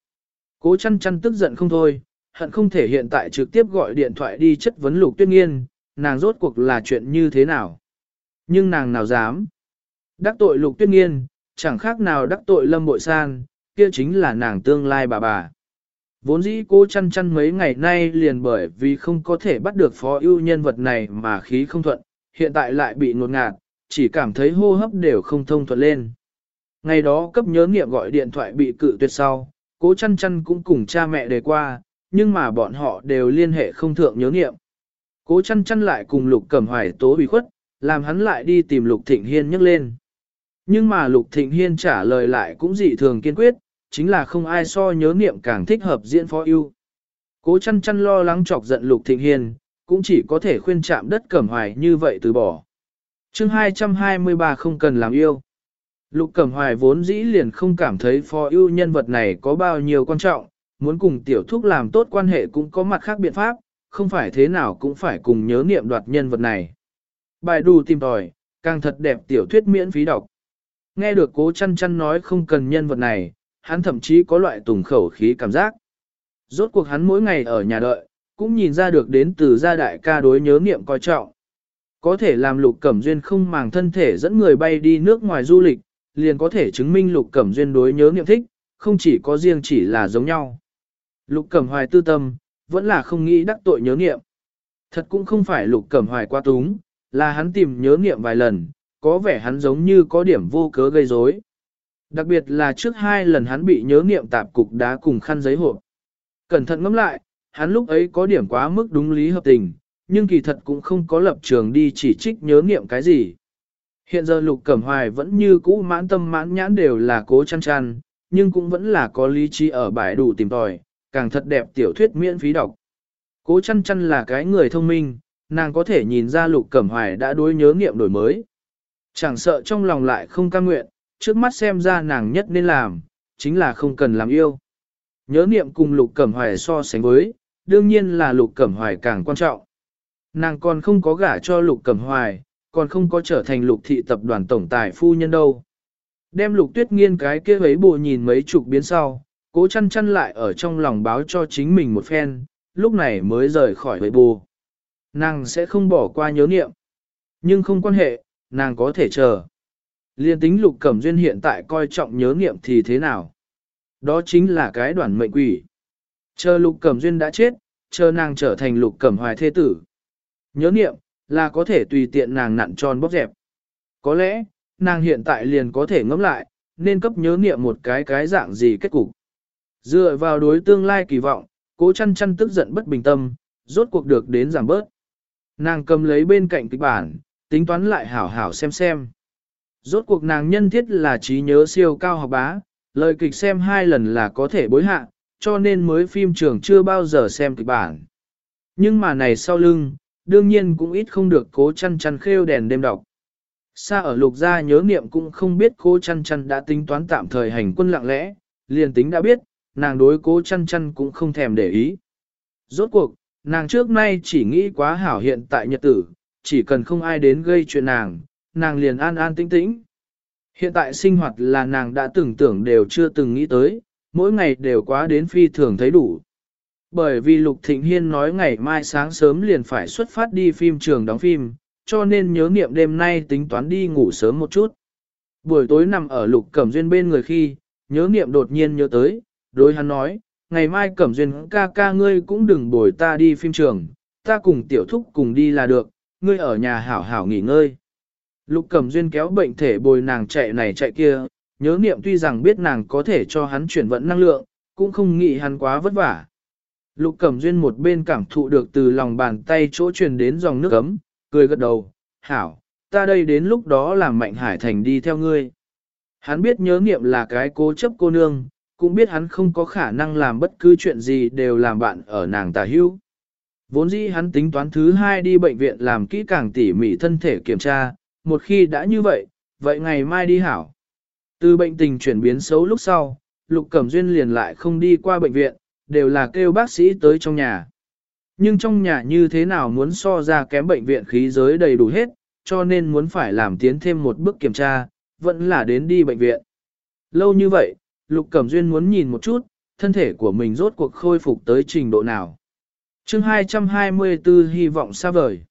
Cố chăn chăn tức giận không thôi, hận không thể hiện tại trực tiếp gọi điện thoại đi chất vấn lục tuyết nghiên, nàng rốt cuộc là chuyện như thế nào. Nhưng nàng nào dám. Đắc tội lục tuyết nghiên, chẳng khác nào đắc tội lâm bội san, kia chính là nàng tương lai bà bà. Vốn dĩ cô chăn chăn mấy ngày nay liền bởi vì không có thể bắt được phó ưu nhân vật này mà khí không thuận, hiện tại lại bị ngột ngạt, chỉ cảm thấy hô hấp đều không thông thuận lên. Ngày đó cấp nhớ nghiệm gọi điện thoại bị cự tuyệt sau, cố chăn chăn cũng cùng cha mẹ đề qua, nhưng mà bọn họ đều liên hệ không thượng nhớ nghiệm. Cố chăn chăn lại cùng Lục Cẩm Hoài tố bị khuất, làm hắn lại đi tìm Lục Thịnh Hiên nhắc lên. Nhưng mà Lục Thịnh Hiên trả lời lại cũng dị thường kiên quyết, chính là không ai so nhớ niệm càng thích hợp diễn phó ưu. Cố chăn chăn lo lắng chọc giận Lục Thịnh Hiên, cũng chỉ có thể khuyên chạm đất Cẩm Hoài như vậy từ bỏ. chương 223 không cần làm yêu. Lục Cẩm Hoài vốn dĩ liền không cảm thấy phó ưu nhân vật này có bao nhiêu quan trọng, muốn cùng tiểu thúc làm tốt quan hệ cũng có mặt khác biện pháp, không phải thế nào cũng phải cùng nhớ niệm đoạt nhân vật này. Bài đù tìm tòi, càng thật đẹp tiểu thuyết miễn phí đọc. Nghe được cố chăn chăn nói không cần nhân vật này, hắn thậm chí có loại tùng khẩu khí cảm giác. Rốt cuộc hắn mỗi ngày ở nhà đợi, cũng nhìn ra được đến từ gia đại ca đối nhớ niệm coi trọng. Có thể làm lục cẩm duyên không màng thân thể dẫn người bay đi nước ngoài du lịch, liền có thể chứng minh lục cẩm duyên đối nhớ niệm thích, không chỉ có riêng chỉ là giống nhau. Lục cẩm hoài tư tâm, vẫn là không nghĩ đắc tội nhớ niệm. Thật cũng không phải lục cẩm hoài qua túng, là hắn tìm nhớ niệm vài lần, có vẻ hắn giống như có điểm vô cớ gây rối. Đặc biệt là trước hai lần hắn bị nhớ niệm tạp cục đá cùng khăn giấy hộp. Cẩn thận ngẫm lại, hắn lúc ấy có điểm quá mức đúng lý hợp tình, nhưng kỳ thật cũng không có lập trường đi chỉ trích nhớ niệm cái gì. Hiện giờ lục cẩm hoài vẫn như cũ mãn tâm mãn nhãn đều là cố chăn chăn, nhưng cũng vẫn là có lý trí ở bãi đủ tìm tòi, càng thật đẹp tiểu thuyết miễn phí đọc. Cố chăn chăn là cái người thông minh, nàng có thể nhìn ra lục cẩm hoài đã đối nhớ nghiệm đổi mới. Chẳng sợ trong lòng lại không cam nguyện, trước mắt xem ra nàng nhất nên làm, chính là không cần làm yêu. Nhớ niệm cùng lục cẩm hoài so sánh với, đương nhiên là lục cẩm hoài càng quan trọng. Nàng còn không có gả cho lục cẩm hoài, còn không có trở thành lục thị tập đoàn tổng tài phu nhân đâu. Đem lục tuyết nghiên cái kia ấy bộ nhìn mấy chục biến sau, cố chăn chăn lại ở trong lòng báo cho chính mình một phen, lúc này mới rời khỏi ấy bù. Nàng sẽ không bỏ qua nhớ niệm. Nhưng không quan hệ, nàng có thể chờ. Liên tính lục cẩm duyên hiện tại coi trọng nhớ niệm thì thế nào? Đó chính là cái đoàn mệnh quỷ. Chờ lục cẩm duyên đã chết, chờ nàng trở thành lục cẩm hoài thế tử. Nhớ niệm, là có thể tùy tiện nàng nặn tròn bóp dẹp. Có lẽ, nàng hiện tại liền có thể ngẫm lại, nên cấp nhớ niệm một cái cái dạng gì kết cục. Dựa vào đối tương lai kỳ vọng, cố chăn chăn tức giận bất bình tâm, rốt cuộc được đến giảm bớt. Nàng cầm lấy bên cạnh kịch bản, tính toán lại hảo hảo xem xem. Rốt cuộc nàng nhân thiết là trí nhớ siêu cao học bá, lời kịch xem hai lần là có thể bối hạ, cho nên mới phim trường chưa bao giờ xem kịch bản. Nhưng mà này sau lưng, đương nhiên cũng ít không được cố chăn chăn khêu đèn đêm đọc. Xa ở lục gia nhớ niệm cũng không biết cố chăn chăn đã tính toán tạm thời hành quân lặng lẽ, liền tính đã biết, nàng đối cố chăn chăn cũng không thèm để ý. Rốt cuộc, nàng trước nay chỉ nghĩ quá hảo hiện tại nhật tử, chỉ cần không ai đến gây chuyện nàng, nàng liền an an tĩnh tĩnh. Hiện tại sinh hoạt là nàng đã tưởng tưởng đều chưa từng nghĩ tới, mỗi ngày đều quá đến phi thường thấy đủ. Bởi vì Lục Thịnh Hiên nói ngày mai sáng sớm liền phải xuất phát đi phim trường đóng phim, cho nên nhớ niệm đêm nay tính toán đi ngủ sớm một chút. Buổi tối nằm ở Lục Cẩm Duyên bên người khi, nhớ niệm đột nhiên nhớ tới, đối hắn nói, ngày mai Cẩm Duyên ca ca ngươi cũng đừng bồi ta đi phim trường, ta cùng tiểu thúc cùng đi là được, ngươi ở nhà hảo hảo nghỉ ngơi. Lục Cẩm Duyên kéo bệnh thể bồi nàng chạy này chạy kia, nhớ niệm tuy rằng biết nàng có thể cho hắn chuyển vận năng lượng, cũng không nghĩ hắn quá vất vả. Lục Cẩm Duyên một bên cảm thụ được từ lòng bàn tay chỗ truyền đến dòng nước ấm, cười gật đầu, hảo, ta đây đến lúc đó làm Mạnh Hải Thành đi theo ngươi. Hắn biết nhớ nghiệm là cái cố chấp cô nương, cũng biết hắn không có khả năng làm bất cứ chuyện gì đều làm bạn ở nàng tà hưu. Vốn dĩ hắn tính toán thứ hai đi bệnh viện làm kỹ càng tỉ mỉ thân thể kiểm tra, một khi đã như vậy, vậy ngày mai đi hảo. Từ bệnh tình chuyển biến xấu lúc sau, Lục Cẩm Duyên liền lại không đi qua bệnh viện, đều là kêu bác sĩ tới trong nhà. Nhưng trong nhà như thế nào muốn so ra kém bệnh viện khí giới đầy đủ hết, cho nên muốn phải làm tiến thêm một bước kiểm tra, vẫn là đến đi bệnh viện. Lâu như vậy, Lục Cẩm Duyên muốn nhìn một chút, thân thể của mình rốt cuộc khôi phục tới trình độ nào. chương 224 hy vọng xa vời.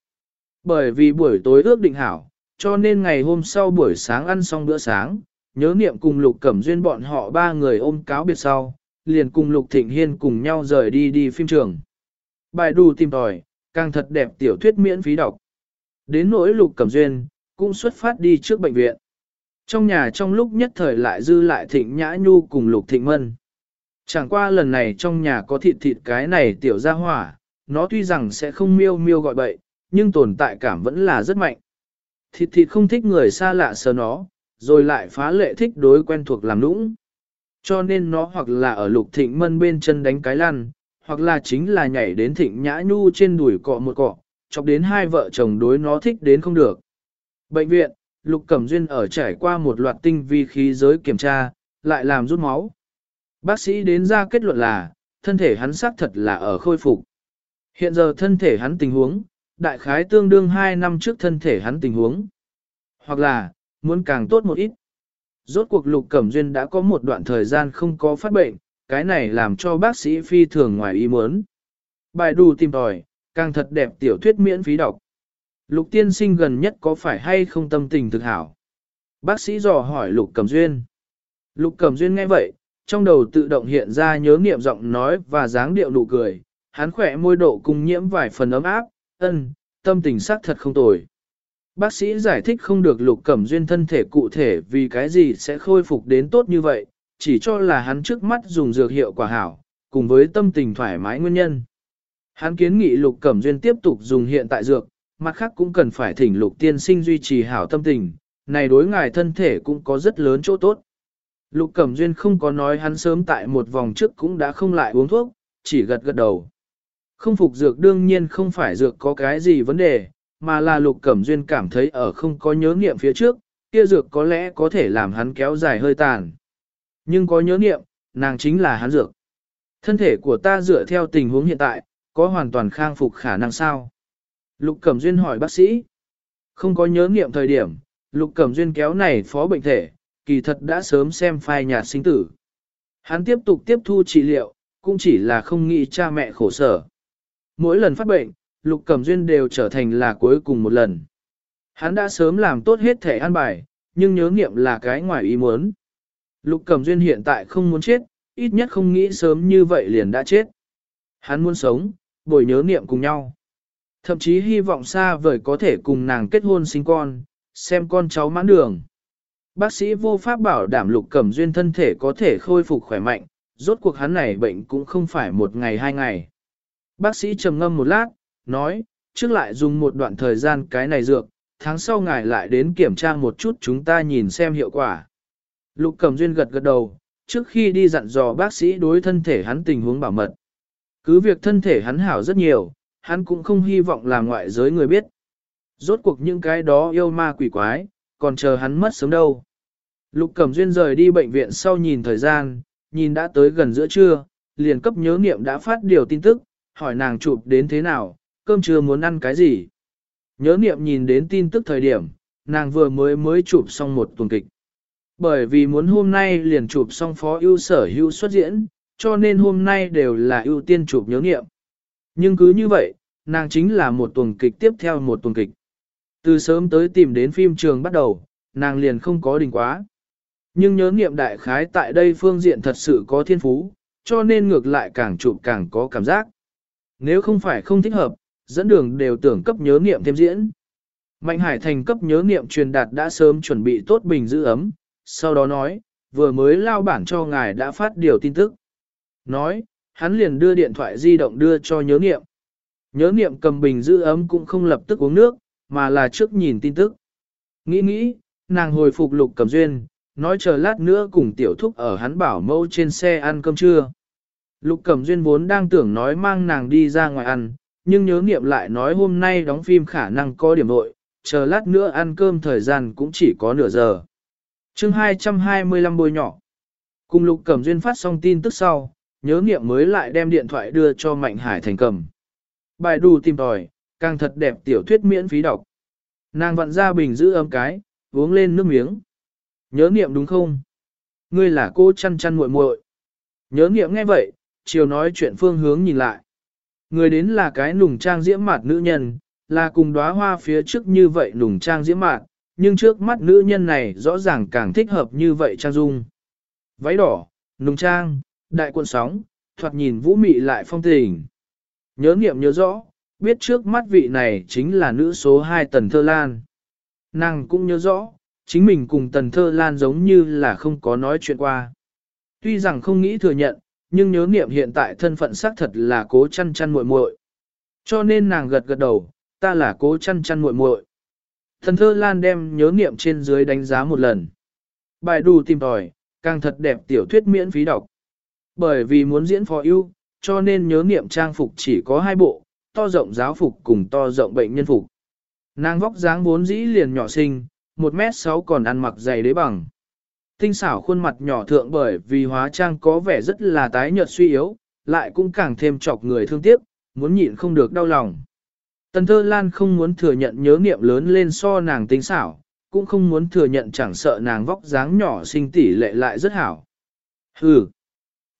Bởi vì buổi tối ước định hảo, cho nên ngày hôm sau buổi sáng ăn xong bữa sáng, Nhớ niệm cùng Lục Cẩm Duyên bọn họ ba người ôm cáo biệt sau, liền cùng Lục Thịnh Hiên cùng nhau rời đi đi phim trường. Bài đù tìm tòi, càng thật đẹp tiểu thuyết miễn phí đọc. Đến nỗi Lục Cẩm Duyên, cũng xuất phát đi trước bệnh viện. Trong nhà trong lúc nhất thời lại dư lại Thịnh Nhã Nhu cùng Lục Thịnh Mân. Chẳng qua lần này trong nhà có thịt thịt cái này tiểu ra hỏa, nó tuy rằng sẽ không miêu miêu gọi bậy, nhưng tồn tại cảm vẫn là rất mạnh. Thịt thịt không thích người xa lạ sờ nó, rồi lại phá lệ thích đối quen thuộc làm nũng. Cho nên nó hoặc là ở lục thịnh mân bên chân đánh cái lăn, hoặc là chính là nhảy đến thịnh nhã nhu trên đùi cọ một cọ, chọc đến hai vợ chồng đối nó thích đến không được. Bệnh viện, Lục Cẩm Duyên ở trải qua một loạt tinh vi khí giới kiểm tra, lại làm rút máu. Bác sĩ đến ra kết luận là, thân thể hắn xác thật là ở khôi phục. Hiện giờ thân thể hắn tình huống, đại khái tương đương 2 năm trước thân thể hắn tình huống. Hoặc là, muốn càng tốt một ít. Rốt cuộc Lục Cẩm Duyên đã có một đoạn thời gian không có phát bệnh, cái này làm cho bác sĩ phi thường ngoài ý muốn. Bài đủ tìm tòi, càng thật đẹp tiểu thuyết miễn phí đọc. Lục tiên sinh gần nhất có phải hay không tâm tình thực hảo? Bác sĩ dò hỏi Lục Cẩm Duyên. Lục Cẩm Duyên nghe vậy, trong đầu tự động hiện ra nhớ niệm giọng nói và dáng điệu nụ cười, hắn khỏe môi độ cùng nhiễm vài phần ấm áp, ân, tâm tình sắc thật không tồi. Bác sĩ giải thích không được Lục Cẩm Duyên thân thể cụ thể vì cái gì sẽ khôi phục đến tốt như vậy, chỉ cho là hắn trước mắt dùng dược hiệu quả hảo, cùng với tâm tình thoải mái nguyên nhân. Hắn kiến nghị Lục Cẩm Duyên tiếp tục dùng hiện tại dược, mặt khác cũng cần phải thỉnh Lục Tiên Sinh duy trì hảo tâm tình, này đối ngài thân thể cũng có rất lớn chỗ tốt. Lục Cẩm Duyên không có nói hắn sớm tại một vòng trước cũng đã không lại uống thuốc, chỉ gật gật đầu. Không phục dược đương nhiên không phải dược có cái gì vấn đề, mà là Lục Cẩm Duyên cảm thấy ở không có nhớ nghiệm phía trước, kia dược có lẽ có thể làm hắn kéo dài hơi tàn. Nhưng có nhớ nghiệm, nàng chính là hắn dược. Thân thể của ta dựa theo tình huống hiện tại, có hoàn toàn khang phục khả năng sao? Lục Cẩm Duyên hỏi bác sĩ. Không có nhớ nghiệm thời điểm, Lục Cẩm Duyên kéo này phó bệnh thể, kỳ thật đã sớm xem phai nhạt sinh tử. Hắn tiếp tục tiếp thu trị liệu, cũng chỉ là không nghĩ cha mẹ khổ sở. Mỗi lần phát bệnh, Lục Cẩm Duyên đều trở thành là cuối cùng một lần. Hắn đã sớm làm tốt hết thể an bài, nhưng nhớ nghiệm là cái ngoài ý muốn. Lục Cẩm Duyên hiện tại không muốn chết, ít nhất không nghĩ sớm như vậy liền đã chết. Hắn muốn sống, bồi nhớ nghiệm cùng nhau. Thậm chí hy vọng xa vời có thể cùng nàng kết hôn sinh con, xem con cháu mãn đường. Bác sĩ vô pháp bảo đảm Lục Cẩm Duyên thân thể có thể khôi phục khỏe mạnh, rốt cuộc hắn này bệnh cũng không phải một ngày hai ngày. Bác sĩ trầm ngâm một lát, nói, trước lại dùng một đoạn thời gian cái này dược, tháng sau ngài lại đến kiểm tra một chút chúng ta nhìn xem hiệu quả. Lục Cẩm Duyên gật gật đầu, trước khi đi dặn dò bác sĩ đối thân thể hắn tình huống bảo mật. Cứ việc thân thể hắn hảo rất nhiều, hắn cũng không hy vọng làm ngoại giới người biết. Rốt cuộc những cái đó yêu ma quỷ quái, còn chờ hắn mất sớm đâu. Lục Cẩm Duyên rời đi bệnh viện sau nhìn thời gian, nhìn đã tới gần giữa trưa, liền cấp nhớ niệm đã phát điều tin tức, hỏi nàng chụp đến thế nào, cơm trưa muốn ăn cái gì. Nhớ niệm nhìn đến tin tức thời điểm, nàng vừa mới mới chụp xong một tuần kịch. Bởi vì muốn hôm nay liền chụp xong phó ưu sở hữu xuất diễn, cho nên hôm nay đều là ưu tiên chụp nhớ niệm. Nhưng cứ như vậy, nàng chính là một tuần kịch tiếp theo một tuần kịch. Từ sớm tới tìm đến phim trường bắt đầu, nàng liền không có đình quá. Nhưng nhớ nghiệm đại khái tại đây phương diện thật sự có thiên phú, cho nên ngược lại càng chụp càng có cảm giác. Nếu không phải không thích hợp, dẫn đường đều tưởng cấp nhớ nghiệm thêm diễn. Mạnh Hải Thành cấp nhớ nghiệm truyền đạt đã sớm chuẩn bị tốt bình giữ ấm, sau đó nói, vừa mới lao bản cho ngài đã phát điều tin tức. Nói, hắn liền đưa điện thoại di động đưa cho nhớ nghiệm. Nhớ niệm cầm bình giữ ấm cũng không lập tức uống nước, mà là trước nhìn tin tức. Nghĩ nghĩ, nàng hồi phục lục cầm duyên, nói chờ lát nữa cùng tiểu thúc ở hắn bảo mẫu trên xe ăn cơm trưa. Lục Cẩm Duyên vốn đang tưởng nói mang nàng đi ra ngoài ăn, nhưng nhớ niệm lại nói hôm nay đóng phim khả năng có điểm nội, chờ lát nữa ăn cơm thời gian cũng chỉ có nửa giờ. chương 225 bôi nhỏ. Cùng Lục Cẩm Duyên phát xong tin tức sau, nhớ niệm mới lại đem điện thoại đưa cho Mạnh Hải Thành cầm. Bài đủ tìm tòi, càng thật đẹp tiểu thuyết miễn phí đọc. Nàng vặn ra bình giữ ấm cái, uống lên nước miếng. Nhớ niệm đúng không? Ngươi là cô chăn chăn muội muội. Nhớ niệm nghe vậy, chiều nói chuyện phương hướng nhìn lại. Người đến là cái nùng trang diễm mạt nữ nhân, là cùng đóa hoa phía trước như vậy nùng trang diễm mạt, nhưng trước mắt nữ nhân này rõ ràng càng thích hợp như vậy trang dung. Váy đỏ, nùng trang, đại cuộn sóng, thoạt nhìn vũ mị lại phong tình. Nhớ nghiệm nhớ rõ, biết trước mắt vị này chính là nữ số 2 Tần Thơ Lan. Nàng cũng nhớ rõ, chính mình cùng Tần Thơ Lan giống như là không có nói chuyện qua. Tuy rằng không nghĩ thừa nhận, nhưng nhớ nghiệm hiện tại thân phận xác thật là cố chăn chăn muội muội. Cho nên nàng gật gật đầu, ta là cố chăn chăn muội muội. Thần thơ Lan đem nhớ nghiệm trên dưới đánh giá một lần. Bài đủ tìm tòi, càng thật đẹp tiểu thuyết miễn phí đọc. Bởi vì muốn diễn phò ưu, cho nên nhớ niệm trang phục chỉ có hai bộ, to rộng giáo phục cùng to rộng bệnh nhân phục. Nàng vóc dáng vốn dĩ liền nhỏ xinh, 1m6 còn ăn mặc dày đế bằng. Tinh xảo khuôn mặt nhỏ thượng bởi vì hóa trang có vẻ rất là tái nhợt suy yếu, lại cũng càng thêm chọc người thương tiếc, muốn nhịn không được đau lòng. Tần thơ Lan không muốn thừa nhận nhớ niệm lớn lên so nàng tinh xảo, cũng không muốn thừa nhận chẳng sợ nàng vóc dáng nhỏ xinh tỷ lệ lại rất hảo. Hừ,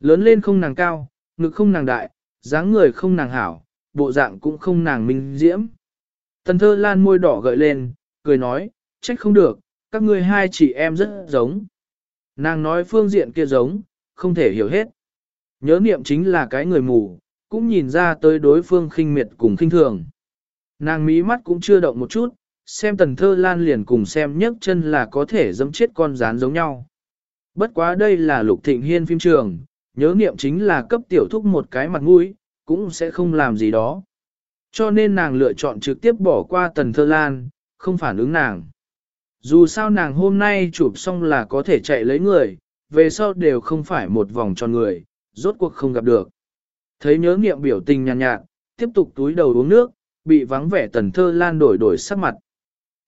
lớn lên không nàng cao, ngực không nàng đại, dáng người không nàng hảo, bộ dạng cũng không nàng minh diễm. Tần thơ Lan môi đỏ gợi lên, cười nói, trách không được, các ngươi hai chị em rất giống. Nàng nói phương diện kia giống, không thể hiểu hết. Nhớ niệm chính là cái người mù, cũng nhìn ra tới đối phương khinh miệt cùng khinh thường. Nàng mí mắt cũng chưa động một chút, xem tần thơ lan liền cùng xem nhấc chân là có thể dẫm chết con rán giống nhau. Bất quá đây là lục thịnh hiên phim trường, nhớ niệm chính là cấp tiểu thúc một cái mặt mũi, cũng sẽ không làm gì đó. Cho nên nàng lựa chọn trực tiếp bỏ qua tần thơ lan, không phản ứng nàng. Dù sao nàng hôm nay chụp xong là có thể chạy lấy người, về sau đều không phải một vòng tròn người, rốt cuộc không gặp được. Thấy nhớ nghiệm biểu tình nhàn nhạt, nhạt, tiếp tục túi đầu uống nước, bị vắng vẻ tần thơ lan đổi đổi sắc mặt.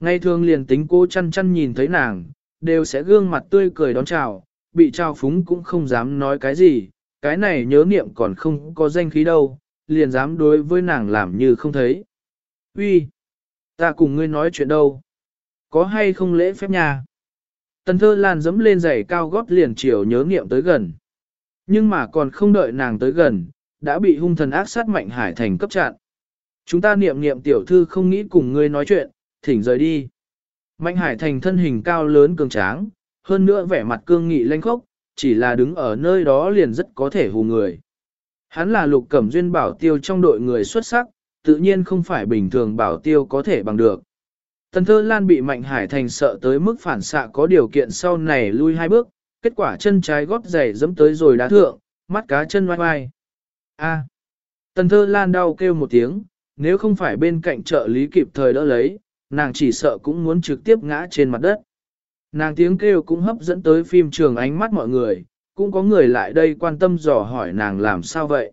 Ngay thường liền tính cô chăn chăn nhìn thấy nàng, đều sẽ gương mặt tươi cười đón chào, bị trao phúng cũng không dám nói cái gì, cái này nhớ niệm còn không có danh khí đâu, liền dám đối với nàng làm như không thấy. Uy, ta cùng ngươi nói chuyện đâu? Có hay không lễ phép nhà? Tần thơ lan dẫm lên giày cao gót liền chiều nhớ niệm tới gần. Nhưng mà còn không đợi nàng tới gần, đã bị hung thần ác sát mạnh hải thành cấp chặn. Chúng ta niệm niệm tiểu thư không nghĩ cùng ngươi nói chuyện, thỉnh rời đi. Mạnh hải thành thân hình cao lớn cường tráng, hơn nữa vẻ mặt cương nghị lanh khốc, chỉ là đứng ở nơi đó liền rất có thể hù người. Hắn là lục cẩm duyên bảo tiêu trong đội người xuất sắc, tự nhiên không phải bình thường bảo tiêu có thể bằng được. Tần thơ lan bị mạnh hải thành sợ tới mức phản xạ có điều kiện sau này lui hai bước, kết quả chân trái gót giày dẫm tới rồi đá thượng, mắt cá chân oai oai. A. À. Tần thơ lan đau kêu một tiếng, nếu không phải bên cạnh trợ lý kịp thời đỡ lấy, nàng chỉ sợ cũng muốn trực tiếp ngã trên mặt đất. Nàng tiếng kêu cũng hấp dẫn tới phim trường ánh mắt mọi người, cũng có người lại đây quan tâm dò hỏi nàng làm sao vậy.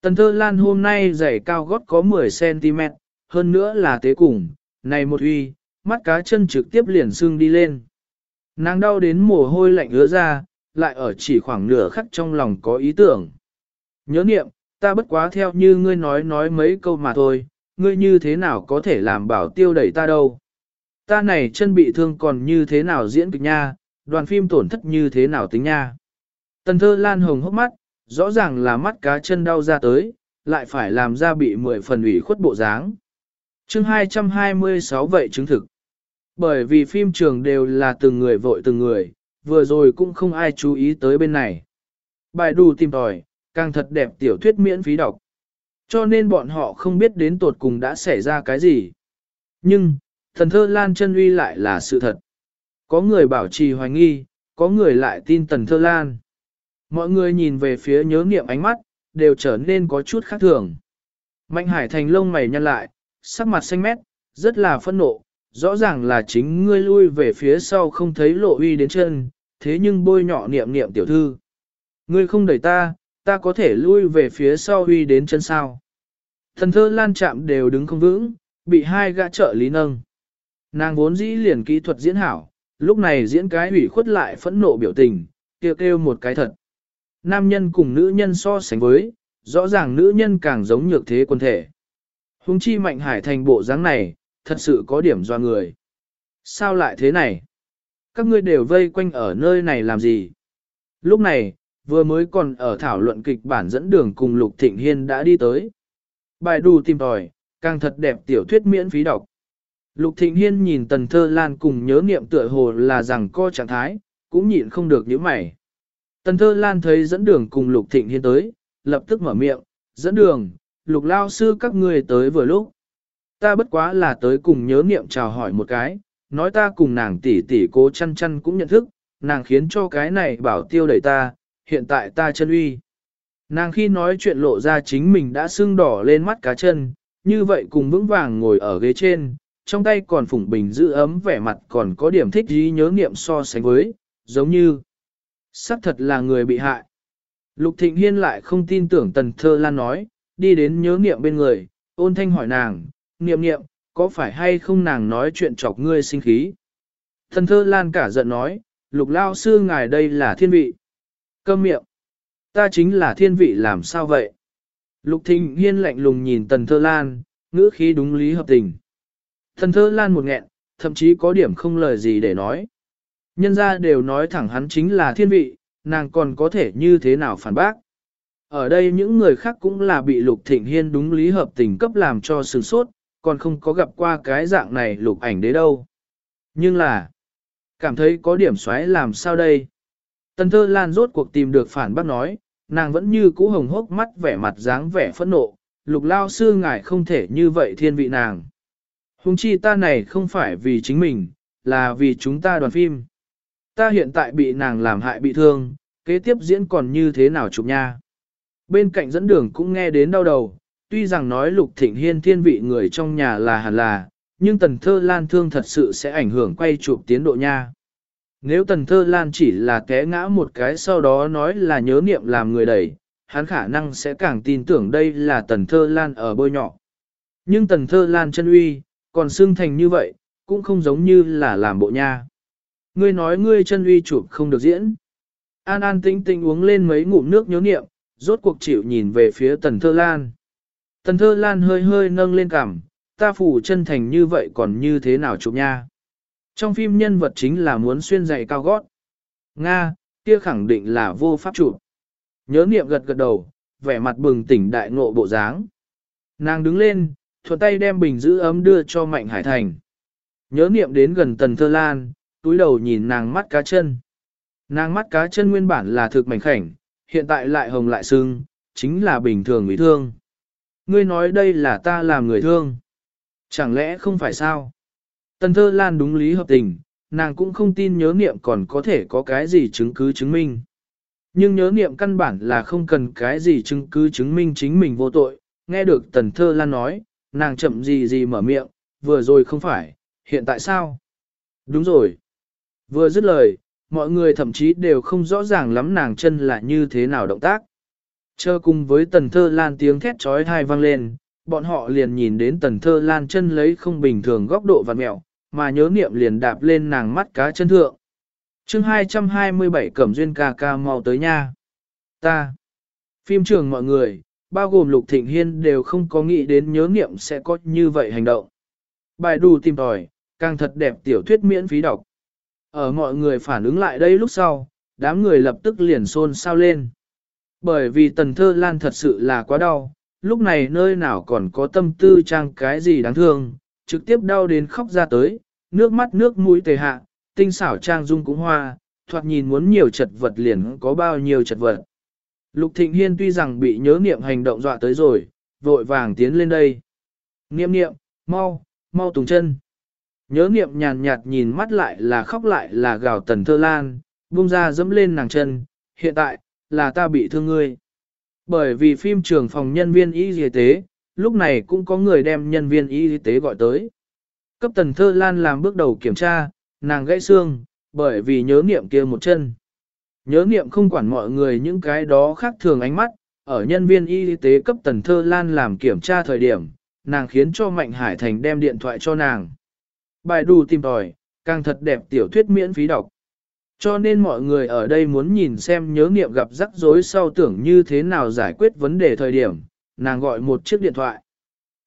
Tần thơ lan hôm nay giày cao gót có 10cm, hơn nữa là tế cùng, này một uy, mắt cá chân trực tiếp liền xương đi lên. Nàng đau đến mồ hôi lạnh ứa ra, lại ở chỉ khoảng nửa khắc trong lòng có ý tưởng. Nhớ niệm, ta bất quá theo như ngươi nói nói mấy câu mà thôi, ngươi như thế nào có thể làm bảo tiêu đẩy ta đâu. Ta này chân bị thương còn như thế nào diễn kịch nha, đoàn phim tổn thất như thế nào tính nha. Tần thơ lan hồng hốc mắt, rõ ràng là mắt cá chân đau ra tới, lại phải làm ra bị mười phần ủy khuất bộ dáng. chương 226 vậy chứng thực. Bởi vì phim trường đều là từng người vội từng người, vừa rồi cũng không ai chú ý tới bên này. Bài đù tìm tòi, càng thật đẹp tiểu thuyết miễn phí đọc. Cho nên bọn họ không biết đến tột cùng đã xảy ra cái gì. Nhưng, thần thơ Lan chân uy lại là sự thật. Có người bảo trì hoài nghi, có người lại tin tần thơ Lan. Mọi người nhìn về phía nhớ niệm ánh mắt, đều trở nên có chút khác thường. Mạnh hải thành lông mày nhăn lại, sắc mặt xanh mét, rất là phẫn nộ, rõ ràng là chính ngươi lui về phía sau không thấy lộ uy đến chân, thế nhưng bôi nhọ niệm niệm tiểu thư. Ngươi không đẩy ta, ta có thể lui về phía sau uy đến chân sao. Thần thơ lan chạm đều đứng không vững, bị hai gã trợ lý nâng. Nàng vốn dĩ liền kỹ thuật diễn hảo, lúc này diễn cái hủy khuất lại phẫn nộ biểu tình, kêu kêu một cái thật. Nam nhân cùng nữ nhân so sánh với, rõ ràng nữ nhân càng giống nhược thế quân thể. Hùng chi mạnh hải thành bộ dáng này, thật sự có điểm do người. Sao lại thế này? Các ngươi đều vây quanh ở nơi này làm gì? Lúc này, vừa mới còn ở thảo luận kịch bản dẫn đường cùng Lục Thịnh Hiên đã đi tới. Bài đù tìm tòi, càng thật đẹp tiểu thuyết miễn phí đọc. Lục Thịnh Hiên nhìn Tần Thơ Lan cùng nhớ niệm tựa hồ là rằng co trạng thái, cũng nhịn không được nhíu mày. Tần Thơ Lan thấy dẫn đường cùng Lục Thịnh Hiên tới, lập tức mở miệng, dẫn đường, Lục Lao Sư các người tới vừa lúc. Ta bất quá là tới cùng nhớ niệm chào hỏi một cái, nói ta cùng nàng tỷ tỷ cố chăn chăn cũng nhận thức, nàng khiến cho cái này bảo tiêu đẩy ta, hiện tại ta chân uy. Nàng khi nói chuyện lộ ra chính mình đã sưng đỏ lên mắt cá chân, như vậy cùng vững vàng ngồi ở ghế trên, trong tay còn phủng bình giữ ấm vẻ mặt còn có điểm thích gì nhớ nghiệm so sánh với, giống như xác thật là người bị hại. Lục Thịnh Hiên lại không tin tưởng Tần Thơ Lan nói, đi đến nhớ nghiệm bên người, ôn thanh hỏi nàng, niệm niệm, có phải hay không nàng nói chuyện chọc ngươi sinh khí? Tần Thơ Lan cả giận nói, lục lao sư ngài đây là thiên vị. Câm miệng. Ta chính là thiên vị làm sao vậy? Lục Thịnh Hiên lạnh lùng nhìn Tần Thơ Lan, ngữ khí đúng lý hợp tình. Thần Thơ Lan một nghẹn, thậm chí có điểm không lời gì để nói. Nhân ra đều nói thẳng hắn chính là thiên vị, nàng còn có thể như thế nào phản bác. Ở đây những người khác cũng là bị Lục Thịnh Hiên đúng lý hợp tình cấp làm cho sừng sốt, còn không có gặp qua cái dạng này lục ảnh đấy đâu. Nhưng là, cảm thấy có điểm xoáy làm sao đây? Tần thơ lan rốt cuộc tìm được phản bác nói, nàng vẫn như cũ hồng hốc mắt vẻ mặt dáng vẻ phẫn nộ, lục lao sư ngài không thể như vậy thiên vị nàng. Hùng chi ta này không phải vì chính mình, là vì chúng ta đoàn phim. Ta hiện tại bị nàng làm hại bị thương, kế tiếp diễn còn như thế nào chụp nha. Bên cạnh dẫn đường cũng nghe đến đau đầu, tuy rằng nói lục thịnh hiên thiên vị người trong nhà là hẳn là, nhưng tần thơ lan thương thật sự sẽ ảnh hưởng quay chụp tiến độ nha. Nếu tần thơ lan chỉ là té ngã một cái sau đó nói là nhớ niệm làm người đẩy, hắn khả năng sẽ càng tin tưởng đây là tần thơ lan ở bôi nhọ. Nhưng tần thơ lan chân uy, còn xương thành như vậy, cũng không giống như là làm bộ nha. Ngươi nói ngươi chân uy chụp không được diễn. An an tĩnh tĩnh uống lên mấy ngụm nước nhớ niệm, rốt cuộc chịu nhìn về phía tần thơ lan. Tần thơ lan hơi hơi nâng lên cằm, ta phủ chân thành như vậy còn như thế nào chụp nha. Trong phim nhân vật chính là muốn xuyên giày cao gót. Nga, kia khẳng định là vô pháp chụp. Nhớ niệm gật gật đầu, vẻ mặt bừng tỉnh đại ngộ bộ dáng. Nàng đứng lên, thuận tay đem bình giữ ấm đưa cho Mạnh Hải Thành. Nhớ niệm đến gần tần thơ lan, túi đầu nhìn nàng mắt cá chân. Nàng mắt cá chân nguyên bản là thực mảnh khảnh, hiện tại lại hồng lại sưng, chính là bình thường bị thương. Ngươi nói đây là ta làm người thương. Chẳng lẽ không phải sao? Tần thơ lan đúng lý hợp tình, nàng cũng không tin nhớ niệm còn có thể có cái gì chứng cứ chứng minh. Nhưng nhớ niệm căn bản là không cần cái gì chứng cứ chứng minh chính mình vô tội, nghe được tần thơ lan nói, nàng chậm gì gì mở miệng, vừa rồi không phải, hiện tại sao? Đúng rồi. Vừa dứt lời, mọi người thậm chí đều không rõ ràng lắm nàng chân là như thế nào động tác. Chờ cùng với tần thơ lan tiếng thét trói thai vang lên, bọn họ liền nhìn đến tần thơ lan chân lấy không bình thường góc độ vặt mẹo, mà nhớ niệm liền đạp lên nàng mắt cá chân thượng. chương 227 Cẩm Duyên ca ca mau tới nha. Ta. Phim trường mọi người, bao gồm Lục Thịnh Hiên đều không có nghĩ đến nhớ niệm sẽ có như vậy hành động. Bài đù tìm tòi, càng thật đẹp tiểu thuyết miễn phí đọc. Ở mọi người phản ứng lại đây lúc sau, đám người lập tức liền xôn xao lên. Bởi vì tần thơ lan thật sự là quá đau, lúc này nơi nào còn có tâm tư trang cái gì đáng thương, trực tiếp đau đến khóc ra tới, nước mắt nước mũi tề hạ, tinh xảo trang dung cũng hoa, thoạt nhìn muốn nhiều chật vật liền có bao nhiêu chật vật. Lục Thịnh Hiên tuy rằng bị nhớ niệm hành động dọa tới rồi, vội vàng tiến lên đây. Niệm niệm, mau, mau tùng chân. Nhớ niệm nhàn nhạt nhìn mắt lại là khóc lại là gào tần thơ lan, buông ra dẫm lên nàng chân, hiện tại, là ta bị thương ngươi. Bởi vì phim trường phòng nhân viên y y tế, lúc này cũng có người đem nhân viên y tế gọi tới. Cấp tần thơ lan làm bước đầu kiểm tra, nàng gãy xương, bởi vì nhớ niệm kia một chân. Nhớ niệm không quản mọi người những cái đó khác thường ánh mắt, ở nhân viên y tế cấp tần thơ lan làm kiểm tra thời điểm, nàng khiến cho Mạnh Hải Thành đem điện thoại cho nàng. Bài đù tìm tòi, càng thật đẹp tiểu thuyết miễn phí đọc. Cho nên mọi người ở đây muốn nhìn xem nhớ niệm gặp rắc rối sau tưởng như thế nào giải quyết vấn đề thời điểm, nàng gọi một chiếc điện thoại.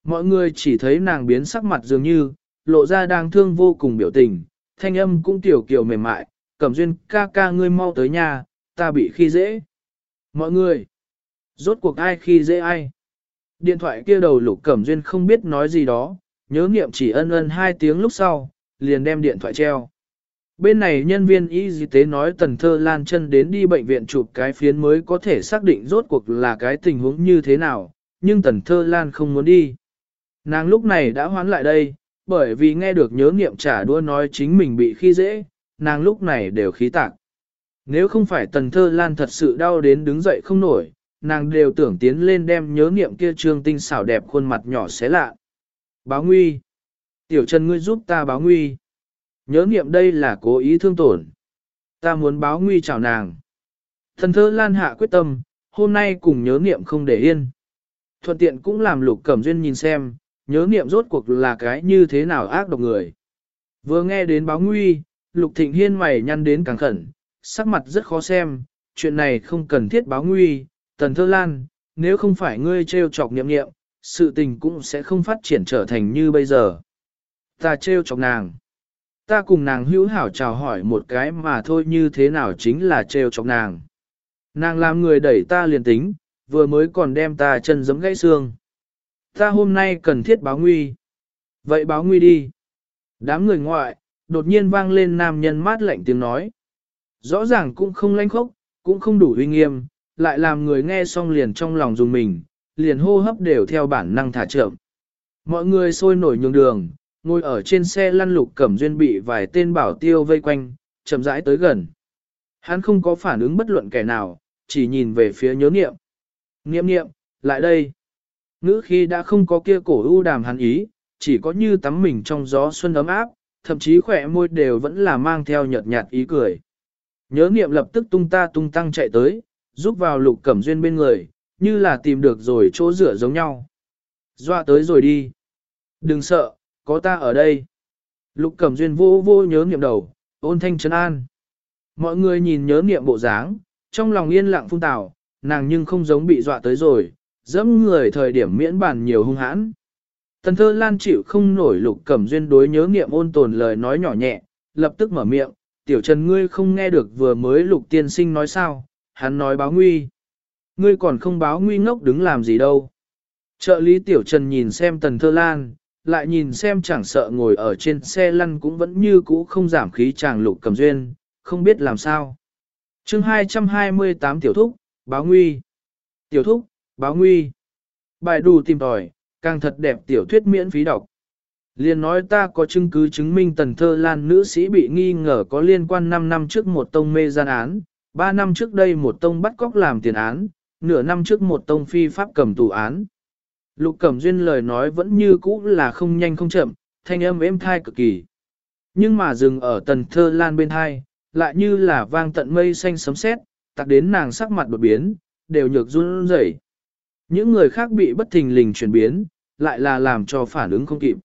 Mọi người chỉ thấy nàng biến sắc mặt dường như, lộ ra đang thương vô cùng biểu tình, thanh âm cũng tiểu kiểu mềm mại, cẩm duyên ca ca ngươi mau tới nhà, ta bị khi dễ. Mọi người, rốt cuộc ai khi dễ ai? Điện thoại kia đầu lục cẩm duyên không biết nói gì đó, nhớ nghiệm chỉ ân ân hai tiếng lúc sau, liền đem điện thoại treo. Bên này nhân viên y tế nói tần thơ lan chân đến đi bệnh viện chụp cái phiến mới có thể xác định rốt cuộc là cái tình huống như thế nào, nhưng tần thơ lan không muốn đi. Nàng lúc này đã hoán lại đây, bởi vì nghe được nhớ nghiệm trả đua nói chính mình bị khi dễ, nàng lúc này đều khí tạc. Nếu không phải tần thơ lan thật sự đau đến đứng dậy không nổi, nàng đều tưởng tiến lên đem nhớ nghiệm kia trương tinh xảo đẹp khuôn mặt nhỏ xé lạ. Báo nguy. Tiểu Trần ngươi giúp ta báo nguy. Nhớ nghiệm đây là cố ý thương tổn. Ta muốn báo nguy chào nàng. Thần thơ lan hạ quyết tâm, hôm nay cùng nhớ nghiệm không để yên. Thuận tiện cũng làm lục cẩm duyên nhìn xem, nhớ nghiệm rốt cuộc là cái như thế nào ác độc người. Vừa nghe đến báo nguy, lục thịnh hiên mày nhăn đến càng khẩn, sắc mặt rất khó xem, chuyện này không cần thiết báo nguy, tần thơ lan, nếu không phải ngươi trêu chọc niệm niệm, sự tình cũng sẽ không phát triển trở thành như bây giờ. Ta trêu chọc nàng. Ta cùng nàng hữu hảo chào hỏi một cái mà thôi như thế nào chính là trêu chọc nàng. Nàng làm người đẩy ta liền tính, vừa mới còn đem ta chân giấm gãy xương. Ta hôm nay cần thiết báo nguy. Vậy báo nguy đi. Đám người ngoại, đột nhiên vang lên nam nhân mát lạnh tiếng nói. Rõ ràng cũng không lanh khốc, cũng không đủ uy nghiêm, lại làm người nghe xong liền trong lòng dùng mình, liền hô hấp đều theo bản năng thả chậm. Mọi người sôi nổi nhường đường, ngồi ở trên xe lăn lục cẩm duyên bị vài tên bảo tiêu vây quanh, chậm rãi tới gần. Hắn không có phản ứng bất luận kẻ nào, chỉ nhìn về phía nhớ niệm. Niệm niệm, lại đây. Ngữ khi đã không có kia cổ ưu đàm hắn ý, chỉ có như tắm mình trong gió xuân ấm áp, thậm chí khỏe môi đều vẫn là mang theo nhợt nhạt ý cười. Nhớ niệm lập tức tung ta tung tăng chạy tới, giúp vào lục cẩm duyên bên người, như là tìm được rồi chỗ rửa giống nhau. Doa tới rồi đi. Đừng sợ, có ta ở đây. Lục cẩm duyên vô vô nhớ niệm đầu, ôn thanh trấn an. Mọi người nhìn nhớ niệm bộ dáng, trong lòng yên lặng phung tảo, nàng nhưng không giống bị dọa tới rồi, dẫm người thời điểm miễn bản nhiều hung hãn. Tần thơ lan chịu không nổi lục cẩm duyên đối nhớ niệm ôn tồn lời nói nhỏ nhẹ, lập tức mở miệng, tiểu trần ngươi không nghe được vừa mới lục tiên sinh nói sao, hắn nói báo nguy. Ngươi còn không báo nguy ngốc đứng làm gì đâu. Trợ lý tiểu trần nhìn xem tần thơ lan, lại nhìn xem chẳng sợ ngồi ở trên xe lăn cũng vẫn như cũ không giảm khí chàng lục cầm duyên, không biết làm sao. chương 228 tiểu thúc, báo nguy. Tiểu thúc, báo nguy. Bài đủ tìm tòi, càng thật đẹp tiểu thuyết miễn phí đọc. Liên nói ta có chứng cứ chứng minh tần thơ lan nữ sĩ bị nghi ngờ có liên quan 5 năm trước một tông mê gian án, 3 năm trước đây một tông bắt cóc làm tiền án, nửa năm trước một tông phi pháp cầm tù án. Lục Cẩm Duyên lời nói vẫn như cũ là không nhanh không chậm, thanh âm êm thai cực kỳ. Nhưng mà dừng ở tần thơ lan bên thai, lại như là vang tận mây xanh sấm sét, tặc đến nàng sắc mặt đột biến, đều nhược run rẩy. Những người khác bị bất thình lình chuyển biến, lại là làm cho phản ứng không kịp.